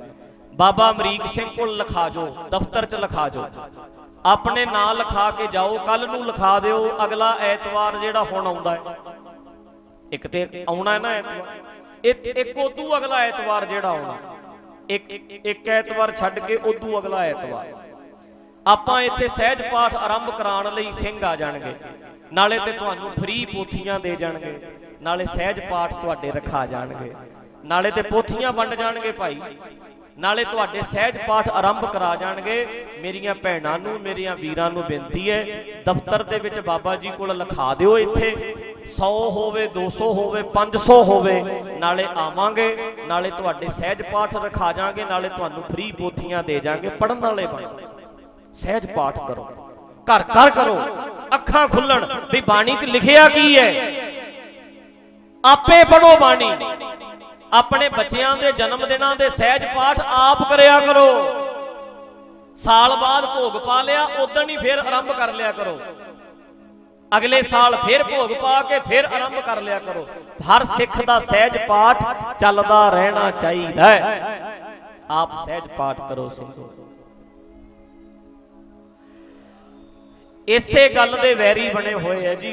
ਬਾਬਾ ਅਮਰੀਕ ਸਿੰਘ ਕੋਲ ਲਿਖਾ ਜੋ, ਦਫ਼ਤਰ 'ਚ ਲਿਖਾ ਜੋ। ਆਪਣੇ ਨਾਂ ਲਿਖਾ ਕੇ ਜਾਓ ਕੱਲ ਨੂੰ ਲਿਖਾ ਦਿਓ, ਅਗਲਾ ਐਤਵਾਰ ਜਿਹੜਾ ਹੁਣ ਆਉਂਦਾ ਹੈ। ਇੱਕ ਤੇ ਆਉਣਾ ਹੈ ਨਾ ਐਤਵਾਰ। ਇੱਕ ਇੱਕ ਉਦੋਂ ਅਗਲਾ ਐਤਵਾਰ ਜਿਹੜਾ ਆਉਣਾ। ਇੱਕ ਇੱਕ ਐਤਵਾਰ ਛੱਡ ਕੇ ਉਦੋਂ ਅਗਲਾ ਐਤਵਾਰ। ਆਪਾਂ ਇੱਥੇ ਸਹਿਜ ਪਾਠ ਆਰੰਭ ਕਰਾਉਣ ਲਈ ਸਿੰਘ ਆ ਜਾਣਗੇ। ਨਾਲੇ ਤੇ ਤੁਹਾਨੂੰ ਫ੍ਰੀ ਪੋਥੀਆਂ ਦੇ ਜਾਣਗੇ। ਨਾਲੇ ਸਹਿਜ ਪਾਠ ਤੁਹਾਡੇ ਰਖਾ ਜਾਣਗੇ। ਨਾਲੇ ਤੇ ਪੋਥੀਆਂ ਵੰਡ ਜਾਣਗੇ ਭਾਈ। ਨਾਲੇ ਤੁਹਾਡੇ ਸਹਿਜ ਪਾਠ ਆਰੰਭ ਕਰਾ ਜਾਣਗੇ। ਮੇਰੀਆਂ ਭੈਣਾਂ ਨੂੰ, ਮੇਰੀਆਂ ਵੀਰਾਂ ਨੂੰ ਬੇਨਤੀ ਹੈ, ਦਫ਼ਤਰ ਦੇ ਵਿੱਚ ਬਾਬਾ ਜੀ ਕੋਲ ਲਿਖਾ ਦਿਓ ਇੱਥੇ। 100 ਹੋਵੇ 200 ਹੋਵੇ 500 ਹੋਵੇ, ਨਾਲੇ ਆਵਾਂਗੇ। ਨਾਲੇ ਤੁਹਾਡੇ ਸਹਿਜ ਪਾਠ ਰਖਾ ਜਾਾਂਗੇ ਨਾਲੇ ਤੁਹਾਨੂੰ ਫ੍ਰੀ ਪੋਥੀਆਂ ਦੇ ਜਾਾਂਗੇ ਪੜਨ ਵਾਲੇ ਬਣੋ ਸਹਿਜ ਪਾਠ ਕਰੋ। ਘਰ ਘਰ ਕਰੋ। ਅੱਖਾਂ ਖੁੱਲਣ। ਵੀ ਬਾਣੀ 'ਚ ਲਿਖਿਆ ਕੀ ਹੈ? ਆਪੇ ਪੜੋ ਬਾਣੀ। ਆਪਣੇ ਬੱਚਿਆਂ ਦੇ ਜਨਮ ਦਿਨਾਂ ਦੇ ਸਹਿਜ ਪਾਠ ਆਪ ਕਰਿਆ ਕਰੋ। ਸਾਲ ਬਾਅਦ ਭੋਗ ਪਾ ਲਿਆ ਉਦੋਂ ਹੀ ਫੇਰ ਆਰੰਭ ਕਰ ਲਿਆ ਕਰੋ। ਅਗਲੇ ਸਾਲ ਫਿਰ ਭੋਗ ਪਾ ਕੇ ਫੇਰ ਆਰੰਭ ਕਰ ਲਿਆ ਕਰੋ। ਹਰ ਸਿੱਖ ਦਾ ਸਹਿਜ ਪਾਠ ਚੱਲਦਾ ਰਹਿਣਾ ਚਾਹੀਦਾ ਹੈ। ਆਪ ਸਹਿਜ ਪਾਠ ਕਰੋ ਸਿੰਘੋ ਇਸੇ ਗੱਲ ਦੇ ਵੈਰੀ ਬਣੇ ਹੋਏ ਐ ਜੀ।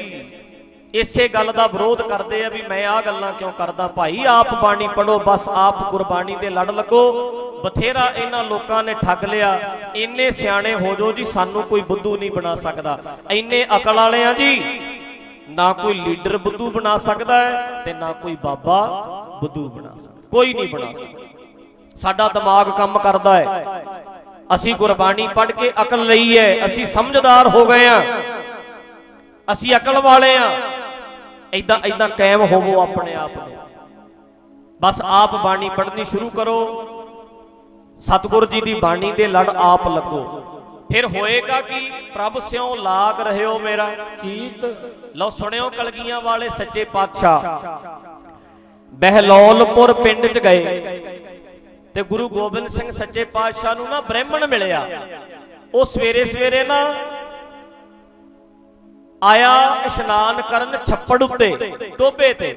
ਇਸੇ ਗੱਲ ਦਾ ਵਿਰੋਧ ਕਰਦੇ ਆ ਵੀ ਮੈਂ ਆਹ ਗੱਲਾਂ ਕਿਉਂ ਕਰਦਾ? ਭਾਈ, ਆਪ ਬਾਣੀ ਪੜੋ ਬਸ ਆਪ ਗੁਰਬਾਣੀ ਦੇ ਲੜ ਲੱਗੋ। ਬਥੇਰਾ ਇਹਨਾਂ ਲੋਕਾਂ ਨੇ ਠੱਗ ਲਿਆ। ਇੰਨੇ ਸਿਆਣੇ ਹੋ ਜੋ ਜੀ, ਸਾਨੂੰ ਕੋਈ ਬੁੱਧੂ ਨਹੀਂ ਬਣਾ ਸਕਦਾ। ਇੰਨੇ ਅਕਲ ਵਾਲੇ ਆ ਜੀ, ਨਾ ਕੋਈ ਲੀਡਰ ਬੁੱਧੂ ਬਣਾ ਸਕਦਾ ਹੈ ਤੇ ਨਾ ਕੋਈ ਬਾਬਾ ਬੁੱਧੂ ਬਣਾ ਸਕਦਾ। ਕੋਈ ਨਹੀਂ ਬਣਾ ਸਕਦਾ। ਸਾਡਾ ਦਿਮਾਗ ਕੰਮ ਕਰਦਾ ਹੈ। ਅਸੀਂ ਗੁਰਬਾਣੀ ਪੜ੍ਹ ਕੇ ਅਕਲ ਲਈ ਹੈ। ਅਸੀਂ ਸਮਝਦਾਰ ਹੋ ਗਏ ਆ ਅਸੀਂ ਅਕਲ ਵਾਲੇ ਆ ਐਦਾਂ ਐਦਾਂ ਕਾਇਮ ਹੋਵੋ ਆਪਣੇ ਆਪ ਨੂੰ। ਬਸ ਆਪ ਬਾਣੀ ਪੜ੍ਹਨੀ ਸ਼ੁਰੂ ਕਰੋ। ਸਤਿਗੁਰ ਜੀ ਦੀ ਬਾਣੀ ਦੇ ਲੜ ਆਪ ਲੱਗੋ। ਫਿਰ ਹੋਏਗਾ ਕੀ? ਪ੍ਰਭ ਸਿਉ ਲਾਗ ਰਹਿਓ ਮੇਰਾ। ਚੀਤ। ਲਓ ਸੁਣਿਓ ਕਲਗੀਆਂ ਵਾਲੇ ਸੱਚੇ ਪਾਤਸ਼ਾਹ। ਬਹਿਲੋਲਪੁਰ ਪਿੰਡ ਚ ਗਏ। ਤੇ ਗੁਰੂ ਗੋਬਿੰਦ ਸਿੰਘ ਸੱਚੇ ਪਾਤਸ਼ਾਹ ਨੂੰ ਨਾ ਬ੍ਰਾਹਮਣ ਮਿਲਿਆ। ਉਹ ਸਵੇਰੇ ਸਵੇਰੇ ਨਾ ਆਇਆ ਇਸ਼ਨਾਨ ਕਰਨ ਛੱਪੜ ਉੱਤੇ ਟੋਬੇ ਤੇ।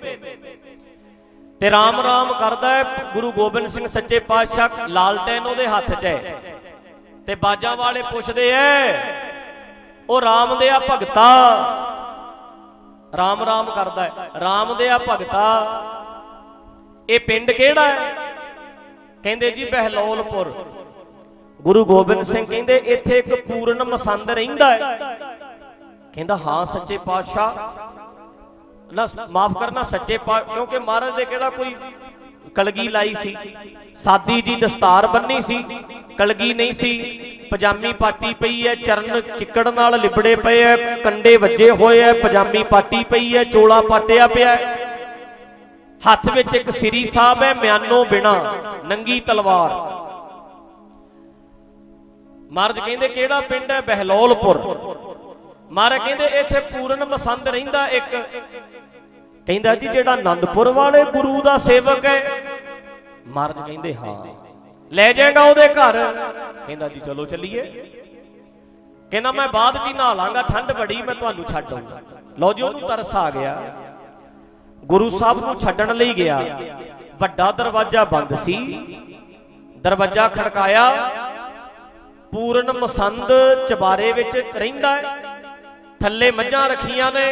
ਤੇ ਰਾਮ ਰਾਮ ਕਰਦਾ ਹੈ, ਗੁਰੂ ਗੋਬਿੰਦ ਸਿੰਘ ਸੱਚੇ ਪਾਤਸ਼ਾਹ ਲਾਲਟੈਨ ਉਹਦੇ ਹੱਥ 'ਚ ਹੈ। ਤੇ ਬਾਜਾਂ ਵਾਲੇ ਪੁੱਛਦੇ ਐ, ਉਹ ਰਾਮ ਦੇ ਆ ਭਗਤਾ। ਰਾਮ ਰਾਮ ਕਰਦਾ ਹੈ, ਰਾਮ ਦੇ ਆ ਭਗਤਾ। ਇਹ ਪਿੰਡ ਕਿਹੜਾ ਹੈ? ਕਹਿੰਦੇ ਜੀ ਬਹਿਲੋਲਪੁਰ। ਗੁਰੂ ਗੋਬਿੰਦ ਸਿੰਘ ਕਹਿੰਦੇ ਇੱਥੇ ਇੱਕ ਪੂਰਨ ਮਸੰਦ ਰਹਿੰਦਾ ਹੈ। ਕਹਿੰਦਾ, ਹਾਂ, ਸੱਚੇ ਪਾਤਸ਼ਾਹ। ਨਾ, ਮਾਫ ਕਰਨਾ, ਸੱਚੇ ਪਾ ਕਿਉਂਕਿ ਮਹਾਰਾਜ ਦੇ ਕਿਹੜਾ ਕੋਈ ਕਲਗੀ ਲਾਈ ਸੀ? ਸਾਦੀ ਜੀ ਦਸਤਾਰ ਬੰਨੀ ਸੀ, ਕਲਗੀ ਨਹੀਂ ਸੀ। ਪਜਾਮੀ ਪਾਟੀ ਪਈ ਐ, ਚਰਨ ਚਿੱਕੜ ਨਾਲ ਲਿਬੜੇ ਪਏ ਐ, ਕੰਡੇ ਵੱਜੇ ਹੋਏ ਐ, ਪਜਾਮੀ ਪਾਟੀ ਪਈ ਐ, ਚੋਲਾ ਪਾਟਿਆ ਪਿਆ ਐ। ਹੱਥ ਵਿੱਚ ਇੱਕ ਸ੍ਰੀ ਸਾਹਿਬ ਐ, ਮਿਆਨੋ ਬਿਨਾ, ਨੰਗੀ ਤਲਵਾਰ। ਮਹਾਰਾਜ ਕਹਿੰਦੇ, ਕਿਹੜਾ ਪਿੰਡ ਐ? ਬਹਿਲੋਲਪੁਰ। ਮਹਾਰਾਜ ਕਹਿੰਦੇ ਇੱਥੇ ਪੂਰਨ ਮਸੰਦ ਰਹਿੰਦਾ ਇੱਕ। ਕਹਿੰਦਾ ਜੀ ਜਿਹੜਾ ਆਨੰਦਪੁਰ ਵਾਲੇ ਗੁਰੂ ਦਾ ਸੇਵਕ ਹੈ, ਮਹਾਰਾਜ ਕਹਿੰਦੇ ਹਾਂ। ਲੈ ਜਾਏਗਾ ਉਹਦੇ ਘਰ। ਕਹਿੰਦਾ ਜੀ ਚਲੋ ਚੱਲੀਏ। ਕਹਿੰਦਾ ਮੈਂ ਬਾਅਦ ਚ ਹੀ ਨਹਾ ਲਾਂਗਾ, ਠੰਡ ਬੜੀ, ਮੈਂ ਤੁਹਾਨੂੰ ਛੱਡ ਆਉਂਗਾ ਲਓ ਜੀ, ਉਹਨੂੰ ਤਰਸ ਆ ਗਿਆ। ਗੁਰੂ ਸਾਹਿਬ ਨੂੰ ਛੱਡਣ ਲਈ ਗਿਆ। ਵੱਡਾ ਦਰਵਾਜ਼ਾ ਬੰਦ ਸੀ। ਦਰਵਾਜ਼ਾ ਖੜਕਾਇਆ। ਪੂਰਨ ਮਸੰਦ ਚਬਾਰੇ ਵਿੱਚ ਰਹਿੰਦਾ ਹੈ। ਥੱਲੇ ਮੱਝਾਂ ਰੱਖੀਆਂ ਨੇ,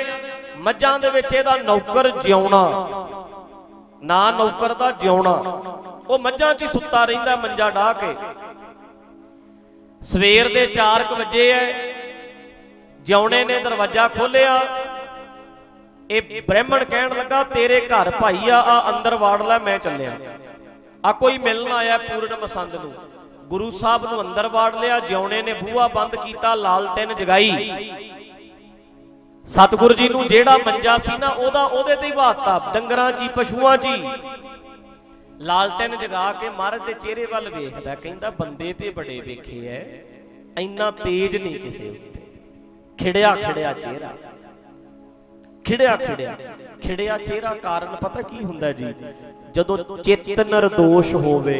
ਮੱਝਾਂ ਦੇ ਵਿੱਚ ਇਹਦਾ ਨੌਕਰ ਜਿਉਣਾ। ਨਾ ਨੌਕਰ ਦਾ ਜਿਉਣਾ। ਉਹ ਮੱਝਾਂ 'ਚ ਸੁੱਤਾ ਰਹਿੰਦਾ ਮੰਜਾ ਢਾ ਕੇ। ਸਵੇਰ ਦੇ 4 ਵਜੇ ਐ, ਜਿਉਣੇ ਨੇ ਦਰਵਾਜ਼ਾ ਖੋਲਿਆ ਇਹ ਬ੍ਰਾਹਮਣ ਕਹਿਣ ਲੱਗਾ, ਤੇਰੇ ਘਰ ਭਾਈ ਆ ਆ ਅੰਦਰ ਵਾੜ ਲੈ, ਮੈਂ ਚੱਲਿਆ। ਆ ਕੋਈ ਮਿਲਣ ਆਇਆ ਪੂਰਨ ਮਸੰਦ ਨੂੰ। ਗੁਰੂ ਸਾਹਿਬ ਨੂੰ ਅੰਦਰ ਵਾੜ ਲਿਆ, ਜਿਉਣੇ ਨੇ ਬੂਹਾ ਬੰਦ ਕੀਤਾ ਲਾਲਟਨ ਜਗਾਈ। ਸਤਿਗੁਰੂ ਜੀ ਨੂੰ ਜਿਹੜਾ ਮੰਜਾ ਸੀ ਨਾ, ਉਹਦਾ ਉਹਦੇ ਤੇ ਹੀ ਬਾਤਾ ਡੰਗਰਾਂ 'ਚ ਪਸ਼ੂਆਂ 'ਚ ਲਾਲਟਨ ਜਗਾ ਕੇ ਮਹਾਰਾਜ ਦੇ ਚਿਹਰੇ ਵੱਲ ਵੇਖਦਾ, ਕਹਿੰਦਾ, ਬੰਦੇ ਤੇ ਬੜੇ ਵੇਖੇ ਐ, ਇੰਨਾ ਤੇਜ਼ ਨਹੀਂ ਕਿਸੇ ਉੱਤੇ। ਖਿੜਿਆ ਖਿੜਿਆ ਚਿਹਰਾ। ਖਿੜਿਆ ਖਿੜਿਆ। ਖਿੜਿਆ ਚਿਹਰਾ ਕਾਰਨ ਪਤਾ ਕੀ ਹੁੰਦਾ ਜੀ? ਜਦੋਂ ਚਿੱਤ ਨਿਰਦੋਸ਼ ਹੋਵੇ,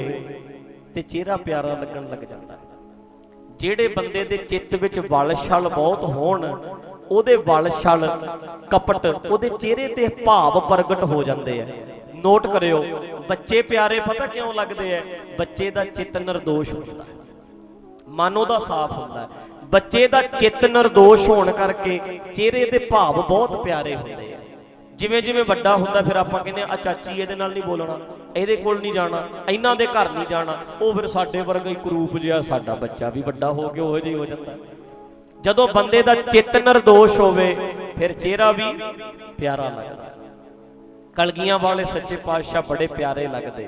ਤੇ ਚਿਹਰਾ ਪਿਆਰਾ ਲੱਗਣ ਲੱਗ ਜਾਂਦਾ। ਜਿਹੜੇ ਬੰਦੇ ਦੇ ਚਿੱਤ ਵਿੱਚ ਵਲ ਛਲ ਬਹੁਤ ਹੋਣ ਉਹਦੇ ਵਲ ਛਲ ਕਪਟ, ਉਹਦੇ ਚਿਹਰੇ ਤੇ ਭਾਵ ਪ੍ਰਗਟ ਹੋ ਜਾਂਦੇ ਆ। ਨੋਟ ਕਰਿਓ, ਬੱਚੇ ਪਿਆਰੇ ਪਤਾ ਕਿਉਂ ਲੱਗਦੇ ਆ? ਬੱਚੇ ਦਾ ਚਿੱਤ ਨਿਰਦੋਸ਼ ਹੁੰਦਾ। ਹੈ ਮਨ ਉਹਦਾ ਸਾਫ਼ ਹੁੰਦਾ। ਹੈ ਬੱਚੇ ਦਾ ਚਿੱਤ ਨਿਰਦੋਸ਼ ਹੋਣ ਕਰਕੇ ਚਿਹਰੇ ਦੇ ਭਾਵ ਬਹੁਤ ਪਿਆਰੇ ਹੁੰਦੇ ਆ। ਜਿਵੇਂ ਜਿਵੇਂ ਵੱਡਾ ਹੁੰਦਾ, ਫਿਰ ਆਪਾਂ ਕਹਿੰਦੇ ਆ ਚਾਚੀ ਇਹਦੇ ਨਾਲ ਨਹੀਂ ਬੋਲਣਾ, ਇਹਦੇ ਕੋਲ ਨਹੀਂ ਜਾਣਾ, ਇਹਨਾਂ ਦੇ ਘਰ ਨਹੀਂ ਜਾਣਾ। ਉਹ ਫਿਰ ਸਾਡੇ ਵਰਗਾ ਹੀ ਕਰੂਪ ਜਿਹਾ ਸਾਡਾ ਬੱਚਾ ਵੀ ਵੱਡਾ ਹੋ ਕੇ ਉਹ ਜਿਹਾ ਹੋ ਜਾਂਦਾ। ਜਦੋਂ ਬੰਦੇ ਦਾ ਚਿੱਤ ਨਿਰਦੋਸ਼ ਹੋਵੇ, ਫਿਰ ਚਿਹਰਾ ਵੀ ਪਿਆਰਾ ਲੱਗਦਾ। ਕਲਗੀਆਂ ਵਾਲੇ ਸੱਚੇ ਪਾਤਸ਼ਾਹ ਬੜੇ ਪਿਆਰੇ ਲੱਗਦੇ।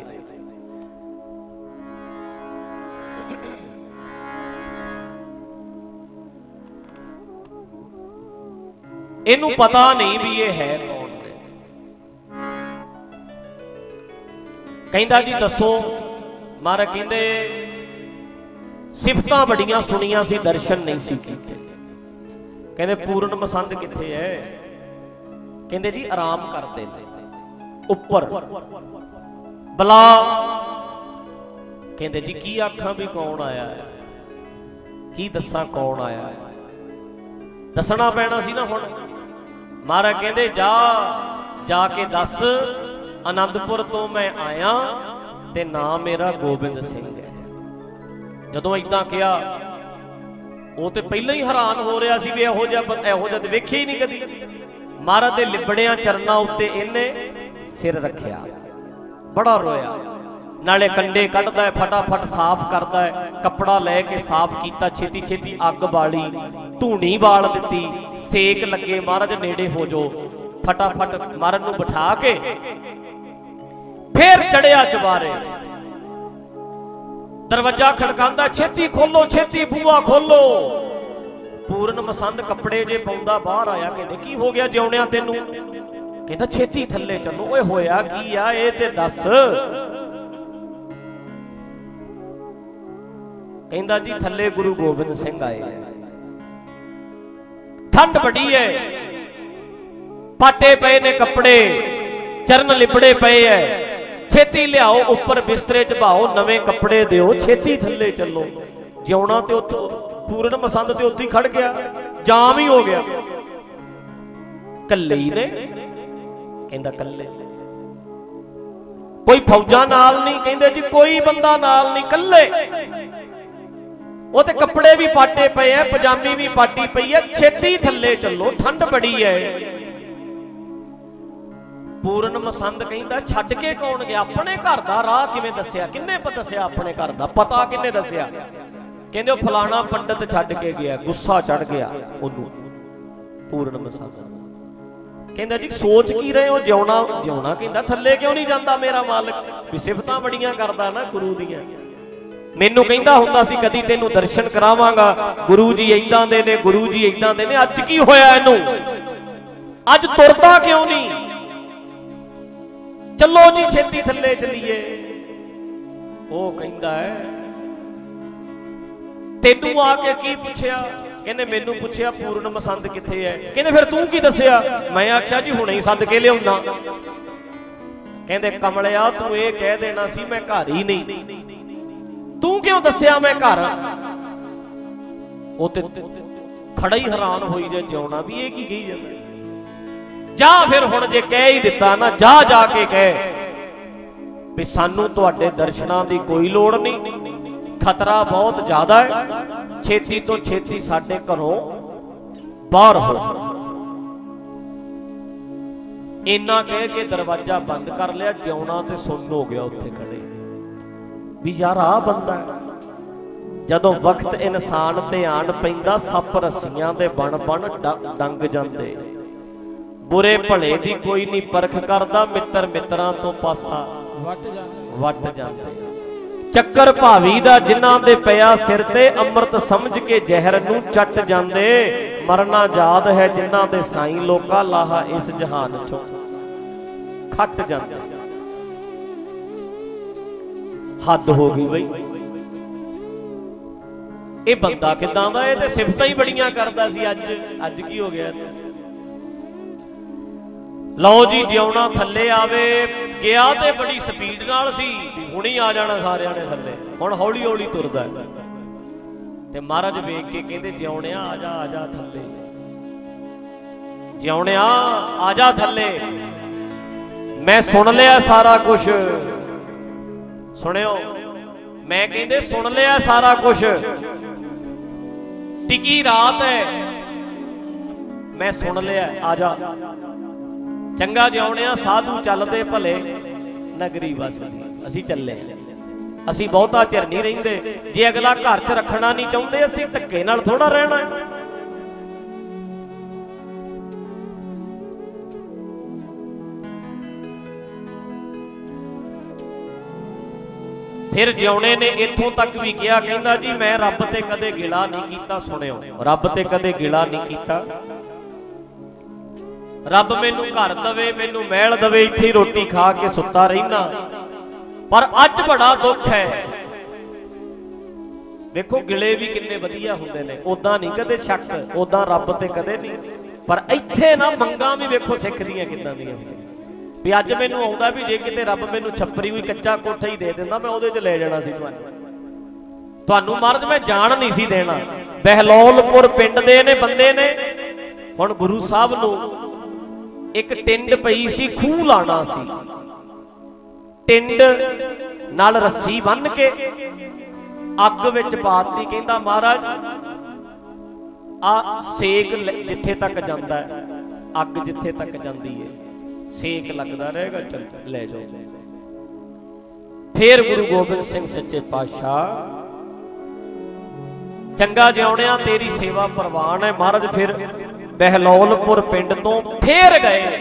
ਇਹਨੂੰ ਪਤਾ ਨਹੀਂ ਵੀ ਇਹ ਹੈ ਕੌਣ ਕਹਿੰਦਾ ਜੀ, ਦੱਸੋ, ਮਹਾਰਾਜ ਕਹਿੰਦੇ, ਸਿਫਤਾਂ ਬੜੀਆਂ ਸੁਣੀਆਂ ਸੀ, ਦਰਸ਼ਨ ਨਹੀਂ ਸੀ ਕੀਤੇ। ਕਹਿੰਦੇ ਪੂਰਨ ਮਸੰਦ ਕਿੱਥੇ ਹੈ ਕਹਿੰਦੇ ਜੀ ਆਰਾਮ ਕਰਦੇ ਨੇ। ਉੱਪਰ। ਬਲਾ। ਕਹਿੰਦੇ ਜੀ ਕੀ ਆਖਾਂ ਵੀ ਕੌਣ ਆਇਆ ਹੈ ਕੀ ਦੱਸਾਂ ਕੌਣ ਆਇਆ ਹੈ ਦੱਸਣਾ ਪੈਣਾ ਸੀ ਨਾ ਹੁਣ। ਮਹਾਰਾਜ ਕਹਿੰਦੇ, ਜਾ ਜਾ ਕੇ ਦੱਸ ਆਨੰਦਪੁਰ ਤੋਂ ਮੈਂ ਆਇਆ ਤੇ ਨਾਮ ਮੇਰਾ ਗੋਬਿੰਦ ਸਿੰਘ ਹੈ। ਜਦੋਂ ਇਦਾਂ ਕਿਹਾ ਉਹ ਤੇ ਪਹਿਲਾਂ ਹੀ ਹੈਰਾਨ ਹੋ ਰਿਹਾ ਸੀ ਵੀ ਇਹੋ ਜਿਹਾ ਇਹੋ ਜਿਹਾ ਤੇ ਵੇਖਿਆ ਹੀ ਨਹੀਂ ਕਦੀ। ਮਹਾਰਾਜ ਦੇ ਲਿਬੜਿਆਂ ਚਰਨਾਂ ਉੱਤੇ ਇਹਨੇ ਸਿਰ ਰੱਖਿਆ। ਬੜਾ ਰੋਇਆ। ਨਾਲੇ ਕੰਡੇ ਕੱਢਦਾ ਹੈ, ਫਟਾਫਟ ਸਾਫ਼ ਕਰਦਾ ਹੈ। ਕੱਪੜਾ ਲੈ ਕੇ ਸਾਫ਼ ਕੀਤਾ ਛੇਤੀ ਛੇਤੀ ਅੱਗ ਬਾਲੀ, ਧੂਣੀ ਬਾਲ ਦਿੱਤੀ, ਸੇਕ ਲੱਗੇ, ਮਹਾਰਾਜ ਨੇੜੇ ਹੋ ਜੋ ਫਟਾਫਟ ਮਹਾਰਾਜ ਨੂੰ ਬਿਠਾ ਕੇ ਫੇਰ ਚੜਿਆ ਚਵਾਰੇ ਦਰਵਾਜ਼ਾ ਖੜਕਾਉਂਦਾ, ਛੇਤੀ ਖੋਲੋ, ਛੇਤੀ ਬੂਆ ਖੋਲੋ। ਪੂਰਨ ਮਸੰਦ ਕੱਪੜੇ ਜੇ ਪਾਉਂਦਾ, ਬਾਹਰ ਆਇਆ ਕਹਿੰਦੇ, ਕੀ ਹੋ ਗਿਆ ਜਿਉਣਿਆ ਤੈਨੂੰ? ਕਹਿੰਦਾ, ਛੇਤੀ ਥੱਲੇ ਚੱਲੋ। ਓਏ ਹੋਇਆ ਕੀ ਆ, ਇਹ ਤੇ ਦੱਸ। ਕਹਿੰਦਾ ਜੀ, ਥੱਲੇ ਗੁਰੂ ਗੋਬਿੰਦ ਸਿੰਘ ਆਏ ਆ। ਠੰਡ ਬੜੀ ਐ। ਪਾਟੇ ਪਏ ਨੇ ਕੱਪੜੇ, ਚਰਨ ਲਿਪੜੇ ਪਏ ਐ। ਛੇਤੀ ਲਿਆਓ, ਉੱਪਰ ਬਿਸਤਰੇ 'ਚ ਭਾਓ ਨਵੇਂ ਕੱਪੜੇ ਦਿਓ, ਛੇਤੀ ਥੱਲੇ ਚੱਲੋ। ਜਿਉਣਾ ਤੇ ਉੱਥੋਂ, ਪੂਰਨ ਮਸੰਦ ਤੇ ਉੱਥੇ ਖੜ ਗਿਆ, ਜਾਮ ਹੀ ਹੋ ਗਿਆ। ਕੱਲੇ ਹੀ ਨੇ, ਕਹਿੰਦਾ ਕੱਲੇ। ਕੋਈ ਫੌਜਾਂ ਨਾਲ ਨਹੀਂ, ਕਹਿੰਦੇ ਜੀ ਕੋਈ ਬੰਦਾ ਨਾਲ ਨਹੀਂ, ਕੱਲੇ। ਉਹ ਤੇ ਕੱਪੜੇ ਵੀ ਪਾਟੇ ਪਏ ਐ ਪਜਾਮੀ ਵੀ ਪਾਟੀ ਪਈ ਐ ਛੇਤੀ ਥੱਲੇ ਚੱਲੋ, ਠੰਡ ਬੜੀ ਐ। ਪੂਰਨ ਮਸੰਦ ਕਹਿੰਦਾ, ਛੱਡ ਕੇ ਕੌਣ ਗਿਆ? ਆਪਣੇ ਘਰ ਦਾ ਰਾਹ ਕਿਵੇਂ ਦੱਸਿਆ? ਕਿੰਨੇ ਪ ਦੱਸਿਆ ਆਪਣੇ ਘਰ ਦਾ? ਪਤਾ ਕਿੰਨੇ ਦੱਸਿਆ? ਕਹਿੰਦੇ ਉਹ ਫਲਾਣਾ ਪੰਡਤ ਛੱਡ ਕੇ ਗਿਆ, ਗੁੱਸਾ ਚੜ ਗਿਆ ਉਹਨੂੰ, ਪੂਰਨ ਮਸੰਦ। ਕਹਿੰਦਾ ਜੀ, ਸੋਚ ਕੀ ਰਹੇ ਹੋ? ਜਿਉਣਾ ਜਿਉਣਾ ਕਹਿੰਦਾ, ਥੱਲੇ ਕਿਉਂ ਨਹੀਂ ਜਾਂਦਾ ਮੇਰਾ ਮਾਲਕ? ਵੀ ਸਿਫਤਾਂ ਬੜੀਆਂ ਕਰਦਾ ਨਾ ਗੁਰੂ ਦੀਆਂ। ਮੈਨੂੰ ਕਹਿੰਦਾ ਹੁੰਦਾ ਸੀ, ਕਦੀ ਤੈਨੂੰ ਦਰਸ਼ਨ ਕਰਾਵਾਂਗਾ। ਗੁਰੂ ਜੀ ਇਦਾਂ ਦੇ ਨੇ, ਗੁਰੂ ਜੀ ਇਦਾਂ ਦੇ ਨੇ। ਅੱਜ ਕੀ ਹੋਇਆ ਇਹਨੂੰ? ਅੱਜ ਤੁਰਦਾ ਕਿਉਂ ਨਹੀਂ? ਚੱਲੋ ਜੀ ਛੇਤੀ ਥੱਲੇ ਚੱਲੀਏ। ਉਹ ਕਹਿੰਦਾ ਹੈ, ਤੈਨੂੰ ਆ ਕੇ ਕੀ ਪੁੱਛਿਆ? ਕਹਿੰਦੇ, ਮੈਨੂੰ ਪੁੱਛਿਆ ਪੂਰਨ ਮਸੰਦ ਕਿੱਥੇ ਹੈ? ਕਹਿੰਦੇ, ਫਿਰ ਤੂੰ ਕੀ ਦੱਸਿਆ? ਮੈਂ ਆਖਿਆ, ਜੀ ਹੁਣੇ ਹੀ ਸੱਦ ਕੇ ਲਿਆਉਂਦਾ। ਕਹਿੰਦੇ, ਕਮਲਿਆ, ਤੂੰ ਇਹ ਕਹਿ ਦੇਣਾ ਸੀ, ਮੈਂ ਘਰ ਹੀ ਨਹੀਂ। ਤੂੰ ਕਿਉਂ ਦੱਸਿਆ ਮੈਂ ਘਰ? ਉਹ ਤੇ ਖੜਾ ਹੀ ਹੈਰਾਨ ਹੋਈ ਜੇ, ਜਿਉਣਾ ਵੀ ਇਹ ਕੀ ਕਹੀ ਜਾਂਦਾ। ਜਾ ਫਿਰ ਹੁਣ ਜੇ ਕਹਿ ਹੀ ਦਿੱਤਾ ਨਾ, ਜਾ ਜਾ ਕੇ ਕਹਿ। ਵੀ ਸਾਨੂੰ ਤੁਹਾਡੇ ਦਰਸ਼ਨਾਂ ਦੀ ਕੋਈ ਲੋੜ ਨਹੀਂ। ਖਤਰਾ ਬਹੁਤ ਜ਼ਿਆਦਾ ਹੈ। ਛੇਤੀ ਤੋਂ ਛੇਤੀ ਸਾਡੇ ਘਰੋਂ ਬਾਹਰ ਹੋ ਜਾਓ। ਇੰਨਾ ਕਹਿ ਕੇ ਦਰਵਾਜ਼ਾ ਬੰਦ ਕਰ ਲਿਆ, ਜਿਉਣਾ ਤੇ ਸੁੰਨ ਹੋ ਗਿਆ ਉੱਥੇ ਖੜੇ। ਵੀ ਯਾਰ ਆ ਬੰਦਾ ਜਦੋਂ ਵਕਤ ਇਨਸਾਨ ਤੇ ਆਣ ਪੈਂਦਾ, ਸੱਪ ਰੱਸੀਆਂ ਦੇ ਬਣ ਬਣ ਡੰਗ ਜਾਂਦੇ। ਬੁਰੇ ਭਲੇ ਦੀ ਕੋਈ ਨਹੀਂ ਪਰਖ ਕਰਦਾ ਮਿੱਤਰ ਮਿੱਤਰਾਂ ਤੋਂ ਪਾਸਾ। ਵੱਟ ਜਾਂਦੇ। ਚੱਕਰ ਭਾਵੀ ਦਾ ਜਿਨ੍ਹਾਂ ਦੇ ਪਿਆ ਸਿਰ ਤੇ ਅੰਮ੍ਰਿਤ ਸਮਝ ਕੇ ਜ਼ਹਿਰ ਨੂੰ ਚੱਟ ਜਾਂਦੇ ਮਰਨਾ ਯਾਦ ਹੈ ਜਿਨ੍ਹਾਂ ਦੇ ਸਾਈਂ ਲੋਕਾ ਲਾਹਾ ਇਸ ਜਹਾਨ ਚੋਂ। ਖੱਟ ਜਾਂਦੇ। ਹੱਦ ਹੋ ਗਈ ਬਈ। ਇਹ ਬੰਦਾ ਕਿਦਾਂ ਦਾ ਇਹ ਤੇ ਸਿਫਤਾਂ ਹੀ ਬੜੀਆਂ ਕਰਦਾ ਸੀ ਅੱਜ। ਅੱਜ ਕੀ ਹੋ ਗਿਆ? ਲਓ ਜੀ, ਜਿਉਣਾ ਥੱਲੇ ਆਵੇ। ਗਿਆ ਤੇ ਬੜੀ ਸਪੀਡ ਨਾਲ ਸੀ, ਹੁਣੀ ਆ ਜਾਣਾ ਸਾਰਿਆਂ ਨੇ ਥੱਲੇ। ਹੁਣ ਹੌਲੀ ਹੌਲੀ ਤੁਰਦਾ ਤੇ ਮਹਾਰਾਜ ਵੇਖ ਕੇ ਕਹਿੰਦੇ, ਜਿਉਣਿਆ, ਆ ਜਾ ਆ ਜਾ ਥੱਲੇ। ਜਿਉਣਿਆ, ਆ ਜਾ ਥੱਲੇ। ਮੈਂ ਸੁਣ ਲਿਆ ਸਾਰਾ ਕੁਝ ਸੁਣਿਓ, ਮੈਂ ਕਹਿੰਦੇ, ਸੁਣ ਲਿਆ ਸਾਰਾ ਕੁਝ ਟਿਕੀ ਰਾਤ ਹੈ। ਮੈਂ ਸੁਣ ਲਿਆ, ਆ ਜਾ। ਚੰਗਾ ਜਿਉਣਿਆ ਸਾਧੂ ਚੱਲਦੇ ਭਲੇ, ਨਗਰੀ ਵਸਦੀ ਅਸੀਂ ਚੱਲੇ ਅਸੀਂ ਬਹੁਤਾ ਚਿਰ ਨਹੀਂ ਰਹਿੰਦੇ। ਜੇ ਅਗਲਾ ਘਰ 'ਚ ਰੱਖਣਾ ਨਹੀਂ ਚਾਹੁੰਦੇ, ਅਸੀਂ ਧੱਕੇ ਨਾਲ ਥੋੜਾ ਰਹਿਣਾ ਫਿਰ ਜਿਉਣੇ ਨੇ ਇੱਥੋਂ ਤੱਕ ਵੀ ਕਿਹਾ, ਕਹਿੰਦਾ ਜੀ, ਮੈਂ ਰੱਬ ਤੇ ਕਦੇ ਗਿਲਾ ਨਹੀਂ ਕੀਤਾ, ਸੁਣਿਓ। ਰੱਬ ਤੇ ਕਦੇ ਗਿਲਾ ਨਹੀਂ ਕੀਤਾ। ਰੱਬ ਮੈਨੂੰ ਘਰ ਦਵੇ, ਮੈਨੂੰ ਮਹਿਲ ਦਵੇ, ਇੱਥੇ ਰੋਟੀ ਖਾ ਕੇ ਸੁੱਤਾ ਰਹਿਣਾ ਪਰ ਅੱਜ ਬੜਾ ਦੁੱਖ ਹੈ। ਵੇਖੋ ਗਿਲੇ ਵੀ ਕਿੰਨੇ ਵਧੀਆ ਹੁੰਦੇ ਨੇ। ਉਦਾਂ ਨਹੀਂ ਕਦੇ ਸ਼ੱਕ ਉਦਾਂ ਰੱਬ ਤੇ ਕਦੇ ਨਹੀਂ। ਪਰ ਇੱਥੇ ਨਾ ਮੰਗਾਂ ਵੀ ਵੇਖੋ ਸਿੱਖ ਦੀਆਂ ਕਿੱਦਾਂ ਦੀਆਂ ਵੀ ਅੱਜ ਮੈਨੂੰ ਆਉਂਦਾ ਵੀ ਜੇ ਕਿਤੇ ਰੱਬ ਮੈਨੂੰ ਛੱਪਰੀ ਹੋਈ, ਕੱਚਾ ਕੋਠਾ ਹੀ ਦੇ ਦਿੰਦਾ, ਮੈਂ ਉਹਦੇ 'ਚ ਲੈ ਜਾਣਾ ਸੀ ਤੁਹਾਨੂੰ। ਤੁਹਾਨੂੰ ਮਰਦ ਮੈਂ ਜਾਣ ਨਹੀਂ ਸੀ ਦੇਣਾ। ਬਹਿਲੋਲਪੁਰ ਪਿੰਡ ਦੇ ਨੇ ਬੰਦੇ ਨੇ। ਹੁਣ ਗੁਰੂ ਸਾਹਿਬ ਨੂੰ ਇੱਕ ਟਿੰਡ ਪਈ ਸੀ, ਖੂਹ ਲਾਣਾ ਸੀ। ਟਿੰਡ ਨਾਲ ਰੱਸੀ ਬੰਨ ਕੇ ਅੱਗ ਵਿੱਚ ਪਾਤੀ, ਕਹਿੰਦਾ, ਮਹਾਰਾਜ, ਆ ਸੇਕ ਜਿੱਥੇ ਤੱਕ ਜਾਂਦਾ ਹੈ, ਅੱਗ ਜਿੱਥੇ ਤੱਕ ਜਾਂਦੀ ਹੈ, ਸੇਕ ਲੱਗਦਾ ਰਹੇਗਾ, ਚੱਲ, ਲੈ ਜਾਓ। ਫੇਰ ਗੁਰੂ ਗੋਬਿੰਦ ਸਿੰਘ ਸੱਚੇ ਪਾਤਸ਼ਾਹ, ਚੰਗਾ ਜਿਉਣਿਆ, ਤੇਰੀ ਸੇਵਾ ਪ੍ਰਵਾਨ ਹੈ। ਮਹਾਰਾਜ, ਫਿਰ ਬਹਿਲੌਲਪੁਰ ਪਿੰਡ ਤੋਂ ਫੇਰ ਗਏ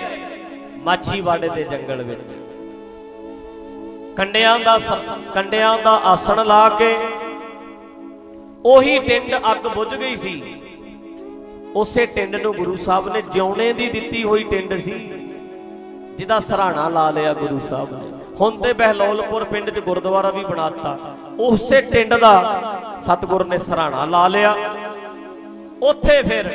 ਮਾਛੀਵਾੜੇ ਦੇ ਜੰਗਲ ਵਿੱਚ। ਕੰਡਿਆਂ ਦਾ ਕੰਡਿਆਂ ਦਾ ਆਸਣ ਲਾ ਕੇ ਉਹੀ ਟਿੰਡ ਅੱਗ ਬੁਝ ਗਈ ਸੀ। ਉਸੇ ਟਿੰਡ ਨੂੰ ਗੁਰੂ ਸਾਹਿਬ ਨੇ ਜਿਉਣੇ ਦੀ ਦਿੱਤੀ ਹੋਈ ਟਿੰਡ ਸੀ, ਜਿਹਦਾ ਸਰਾਣਾ ਲਾ ਲਿਆ ਗੁਰੂ ਸਾਹਿਬ ਨੇ। ਹੁਣ ਤੇ ਬਹਿਲੋਲਪੁਰ ਪਿੰਡ 'ਚ ਗੁਰਦੁਆਰਾ ਵੀ ਬਣਾਤਾ। ਉਸੇ ਟਿੰਡ ਦਾ ਸਤਿਗੁਰ ਨੇ ਸਰਾਣਾ ਲਾ ਲਿਆ। ਉੱਥੇ ਫਿਰ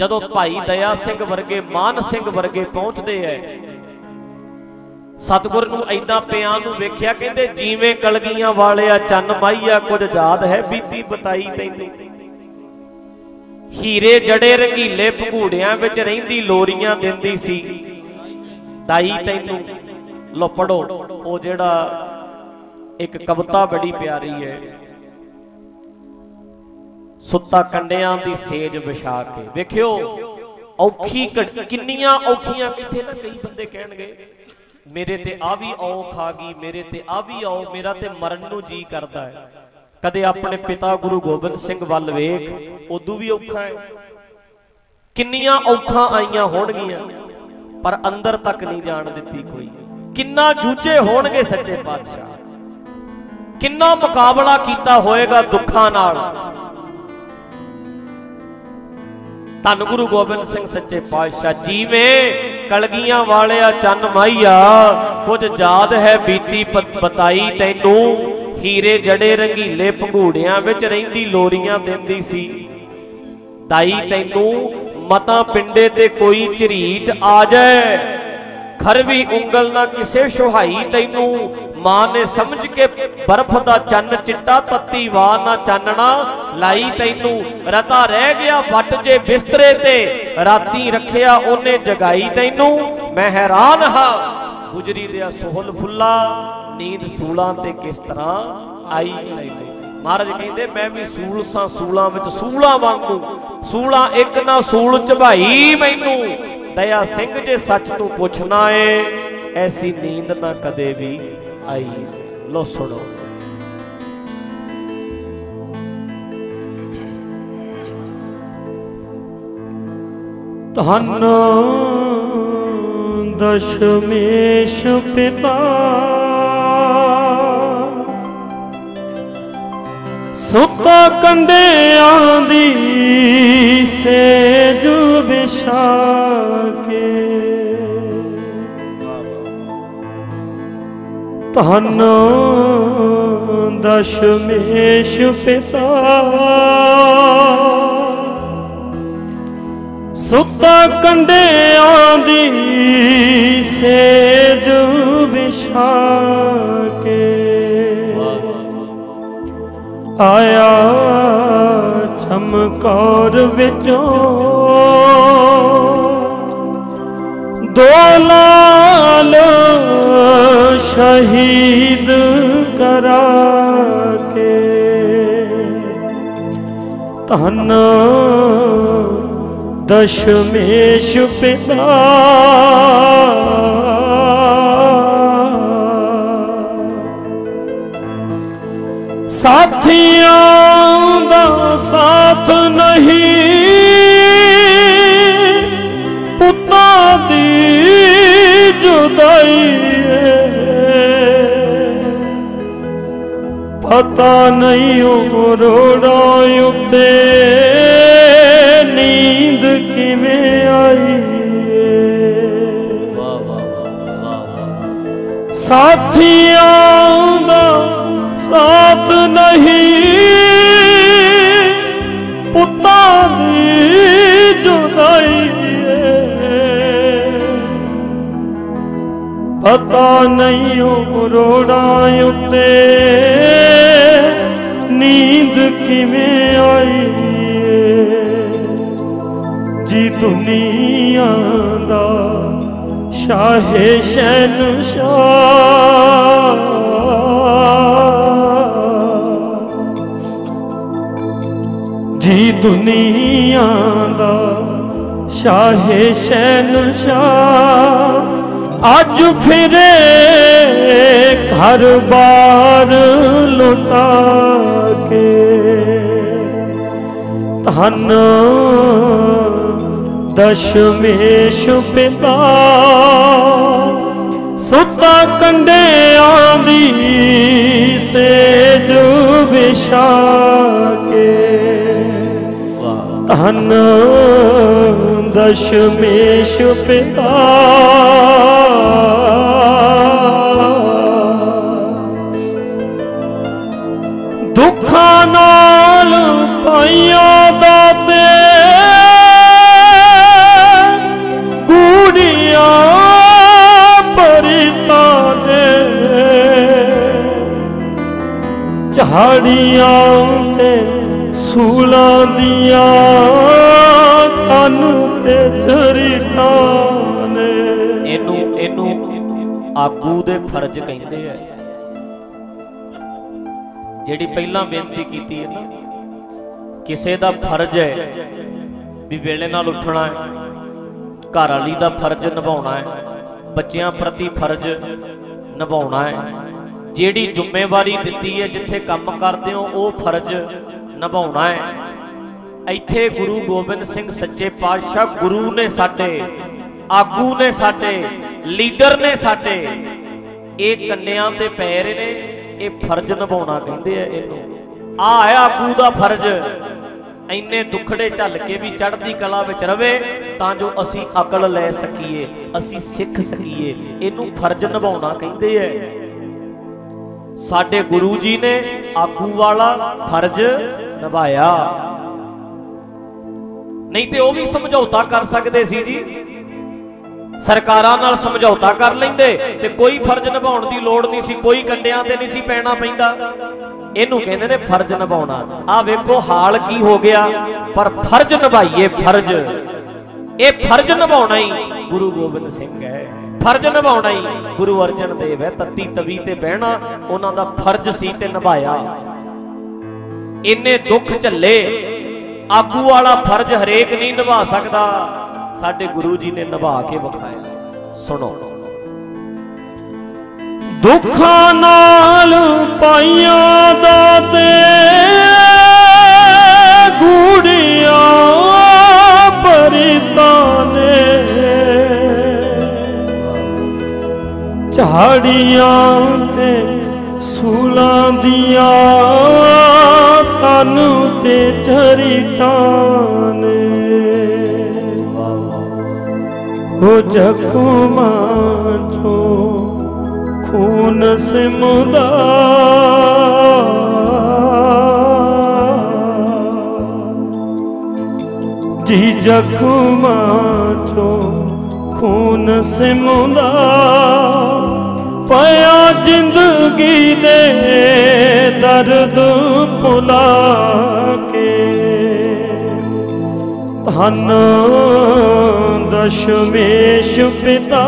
ਜਦੋਂ ਭਾਈ ਦਇਆ ਸਿੰਘ ਵਰਗੇ, ਮਾਨ ਸਿੰਘ ਵਰਗੇ ਪਹੁੰਚਦੇ ਐ, ਸਤਿਗੁਰ ਨੂੰ ਐਦਾਂ ਪਿਆਂ ਨੂੰ ਵੇਖਿਆ, ਕਹਿੰਦੇ ਜੀਵੇਂ ਕਲਗੀਆਂ ਵਾਲਿਆ, ਚੰਨ ਮਾਈਆ, ਕੁਝ ਯਾਦ ਹੈ ਬੀਤੀ ਬਤਾਈ ਤੈਨੂੰ? ਹੀਰੇ ਜੜੇ ਰੰਗੀਲੇ ਭਗੂੜਿਆਂ ਵਿੱਚ ਰਹਿੰਦੀ ਲੋਰੀਆਂ ਦਿੰਦੀ ਸੀ। ਤਾਈ ਤੈਨੂੰ ਲੋ ਪੜੋ ਉਹ ਜਿਹੜਾ ਇੱਕ ਕਵਿਤਾ ਬੜੀ ਪਿਆਰੀ ਹੈ। ਸੁੱਤਾ ਕੰਡਿਆਂ ਦੀ ਸੇਜ ਵਿਛਾ ਕੇ। ਵੇਖਿਓ, ਔਖੀ ਕਿੰਨੀਆਂ ਔਖੀਆਂ ਇੱਥੇ ਨਾ ਕਈ ਬੰਦੇ ਕਹਿਣਗੇ, ਮੇਰੇ ਤੇ ਆ ਵੀ ਔਖ ਆ ਗਈ, ਮੇਰੇ ਤੇ ਆ ਵੀ ਆਓ ਮੇਰਾ ਤੇ ਮਰਨ ਨੂੰ ਜੀ ਕਰਦਾ ਹੈ। ਕਦੇ ਆਪਣੇ ਪਿਤਾ ਗੁਰੂ ਗੋਬਿੰਦ ਸਿੰਘ ਵੱਲ ਵੇਖ, ਉਦੋਂ ਵੀ ਔਖਾ ਹੈ। ਕਿੰਨੀਆਂ ਔਖਾਂ ਆਈਆਂ ਹੋਣਗੀਆਂ, ਪਰ ਅੰਦਰ ਤੱਕ ਨਹੀਂ ਜਾਣ ਦਿੱਤੀ ਕੋਈ। ਕਿੰਨਾ ਜੂਝੇ ਹੋਣਗੇ ਸੱਚੇ ਪਾਤਸ਼ਾਹ। ਕਿੰਨਾ ਮੁਕਾਬਲਾ ਕੀਤਾ ਹੋਏਗਾ ਦੁੱਖਾਂ ਨਾਲ। ਧੰਨ ਗੁਰੂ ਗੋਬਿੰਦ ਸਿੰਘ ਸੱਚੇ ਪਾਤਸ਼ਾਹ, ਜੀਵੇਂ ਕਲਗੀਆਂ ਵਾਲਿਆ ਚੰਨ ਮਾਈਆ, ਕੁਝ ਯਾਦ ਹੈ ਬੀਤੀ ਬਤਾਈ ਤੈਨੂੰ, ਹੀਰੇ ਜੜੇ ਰੰਗੀਲੇ ਭੰਗੂੜਿਆਂ ਵਿੱਚ ਰਹਿੰਦੀ ਲੋਰੀਆਂ ਦਿੰਦੀ ਸੀ। ਤਾਈ ਤੈਨੂੰ, ਮਤਾ ਪਿੰਡੇ ਤੇ ਕੋਈ ਝਰੀਟ ਆ ਜਾਏ, ਖਰਵੀ ਉਂਗਲ ਨਾ ਕਿਸੇ ਸੁਹਾਈ ਤੈਨੂੰ ਮਾਂ ਨੇ ਸਮਝ ਕੇ ਬਰਫ਼ ਦਾ ਚੰਨ ਚਿੱਟਾ, ਤੱਤੀ ਵਾ ਨਾ ਚਾਨਣਾ, ਲਾਈ ਤੈਨੂੰ ਰਤਾ ਰਹਿ ਗਿਆ ਵੱਟ ਜੇ ਬਿਸਤਰੇ ਤੇ। ਰਾਤੀ ਰੱਖਿਆ ਉਹਨੇ ਜਗਾਈ ਤੈਨੂੰ, ਮੈਂ ਹੈਰਾਨ ਹਾਂ। ਗੁਜਰੀ ਦੇ ਸੋਹਲ ਫੁੱਲਾ, ਨੀਂਦ ਸੂਲਾਂ ਤੇ ਕਿਸ ਤਰ੍ਹਾਂ ਆਈ? ਮਹਾਰਾਜ ਕਹਿੰਦੇ, ਮੈਂ ਵੀ ਸੂਲ ਸਾਂ, ਸੂਲਾਂ ਵਿੱਚ ਸੂਲਾਂ ਵਾਂਗੂ। ਸੂਲਾਂ ਇੱਕ ਨਾ ਸੂਲ ਝਭਾਈ ਮੈਨੂੰ। ਦਇਆ ਸਿੰਘ ਜੇ ਸੱਚ ਤੂੰ ਪੁੱਛਣਾ ਏ, ਐਸੀ ਨੀਂਦ ਨਾ ਕਦੇ ਵੀ ਆਈ ਲੋ ਸੁਣੋ ਧੰਨ ਦਸ਼ਮੇਸ਼ ਪਿਤਾ ਸੁੱਤਾ ਕੰਡਿਆਂ ਦੀ ਸੇਜ ਵਿਛਾ ਕੇ ਧਨ ਦਸ਼ਮੇਸ਼ ਪਿਤਾ। ਸੁੱਤਾ ਕੰਡਿਆਂ ਦੀ ਸੇਜ ਵਿਛਾ ਕੇ ਆਇਆ ਚਮਕੌਰ ਵਿੱਚੋਂ ਦੋ ਲਾਲ ਸ਼ਹੀਦ ਕਰਾ ਕੇ। ਧਨ ਦਸ਼ਮੇਸ਼ ਪਿਤਾ। ਸਾਥੀਆਂ ਦਾ ਸਾਥ ਨਹੀਂ। ਜੁਦਾਈ ਪਤਾ ਨਹੀਂ ਉਹ ਰੋੜਾ ਉੱਤੇ ਨੀਂਦ ਕਿਵੇਂ ਆਈ ਵਾਹ ਵਾਹ ਵਾਹ। ਸਾਥੀਆਂ ਦਾ ਸਾਥ ਨਹੀਂ। ਪਤਾ ਨਹੀਂ ਉਰੋੜਾਂ ਉੱਤੇ। ਨੀਂਦ ਕਿਵੇਂ ਆਈ ਜੀ ਦੁਨੀਆ ਦਾ ਸ਼ਾਹੇ ਸ਼ਾਹ ਜੀ ਦੁਨੀਆ ਦਾ ਸ਼ਾਹੇ ਸ਼ਹਿਨਸ਼ਾਹ। ਅੱਜ ਫਿਰੇ ਘਰ ਬਾਰ ਲੁਟਾ ਕੇ ਧਨ ਦਸ਼ਮੇਸ਼ ਪਿਤਾ ਸੁੱਤਾ ਕੰਡਿਆਂ ਦੀ ਸੇਜ ਵਿਸ਼ਾ ਕੇ ਵਾਹ ਧਨ ਦਸ਼ਮੇਸ਼ ਪਿਤਾ। ਦੁੱਖਾਂ ਨਾਲ ਪਾਈਆਂ ਦਾਤੇ ਗੂੜੀਆਂ ਪਰਿਤਾਂ ਨੇ। ਝਾੜੀਆਂ ਤੇ ਸੂਲਾਂ ਦੀਆਂ ਤਨ ਤੇ ਝਰੀਟਾਂ ਨੇ ਇਹਨੂੰ ਇਹਨੂੰ ਆਗੂ ਦੇ ਫਰਜ਼ ਕਹਿੰਦੇ ਆ। ਜਿਹੜੀ ਪਹਿਲਾਂ ਬੇਨਤੀ ਕੀਤੀ ਹੈ ਨਾ, ਕਿਸੇ ਦਾ ਫਰਜ਼ ਹੈ ਵੀ ਵੇਲੇ ਨਾਲ ਉੱਠਣਾ ਹੈ, ਘਰ ਵਾਲੀ ਦਾ ਫਰਜ਼ ਨਿਭਾਉਣਾ ਹੈ, ਬੱਚਿਆਂ ਪ੍ਰਤੀ ਫਰਜ਼ ਨਿਭਾਉਣਾ ਹੈ, ਜਿਹੜੀ ਜ਼ਿੰਮੇਵਾਰੀ ਦਿੱਤੀ ਹੈ, ਜਿੱਥੇ ਕੰਮ ਕਰਦੇ ਹੋ, ਉਹ ਫਰਜ਼ ਨਿਭਾਉਣਾ ਹੈ। ਇੱਥੇ ਗੁਰੂ ਗੋਬਿੰਦ ਸਿੰਘ ਸੱਚੇ ਪਾਤਸ਼ਾਹ ਗੁਰੂ ਨੇ ਸਾਡੇ, ਆਗੂ ਨੇ ਸਾਡੇ, ਲੀਡਰ ਨੇ ਸਾਡੇ, ਇਹ ਕੰਨਿਆਂ ਤੇ ਪੈ ਰਹੇ ਨੇ, ਇਹ ਫਰਜ਼ ਨਿਭਾਉਣਾ ਕਹਿੰਦੇ ਆ ਇਹਨੂੰ। ਆ ਹੈ ਆਗੂ ਦਾ ਫਰਜ਼। ਇੰਨੇ ਦੁੱਖੜੇ ਝੱਲ ਕੇ ਵੀ ਚੜ੍ਹਦੀ ਕਲਾ ਵਿੱਚ ਰਵੇ, ਤਾਂ ਜੋ ਅਸੀਂ ਅਕਲ ਲੈ ਸਕੀਏ, ਅਸੀਂ ਸਿੱਖ ਸਕੀਏ, ਇਹਨੂੰ ਫਰਜ਼ ਨਿਭਾਉਣਾ ਕਹਿੰਦੇ ਐ ਸਾਡੇ ਗੁਰੂ ਜੀ ਨੇ ਆਗੂ ਵਾਲਾ ਫਰਜ਼ ਨਿਭਾਇਆ। ਨਹੀਂ ਤੇ ਉਹ ਵੀ ਸਮਝੌਤਾ ਕਰ ਸਕਦੇ ਸੀ ਜੀ। ਸਰਕਾਰਾਂ ਨਾਲ ਸਮਝੌਤਾ ਕਰ ਲੈਂਦੇ ਤੇ ਕੋਈ ਫਰਜ਼ ਨਿਭਾਉਣ ਦੀ ਲੋੜ ਨਹੀਂ ਸੀ, ਕੋਈ ਕੰਡਿਆਂ ਤੇ ਨਹੀਂ ਸੀ ਪੈਣਾ ਪੈਂਦਾ। ਇਹਨੂੰ ਕਹਿੰਦੇ ਨੇ ਫਰਜ਼ ਨਿਭਾਉਣਾ। ਆ ਵੇਖੋ ਹਾਲ ਕੀ ਹੋ ਗਿਆ। ਪਰ ਫਰਜ਼ ਨਿਭਾਈਏ ਫਰਜ਼। ਇਹ ਫਰਜ਼ ਨਿਭਾਉਣਾ ਹੀ ਗੁਰੂ ਗੋਬਿੰਦ ਸਿੰਘ ਹੈ। ਫਰਜ਼ ਨਿਭਾਉਣਾ ਹੀ ਗੁਰੂ ਅਰਜਨ ਦੇਵ ਹੈ। ਤੱਤੀ ਤਵੀ ਤੇ ਬਹਿਣਾ, ਉਹਨਾਂ ਦਾ ਫਰਜ਼ ਸੀ ਤੇ ਨਿਭਾਇਆ। ਇੰਨੇ ਦੁੱਖ ਝੱਲੇ ਆਗੂ ਵਾਲਾ ਫਰਜ਼ ਹਰੇਕ ਨਹੀਂ ਨਿਭਾ ਸਕਦਾ। ਸਾਡੇ ਗੁਰੂ ਜੀ ਨੇ ਨਿਭਾ ਕੇ ਵਿਖਾਇਆ। ਸੁਣੋ। ਦੁੱਖਾਂ ਨਾਲ ਪਾਈਆਂ ਦਾਤੇ ਗੂੜੀਆਂ ਪਰਿਤਾਂ ਨੇ। ਝਾੜੀਆਂ ਤੇ ਸੂਲਾਂ ਦੀਆਂ ਤਨ ਤੇ ਝਰੀਟਾਂ ਹੋ ਜ਼ਖਮਾਂ ਚੋਂ ਖੂਨ ਸਿਮਦਾ। ਜੀ ਜ਼ਖਮਾਂ ਚੋਂ ਖੂਨ ਸਿਮਦਾ। ਪਿਆ ਜ਼ਿੰਦਗੀ ਦੇ ਦਰਦ ਭੁਲਾ ਕੇ। ਧਨ ਦਸ਼ਮੇਸ਼ ਪਿਤਾ,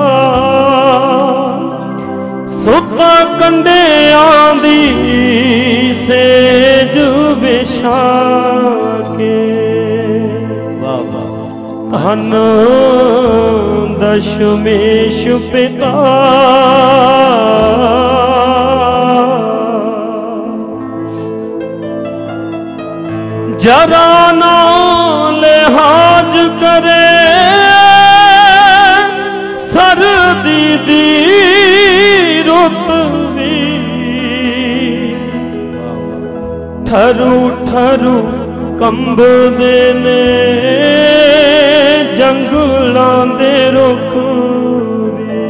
ਸੁੱਤਾ ਕੰਡਿਆਂ ਦੀ ਸੇਜ ਵਿਛਾ ਕੇ। ਵਾਹ ਦਸ਼ਮੇਸ਼ ਪਿਤਾ। ਜਰਾ ਨਾ ਲਿਹਾਜ ਕਰੇ ਸਰਦੀ ਦੀ ਰੁੱਤ ਵੀ। ਠਰੂ ਠਰੂ ਕੰਬਦੇ ਨੇ, ਜੰਗਲਾਂ ਦੇ ਰੁੱਖ ਵੀ।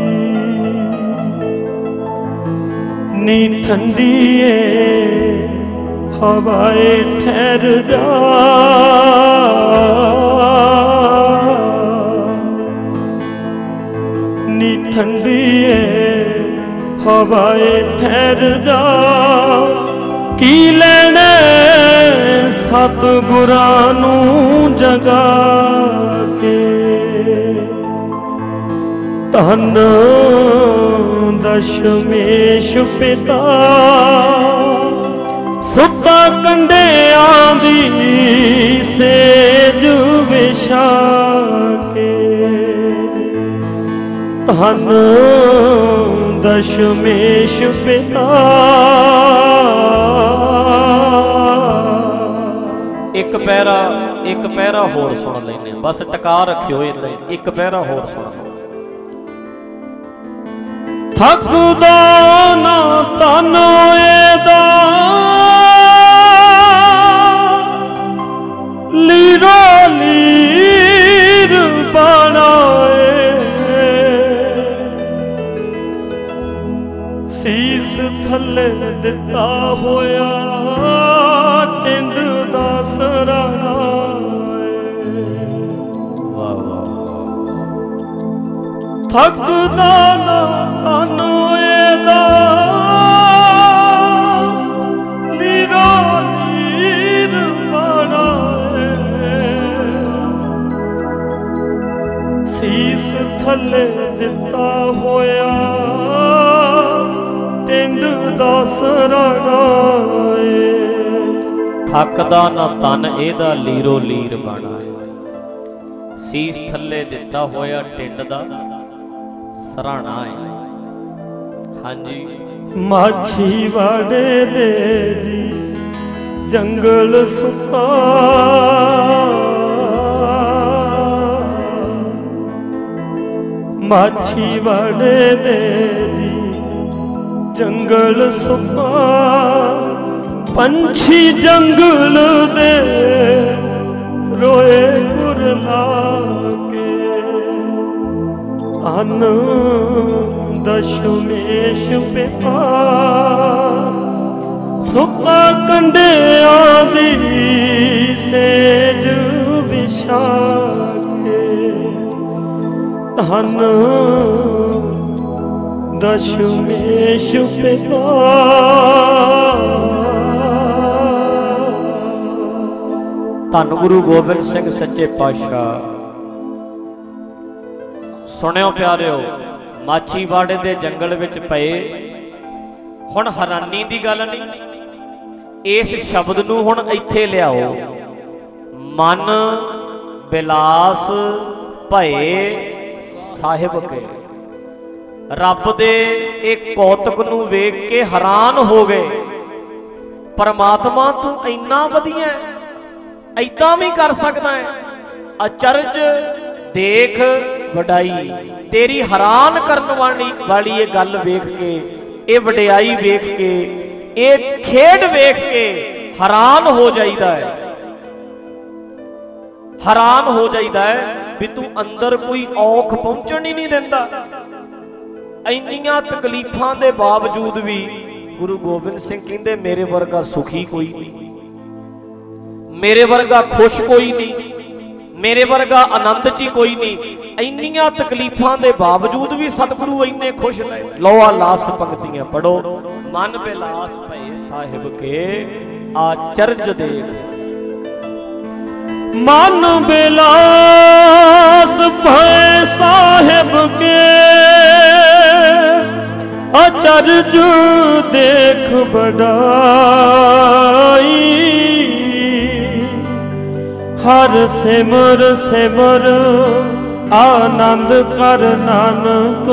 ਨੀ ਠੰਡੀਏ, ਹਵਾਏ ਠਹਿਰ ਜਾ। ਨੀ ਠੰਡੀਏ, ਹਵਾਏ ਠਹਿਰ ਜਾ। ਕੀ ਲੈਣਾ ਸਤ ਗੁਰਾਂ ਨੂੰ ਜਗਾ ਕੇ? ਧਨ ਦਸ਼ਮੇਸ਼ ਪਿਤਾ, ਸੁੱਤਾ ਕੰਡਿਆਂ ਦੀ ਸੇਜ ਵਿਛਾ ਕੇ। ਧਨ ਦਸ਼ਮੇਸ਼ ਪਿਤਾ। ਇੱਕ ਪੈਰਾ ਇੱਕ ਪੈਰਾ ਹੋਰ ਸੁਣ ਲੈਨੇ ਬਸ ਟਕਾ ਰੱਖਿਓ ਹੀ ਇੱਕ ਪੈਰਾ ਹੋਰ ਸੁਣ ਥੱਕਦਾ ਨਾ ਤਨ ਇਹਦਾ। ਲੀਰ ਦਿੱਤਾ ਹੋਇਆ ਟਿੰਡ ਦਾ ਸਰਾਣਾ ਵਾਹ ਵਾਹ। ਥੱਕਦਾ ਨਾ ਦਾ ਥੱਕਦਾ ਨਾ ਤਨ, ਇਹਦਾ ਲੀਰੋ ਲੀਰ ਬਣਾ ਸੀਸ ਥੱਲੇ ਦਿੱਤਾ ਹੋਇਆ ਟਿੰਡ ਦਾ ਸਰਾਣਾ ਹੈ। ਹਾਂਜੀ। ਮਾਛੀ ਵਾੜੇ ਦੇ ਜੀ, ਜੰਗਲ ਸੁਪਾ। ਮਾਛੀ ਵਾੜੇ ਦੇ ਜੰਗਲ ਸੁਪਾ, ਪੰਛੀ ਜੰਗਲ ਦੇ ਰੋਏ ਗੁਰਲਾ ਕੇ। ਅਨ ਦਸ਼ਮੇਸ਼ ਪਿਤਾ, ਸੁਪਾ ਕੰਡਿਆਂ ਦੀ ਸੇਜ ਵਿਸ਼ਾ ਕੇ। ਧਨ ਦਸ਼ਮੇਸ਼ ਪਿਤਾ ਧੰਨ ਗੁਰੂ ਗੋਬਿੰਦ ਸਿੰਘ ਸੱਚੇ ਪਾਤਸ਼ਾਹ। ਸੁਣਿਓ ਪਿਆਰਿਓ, ਮਾਛੀਵਾੜੇ ਦੇ ਜੰਗਲ ਵਿੱਚ ਪਏ। ਹੁਣ ਹੈਰਾਨੀ ਦੀ ਗੱਲ ਨਹੀਂ, ਇਸ ਸ਼ਬਦ ਨੂੰ ਹੁਣ ਇੱਥੇ ਲਿਆਓ। ਮਨ ਬਿਲਾਸ ਭਏ ਸਾਹਿਬ ਕੇ। ਰੱਬ ਦੇ ਇਹ ਕੌਤਕ ਨੂੰ ਵੇਖ ਕੇ ਹੈਰਾਨ ਹੋ ਗਏ। ਪਰਮਾਤਮਾ ਤੂੰ ਇੰਨਾ ਵਧੀਆ ਹੈ ਐਦਾਂ ਵੀ ਕਰ ਸਕਦਾ ਹੈ। ਅਚਰਜ ਦੇਖ ਵਡਾਈ, ਤੇਰੀ ਹੈਰਾਨ ਕਰਨ ਵਾਲੀ ਵਾਲੀ ਇਹ ਗੱਲ ਵੇਖ ਕੇ, ਇਹ ਵਡਿਆਈ ਵੇਖ ਕੇ, ਇਹ ਖੇਡ ਵੇਖ ਕੇ ਹੈਰਾਨ ਹੋ ਜਾਈਦਾ ਹੈ। ਹੈਰਾਨ ਹੋ ਜਾਈਦਾ ਹੈ ਵੀ ਤੂੰ ਅੰਦਰ ਕੋਈ ਔਖ ਪਹੁੰਚਣ ਹੀ ਨਹੀਂ ਦਿੰਦਾ। ਇੰਨੀਆਂ ਤਕਲੀਫਾਂ ਦੇ ਬਾਵਜੂਦ ਵੀ ਗੁਰੂ ਗੋਬਿੰਦ ਸਿੰਘ ਕਹਿੰਦੇ, ਮੇਰੇ ਵਰਗਾ ਸੁਖੀ ਕੋਈ ਨਹੀਂ। ਮੇਰੇ ਵਰਗਾ ਖੁਸ਼ ਕੋਈ ਨਹੀਂ। ਮੇਰੇ ਵਰਗਾ ਆਨੰਦ 'ਚ ਹੀ ਕੋਈ ਨਹੀਂ। ਇੰਨੀਆਂ ਤਕਲੀਫਾਂ ਦੇ ਬਾਵਜੂਦ ਵੀ ਸਤਿਗੁਰੂ ਇੰਨੇ ਖੁਸ਼ ਨੇ। ਲਓ ਆ ਲਾਸਟ ਪੰਕਤੀਆਂ ਪੜੋ ਮਨ ਬਿਲਾਸ ਭਏ ਸਾਹਿਬ ਕੇ ਆਚਰਜ ਦੇਖ ਮਨ ਬਿਲਾਸ ਭੈ ਸਾਹਿਬ ਕੇ। ਅਚਰਜ ਦੇਖ ਬੜਾਈ ਹਰ ਸਿਮਰ ਸਿਮਰ ਆਨੰਦ ਕਰ ਨਾਨਕ।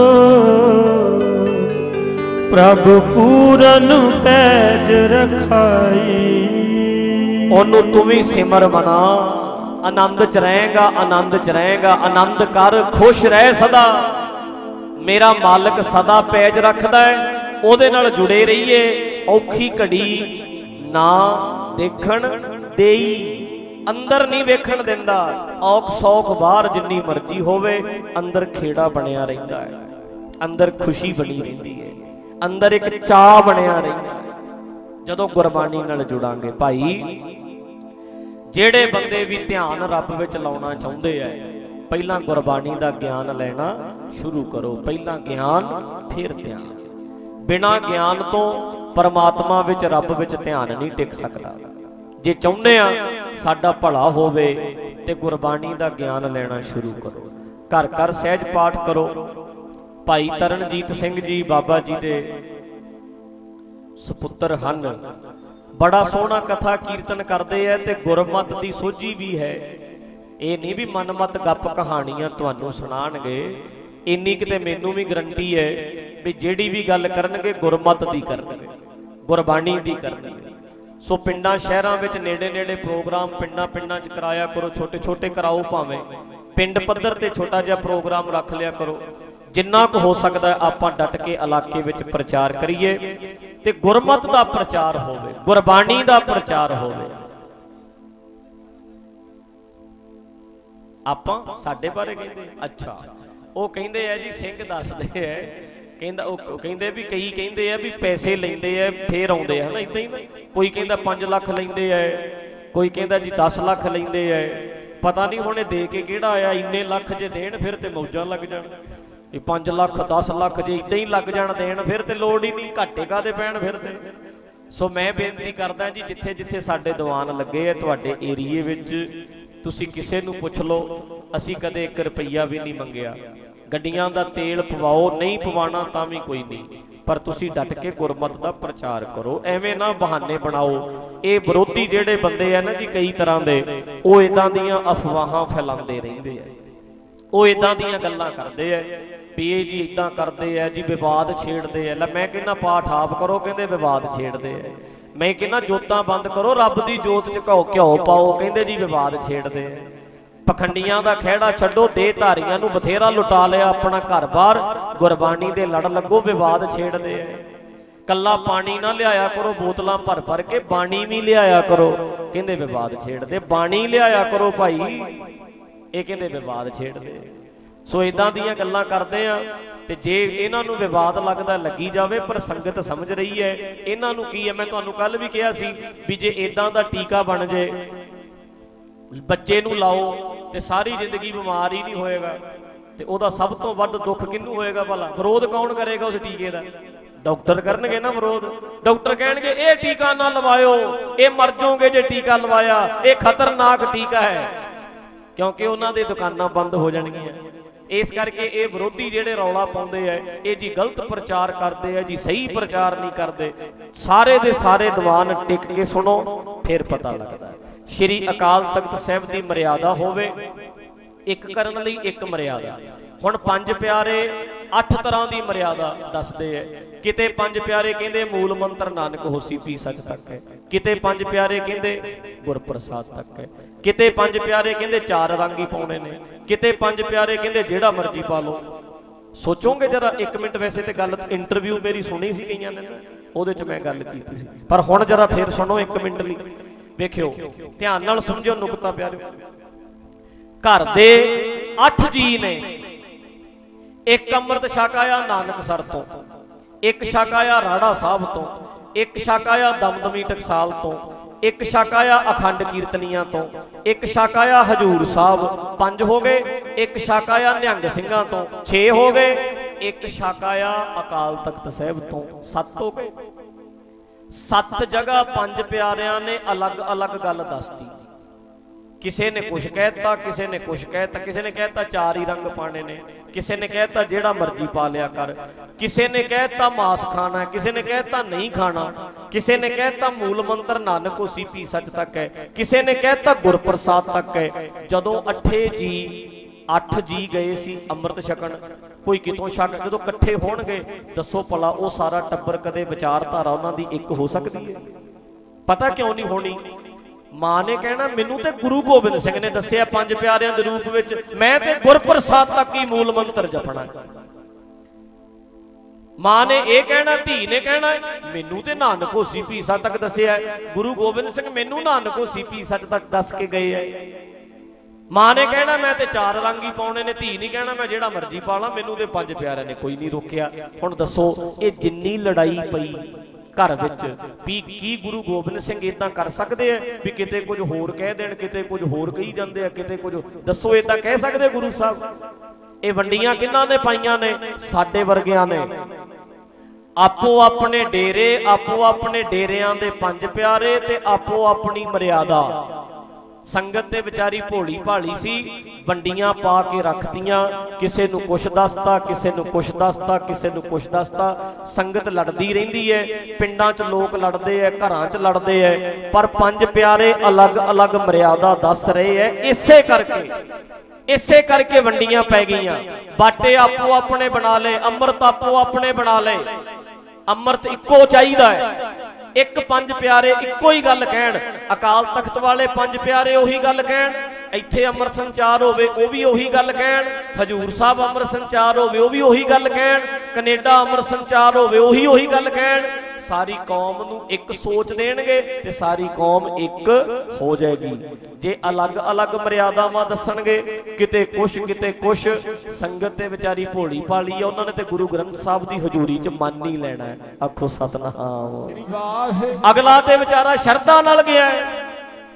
ਪ੍ਰਭ ਪੂਰਨ ਪੈਜ ਰਖਾਈ। ਉਹਨੂੰ ਤੂੰ ਵੀ ਸਿਮਰ ਮਨਾ ਆਨੰਦ ਚ ਰਹੇਗਾ, ਆਨੰਦ ਚ ਰਹੇਗਾ, ਆਨੰਦ ਕਰ, ਖੁਸ਼ ਰਹਿ ਸਦਾ। ਮੇਰਾ ਮਾਲਕ ਸਦਾ ਪੈਜ ਰੱਖਦਾ ਹੈ, ਉਹਦੇ ਨਾਲ ਜੁੜੇ ਰਹੀਏ, ਔਖੀ ਘੜੀ ਨਾ ਦੇਖਣ ਦੇਈ, ਅੰਦਰ ਨਹੀਂ ਵੇਖਣ ਦਿੰਦਾ। ਔਖ ਸੌਖ ਬਾਹਰ ਜਿੰਨੀ ਮਰਜ਼ੀ ਹੋਵੇ, ਅੰਦਰ ਖੇੜਾ ਬਣਿਆ ਰਹਿੰਦਾ ਹੈ। ਅੰਦਰ ਖੁਸ਼ੀ ਬਣੀ ਰਹਿੰਦੀ ਹੈ, ਅੰਦਰ ਇੱਕ ਚਾਹ ਬਣਿਆ ਰਹਿੰਦਾ ਜਦੋਂ ਗੁਰਬਾਣੀ ਨਾਲ ਜੁੜਾਂਗੇ, ਭਾਈ ਜਿਹੜੇ ਬੰਦੇ ਵੀ ਧਿਆਨ ਰੱਬ ਵਿੱਚ ਲਾਉਣਾ ਚਾਹੁੰਦੇ ਐ ਪਹਿਲਾਂ ਗੁਰਬਾਣੀ ਦਾ ਗਿਆਨ ਲੈਣਾ ਸ਼ੁਰੂ ਕਰੋ। ਪਹਿਲਾਂ ਗਿਆਨ, ਫਿਰ ਧਿਆਨ। ਬਿਨਾ ਗਿਆਨ ਤੋਂ ਪਰਮਾਤਮਾ ਵਿੱਚ, ਰੱਬ ਵਿੱਚ ਧਿਆਨ ਨਹੀਂ ਟਿਕ ਸਕਦਾ। ਜੇ ਚਾਹੁੰਦੇ ਆ ਸਾਡਾ ਭਲਾ ਹੋਵੇ ਤੇ ਗੁਰਬਾਣੀ ਦਾ ਗਿਆਨ ਲੈਣਾ ਸ਼ੁਰੂ ਕਰੋ। ਘਰ ਘਰ ਸਹਿਜ ਪਾਠ ਕਰੋ। ਭਾਈ ਤਰਨਜੀਤ ਸਿੰਘ ਜੀ ਬਾਬਾ ਜੀ ਦੇ ਸੁਪੁੱਤਰ ਹਨ। ਬੜਾ ਸੋਹਣਾ ਕਥਾ ਕੀਰਤਨ ਕਰਦੇ ਐ ਤੇ ਗੁਰਮਤ ਦੀ ਸੋਝੀ ਵੀ ਹੈ। ਇਹ ਨਹੀਂ ਵੀ ਮਨਮਤ ਗੱਪ ਕਹਾਣੀਆਂ ਤੁਹਾਨੂੰ ਸੁਣਾਣਗੇ ਇੰਨੀ ਕਿਤੇ ਮੈਨੂੰ ਵੀ ਗਰੰਟੀ ਹੈ ਵੀ ਜਿਹੜੀ ਵੀ ਗੱਲ ਕਰਨਗੇ ਗੁਰਮਤ ਦੀ ਕਰਨਗੇ, ਗੁਰਬਾਣੀ ਦੀ ਕਰਨਗੇ। ਸੋ ਪਿੰਡਾਂ ਸ਼ਹਿਰਾਂ ਵਿੱਚ ਨੇੜੇ ਨੇੜੇ ਪ੍ਰੋਗਰਾਮ ਪਿੰਡਾਂ ਪਿੰਡਾਂ 'ਚ ਕਰਾਇਆ ਕਰੋ ਛੋਟੇ ਛੋਟੇ ਕਰਾਓ ਭਾਵੇਂ। ਪਿੰਡ ਪੱਧਰ ਤੇ ਛੋਟਾ ਜਿਹਾ ਪ੍ਰੋਗਰਾਮ ਰੱਖ ਲਿਆ ਕਰੋ। ਜਿੰਨਾ ਕੁ ਹੋ ਸਕਦਾ ਆਪਾਂ ਡਟ ਕੇ ਇਲਾਕੇ ਵਿੱਚ ਪ੍ਰਚਾਰ ਕਰੀਏ। ਤੇ ਗੁਰਮਤ ਦਾ ਪ੍ਰਚਾਰ ਹੋਵੇ, ਗੁਰਬਾਣੀ ਦਾ ਪ੍ਰਚਾਰ ਹੋਵੇ। ਆਪਾਂ ਸਾਡੇ ਬਾਰੇ ਕਹਿੰਦੇ ਅੱਛਾ। ਉਹ ਕਹਿੰਦੇ ਆ ਜੀ, ਸਿੰਘ ਦੱਸਦੇ ਆ। ਕਹਿੰਦਾ ਉਹ ਕਹਿੰਦੇ ਵੀ ਕਈ ਕਹਿੰਦੇ ਆ ਵੀ ਪੈਸੇ ਲੈਂਦੇ ਆ, ਫੇਰ ਆਉਂਦੇ ਆ। ਹਨਾ ਇਦਾਂ ਹੀ ਨਾ। ਕੋਈ ਕਹਿੰਦਾ 5 ਲੱਖ ਲੈਂਦੇ ਆ, ਕੋਈ ਕਹਿੰਦਾ ਜੀ 10 ਲੱਖ ਲੈਂਦੇ ਆ। ਪਤਾ ਨਹੀਂ ਇਹ ਦੇ ਕੇ ਕਿਹੜਾ ਆਇਆ, ਇੰਨੇ ਲੱਖ ਜੇ ਦੇਣ, ਫਿਰ ਤੇ ਮੌਜਾਂ ਲੱਗ ਜਾਣ। ਵੀ 5 ਲੱਖ 10 ਲੱਖ ਜੇ ਇਦਾਂ ਹੀ ਲੱਗ ਜਾਣ ਦੇਣ, ਫਿਰ ਤੇ ਲੋੜ ਹੀ ਨਹੀਂ, ਘਾਟੇ ਕਾਦੇ ਪੈਣ ਫਿਰ ਤੇ? ਸੋ ਮੈਂ ਬੇਨਤੀ ਕਰਦਾ ਜੀ, ਜਿੱਥੇ ਜਿੱਥੇ ਸਾਡੇ ਦੀਵਾਨ ਲੱਗੇ ਆ ਤੁਹਾਡੇ ਏਰੀਏ ਵਿੱਚ, ਤੁਸੀਂ ਕਿਸੇ ਨੂੰ ਪੁੱਛ ਲਓ, ਅਸੀਂ ਕਦੇ 1 ਰੁਪਈਆ ਵੀ ਨਹੀਂ ਮੰਗਿਆ। ਗੱਡੀਆਂ ਦਾ ਤੇਲ ਪਵਾਓ, ਨਹੀਂ ਪਵਾਣਾ ਤਾਂ ਵੀ ਕੋਈ ਨਹੀਂ। ਪਰ ਤੁਸੀਂ ਡਟ ਕੇ ਗੁਰਮਤ ਦਾ ਪ੍ਰਚਾਰ ਕਰੋ, ਐਵੇਂ ਨਾ ਬਹਾਨੇ ਬਣਾਓ। ਇਹ ਵਿਰੋਧੀ ਜਿਹੜੇ ਬੰਦੇ ਆ ਨਾ ਜੀ, ਕਈ ਤਰ੍ਹਾਂ ਦੇ, ਉਹ ਇਦਾਂ ਦੀਆਂ ਅਫਵਾਹਾਂ ਫੈਲਾਉਂਦੇ ਰਹਿੰਦੇ ਆ। ਉਹ ਇਦਾਂ ਦੀਆਂ ਗੱਲਾਂ ਕਰਦੇ ਐ ਵੀ ਇਹ ਜੀ ਇਦਾਂ ਕਰਦੇ ਐ ਜੀ ਵਿਵਾਦ ਛੇੜਦੇ ਐ ਲੈ ਮੈਂ ਕਹਿੰਦਾ ਪਾਠ ਆਪ ਕਰੋ, ਕਹਿੰਦੇ ਵਿਵਾਦ ਛੇੜਦੇ ਐ ਮੈਂ ਕਹਿੰਦਾ ਜੋਤਾਂ ਬੰਦ ਕਰੋ, ਰੱਬ ਦੀ ਜੋਤ ਚ ਘਿਓ ਘਿਓ ਪਾਓ, ਕਹਿੰਦੇ ਜੀ ਵਿਵਾਦ ਛੇੜਦੇ ਐ ਪਖੰਡੀਆਂ ਦਾ ਖਹਿੜਾ ਛੱਡੋ ਦੇ ਧਾਰੀਆਂ ਨੂੰ ਬਥੇਰਾ ਲੁਟਾ ਲਿਆ ਆਪਣਾ ਘਰ-ਬਾਰ ਗੁਰਬਾਣੀ ਦੇ ਲੜ ਲੱਗੋ, ਵਿਵਾਦ ਛੇੜਦੇ ਐ ਕੱਲਾ ਪਾਣੀ ਨਾ ਲਿਆਇਆ ਕਰੋ, ਬੋਤਲਾਂ ਭਰ ਭਰ ਕੇ ਬਾਣੀ ਵੀ ਲਿਆਇਆ ਕਰੋ। ਕਹਿੰਦੇ ਵਿਵਾਦ ਛੇੜਦੇ, ਬਾਣੀ ਲਿਆਇਆ ਕਰੋ ਭਾਈ। ਇਹ ਕਹਿੰਦੇ ਵਿਵਾਦ ਛੇੜਦੇ ਸੋ ਇਦਾਂ ਦੀਆਂ ਗੱਲਾਂ ਕਰਦੇ ਆ ਤੇ ਜੇ ਇਹਨਾਂ ਨੂੰ ਵਿਵਾਦ ਲੱਗਦਾ ਲੱਗੀ ਜਾਵੇ, ਪਰ ਸੰਗਤ ਸਮਝ ਰਹੀ ਹੈ। ਇਹਨਾਂ ਨੂੰ ਕੀ ਹੈ? ਮੈਂ ਤੁਹਾਨੂੰ ਕੱਲ ਵੀ ਕਿਹਾ ਸੀ ਵੀ ਜੇ ਇਦਾਂ ਦਾ ਟੀਕਾ ਬਣ ਜੇ, ਬੱਚੇ ਨੂੰ ਲਾਓ ਤੇ ਸਾਰੀ ਜ਼ਿੰਦਗੀ ਬਿਮਾਰ ਹੀ ਨਹੀਂ ਹੋਏਗਾ ਤੇ ਉਹਦਾ ਸਭ ਤੋਂ ਵੱਧ ਦੁੱਖ ਕਿਹਨੂੰ ਹੋਏਗਾ ਭਲਾ? ਵਿਰੋਧ ਕੌਣ ਕਰੇਗਾ ਉਸ ਟੀਕੇ ਦਾ? ਡਾਕਟਰ ਕਰਨਗੇ ਨਾ ਵਿਰੋਧ। ਡਾਕਟਰ ਕਹਿਣਗੇ, ਇਹ ਟੀਕਾ ਨਾ ਲਵਾਇਓ, ਇਹ ਮਰ ਜਾਓਗੇ ਜੇ ਟੀਕਾ ਲਵਾਇਆ। ਇਹ ਖਤਰਨਾਕ ਟੀਕਾ ਹੈ, ਕਿਉਂਕਿ ਉਹਨਾਂ ਦੇ ਦੁਕਾਨਾਂ ਬੰਦ ਹੋ ਜਾਣਗੀਆਂ। ਇਸ ਕਰਕੇ ਇਹ ਵਿਰੋਧੀ ਜਿਹੜੇ ਰੌਲਾ ਪਾਉਂਦੇ ਐ ਇਹ ਜੀ ਗਲਤ ਪ੍ਰਚਾਰ ਕਰਦੇ ਐ ਜੀ ਸਹੀ ਪ੍ਰਚਾਰ ਨਹੀਂ ਕਰਦੇ। ਸਾਰੇ ਦੇ ਸਾਰੇ ਦੀਵਾਨ ਟਿਕ ਕੇ ਸੁਣੋ, ਫਿਰ ਪਤਾ ਲੱਗਦਾ ਸ਼੍ਰੀ ਅਕਾਲ ਤਖਤ ਸਾਹਿਬ ਦੀ ਮਰਿਆਦਾ ਹੋਵੇ, ਇੱਕ ਕਰਨ ਲਈ ਇੱਕ ਮਰਿਆਦਾ। ਹੁਣ ਪੰਜ ਪਿਆਰੇ ਅੱਠ ਤਰ੍ਹਾਂ ਦੀ ਮਰਿਆਦਾ ਦੱਸਦੇ ਐ ਕਿਤੇ ਪੰਜ ਪਿਆਰੇ ਕਹਿੰਦੇ ਮੂਲ ਮੰਤਰ ਨਾਨਕ ਹੋਸੀ ਪੀ ਸੱਚ ਤੱਕ ਹੈ। ਕਿਤੇ ਪੰਜ ਪਿਆਰੇ ਕਹਿੰਦੇ ਗੁਰਪ੍ਰਸਾਦ ਤੱਕ ਹੈ। ਕਿਤੇ ਪੰਜ ਪਿਆਰੇ ਕਹਿੰਦੇ ਚਾਰ ਰੰਗ ਹੀ ਪਾਉਣੇ ਨੇ, ਕਿਤੇ ਪੰਜ ਪਿਆਰੇ ਕਹਿੰਦੇ ਜਿਹੜਾ ਮਰਜ਼ੀ ਪਾ ਲਓ। ਸੋਚੋਗੇ ਜਰਾ 1 ਮਿੰਟ ਵੈਸੇ ਤੇ ਗੱਲ ਇੰਟਰਵਿਊ ਮੇਰੀ ਸੁਣੀ ਸੀ ਕਈਆਂ ਨੇ ਉਹਦੇ 'ਚ ਮੈਂ ਗੱਲ ਕੀਤੀ ਸੀ। ਪਰ ਹੁਣ ਜਰਾ ਫੇਰ ਸੁਣੋ 1 ਮਿੰਟ ਲਈ। ਵੇਖਿਓ, ਧਿਆਨ ਨਾਲ ਸਮਝਿਓ ਨੁਕਤਾ ਪਿਆਰਿਓ। ਘਰ ਦੇ 8 ਜੀ ਨੇ, ਇੱਕ ਅੰਮ੍ਰਿਤ ਛਕ ਆਇਆ ਨਾਨਕਸਰ ਤੋਂ, ਇੱਕ ਛਕ ਆਇਆ ਰਾੜਾ ਸਾਹਿਬ ਤੋਂ, ਇੱਕ ਛਕ ਆਇਆ ਦਮਦਮੀ ਟਕਸਾਲ ਤੋਂ ਇੱਕ ਛਕ ਆਇਆ ਅਖੰਡ ਕੀਰਤਨੀਆਂ ਤੋਂ, ਇੱਕ ਛਕ ਆਇਆ ਹਜੂਰ ਸਾਹਿਬ, ਪੰਜ ਹੋ ਗਏ, ਇੱਕ ਛਕ ਆਇਆ ਨਿਹੰਗ ਸਿੰਘਾਂ ਤੋਂ 6 ਹੋ ਗਏ, ਇੱਕ ਛਕ ਆਇਆ ਅਕਾਲ ਤਖਤ ਸਾਹਿਬ ਤੋਂ 7 ਹੋ ਗਏ। ਸੱਤ ਜਗ੍ਹਾ ਪੰਜ ਪਿਆਰਿਆਂ ਨੇ ਅਲੱਗ-ਅਲੱਗ ਗੱਲ ਦੱਸਤੀ। ਕਿਸੇ ਨੇ ਕੁਛ ਕਹਿਤਾ, ਕਿਸੇ ਨੇ ਕੁਛ ਕਹਿਤਾ, ਕਿਸੇ ਨੇ ਕਹਿਤਾ ਚਾਰ ਹੀ ਰੰਗ ਪਾਣੇ ਨੇ, ਕਿਸੇ ਨੇ ਕਹਿਤਾ ਜਿਹੜਾ ਮਰਜ਼ੀ ਪਾ ਲਿਆ ਕਰ, ਕਿਸੇ ਨੇ ਕਹਿਤਾ ਮਾਸ ਖਾਣਾ, ਕਿਸੇ ਨੇ ਕਹਿਤਾ ਨਹੀਂ ਖਾਣਾ, ਕਿਸੇ ਨੇ ਕਹਿਤਾ ਮੂਲ ਮੰਤਰ ਨਾਨਕ ਹੋਸੀ ਪੀ ਸੱਚ ਤੱਕ ਹੈ, ਕਿਸੇ ਨੇ ਕਹਿਤਾ ਗੁਰਪ੍ਰਸਾਦ ਤੱਕ ਹੈ, ਜਦੋਂ ਅਠੇ ਜੀ, ਅੱਠ ਜੀ ਗਏ ਸੀ ਅੰਮ੍ਰਿਤ ਛਕਣ, ਕੋਈ ਕਿਤੋਂ ਛਕ, ਜਦੋਂ ਇਕੱਠੇ ਹੋਣਗੇ, ਦੱਸੋ ਭਲਾ ਉਹ ਸਾਰਾ ਟੱਬਰ ਕਦੇ ਵਿਚਾਰਧਾਰਾ ਉਹਨਾਂ ਦੀ ਇੱਕ ਹੋ ਸਕਦੀ ਹੈ? ਪਤਾ ਕਿਉਂ ਨਹੀਂ ਹੋਣੀ? ਮਾਂ ਨੇ ਕਹਿਣਾ, ਮੈਨੂੰ ਤੇ ਗੁਰੂ ਗੋਬਿੰਦ ਸਿੰਘ ਨੇ ਦੱਸਿਆ ਪੰਜ ਪਿਆਰਿਆਂ ਦੇ ਰੂਪ ਵਿੱਚ, ਮੈਂ ਤੇ ਗੁਰਪ੍ਰਸਾਦ ਤੱਕ ਹੀ ਮੂਲ ਮੰਤਰ ਜਪਣਾ ਮਾਂ ਨੇ ਇਹ ਕਹਿਣਾ, ਧੀ ਨੇ ਕਹਿਣਾ, ਮੈਨੂੰ ਤੇ ਨਾਨਕ ਹੋਸੀ ਪੀਸਾ ਤੱਕ ਦੱਸਿਆ ਗੁਰੂ ਗੋਬਿੰਦ ਸਿੰਘ ਮੈਨੂੰ ਨਾਨਕ ਹੋਸੀ ਪੀਸਾ ਤੱਕ ਦੱਸ ਕੇ ਗਏ ਐ ਮਾਂ ਨੇ ਕਹਿਣਾ, ਮੈਂ ਤੇ ਚਾਰ ਰੰਗ ਹੀ ਪਾਉਣੇ ਨੇ। ਧੀ ਨਹੀਂ ਕਹਿਣਾ, ਮੈਂ ਜਿਹੜਾ ਮਰਜ਼ੀ ਪਾ ਲਾਂ, ਮੈਨੂੰ ਤੇ ਪੰਜ ਪਿਆਰਿਆਂ ਨੇ ਕੋਈ ਨਹੀਂ ਰੋਕਿਆ। ਹੁਣ ਦੱਸੋ, ਇਹ ਜਿੰਨੀ ਲੜਾਈ ਪਈ ਘਰ ਵਿੱਚ ਵੀ ਕੀ ਗੁਰੂ ਗੋਬਿੰਦ ਸਿੰਘ ਇਦਾਂ ਕਰ ਸਕਦੇ ਆ ਵੀ ਕਿਤੇ ਕੁਝ ਹੋਰ ਕਹਿ ਦੇਣ, ਕਿਤੇ ਕੁਝ ਹੋਰ ਕਹੀ ਜਾਂਦੇ ਆ, ਕਿਤੇ ਕੁਝ ਦੱਸੋ ਇਹ ਤਾਂ ਕਹਿ ਸਕਦੇ ਗੁਰੂ ਸਾਹਿਬ? ਇਹ ਵੰਡੀਆਂ ਕਿੰਨਾਂ ਨੇ ਪਾਈਆਂ ਨੇ? ਸਾਡੇ ਵਰਗਿਆਂ ਨੇ। ਆਪੋ ਆਪਣੇ ਡੇਰੇ, ਆਪੋ ਆਪਣੇ ਡੇਰਿਆਂ ਦੇ ਪੰਜ ਪਿਆਰੇ ਤੇ ਆਪੋ ਆਪਣੀ ਮਰਿਆਦਾ। ਸੰਗਤ ਤੇ ਵਿਚਾਰੀ ਭੋਲੀ ਭਾਲੀ ਸੀ, ਵੰਡੀਆਂ ਪਾ ਕੇ ਰੱਖਤੀਆਂ, ਕਿਸੇ ਨੂੰ ਕੁਛ ਦੱਸਤਾ, ਕਿਸੇ ਨੂੰ ਕੁਛ ਦੱਸਤਾ, ਕਿਸੇ ਨੂੰ ਕੁਛ ਦੱਸਤਾ। ਸੰਗਤ ਲੜਦੀ ਰਹਿੰਦੀ ਹੈ ਪਿੰਡਾਂ 'ਚ ਲੋਕ ਲੜਦੇ ਐ, ਘਰਾਂ 'ਚ ਲੜਦੇ ਐ, ਪਰ ਪੰਜ ਪਿਆਰੇ ਅਲੱਗ-ਅਲੱਗ ਮਰਿਆਦਾ ਦੱਸ ਰਹੇ ਐ। ਇਸੇ ਕਰਕੇ ਇਸੇ ਕਰਕੇ ਵੰਡੀਆਂ ਪੈ ਗਈਆਂ। ਬਾਟੇ ਆਪੋ ਆਪਣੇ ਬਣਾ ਲਏ, ਅੰਮ੍ਰਿਤ ਆਪੋ ਆਪਣੇ ਬਣਾ ਲਏ। ਅੰਮ੍ਰਿਤ ਇੱਕੋ ਚਾਹੀਦਾ ਹੈ ਇੱਕ ਪੰਜ ਪਿਆਰੇ ਇੱਕੋ ਹੀ ਗੱਲ ਕਹਿਣ, ਅਕਾਲ ਤਖਤ ਵਾਲੇ ਪੰਜ ਪਿਆਰੇ ਉਹੀ ਗੱਲ ਕਹਿਣ। ਇੱਥੇ ਅੰਮ੍ਰਿਤ ਸੰਚਾਰ ਹੋਵੇ ਉਹ ਵੀ ਉਹੀ ਗੱਲ ਕਹਿਣ। ਹਜੂਰ ਸਾਹਿਬ ਅੰਮ੍ਰਿਤ ਸੰਚਾਰ ਹੋਵੇ ਉਹ ਵੀ ਉਹੀ ਗੱਲ ਕਹਿਣ। ਕੈਨੇਡਾ ਅੰਮ੍ਰਿਤ ਸੰਚਾਰ ਹੋਵੇ ਉਹੀ ਉਹੀ ਗੱਲ ਕਹਿਣ। ਸਾਰੀ ਕੌਮ ਨੂੰ ਇੱਕ ਸੋਚ ਦੇਣਗੇ ਤੇ ਸਾਰੀ ਕੌਮ ਇੱਕ ਹੋ ਜਾਏਗੀ। ਜੇ ਅਲੱਗ-ਅਲੱਗ ਮਰਿਆਦਾਵਾਂ ਦੱਸਣਗੇ ਕਿਤੇ ਕੁਛ ਕਿਤੇ ਕੁਛ ਸੰਗਤ ਤੇ ਵਿਚਾਰੀ ਭੋਲੀ ਭਾਲੀ ਆ ਉਹਨਾਂ ਨੇ ਤੇ ਗੁਰੂ ਗ੍ਰੰਥ ਸਾਹਿਬ ਦੀ ਹਜ਼ੂਰੀ 'ਚ ਮੰਨ ਹੀ ਲੈਣਾ ਆਖੋ ਸਤਨਾਮ। ਅਗਲਾ ਤੇ ਵਿਚਾਰਾ ਸ਼ਰਧਾ ਨਾਲ ਗਿਆ ਹੈ।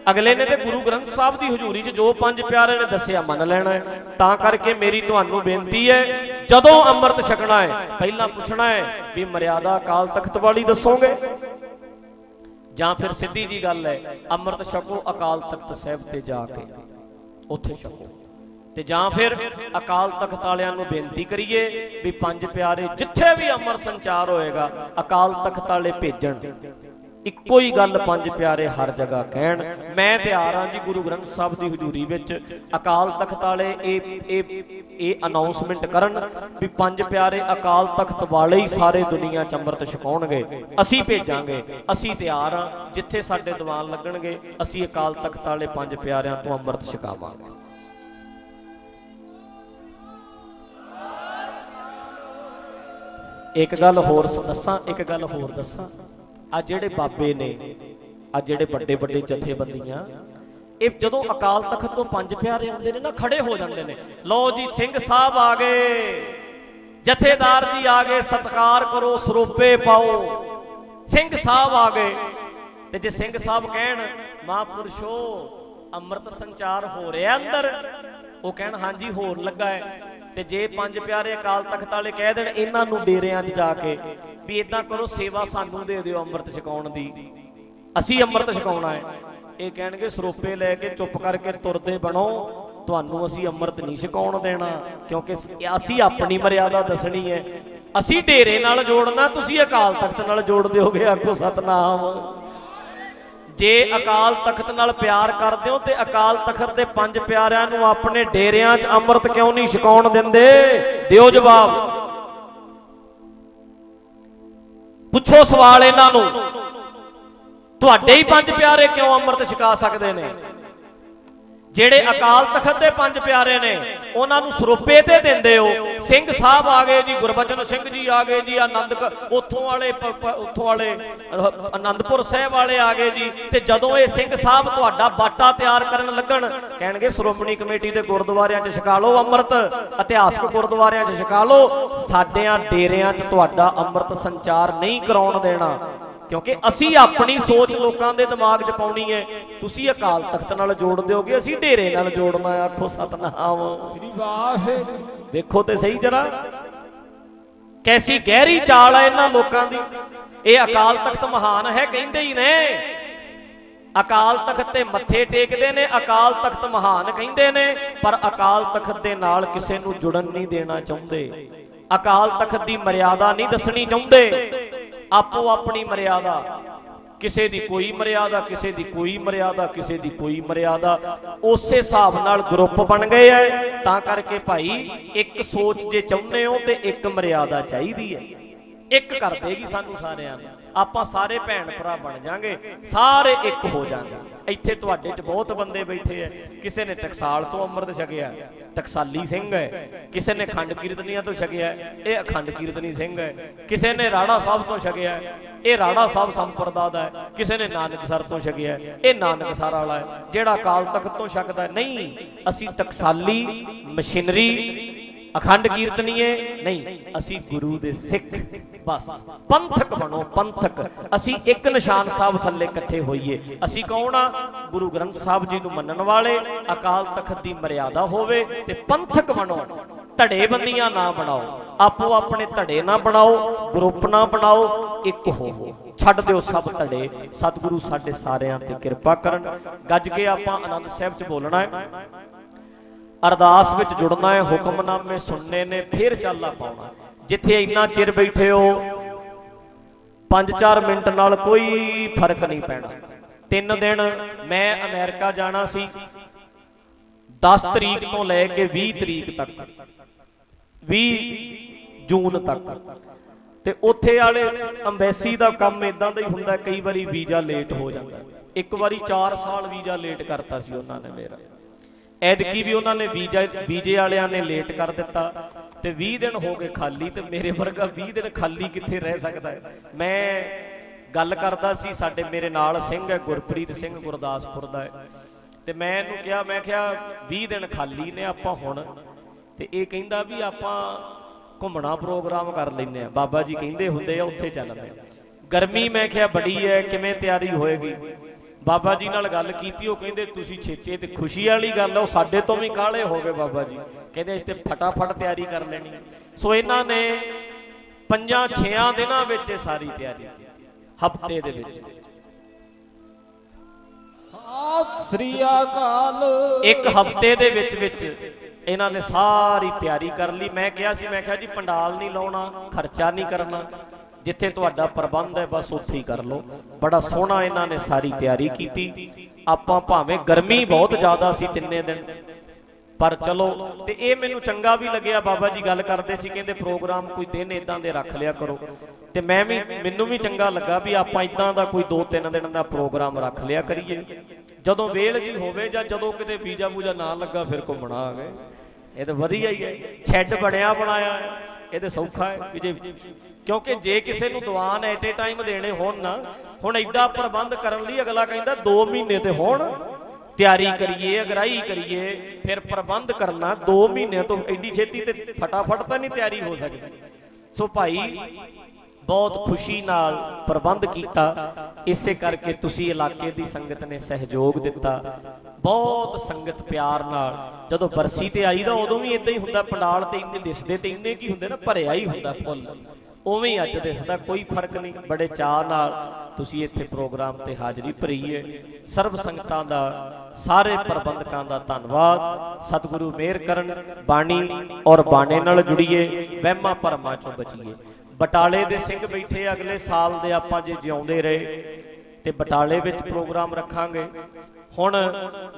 ਅਗਲੇ ਨੇ ਤੇ ਗੁਰੂ ਗ੍ਰੰਥ ਸਾਹਿਬ ਦੀ ਹਜ਼ੂਰੀ 'ਚ ਜੋ ਪੰਜ ਪਿਆਰੇ ਨੇ ਦੱਸਿਆ ਮੰਨ ਲੈਣਾ ਹੈ। ਤਾਂ ਕਰਕੇ ਮੇਰੀ ਤੁਹਾਨੂੰ ਬੇਨਤੀ ਹੈ, ਜਦੋਂ ਅੰਮ੍ਰਿਤ ਛਕਣਾ ਹੈ, ਪਹਿਲਾਂ ਪੁੱਛਣਾ ਹੈ ਵੀ ਮਰਿਆਦਾ ਅਕਾਲ ਤਖਤ ਵਾਲੀ ਦੱਸੋਗੇ? ਜਾਂ ਫਿਰ ਸਿੱਧੀ ਜੀ ਗੱਲ ਹੈ, ਅੰਮ੍ਰਿਤ ਛਕੋ, ਅਕਾਲ ਤਖਤ ਸਾਹਿਬ ਤੇ ਜਾ ਕੇ ਉੱਥੇ ਛਕੋ। ਤੇ ਜਾਂ ਫਿਰ ਅਕਾਲ ਤਖਤ ਵਾਲਿਆਂ ਨੂੰ ਬੇਨਤੀ ਕਰੀਏ ਵੀ ਪੰਜ ਪਿਆਰੇ ਜਿੱਥੇ ਵੀ ਅੰਮ੍ਰਿਤ ਸੰਚਾਰ ਹੋਏਗਾ, ਅਕਾਲ ਤਖਤ ਵਾਲੇ ਭੇਜਣ। ਇੱਕੋ ਹੀ ਗੱਲ ਪੰਜ ਪਿਆਰੇ ਹਰ ਜਗ੍ਹਾ ਕਹਿਣ, ਮੈਂ ਤਿਆਰ ਹਾਂ ਜੀ ਗੁਰੂ ਗ੍ਰੰਥ ਸਾਹਿਬ ਦੀ ਹਜ਼ੂਰੀ ਵਿੱਚ। ਅਕਾਲ ਤਖਤ ਵਾਲੇ ਇਹ ਇਹ ਇਹ ਅਨਾਉਂਸਮੈਂਟ ਕਰਨ ਵੀ ਪੰਜ ਪਿਆਰੇ ਅਕਾਲ ਤਖਤ ਵਾਲੇ ਹੀ ਸਾਰੇ ਦੁਨੀਆ ਚ ਅੰਮ੍ਰਿਤ ਛਕਾਉਣਗੇ। ਅਸੀਂ ਭੇਜਾਂਗੇ, ਅਸੀਂ ਤਿਆਰ ਹਾਂ, ਜਿੱਥੇ ਸਾਡੇ ਦੀਵਾਨ ਲੱਗਣਗੇ, ਅਸੀਂ ਅਕਾਲ ਤਖਤ ਵਾਲੇ ਪੰਜ ਪਿਆਰਿਆਂ ਤੋਂ ਅੰਮ੍ਰਿਤ ਛਕਾਵਾਂਗੇ। ਇੱਕ ਗੱਲ ਹੋਰ ਦੱਸਾਂ, ਇੱਕ ਗੱਲ ਹੋਰ ਦੱਸਾਂ। ਆ ਜਿਹੜੇ ਬਾਬੇ ਨੇ, ਆ ਜਿਹੜੇ ਵੱਡੇ ਵੱਡੇ ਜਥੇਬੰਦੀਆਂ, ਇਹ ਜਦੋਂ ਅਕਾਲ ਤਖਤ ਤੋਂ ਪੰਜ ਪਿਆਰੇ ਆਉਂਦੇ ਨੇ ਨਾ, ਖੜੇ ਹੋ ਜਾਂਦੇ ਨੇ। ਲਓ ਜੀ, ਸਿੰਘ ਸਾਹਿਬ ਆ ਗਏ। ਜਥੇਦਾਰ ਜੀ ਆ ਗਏ, ਸਤਕਾਰ ਕਰੋ, ਸਰੋਪੇ ਪਾਓ। ਸਿੰਘ ਸਾਹਿਬ ਆ ਗਏ। ਤੇ ਜੇ ਸਿੰਘ ਸਾਹਿਬ ਕਹਿਣ, ਮਹਾਪੁਰਸ਼ੋ ਅੰਮ੍ਰਿਤ ਸੰਚਾਰ ਹੋ ਰਿਹਾ ਅੰਦਰ, ਉਹ ਕਹਿਣ, ਹਾਂਜੀ, ਹੋਰ ਲੱਗਾ ਹੈ। ਤੇ ਜੇ ਪੰਜ ਪਿਆਰੇ ਅਕਾਲ ਤਖਤ ਵਾਲੇ ਕਹਿ ਦੇਣ, ਇਹਨਾਂ ਨੂੰ ਡੇਰਿਆਂ 'ਚ ਜਾ ਕੇ ਵੀ ਇਦਾਂ ਕਰੋ ਸੇਵਾ ਸਾਨੂੰ ਦੇ ਦਿਓ ਅੰਮ੍ਰਿਤ ਛਕਾਉਣ ਦੀ। ਅਸੀਂ ਅੰਮ੍ਰਿਤ ਛਕਾਉਣਾ ਹੈ। ਇਹ ਕਹਿਣਗੇ ਸਰੋਪੇ ਲੈ ਕੇ ਚੁੱਪ ਕਰਕੇ ਤੁਰਦੇ ਬਣੋ। ਤੁਹਾਨੂੰ ਅਸੀਂ ਅੰਮ੍ਰਿਤ ਨਹੀਂ ਛਕਾਉਣ ਦੇਣਾ ਕਿਉਂਕਿ ਅਸੀਂ ਆਪਣੀ ਮਰਿਆਦਾ ਦੱਸਣੀ ਹੈ। ਅਸੀਂ ਢੇਰੇ ਨਾਲ ਜੋੜਨਾ ਤੁਸੀਂ ਅਕਾਲ ਤਖਤ ਨਾਲ ਜੋੜ ਦਿਓਗੇ ਆਖੋ ਸਤਨਾਮ। ਜੇ ਅਕਾਲ ਤਖਤ ਨਾਲ ਪਿਆਰ ਕਰਦੇ ਹੋ ਤੇ ਅਕਾਲ ਤਖਤ ਦੇ ਪੰਜ ਪਿਆਰਿਆਂ ਨੂੰ ਆਪਣੇ ਡੇਰਿਆਂ 'ਚ ਅੰਮ੍ਰਿਤ ਕਿਉਂ ਨਹੀਂ ਛਕਾਉਣ ਦਿੰਦੇ? ਦਿਓ ਜਵਾਬ। ਪੁੱਛੋ ਸਵਾਲ ਇਹਨਾਂ ਨੂੰ। ਤੁਹਾਡੇ ਹੀ ਪੰਜ ਪਿਆਰੇ ਕਿਉਂ ਅੰਮ੍ਰਿਤ ਛਕਾ ਸਕਦੇ ਨੇ? ਜਿਹੜੇ ਅਕਾਲ ਤਖਤ ਦੇ ਪੰਜ ਪਿਆਰੇ ਨੇ ਉਹਨਾਂ ਨੂੰ ਸਰੋਪੇ ਤੇ ਦਿੰਦੇ ਹੋ। ਸਿੰਘ ਸਾਹਿਬ ਆ ਗਏ ਜੀ ਗੁਰਬਚਨ ਸਿੰਘ ਜੀ ਆ ਗਏ ਜੀ ਆਨੰਦ ਉੱਥੋਂ ਵਾਲੇ ਉੱਥੋਂ ਵਾਲੇ ਅਹ, ਆਨੰਦਪੁਰ ਸਾਹਿਬ ਵਾਲੇ ਆ ਗਏ ਜੀ। ਤੇ ਜਦੋਂ ਇਹ ਸਿੰਘ ਸਾਹਿਬ ਤੁਹਾਡਾ ਬਾਟਾ ਤਿਆਰ ਕਰਨ ਲੱਗਣ ਕਹਿਣਗੇ ਸ਼੍ਰੋਮਣੀ ਕਮੇਟੀ ਦੇ ਗੁਰਦੁਆਰਿਆਂ 'ਚ ਛਕਾ ਲਓ ਅੰਮ੍ਰਿਤ ਇਤਿਹਾਸਕ ਗੁਰਦੁਆਰਿਆਂ 'ਚ ਛਕਾ ਲਓ। ਸਾਡਿਆਂ ਡੇਰਿਆਂ 'ਚ ਤੁਹਾਡਾ ਅੰਮ੍ਰਿਤ ਸੰਚਾਰ ਨਹੀਂ ਕਰਾਉਣ ਦੇਣਾ। ਕਿਉਂਕਿ ਅਸੀਂ ਆਪਣੀ ਸੋਚ ਲੋਕਾਂ ਦੇ ਦਿਮਾਗ 'ਚ ਪਾਉਣੀ ਹੈ ਤੁਸੀਂ ਅਕਾਲ ਤਖਤ ਨਾਲ ਜੋੜ ਦਿਓਗੇ ਅਸੀਂ ਢੇਰੇ ਨਾਲ ਜੋੜਨਾ। ਆਖੋ ਸਤਨਾਮ। ਵਾਹਿਗੁਰੂ ਵੇਖੋ ਤੇ ਸਹੀ ਜਰਾ। ਕੈਸੀ ਗਹਿਰੀ ਚਾਲ ਹੈ ਇਹਨਾਂ ਲੋਕਾਂ ਦੀ। ਇਹ ਅਕਾਲ ਤਖਤ ਮਹਾਨ ਹੈ ਕਹਿੰਦੇ ਹੀ ਨੇ। ਅਕਾਲ ਤਖਤ ਤੇ ਮੱਥੇ ਟੇਕਦੇ ਨੇ ਅਕਾਲ ਤਖਤ ਮਹਾਨ ਕਹਿੰਦੇ ਨੇ। ਪਰ ਅਕਾਲ ਤਖਤ ਦੇ ਨਾਲ ਕਿਸੇ ਨੂੰ ਜੁੜਨ ਨਹੀਂ ਦੇਣਾ ਚਾਹੁੰਦੇ। ਅਕਾਲ ਤਖਤ ਦੀ ਮਰਿਆਦਾ ਨਹੀਂ ਦੱਸਣੀ ਚਾਹੁੰਦੇ। ਆਪੋ ਆਪਣੀ ਮਰਿਆਦਾ। ਕਿਸੇ ਦੀ ਕੋਈ ਮਰਿਆਦਾ, ਕਿਸੇ ਦੀ ਕੋਈ ਮਰਿਆਦਾ, ਕਿਸੇ ਦੀ ਕੋਈ ਮਰਿਆਦਾ। ਉਸੇ ਹਿਸਾਬ ਨਾਲ ਗਰੁੱਪ ਬਣ ਗਏ ਐ। ਤਾਂ ਕਰਕੇ ਭਾਈ, ਇੱਕ ਸੋਚ ਜੇ ਚਾਹੁੰਦੇ ਹੋ ਤੇ ਇੱਕ ਮਰਿਆਦਾ ਚਾਹੀਦੀ ਹੈ ਇੱਕ ਕਰ ਦੇਗੀ ਸਾਨੂੰ ਸਾਰਿਆਂ ਨੂੰ। ਆਪਾਂ ਸਾਰੇ ਭੈਣ ਭਰਾ ਬਣ ਜਾਾਂਗੇ, ਸਾਰੇ ਇੱਕ ਹੋ ਜਾਾਂਗੇ। ਇੱਥੇ ਤੁਹਾਡੇ 'ਚ ਬਹੁਤ ਬੰਦੇ ਬੈਠੇ ਐ ਕਿਸੇ ਨੇ ਟਕਸਾਲ ਤੋਂ ਅੰਮ੍ਰਿਤ ਛਕਿਆ, ਟਕਸਾਲੀ ਸਿੰਘ ਹੈ। ਕਿਸੇ ਨੇ ਖੰਡ ਕੀਰਤਨੀਆਂ ਤੋਂ ਛਕਿਆ, ਇਹ ਅਖੰਡ ਕੀਰਤਨੀ ਸਿੰਘ ਹੈ। ਕਿਸੇ ਨੇ ਰਾੜਾ ਸਾਹਿਬ ਤੋਂ ਛਕਿਆ, ਇਹ ਰਾੜਾ ਸਾਹਿਬ ਸੰਪਰਦਾ ਦਾ ਕਿਸੇ ਨੇ ਨਾਨਕਸਰ ਤੋਂ ਛਕਿਆ, ਇਹ ਨਾਨਕਸਰ ਵਾਲਾ ਹੈ। ਜਿਹੜਾ ਅਕਾਲ ਤਖਤ ਤੋਂ ਛਕਦਾ ਨਹੀਂ, ਅਸੀਂ ਟਕਸਾਲੀ ਮਸ਼ੀਨਰੀ ਅਖੰਡ ਕੀਰਤਨੀਏ ਨਹੀਂ, ਅਸੀਂ ਗੁਰੂ ਦੇ ਸਿੱਖ। ਬਸ। ਪੰਥਕ ਬਣੋ, ਪੰਥਕ। ਅਸੀਂ ਇੱਕ ਨਿਸ਼ਾਨ ਸਾਹਿਬ ਥੱਲੇ ਇਕੱਠੇ ਹੋਈਏ। ਅਸੀਂ ਕੌਣ ਆ? ਗੁਰੂ ਗ੍ਰੰਥ ਸਾਹਿਬ ਜੀ ਨੂੰ ਮੰਨਣ ਵਾਲੇ, ਅਕਾਲ ਤਖਤ ਦੀ ਮਰਿਆਦਾ ਹੋਵੇ ਤੇ ਪੰਥਕ ਬਣੋ। ਧੜੇ ਬੰਦੀਆਂ ਨਾ ਬਣਾਓ। ਆਪੋ ਆਪਣੇ ਧੜੇ ਨਾ ਬਣਾਓ, ਗਰੁੱਪ ਨਾ ਬਣਾਓ, ਇੱਕ ਹੋਵੋ ਛੱਡ ਦਿਓ ਸਭ ਧੜੇ। ਸਤਿਗੁਰੂ ਸਾਡੇ ਸਾਰਿਆਂ ਤੇ ਕਿਰਪਾ ਕਰਨ। ਗੱਜ ਕੇ ਆਪਾਂ ਆਨੰਦ ਸਾਹਿਬ ਚ ਬੋਲਣਾ ਹੈ। ਅਰਦਾਸ ਵਿੱਚ ਜੁੜਨਾ ਹੈ, ਹੁਕਮਨਾਮੇ ਸੁਣਨੇ ਨੇ, ਫਿਰ ਚਾਲਾ ਪਾਉਣਾ। ਜਿੱਥੇ ਇੰਨਾ ਚਿਰ ਬੈਠੇ ਹੋ 5-4 ਮਿੰਟ ਨਾਲ ਕੋਈ ਫ਼ਰਕ ਨਹੀਂ ਪੈਣਾ। ਤਿੰਨ ਦਿਨ ਮੈਂ ਅਮਰੀਕਾ ਜਾਣਾ ਸੀ 10 ਤਰੀਕ ਤੋਂ ਲੈ ਕੇ 20 ਤਰੀਕ ਤੱਕ 20 ਜੂਨ ਤੱਕ। ਤੇ ਉੱਥੇ ਵਾਲੇ ਅੰਬੈਸੀ ਦਾ ਕੰਮ ਇਦਾਂ ਦਾ ਹੀ ਹੁੰਦਾ, ਕਈ ਵਾਰੀ ਵੀਜ਼ਾ ਲੇਟ ਹੋ ਜਾਂਦਾ। ਇੱਕ ਵਾਰੀ 4 ਸਾਲ ਵੀਜ਼ਾ ਲੇਟ ਕਰਤਾ ਸੀ ਉਹਨਾਂ ਨੇ ਮੇਰਾ। ਐਦਕੀ ਵੀ ਉਹਨਾਂ ਨੇ ਵੀਜ਼ਾ ਵੀਜ਼ੇ ਵਾਲਿਆਂ ਨੇ ਲੇਟ ਕਰ ਦਿੱਤਾ ਤੇ 20 ਦਿਨ ਹੋ ਗਏ ਖਾਲੀ ਤੇ ਮੇਰੇ ਵਰਗਾ 20 ਦਿਨ ਖਾਲੀ ਕਿੱਥੇ ਰਹਿ ਸਕਦਾ ਹੈ? ਮੈਂ ਗੱਲ ਕਰਦਾ ਸੀ, ਸਾਡੇ ਮੇਰੇ ਨਾਲ ਸਿੰਘ ਹੈ, ਗੁਰਪ੍ਰੀਤ ਸਿੰਘ ਗੁਰਦਾਸਪੁਰ ਦਾ ਹੈ। ਤੇ ਮੈਂ ਇਹਨੂੰ ਕਿਹਾ, ਮੈਂ ਕਿਹਾ 20 ਦਿਨ ਖਾਲੀ ਨੇ ਆਪਾਂ ਹੁਣ। ਤੇ ਇਹ ਕਹਿੰਦਾ ਵੀ ਆਪਾਂ ਘੁੰਮਣਾ ਪ੍ਰੋਗਰਾਮ ਕਰ ਲੈਨੇ ਆ ਬਾਬਾ ਜੀ ਕਹਿੰਦੇ ਹੁੰਦੇ ਆ, ਉੱਥੇ ਚੱਲਦੇ ਆ ਗਰਮੀ ਮੈਂ ਕਿਹਾ ਬੜੀ ਹੈ, ਕਿਵੇਂ ਤਿਆਰੀ ਹੋਏਗੀ? ਬਾਬਾ ਜੀ ਨਾਲ ਗੱਲ ਕੀਤੀ ਉਹ ਕਹਿੰਦੇ ਤੁਸੀਂ ਛੇਤੀ ਤੇ ਖੁਸ਼ੀ ਵਾਲੀ ਗੱਲ ਆ ਉਹ ਸਾਡੇ ਤੋਂ ਵੀ ਕਾਲੇ ਹੋ ਗਏ ਬਾਬਾ ਜੀ। ਕਹਿੰਦੇ ਇੱਥੇ ਫਟਾਫਟ ਤਿਆਰੀ ਕਰ ਲੈਣੀ। ਸੋ ਇਹਨਾਂ ਨੇ ਪੰਜਾਂ ਛੇਆਂ ਦਿਨਾਂ ਵਿੱਚ ਇਹ ਸਾਰੀ ਤਿਆਰੀ ਹਫ਼ਤੇ ਦੇ ਵਿੱਚ। ਸਤਿ ਸ੍ਰੀ ਅਕਾਲ। ਇੱਕ ਹਫ਼ਤੇ ਦੇ ਵਿੱਚ ਵਿੱਚ ਇਹਨਾਂ ਨੇ ਸਾਰੀ ਤਿਆਰੀ ਕਰ ਲਈ। ਮੈਂ ਕਿਹਾ ਸੀ ਮੈਂ ਕਿਹਾ ਜੀ ਪੰਡਾਲ ਨਹੀਂ ਲਾਉਣਾ ਖਰਚਾ ਨਹੀਂ ਕਰਨਾ। ਜਿੱਥੇ ਤੁਹਾਡਾ ਪ੍ਰਬੰਧ ਹੈ, ਬਸ ਉੱਥੇ ਹੀ ਕਰ ਲਓ। ਬੜਾ ਸੋਹਣਾ ਇਹਨਾਂ ਨੇ ਸਾਰੀ ਤਿਆਰੀ ਕੀਤੀ। ਆਪਾਂ ਭਾਵੇਂ ਗਰਮੀ ਬਹੁਤ ਜ਼ਿਆਦਾ ਸੀ ਤਿੰਨੇ ਦਿਨ। ਪਰ ਚਲੋ, ਤੇ ਇਹ ਮੈਨੂੰ ਚੰਗਾ ਵੀ ਲੱਗਿਆ। ਬਾਬਾ ਜੀ ਗੱਲ ਕਰਦੇ ਸੀ, ਕਹਿੰਦੇ ਪ੍ਰੋਗਰਾਮ ਕੋਈ ਦਿਨ ਇਦਾਂ ਦੇ ਰੱਖ ਲਿਆ ਕਰੋ। ਤੇ ਮੈਂ ਵੀ, ਮੈਨੂੰ ਵੀ ਚੰਗਾ ਲੱਗਾ ਵੀ ਆਪਾਂ ਇਦਾਂ ਦਾ ਕੋਈ 2-3 ਦਿਨ ਦਾ ਪ੍ਰੋਗਰਾਮ ਰੱਖ ਲਿਆ ਕਰੀਏ। ਜਦੋਂ ਵੇਲ ਜੀ ਹੋਵੇ ਜਾਂ ਜਦੋਂ ਕਿਤੇ ਵੀਜ਼ਾ ਬੂਜਾ ਨਾ ਲੱਗਾ, ਫਿਰ ਘੁੰਮਣਾ ਆ ਗਏ ਇਹ ਤਾਂ ਵਧੀਆ ਹੀ ਹੈ। ਛੱਡ ਬਣਿਆ ਬਣਾਇਆ ਇਹ ਤਾਂ ਸੌਖਾ ਹੈ ਵੀ ਜੇ ਕਿਉਂਕਿ ਜੇ ਕਿਸੇ ਨੂੰ ਦੀਵਾਨ ਐਟ ਏ ਟਾਈਮ ਦੇਣੇ ਹੋਣ ਨਾ, ਹੁਣ ਐਡਾ ਪ੍ਰਬੰਧ ਕਰਨ ਲਈ ਅਗਲਾ ਕਹਿੰਦਾ 2 ਮਹੀਨੇ ਤੇ ਹੋਣ, ਤਿਆਰੀ ਕਰੀਏ, ਅਗਰਾਈ ਕਰੀਏ, ਫਿਰ ਪ੍ਰਬੰਧ ਕਰਨਾ 2 ਮਹੀਨੇ ਤੋਂ ਐਡੀ ਛੇਤੀ ਤੇ ਫਟਾਫਟ ਤਾਂ ਨਹੀਂ ਤਿਆਰੀ ਹੋ ਸਕਦੀ। ਸੋ ਭਾਈ, ਬਹੁਤ ਖੁਸ਼ੀ ਨਾਲ ਪ੍ਰਬੰਧ ਕੀਤਾ, ਇਸੇ ਕਰਕੇ ਤੁਸੀਂ ਇਲਾਕੇ ਦੀ ਸੰਗਤ ਨੇ ਸਹਿਯੋਗ ਦਿੱਤਾ। ਬਹੁਤ ਸੰਗਤ ਪਿਆਰ ਨਾਲ, ਜਦੋਂ ਬਰਸੀ ਤੇ ਆਈਦਾ ਉਦੋਂ ਵੀ ਇਦਾਂ ਹੀ ਹੁੰਦਾ, ਪੰਡਾਲ ਤੇ ਇੰਨੇ ਦਿਸਦੇ ਤੇ ਇੰਨੇ ਕੀ ਹੁੰਦੇ ਨਾ, ਭਰਿਆ ਹੀ ਹੁੰਦਾ ਫੁੱਲ। ਉਵੇਂ ਅੱਜ ਦਿਸਦਾ ਕੋਈ ਫ਼ਰਕ ਨਹੀਂ। ਬੜੇ ਚਾਅ ਨਾਲ ਤੁਸੀਂ ਇੱਥੇ ਪ੍ਰੋਗਰਾਮ ਤੇ ਹਾਜ਼ਰੀ ਭਰੀ ਹੈ ਸਰਬ ਸੰਗਤਾਂ ਦਾ, ਸਾਰੇ ਪ੍ਰਬੰਧਕਾਂ ਦਾ ਧੰਨਵਾਦ। ਸਤਿਗੁਰੂ ਮਿਹਰ ਕਰਨ, ਬਾਣੀ ਔਰ ਬਾਣੇ ਨਾਲ ਜੁੜੀਏ, ਵਹਿਮਾਂ ਭਰਮਾਂ ਚੋਂ ਬਚੀਏ। ਬਟਾਲੇ ਦੇ ਸਿੰਘ ਬੈਠੇ, ਅਗਲੇ ਸਾਲ ਦੇ ਆਪਾਂ ਜੇ ਜਿਉਂਦੇ ਰਹੇ, ਤੇ ਬਟਾਲੇ ਵਿੱਚ ਪ੍ਰੋਗਰਾਮ ਰੱਖਾਂਗੇ। ਹੁਣ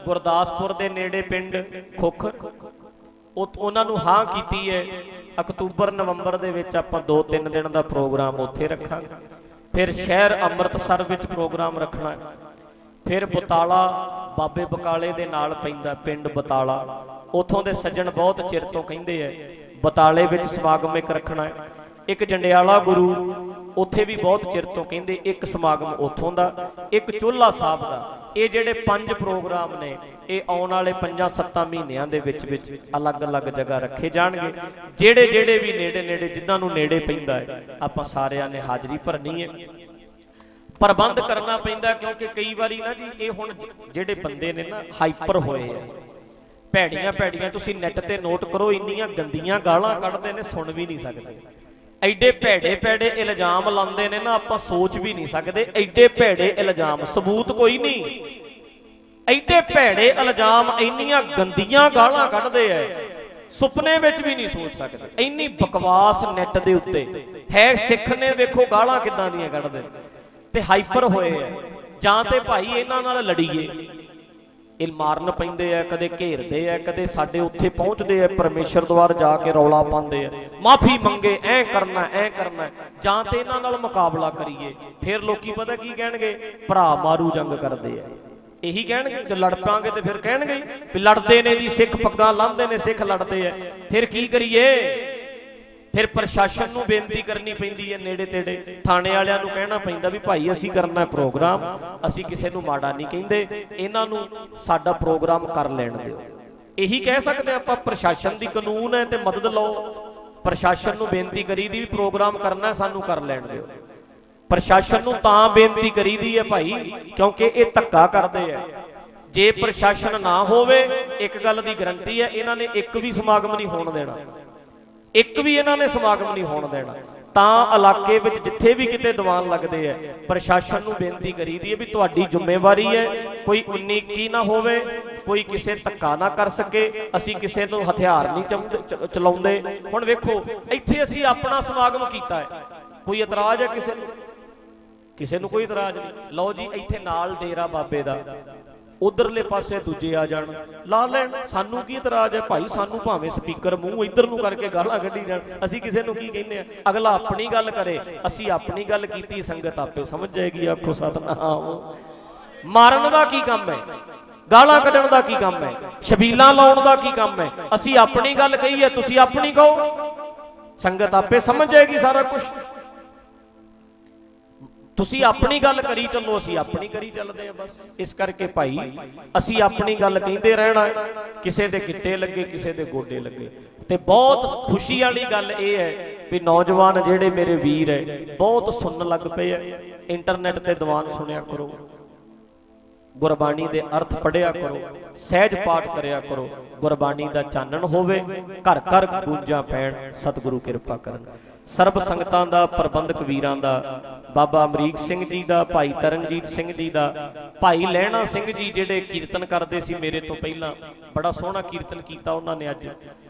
ਗੁਰਦਾਸਪੁਰ ਦੇ ਨੇੜੇ ਪਿੰਡ ਖੁੱਖ ਉਹਨਾਂ ਨੂੰ ਹਾਂ ਕੀਤੀ ਹੈ ਅਕਤੂਬਰ, ਨਵੰਬਰ ਦੇ ਵਿੱਚ ਆਪਾਂ 2-3 ਦਿਨ ਦਾ ਪ੍ਰੋਗਰਾਮ ਉੱਥੇ ਰੱਖਾਂਗੇ। ਫਿਰ ਸ਼ਹਿਰ ਅੰਮ੍ਰਿਤਸਰ ਵਿੱਚ ਪ੍ਰੋਗਰਾਮ ਰੱਖਣਾ ਹੈ। ਫਿਰ ਬਤਾਲਾ ਬਾਬੇ ਬਕਾਲੇ ਦੇ ਨਾਲ ਪੈਂਦਾ ਪਿੰਡ ਬਤਾਲਾ। ਉਥੋਂ ਦੇ ਸੱਜਣ ਬਹੁਤ ਚਿਰ ਤੋਂ ਕਹਿੰਦੇ ਐ ਬਤਾਲੇ ਵਿੱਚ ਸਮਾਗਮ ਇੱਕ ਰੱਖਣਾ ਹੈ। ਇੱਕ ਜੰਡਿਆਲਾ ਗੁਰੂ, ਉੱਥੇ ਵੀ ਬਹੁਤ ਚਿਰ ਤੋਂ ਕਹਿੰਦੇ ਇੱਕ ਸਮਾਗਮ ਉੱਥੋਂ ਦਾ, ਇੱਕ ਚੋਲਾ ਸਾਹਿਬ ਦਾ। ਇਹ ਜਿਹੜੇ ਪੰਜ ਪ੍ਰੋਗਰਾਮ ਨੇ, ਇਹ ਆਉਣ ਵਾਲੇ 5-7 ਮਹੀਨਿਆਂ ਦੇ ਵਿੱਚ ਵਿੱਚ ਅਲੱਗ-ਅਲੱਗ ਜਗ੍ਹਾ ਰੱਖੇ ਜਾਣਗੇ। ਜਿਹੜੇ ਜਿਹੜੇ ਵੀ ਨੇੜੇ ਨੇੜੇ ਜਿੱਦਾਂ ਨੂੰ ਨੇੜੇ ਪੈਂਦਾ ਹੈ, ਆਪਾਂ ਸਾਰਿਆਂ ਨੇ ਹਾਜ਼ਰੀ ਭਰਨੀ ਹੈ। ਪ੍ਰਬੰਧ ਕਰਨਾ ਪੈਂਦਾ ਕਿਉਂਕਿ ਕਈ ਵਾਰੀ ਨਾ ਜੀ, ਇਹ ਹੁਣ ਜਿਹੜੇ ਬੰਦੇ ਨੇ ਨਾ, ਹਾਈਪਰ ਹੋਏ ਆ। ਭੈੜੀਆਂ ਭੈੜੀਆਂ, ਤੁਸੀਂ ਨੈਟ ਤੇ ਨੋਟ ਕਰੋ, ਇੰਨੀਆਂ ਗੰਦੀਆਂ ਗਾਲਾਂ ਕੱਢਦੇ ਨੇ, ਸੁਣ ਵੀ ਨਹੀਂ ਸਕਦੇ। ਐਡੇ ਭੈੜੇ ਭੈੜੇ ਇਲਜ਼ਾਮ ਲਾਉਂਦੇ ਨੇ ਨਾ, ਆਪਾਂ ਸੋਚ ਵੀ ਨਹੀਂ ਸਕਦੇ। ਐਡੇ ਭੈੜੇ ਇਲਜ਼ਾਮ, ਸਬੂਤ ਕੋਈ ਨਹੀਂ। ਐਡੇ ਭੈੜੇ ਇਲਜ਼ਾਮ ਇੰਨੀਆਂ ਗੰਦੀਆਂ ਗਾਲਾਂ ਕੱਢਦੇ ਐ। ਸੁਪਨੇ ਵਿੱਚ ਵੀ ਨਹੀਂ ਸੋਚ ਸਕਦੇ। ਇੰਨੀ ਬਕਵਾਸ ਨੈਟ ਦੇ ਉੱਤੇ। ਹੈ ਸਿੱਖ ਨੇ ਵੇਖੋ ਗਾਲਾਂ ਕਿੱਦਾਂ ਦੀਆਂ ਕੱਢਦੇ। ਤੇ ਹਾਈਪਰ ਹੋਏ ਐ। ਜਾਂ ਤੇ ਭਾਈ ਇਹਨਾਂ ਨਾਲ ਲੜੀਏ। ਇਹ ਮਾਰਨ ਪੈਂਦੇ ਆ, ਕਦੇ ਘੇਰਦੇ ਆ, ਕਦੇ ਸਾਡੇ ਉੱਥੇ ਪਹੁੰਚਦੇ ਆ, ਪਰਮੇਸ਼ਰ ਦਵਾਰ ਜਾ ਕੇ ਰੌਲਾ ਪਾਉਂਦੇ ਆ। ਮਾਫੀ ਮੰਗੇ, ਐ ਕਰਨਾ ਐ ਕਰਨਾ। ਜਾਂ ਤੇ ਇਹਨਾਂ ਨਾਲ ਮੁਕਾਬਲਾ ਕਰੀਏ। ਫਿਰ ਲੋਕੀ ਪਤਾ ਕੀ ਕਹਿਣਗੇ? ਭਰਾ ਮਾਰੂ ਜੰਗ ਕਰਦੇ ਆ। ਇਹੀ ਕਹਿਣਗੇ, ਜੇ ਲੜ ਪਾਂਗੇ ਤੇ ਫਿਰ ਕਹਿਣਗੇ ਹੀ ਵੀ ਲੜਦੇ ਨੇ ਜੀ, ਸਿੱਖ ਪੱਗਾਂ ਲਾਉਂਦੇ ਨੇ, ਸਿੱਖ ਲੜਦੇ ਆ। ਫਿਰ ਕੀ ਕਰੀਏ? ਫਿਰ ਪ੍ਰਸ਼ਾਸਨ ਨੂੰ ਬੇਨਤੀ ਕਰਨੀ ਪੈਂਦੀ ਹੈ ਨੇੜੇ ਤੇੜੇ। ਥਾਣੇ ਵਾਲਿਆਂ ਨੂੰ ਕਹਿਣਾ ਪੈਂਦਾ ਵੀ ਭਾਈ ਅਸੀਂ ਕਰਨਾ ਪ੍ਰੋਗਰਾਮ, ਅਸੀਂ ਕਿਸੇ ਨੂੰ ਮਾੜਾ ਨਹੀਂ ਕਹਿੰਦੇ, ਇਹਨਾਂ ਨੂੰ ਸਾਡਾ ਪ੍ਰੋਗਰਾਮ ਕਰ ਲੈਣ ਦਿਓ। ਇਹੀ ਕਹਿ ਸਕਦੇ ਆਪਾਂ, ਪ੍ਰਸ਼ਾਸਨ ਦੀ ਕਾਨੂੰਨ ਹੈ ਤੇ ਮਦਦ ਲਓ। ਪ੍ਰਸ਼ਾਸਨ ਨੂੰ ਬੇਨਤੀ ਕਰੀਦੀ ਵੀ ਪ੍ਰੋਗਰਾਮ ਕਰਨਾ ਸਾਨੂੰ ਕਰ ਲੈਣ ਦਿਓ। ਪ੍ਰਸ਼ਾਸਨ ਨੂੰ ਤਾਂ ਬੇਨਤੀ ਕਰੀਦੀ ਹੈ ਭਾਈ, ਕਿਉਂਕਿ ਇਹ ਧੱਕਾ ਕਰਦੇ ਆ। ਜੇ ਪ੍ਰਸ਼ਾਸਨ ਨਾ ਹੋਵੇ, ਇੱਕ ਗੱਲ ਦੀ ਗਰੰਟੀ ਹੈ, ਇਹਨਾਂ ਨੇ ਇੱਕ ਵੀ ਸਮਾਗਮ ਨਹੀਂ ਹੋਣ ਦੇਣਾ। ਇੱਕ ਵੀ ਇਹਨਾਂ ਨੇ ਸਮਾਗਮ ਨਹੀਂ ਹੋਣ ਦੇਣਾ। ਤਾਂ ਇਲਾਕੇ ਵਿੱਚ ਜਿੱਥੇ ਵੀ ਕਿਤੇ ਦੀਵਾਨ ਲੱਗਦੇ ਆ, ਪ੍ਰਸ਼ਾਸਨ ਨੂੰ ਬੇਨਤੀ ਕਰੀਦੀ ਹੈ ਵੀ ਤੁਹਾਡੀ ਜ਼ਿੰਮੇਵਾਰੀ ਹੈ, ਕੋਈ 19 ਕੀ ਨਾ ਹੋਵੇ, ਕੋਈ ਕਿਸੇ ਧੱਕਾ ਨਾ ਕਰ ਸਕੇ, ਅਸੀਂ ਕਿਸੇ ਨੂੰ ਹਥਿਆਰ ਨਹੀਂ ਚਲਾਉਂਦੇ। ਹੁਣ ਵੇਖੋ, ਇੱਥੇ ਅਸੀਂ ਆਪਣਾ ਸਮਾਗਮ ਕੀਤਾ ਹੈ। ਕੋਈ ਇਤਰਾਜ਼ ਹੈ ਕਿਸੇ ਨੂੰ? ਕਿਸੇ ਨੂੰ ਕੋਈ ਇਤਰਾਜ਼ ਨਹੀਂ। ਲਓ ਜੀ, ਇੱਥੇ ਨਾਲ ਡੇਰਾ ਬਾਬੇ ਦਾ। ਉਧਰਲੇ ਪਾਸੇ ਦੂਜੇ ਆ ਜਾਣ। ਲਾ ਲੈਣ, ਸਾਨੂੰ ਕੀ ਇਤਰਾਜ਼ ਹੈ? ਭਾਈ, ਸਾਨੂੰ ਭਾਵੇਂ ਸਪੀਕਰ ਮੂੰਹ ਇੱਧਰ ਨੂੰ ਕਰਕੇ ਗਾਲਾਂ ਕੱਢੀ ਜਾਣ, ਅਸੀਂ ਕਿਸੇ ਨੂੰ ਕੀ ਕਹਿੰਦੇ ਆ? ਅਗਲਾ ਆਪਣੀ ਗੱਲ ਕਰੇ, ਅਸੀਂ ਆਪਣੀ ਗੱਲ ਕੀਤੀ, ਸੰਗਤ ਆਪੇ ਸਮਝ ਜਾਏਗੀ, ਆਖੋ ਸਤਨਾਮ। ਮਾਰਨ ਦਾ ਕੀ ਕੰਮ ਹੈ? ਗਾਲਾਂ ਕੱਢਣ ਦਾ ਕੀ ਕੰਮ ਹੈ? ਸ਼ਬੀਲਾਂ ਲਾਉਣ ਦਾ ਕੀ ਕੰਮ ਹੈ? ਅਸੀਂ ਆਪਣੀ ਗੱਲ ਕਹੀ ਹੈ ਤੁਸੀਂ ਆਪਣੀ ਕਹੋ। ਸੰਗਤ ਆਪੇ ਸਮਝ ਜਾਏਗੀ ਸਾਰਾ ਕੁਝ ਤੁਸੀਂ ਆਪਣੀ ਗੱਲ ਕਰੀ ਚੱਲੋ, ਅਸੀਂ ਆਪਣੀ ਕਰੀ ਚੱਲਦੇ ਆ ਬਸ। ਇਸ ਕਰਕੇ ਭਾਈ, ਅਸੀਂ ਆਪਣੀ ਗੱਲ ਕਹਿੰਦੇ ਰਹਿਣਾ, ਕਿਸੇ ਦੇ ਗਿੱਟੇ ਲੱਗੇ, ਕਿਸੇ ਦੇ ਗੋਡੇ ਲੱਗੇ। ਤੇ ਬਹੁਤ ਖੁਸ਼ੀ ਵਾਲੀ ਗੱਲ ਇਹ ਹੈ ਵੀ ਨੌਜਵਾਨ ਜਿਹੜੇ ਮੇਰੇ ਵੀਰ ਹੈ, ਬਹੁਤ ਸੁਣਨ ਲੱਗ ਪਏ ਆ। ਇੰਟਰਨੈਟ ਤੇ ਦੀਵਾਨ ਸੁਣਿਆ ਕਰੋ। ਗੁਰਬਾਣੀ ਦੇ ਅਰਥ ਪੜਿਆ ਕਰੋ, ਸਹਿਜ ਪਾਠ ਕਰਿਆ ਕਰੋ। ਗੁਰਬਾਣੀ ਦਾ ਚਾਨਣ ਹੋਵੇ, ਘਰ ਘਰ ਗੂੰਜਾਂ ਪੈਣ, ਸਤਿਗੁਰੂ ਕਿਰਪਾ ਕਰਨ। ਸਰਬ ਸੰਗਤਾਂ ਦਾ ਪ੍ਰਬੰਧਕ ਵੀਰਾਂ ਦਾ, ਬਾਬਾ ਅਮਰੀਕ ਸਿੰਘ ਜੀ ਦਾ, ਭਾਈ ਤਰਨਜੀਤ ਸਿੰਘ ਜੀ ਦਾ, ਭਾਈ ਲਹਿਣਾ ਸਿੰਘ ਜੀ ਜਿਹੜੇ ਕੀਰਤਨ ਕਰਦੇ ਸੀ ਮੇਰੇ ਤੋਂ ਪਹਿਲਾਂ, ਬੜਾ ਸੋਹਣਾ ਕੀਰਤਨ ਕੀਤਾ ਉਹਨਾਂ ਨੇ ਅੱਜ।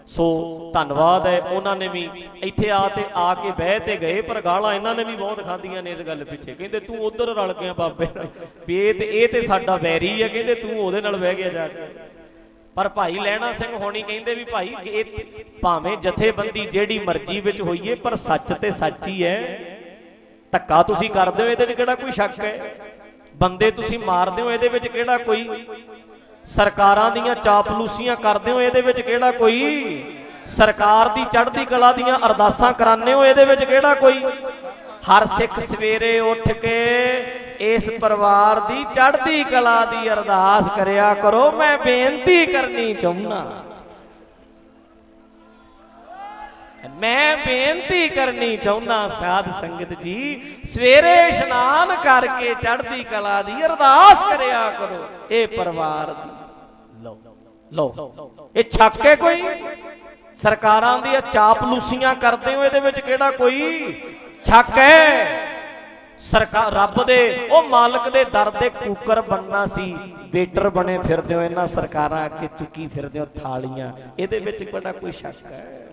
ਸੋ ਧੰਨਵਾਦ ਹੈ, ਉਹਨਾਂ ਨੇ ਵੀ ਇੱਥੇ ਆ ਤੇ ਆ ਕੇ ਬਹਿ ਤੇ ਗਏ, ਪਰ ਗਾਲਾਂ ਇਹਨਾਂ ਨੇ ਵੀ ਬਹੁਤ ਖਾਧੀਆਂ ਨੇ ਇਸ ਗੱਲ ਪਿੱਛੇ। ਕਹਿੰਦੇ, ਤੂੰ ਉਧਰ ਰਲ ਗਿਆ ਬਾਬੇ ਨਾਲ, ਵੀ ਇਹ ਤੇ ਇਹ ਤੇ ਸਾਡਾ ਵੈਰੀ ਹੈ ਕਹਿੰਦੇ, ਤੂੰ ਉਹਦੇ ਨਾਲ ਬਹਿ ਗਿਆ ਜਾ ਕੇ। ਪਰ ਭਾਈ ਲੈਣਾ ਸਿੰਘ ਹੋਣੀ ਕਹਿੰਦੇ ਵੀ ਭਾਈ, ਇਹ ਭਾਵੇਂ ਜਥੇਬੰਦੀ ਜਿਹੜੀ ਮਰਜ਼ੀ ਵਿੱਚ ਹੋਈਏ, ਪਰ ਸੱਚ ਤੇ ਸੱਚ ਹੀ ਹੈ। ਧੱਕਾ ਤੁਸੀਂ ਕਰਦੇ ਹੋ, ਇਹਦੇ ਵਿੱਚ ਕਿਹੜਾ ਕੋਈ ਸ਼ੱਕ ਹੈ? ਬੰਦੇ ਤੁਸੀਂ ਮਾਰਦੇ ਹੋ, ਇਹਦੇ ਵਿੱਚ ਕਿਹੜਾ ਕੋਈ? ਸਰਕਾਰਾਂ ਦੀਆਂ ਚਾਪਲੂਸੀਆਂ ਕਰਦੇ ਹੋ, ਇਹਦੇ ਵਿੱਚ ਕਿਹੜਾ ਕੋਈ? ਸਰਕਾਰ ਦੀ ਚੜ੍ਹਦੀ ਕਲਾ ਦੀਆਂ ਅਰਦਾਸਾਂ ਕਰਾਉਂਦੇ ਹੋ, ਇਹਦੇ ਵਿੱਚ ਕਿਹੜਾ ਕੋਈ? ਹਰ ਸਿੱਖ ਸਵੇਰੇ ਉੱਠ ਕੇ ਇਸ ਪਰਿਵਾਰ ਦੀ ਚੜ੍ਹਦੀ ਕਲਾ ਦੀ ਅਰਦਾਸ ਕਰਿਆ ਕਰੋ, ਮੈਂ ਬੇਨਤੀ ਕਰਨੀ ਚਾਹੁੰਦਾ। ਮੈਂ ਬੇਨਤੀ ਕਰਨੀ ਚਾਹੁੰਦਾ ਸਾਧ ਸੰਗਤ ਜੀ, ਸਵੇਰੇ ਇਸ਼ਨਾਨ ਕਰਕੇ ਚੜ੍ਹਦੀ ਕਲਾ ਦੀ ਅਰਦਾਸ ਕਰਿਆ ਕਰੋ, ਇਹ ਪਰਿਵਾਰ ਦੀ। ਲਓ ਲਓ, ਇਹ ਛੱਕੇ ਕੋਈ ਸਰਕਾਰਾਂ ਦੀਆਂ ਚਾਪਲੂਸੀਆਂ ਕਰਦੇ ਹੋ, ਇਹਦੇ ਵਿੱਚ ਕਿਹੜਾ ਕੋਈ ਛੱਕ ਹੈ। ਸਰਕਾਰ ਰੱਬ ਦੇ, ਉਹ ਮਾਲਕ ਦੇ ਦਰ ਦੇ ਕੂਕਰ ਬੰਨਾ ਸੀ। ਵੇਟਰ ਬਣੇ ਫਿਰਦੇ ਹੋ, ਇਹਨਾਂ ਸਰਕਾਰਾਂ ਅੱਗੇ ਚੁੱਕੀ ਫਿਰਦੇ ਹੋ ਥਾਲੀਆਂ। ਇਹਦੇ ਵਿੱਚ ਕਿਹੜਾ ਕੋਈ ਸ਼ੱਕ ਹੈ।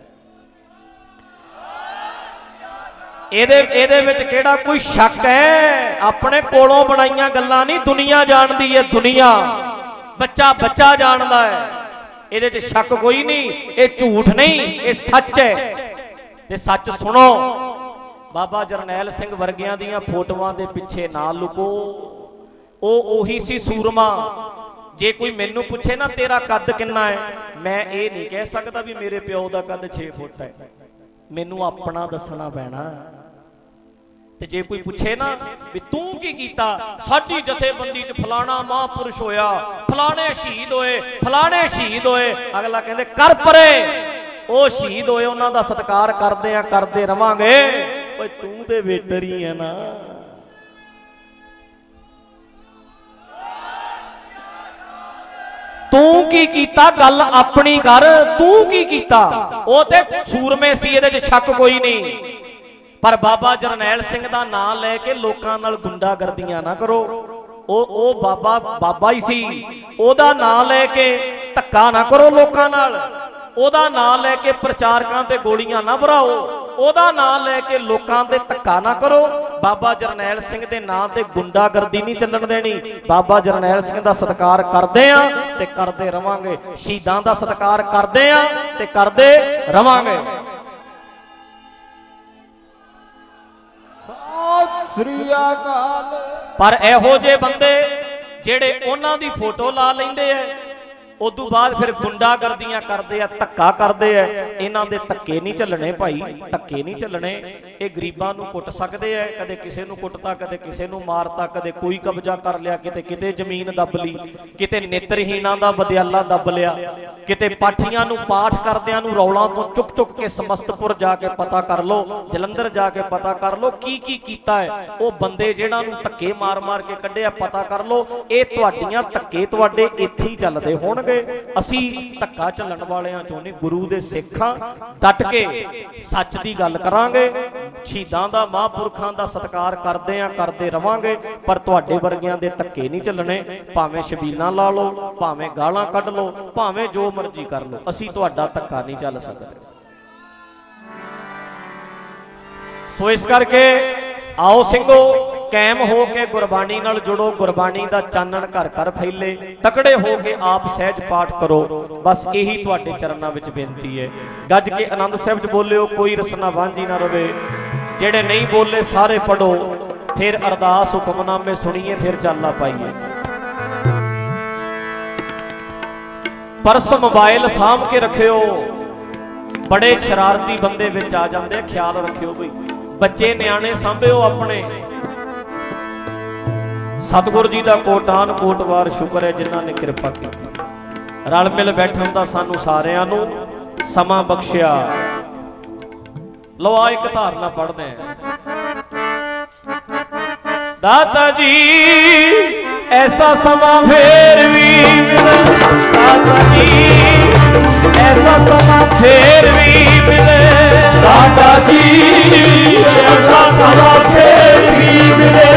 ਇਹਦੇ ਇਹਦੇ ਵਿੱਚ ਕਿਹੜਾ ਕੋਈ ਸ਼ੱਕ ਹੈ? ਆਪਣੇ ਕੋਲੋਂ ਬਣਾਈਆਂ ਗੱਲਾਂ ਨਹੀਂ, ਦੁਨੀਆ ਜਾਣਦੀ ਹੈ, ਦੁਨੀਆ। ਬੱਚਾ ਬੱਚਾ ਜਾਣਦਾ ਹੈ। ਇਹਦੇ 'ਚ ਸ਼ੱਕ ਕੋਈ ਨਹੀਂ, ਇਹ ਝੂਠ ਨਹੀਂ, ਇਹ ਸੱਚ ਹੈ। ਤੇ ਸੱਚ ਸੁਣੋ। ਬਾਬਾ ਜਰਨੈਲ ਸਿੰਘ ਵਰਗਿਆਂ ਦੀਆਂ ਫੋਟੋਆਂ ਦੇ ਪਿੱਛੇ ਨਾ ਲੁਕੋ। ਉਹ ਉਹੀ ਸੀ ਸੂਰਮਾ। ਜੇ ਕੋਈ ਮੈਨੂੰ ਪੁੱਛੇ ਨਾ, ਤੇਰਾ ਕੱਦ ਕਿੰਨਾ ਹੈ? ਮੈਂ ਇਹ ਨਹੀਂ ਕਹਿ ਸਕਦਾ ਵੀ ਮੇਰੇ ਪਿਓ ਦਾ ਕੱਦ 6 ਫੁੱਟ ਹੈ। ਮੈਨੂੰ ਆਪਣਾ ਦੱਸਣਾ ਪੈਣਾ। ਤੇ ਜੇ ਕੋਈ ਪੁੱਛੇ ਨਾ ਵੀ ਤੂੰ ਕੀ ਕੀਤਾ? ਸਾਡੀ ਜਥੇਬੰਦੀ 'ਚ ਫਲਾਣਾ ਮਹਾਂਪੁਰਸ਼ ਹੋਇਆ। ਫਲਾਣੇ ਸ਼ਹੀਦ ਹੋਏ, ਫਲਾਣੇ ਸ਼ਹੀਦ ਹੋਏ। ਅਗਲਾ ਕਹਿੰਦੇ, ਕਰ ਪਰੇ। ਉਹ ਸ਼ਹੀਦ ਹੋਏ, ਉਹਨਾਂ ਦਾ ਸਤਿਕਾਰ ਕਰਦੇ ਆ, ਕਰਦੇ ਰਵਾਂਗੇ। ਓਏ ਤੂੰ ਤੇ ਵੇਟਰ ਹੀ ਨਾ। ਤੂੰ ਕੀ ਕੀਤਾ? ਗੱਲ ਆਪਣੀ ਕਰ। ਤੂੰ ਕੀ ਕੀਤਾ? ਉਹ ਤੇ ਸੂਰਮੇ ਸੀ, ਇਹਦੇ 'ਚ ਸ਼ੱਕ ਕੋਈ ਨਹੀਂ। ਪਰ ਬਾਬਾ ਜਰਨੈਲ ਸਿੰਘ ਦਾ ਨਾਮ ਲੈ ਕੇ ਲੋਕਾਂ ਨਾਲ ਗੁੰਡਾਗਰਦੀਆਂ ਨਾ ਕਰੋ। ਉਹ ਉਹ ਬਾਬਾ ਬਾਬਾ ਹੀ ਸੀ। ਉਹਦਾ ਨਾਮ ਲੈ ਕੇ ਧੱਕਾ ਨਾ ਕਰੋ ਲੋਕਾਂ ਨਾਲ। ਉਹਦਾ ਨਾਮ ਲੈ ਕੇ ਪ੍ਰਚਾਰਕਾਂ ਤੇ ਗੋਲੀਆਂ ਨਾ ਭਰਾਓ। ਉਹਦਾ ਨਾਂ ਲੈ ਕੇ ਲੋਕਾਂ ਤੇ ਧੱਕਾ ਨਾ ਕਰੋ। ਬਾਬਾ ਜਰਨੈਲ ਸਿੰਘ ਦੇ ਨਾਂ ਤੇ ਗੁੰਡਾਗਰਦੀ ਨਹੀਂ ਚੱਲਣ ਦੇਣੀ। ਬਾਬਾ ਜਰਨੈਲ ਸਿੰਘ ਦਾ ਸਤਿਕਾਰ ਕਰਦੇ ਆ ਤੇ ਕਰਦੇ ਰਵਾਂਗੇ। ਸ਼ਹੀਦਾਂ ਦਾ ਸਤਿਕਾਰ ਕਰਦੇ ਆ ਤੇ ਕਰਦੇ ਰਵਾਂਗੇ। ਸ੍ਰੀ ਅਕਾਲ ਪਰ ਇਹੋ ਜਿਹੇ ਬੰਦੇ ਜਿਹੜੇ ਉਹਨਾਂ ਦੀ ਫੋਟੋ ਲਾ ਲੈਂਦੇ ਐ। ਉਦੋਂ ਬਾਅਦ ਫਿਰ ਗੁੰਡਾਗਰਦੀਆਂ ਕਰਦੇ ਆ, ਧੱਕਾ ਕਰਦੇ ਆ। ਇਹਨਾਂ ਦੇ ਧੱਕੇ ਨਹੀਂ ਚੱਲਣੇ ਭਾਈ, ਧੱਕੇ ਨਹੀਂ ਚੱਲਣੇ। ਇਹ ਗਰੀਬਾਂ ਨੂੰ ਕੁੱਟ ਸਕਦੇ ਆ, ਕਦੇ ਕਿਸੇ ਨੂੰ ਕੁੱਟਤਾ, ਕਦੇ ਕਿਸੇ ਨੂੰ ਮਾਰਤਾ, ਕਦੇ ਕੋਈ ਕਬਜ਼ਾ ਕਰ ਲਿਆ, ਕਿਤੇ ਕਿਤੇ ਜ਼ਮੀਨ ਦੱਬ ਲਈ, ਕਿਤੇ ਨੇਤਰਹੀਣਾਂ ਦਾ ਬਦਿਆਲਾ ਦੱਬ ਲਿਆ, ਕਿਤੇ ਪਾਠੀਆਂ ਨੂੰ, ਪਾਠ ਕਰਦਿਆਂ ਨੂੰ ਰੌਲਾਂ ਤੋਂ ਚੁੱਕ ਚੁੱਕ ਕੇ ਸਮਸਤਪੁਰ ਜਾ ਕੇ ਪਤਾ ਕਰ ਲਓ, ਜਲੰਧਰ ਜਾ ਕੇ ਪਤਾ ਕਰ ਲਓ ਕੀ ਕੀ ਕੀਤਾ ਹੈ। ਉਹ ਬੰਦੇ ਜਿਹੜਾ ਨੂੰ ਧੱਕੇ ਮਾਰ-ਮਾਰ ਕੇ ਕੱਢਿਆ, ਪਤਾ ਕਰ ਲਓ, ਇਹ ਤੁਹਾਡੀਆਂ ਧੱਕੇ ਤੁਹਾਡੇ ਇੱਥੇ ਹੀ ਚੱਲਦੇ ਹੋਣਗੇ। ਅਸੀਂ ਧੱਕਾ ਚੱਲਣ ਵਾਲਿਆਂ ਚੋਂ ਨਹੀਂ, ਗੁਰੂ ਦੇ ਸਿੱਖਾਂ ਡਟ ਕੇ ਸੱਚ ਦੀ ਗੱਲ ਕਰਾਂਗੇ। ਸ਼ਹੀਦਾਂ ਦਾ, ਮਹਾਂਪੁਰਖਾਂ ਦਾ ਸਤਿਕਾਰ ਕਰਦੇ ਆਂ, ਕਰਦੇ ਰਵਾਂਗੇ। ਪਰ ਤੁਹਾਡੇ ਵਰਗਿਆਂ ਦੇ ਧੱਕੇ ਨਹੀਂ ਚੱਲਣੇ ਭਾਵੇਂ ਸ਼ਬੀਲਾਂ ਲਾ ਲਓ, ਭਾਵੇਂ ਗਾਲਾਂ ਕੱਢ ਲਓ, ਭਾਵੇਂ ਜੋ ਮਰਜ਼ੀ ਕਰ ਲਓ। ਅਸੀਂ ਤੁਹਾਡਾ ਧੱਕਾ ਨਹੀਂ ਚੱਲ ਸਕਦੇ। ਸੋ ਇਸ ਕਰਕੇ ਆਓ ਸਿੰਘੋ ਕਾਇਮ ਹੋ ਕੇ ਗੁਰਬਾਣੀ ਨਾਲ ਜੁੜੋ, ਗੁਰਬਾਣੀ ਦਾ ਚਾਨਣ ਘਰ ਘਰ ਫੈਲੇ, ਤਕੜੇ ਹੋ ਕੇ ਆਪ ਸਹਿਜ ਪਾਠ ਕਰੋ। ਬਸ ਇਹੀ ਤੁਹਾਡੇ ਚਰਨਾਂ ਵਿੱਚ ਬੇਨਤੀ ਹੈ। ਗੱਜ ਕੇ ਆਨੰਦ ਸਾਹਿਬ 'ਚ ਬੋਲਿਓ, ਕੋਈ ਰਸਨਾ ਵਾਂਝੀ ਨਾ ਰਵੇ। ਜਿਹੜੇ ਨਹੀਂ ਬੋਲੇ, ਸਾਰੇ ਪੜੋ ਫਿਰ ਅਰਦਾਸ ਹੁਕਮਨਾਮੇ ਸੁਣੀਏ, ਫਿਰ ਚਾਲਾ ਪਾਈਏ। ਪਰਸ ਮੋਬਾਈਲ ਸਾਂਭ ਕੇ ਰੱਖਿਓ। ਬੜੇ ਸ਼ਰਾਰਤੀ ਬੰਦੇ ਵਿੱਚ ਆ ਜਾਂਦੇ ਖਿਆਲ ਰੱਖਿਓ ਬਈ। ਬੱਚੇ ਨਿਆਣੇ ਸਾਂਭਿਓ ਆਪਣੇ। ਸਤਿਗੁਰੂ ਜੀ ਦਾ ਕੋਟਾਨ ਕੋਟਵਾਰ ਸ਼ੁਕਰ ਹੈ ਜਿਨ੍ਹਾਂ ਨੇ ਕਿਰਪਾ ਕੀਤੀ। ਰਲ ਮਿਲ ਬੈਠਣ ਦਾ ਸਾਨੂੰ ਸਾਰਿਆਂ ਨੂੰ ਸਮਾਂ ਬਖਸ਼ਿਆ। ਲਓ ਆ ਇੱਕ ਧਾਰਨਾ ਪੜ੍ਹਦੇ ਆ ਦਾਤਾ ਜੀ, ਐਸਾ ਸਮਾਂ ਫੇਰ ਵੀ ਮਿਲੇ ਦਾਤਾ ਜੀ, ਐਸਾ ਸਮਾਂ ਫੇਰ ਵੀ ਮਿਲੇ ਦਾਤਾ ਜੀ ਐਸਾ ਸਮਾਂ ਫੇਰ ਵੀ ਮਿਲੇ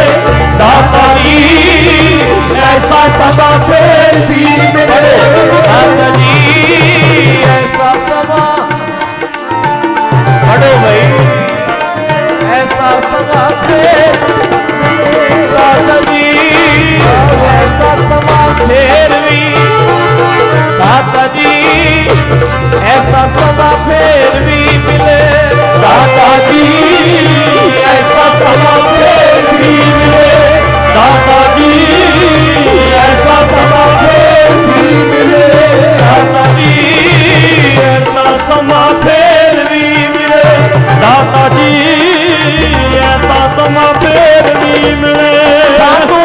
ਦਾਤਾ ਜੀ ਐਸਾ ਸਮਾਂ ਫੇਰ ਵੀ ਮਿਲੇ ਦਾਤਾ ਜੀ ਐਸਾ ਸਮਾਂ ਪੜੋ ਬਈ ਐਸਾ ਸਮਾਂ ਫੇਰ ਦਾਤਾ ਜੀ ਐਸਾ ਸਮਾਂ ਫੇਰ ਦਾਤਾ ਜੀ ਐਸਾ ਸਮਾਂ ਫੇਰ ਵੀ ਮਿਲੇ ਦਾਤਾ ਜੀ ਐਸਾ ਸਮਾਂ ਫੇਰ ਵੀ ਮਿਲੇ ਦਾਤਾ ਜੀ ਐਸਾ ਸਮਾਂ ਫੇਰ ਵੀ ਮਿਲੇ ਦਾਤਾ ਜੀ ਐਸਾ ਸਮਾਂ ਫੇਰ ਵੀ ਮਿਲੇ ਸਾਨੂੰ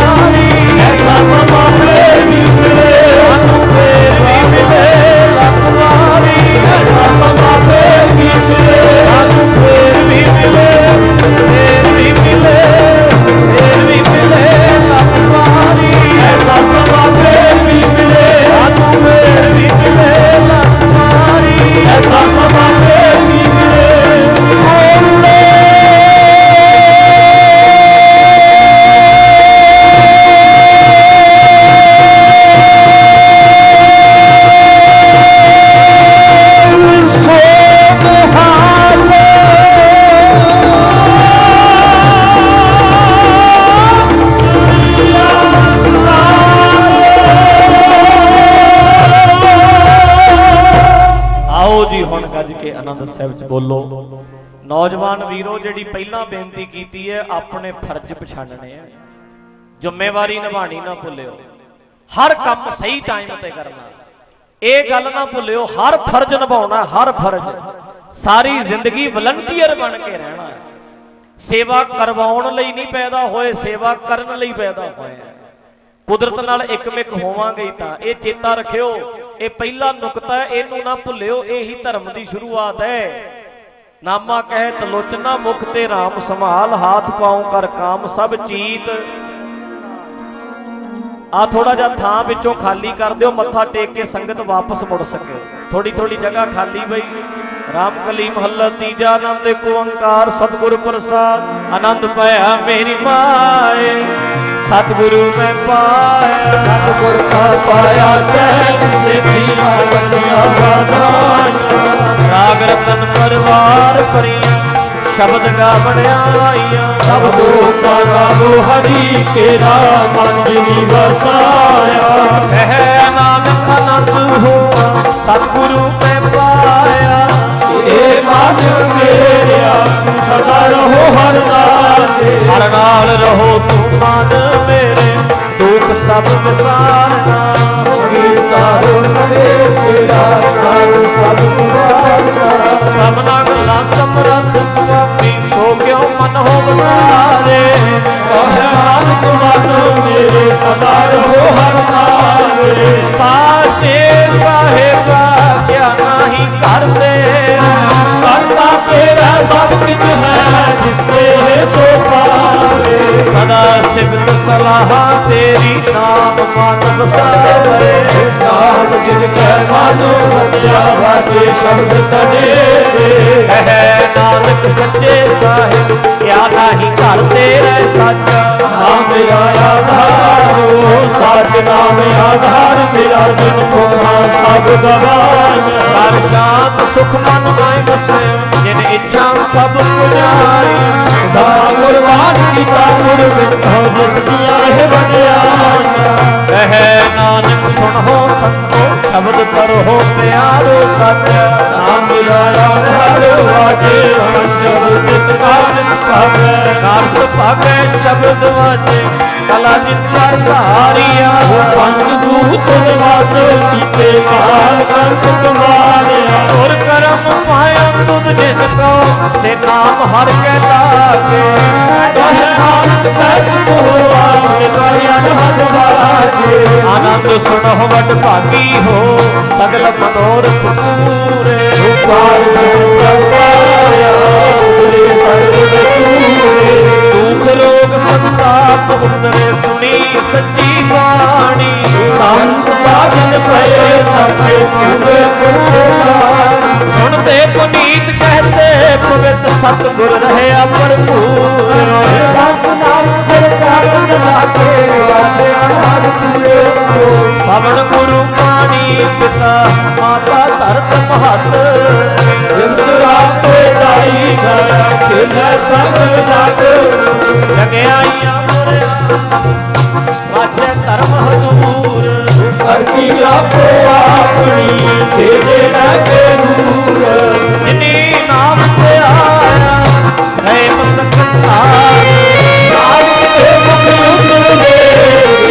ਆਨੰਦ ਸਾਹਿਬ ਚ ਬੋਲੋ। ਨੌਜਵਾਨ ਵੀਰੋ, ਜਿਹੜੀ ਪਹਿਲਾਂ ਬੇਨਤੀ ਕੀਤੀ ਹੈ, ਆਪਣੇ ਫਰਜ਼ ਪਛਾਣਨੇ ਆ। ਜ਼ਿੰਮੇਵਾਰੀ ਨਿਭਾਣੀ ਨਾ ਭੁੱਲਿਓ। ਹਰ ਕੰਮ ਸਹੀ ਟਾਈਮ ਤੇ ਕਰਨਾ। ਇਹ ਗੱਲ ਨਾ ਭੁੱਲਿਓ, ਹਰ ਫਰਜ਼ ਨਿਭਾਉਣਾ, ਹਰ ਫਰਜ਼। ਸਾਰੀ ਜ਼ਿੰਦਗੀ ਵਲੰਟੀਅਰ ਬਣ ਕੇ ਰਹਿਣਾ। ਸੇਵਾ ਕਰਵਾਉਣ ਲਈ ਨਹੀਂ ਪੈਦਾ ਹੋਏ, ਸੇਵਾ ਕਰਨ ਲਈ ਪੈਦਾ ਹੋਏ। ਕੁਦਰਤ ਨਾਲ ਇੱਕਮਿਕ ਹੋਵਾਂਗੇ ਤਾਂ। ਇਹ ਚੇਤਾ ਰੱਖਿਓ ਇਹ ਪਹਿਲਾ ਨੁਕਤਾ ਹੈ, ਇਹਨੂੰ ਨਾ ਭੁੱਲਿਓ, ਇਹੀ ਧਰਮ ਦੀ ਸ਼ੁਰੂਆਤ ਹੈ। ਨਾਮਾ ਕਹਿ ਤਲੋਚਨਾ ਮੁਖ ਤੇ RAM ਸੰਭਾਲ, ਹਾਥ ਪਾਉ ਕਰ ਕਾਮ ਸਭ ਚੀਤ। ਆ ਥੋੜਾ ਜਿਹਾ ਥਾਂ ਵਿੱਚੋਂ ਖਾਲੀ ਕਰ ਦਿਓ, ਮੱਥਾ ਟੇਕ ਕੇ ਸੰਗਤ ਵਾਪਸ ਮੁੜ ਸਕੇ। ਥੋੜੀ ਥੋੜੀ ਜਗ੍ਹਾ ਖਾਲੀ ਬਈ। ਰਾਮ ਕਲੀ ਮਹੱਲਾ ਤੀਜਾ ਆਨੰਦ, ਕੋ ਓੰਕਾਰ, ਸਤਿਗੁਰ ਪ੍ਰਸਾਦ। ਆਨੰਦ ਪਾਇਆ ਮੇਰੀ ਮਾਏ। ਸਤਿਗੁਰੂ ਮੈਂ ਪਾਇਆ। ਸਤਿਗੁਰ ਕਾ ਪਾਇਆ ਸਹਿਜ ਸਿੱਧੀ ਆਵਤਿਆ ਵਾਦਾਇਆ ਰਾਗ ਰਤਨ ਪਰਵਾਰ ਪਰੀਆਂ ਸ਼ਬਦ ਗਾ ਬਣਾਈਆਂ ਸਭ ਲੋਕਾਂ ਗਾਵੋ ਹਰੀ ਕੇਰਾ ਮਨ ਜਿਨੀ ਵਸਾਇਆ। ਕਹਿ ਨਾਨਕ ਅਨੰਦ ਹੋਆ ਸਤਿਗੁਰੂ ਮੈਂ ਪਾਇਆ। ਏ ਮਨ ਮੇਰਿਆ ਸਦਾ ਰਹੋ ਹਰ ਨਾਲੇ ਹਰ ਨਾਲ ਰਹੋ ਤੂੰ ਮਨ ਮੇਰੇ ਦੁੱਖ ਸਭ ਵਿਸਾਰਨਾ ਗੀਤਾਰ ਕਰੇ ਤੇਰਾ ਕਾਲ ਸਭ ਸੁਭਾਨਾ ਸਭਨਾ ਗੱਲਾਂ ਸਮਰੱਥ ਸੁਆਮੀ ਸੋ ਕਿਉ ਮਨ ਹੋ ਵਿਸਾਰੇ? ਕਹਿ ਨਾਨਕ ਮਨ ਮੇਰੇ ਸਦਾ ਰਹੋ ਹਰ ਨਾਲੇ ਸਾਚੇ ਸਾਹਿਬਾ ਕਿਆ ਨਹੀਂ ਕਰਦੇ। ਕਰਤਾ ਤੇਰਾ ਸਭ ਕੁਝ ਹੈ ਜਿਸ ਤੇ ਸੋ ਪਾਵੇ। ਸਦਾ ਸਿਫਤ ਸਲਾਹ ਤੇਰੀ ਨਾਮ ਮਨ ਵਸਾਵੇ ਨਾਮ ਜਿਨ ਕੈ ਮਨ ਵਸਿਆ ਵਾਜੇ ਸ਼ਬਦ ਤਨੇ ਹੈ ਨਾਨਕ ਸੱਚੇ ਸਾਹਿਬ, ਕਿਆ ਨਹੀਂ ਘਰ ਤੇਰੇ ਸੱਚ? ਨਾਮ ਮੇਰਾ ਆਧਾਰੋ ਸਾਚ ਨਾਮ ਆਧਾਰ ਮੇਰਾ ਜਨ ਕੋਹਾ ਸਭ ਗਵਾਨ। ਹਰ ਸ਼ਾਂਤ ਸੁਖ ਮਨ ਮਾਇ ਵਸਿਆ ਜਿਨ ਇੱਛਾ ਸਭ ਪੁਜਾਈ ਸਾ ਗੁਰਬਾਨ ਕੀਤਾ ਗੁਰ ਵਿਦੋ ਜਿਸ ਦੀਆਂ ਇਹ ਵਡਿਆਈਆਂ ਕਹੈ ਨਾਨਕ, ਸੁਣੋ ਸੰਤੋ, ਸ਼ਬਦ ਕਰੋ ਪਿਆਰੋ ਸੱਚ। ਨਾਮ ਮੇਰਾ ਆਧਾਰ ਵਾਜੇ ਸ਼ਬਦ ਤਿਤ ਕਾਜ ਸਭੈ ਕਾਰਸ ਭਾਗੈ ਸ਼ਬਦ ਵਾਜੇ, ਕਲਾ ਜਿਤਰ ਧਾਰੀਆ। ਪੰਜ ਦੂਤ ਨਿਵਾਸ ਕੀਤੇ ਕਾਲ ਕੰਤ ਕੁਮਾਰਿਆ ਔਰ ਕਰਮ ਪਾਇਆ ਤੁਧ ਜਿਸ ਕੋ ਸੇ ਨਾਮ ਹਰ ਕੇ ਲਾਗੇ। ਹੋਆ ਵਾਜੇ ਆਨੰਦ ਸੁਣੋ ਵਡ ਭਾਗੀ ਹੋ ਸਗਲ ਮਨੋਰਥ ਪੂਰੇ ਉਪਾਰ ਕਰਵਾਇਆ ਉਰੇ ਸਰਬ ਦਸੂਰੇ ਦੁਖ ਰੋਗ ਸੰਤਾਪ ਉਤਰੇ ਸੁਣੀ ਸੱਚੀ ਬਾਣੀ। ਸੰਤ ਸਾਜਨ ਪਏ ਸਭੇ ਕਿਉ ਸੁਣਦੇ ਪੁਨੀਤ ਕਹਤੇ ਪਵਿੱਤ ਸਤਿਗੁਰ ਰਹਿਆ ਭਰਪੂਰ। ਰੱਬ ਨਾਮ ਫਿਰ ਚਾਰਨ ਲਾਗੇ ਵਾਲੇ ਅਨਾਦ ਗੁਰੂ ਪਾਣੀ ਪਿਤਾ ਮਾਤਾ ਧਰਤ ਮਹਤ। ਤੇ ਦਾਈ ਘਰ ਵਾਜੇ ਧਰਮ ਹਜ਼ੂਰ। ਧਰਤੀ ਆਪੋ ਆਪਣੀ ਤੇਰੇ ਲਾਗੇ ਨੂਰ ਜਿਨੀ ਨਾਮ ਤੇ ਆਇਆ, ਹੈ ਮਸਕਤਾ ਨਾਮ ਤੇ ਮੁਖ ਉਤਰੇ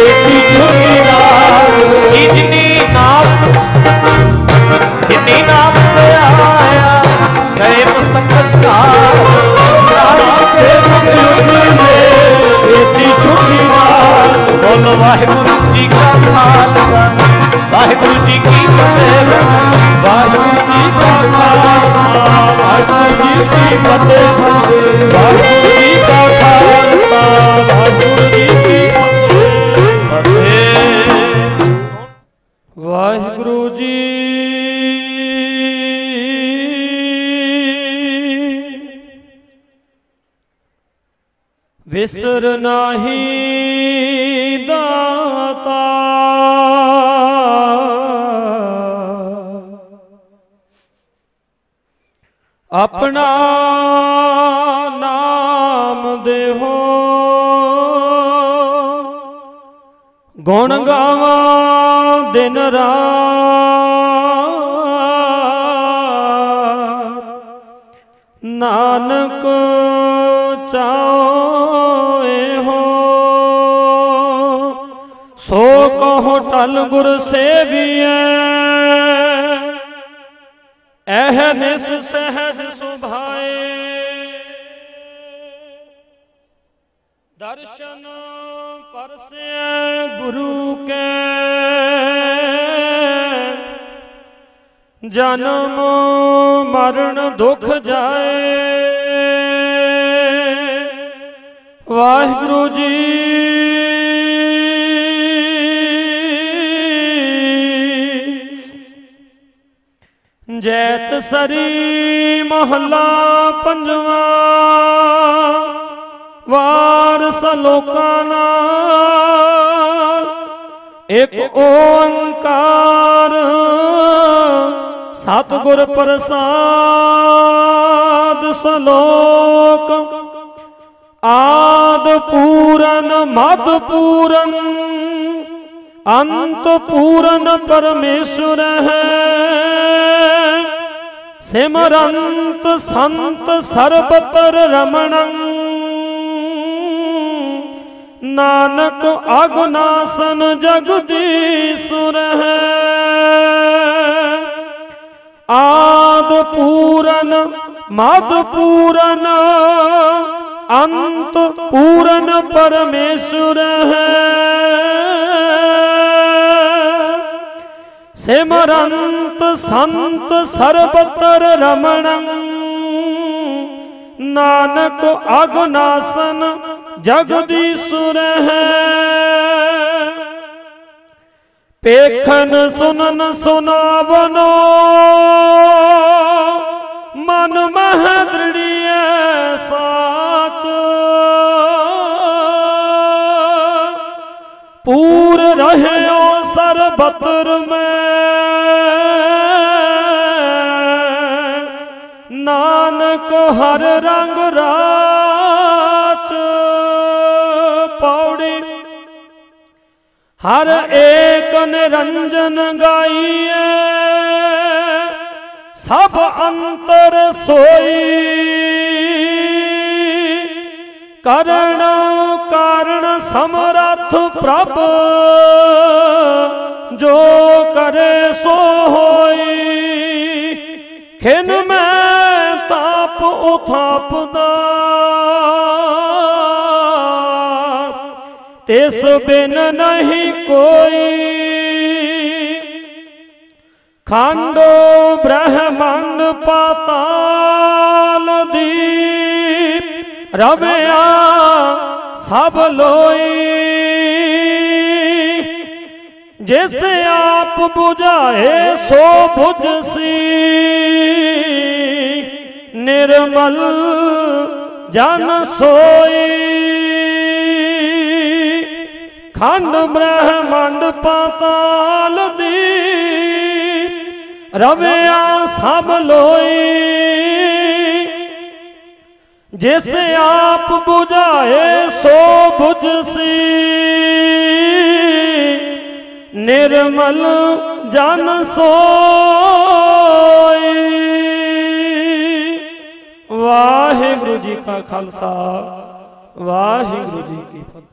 ਏਕੀ ਛੁਟੀ ਨਾਲ। ਜੀ ਨਾਮ, ਜਿਨੀ ਨਾਮ ਤੇ ਆਇਆ, ਹੈ ਮਸਕਤਾ ਨਾਲ ਬੋਲੋ ਵਾਹਿਗੁਰੂ ਜੀ ਕਾ ਖਾਲਸਾ ਵਾਹਿਗੁਰੂ ਜੀ ਕੀ ਫਤਿਹ ਵਾਹਿਗੁਰੂ ਜੀ ਕਾ ਖਾਲਸਾ ਵਾਹਿਗੁਰੂ ਜੀ ਕੀ ਫਤਿਹ ਵਾਹਿਗੁਰੂ ਜੀ ਕਾ ਖਾਲਸਾ ਵਾਹਿਗੁਰੂ ਜੀ ਕੀ ਫਤਿਹ ਵਾਹਿਗੁਰੂ ਜੀ ਵਿਸਰ ਪ੍ਰਸਾਦ ਸਲੋਕ। ਆਦ ਪੂਰਨ, ਮਦ ਪੂਰਨ, ਅੰਤ ਪੂਰਨ ਪਰਮੇਸ਼ਰ ਹੈ। ਸਿਮਰੰਤ ਸੰਤ ਸਰਬਤਰ ਰਮਣੰ। ਨਾਨਕ ਅਗਨਾਸਨ ਜਗਦੀਸ਼ੁਰ ਹੈ। ਆਦ ਪੂਰਨ ਮਦ ਪੂਰਨ ਅੰਤ ਪੂਰਨ ਪਰਮੇਸ਼ਰ ਹੈ ਸਿਮਰੰਤ ਸੰਤ ਸਰਬਤਰ ਰਮਣੰ ਨਾਨਕ ਅਗਨਾਸਨ ਜਗਦੀਸ਼ੁਰ ਹੈ ਪੇਖਨ ਸੁਨਨ ਸੁਨਾਵਨੋ ਮਨ ਮਹ ਦ੍ਰਿੜੀਐ ਸਾਚ। ਪੂਰ ਰਹਿਓ ਸਰਬਤਰ ਮੈਂ। ਨਾਨਕ ਹਰ ਰੰਗ ਰਾ ਹਰ ਏਕ ਨਿਰੰਜਨ ਗਾਈਐ, ਸਭ ਅੰਤਰ ਸੋਈ। ਕਰਨ ਕਾਰਨ ਸਮਰੱਥ ਪ੍ਰਭ, ਜੋ ਕਰੇ ਸੋ ਹੋਈ। ਖਿਨ ਮੈਂ ਤਾਪ ਉਥਾਪਦਾ ਤਿਸ ਬਿਨ ਨਹੀਂ ਕੋਈ। ਖੰਡੋ ਬ੍ਰਹਮੰਡ ਪਾਤਾਲ ਦੀਪ, ਰਵਿਆ ਸਭ ਲੋਈ। ਜਿਸ ਆਪ 부ਝਾਏ ਸੋ 부ਝਸੀ ਨਿਰਮਲ ਜਨ ਸੋਈ। ਖੰਡ ਬ੍ਰਹਮੰਡ ਪਾਤਾਲ ਦੀ, ਰਵਿਆ ਸਭ ਲੋਈ। ਜਿਸ ਆਪ 부ਝਾਏ ਸੋ 부ਝਸੀ ਨਿਰਮਲ ਜਨ ਸੋਈ। ਵਾਹਿਗੁਰੂ ਜੀ ਕਾ ਖਾਲਸਾ, ਵਾਹਿਗੁਰੂ ਜੀ ਕੀ ਫਤਿਹ।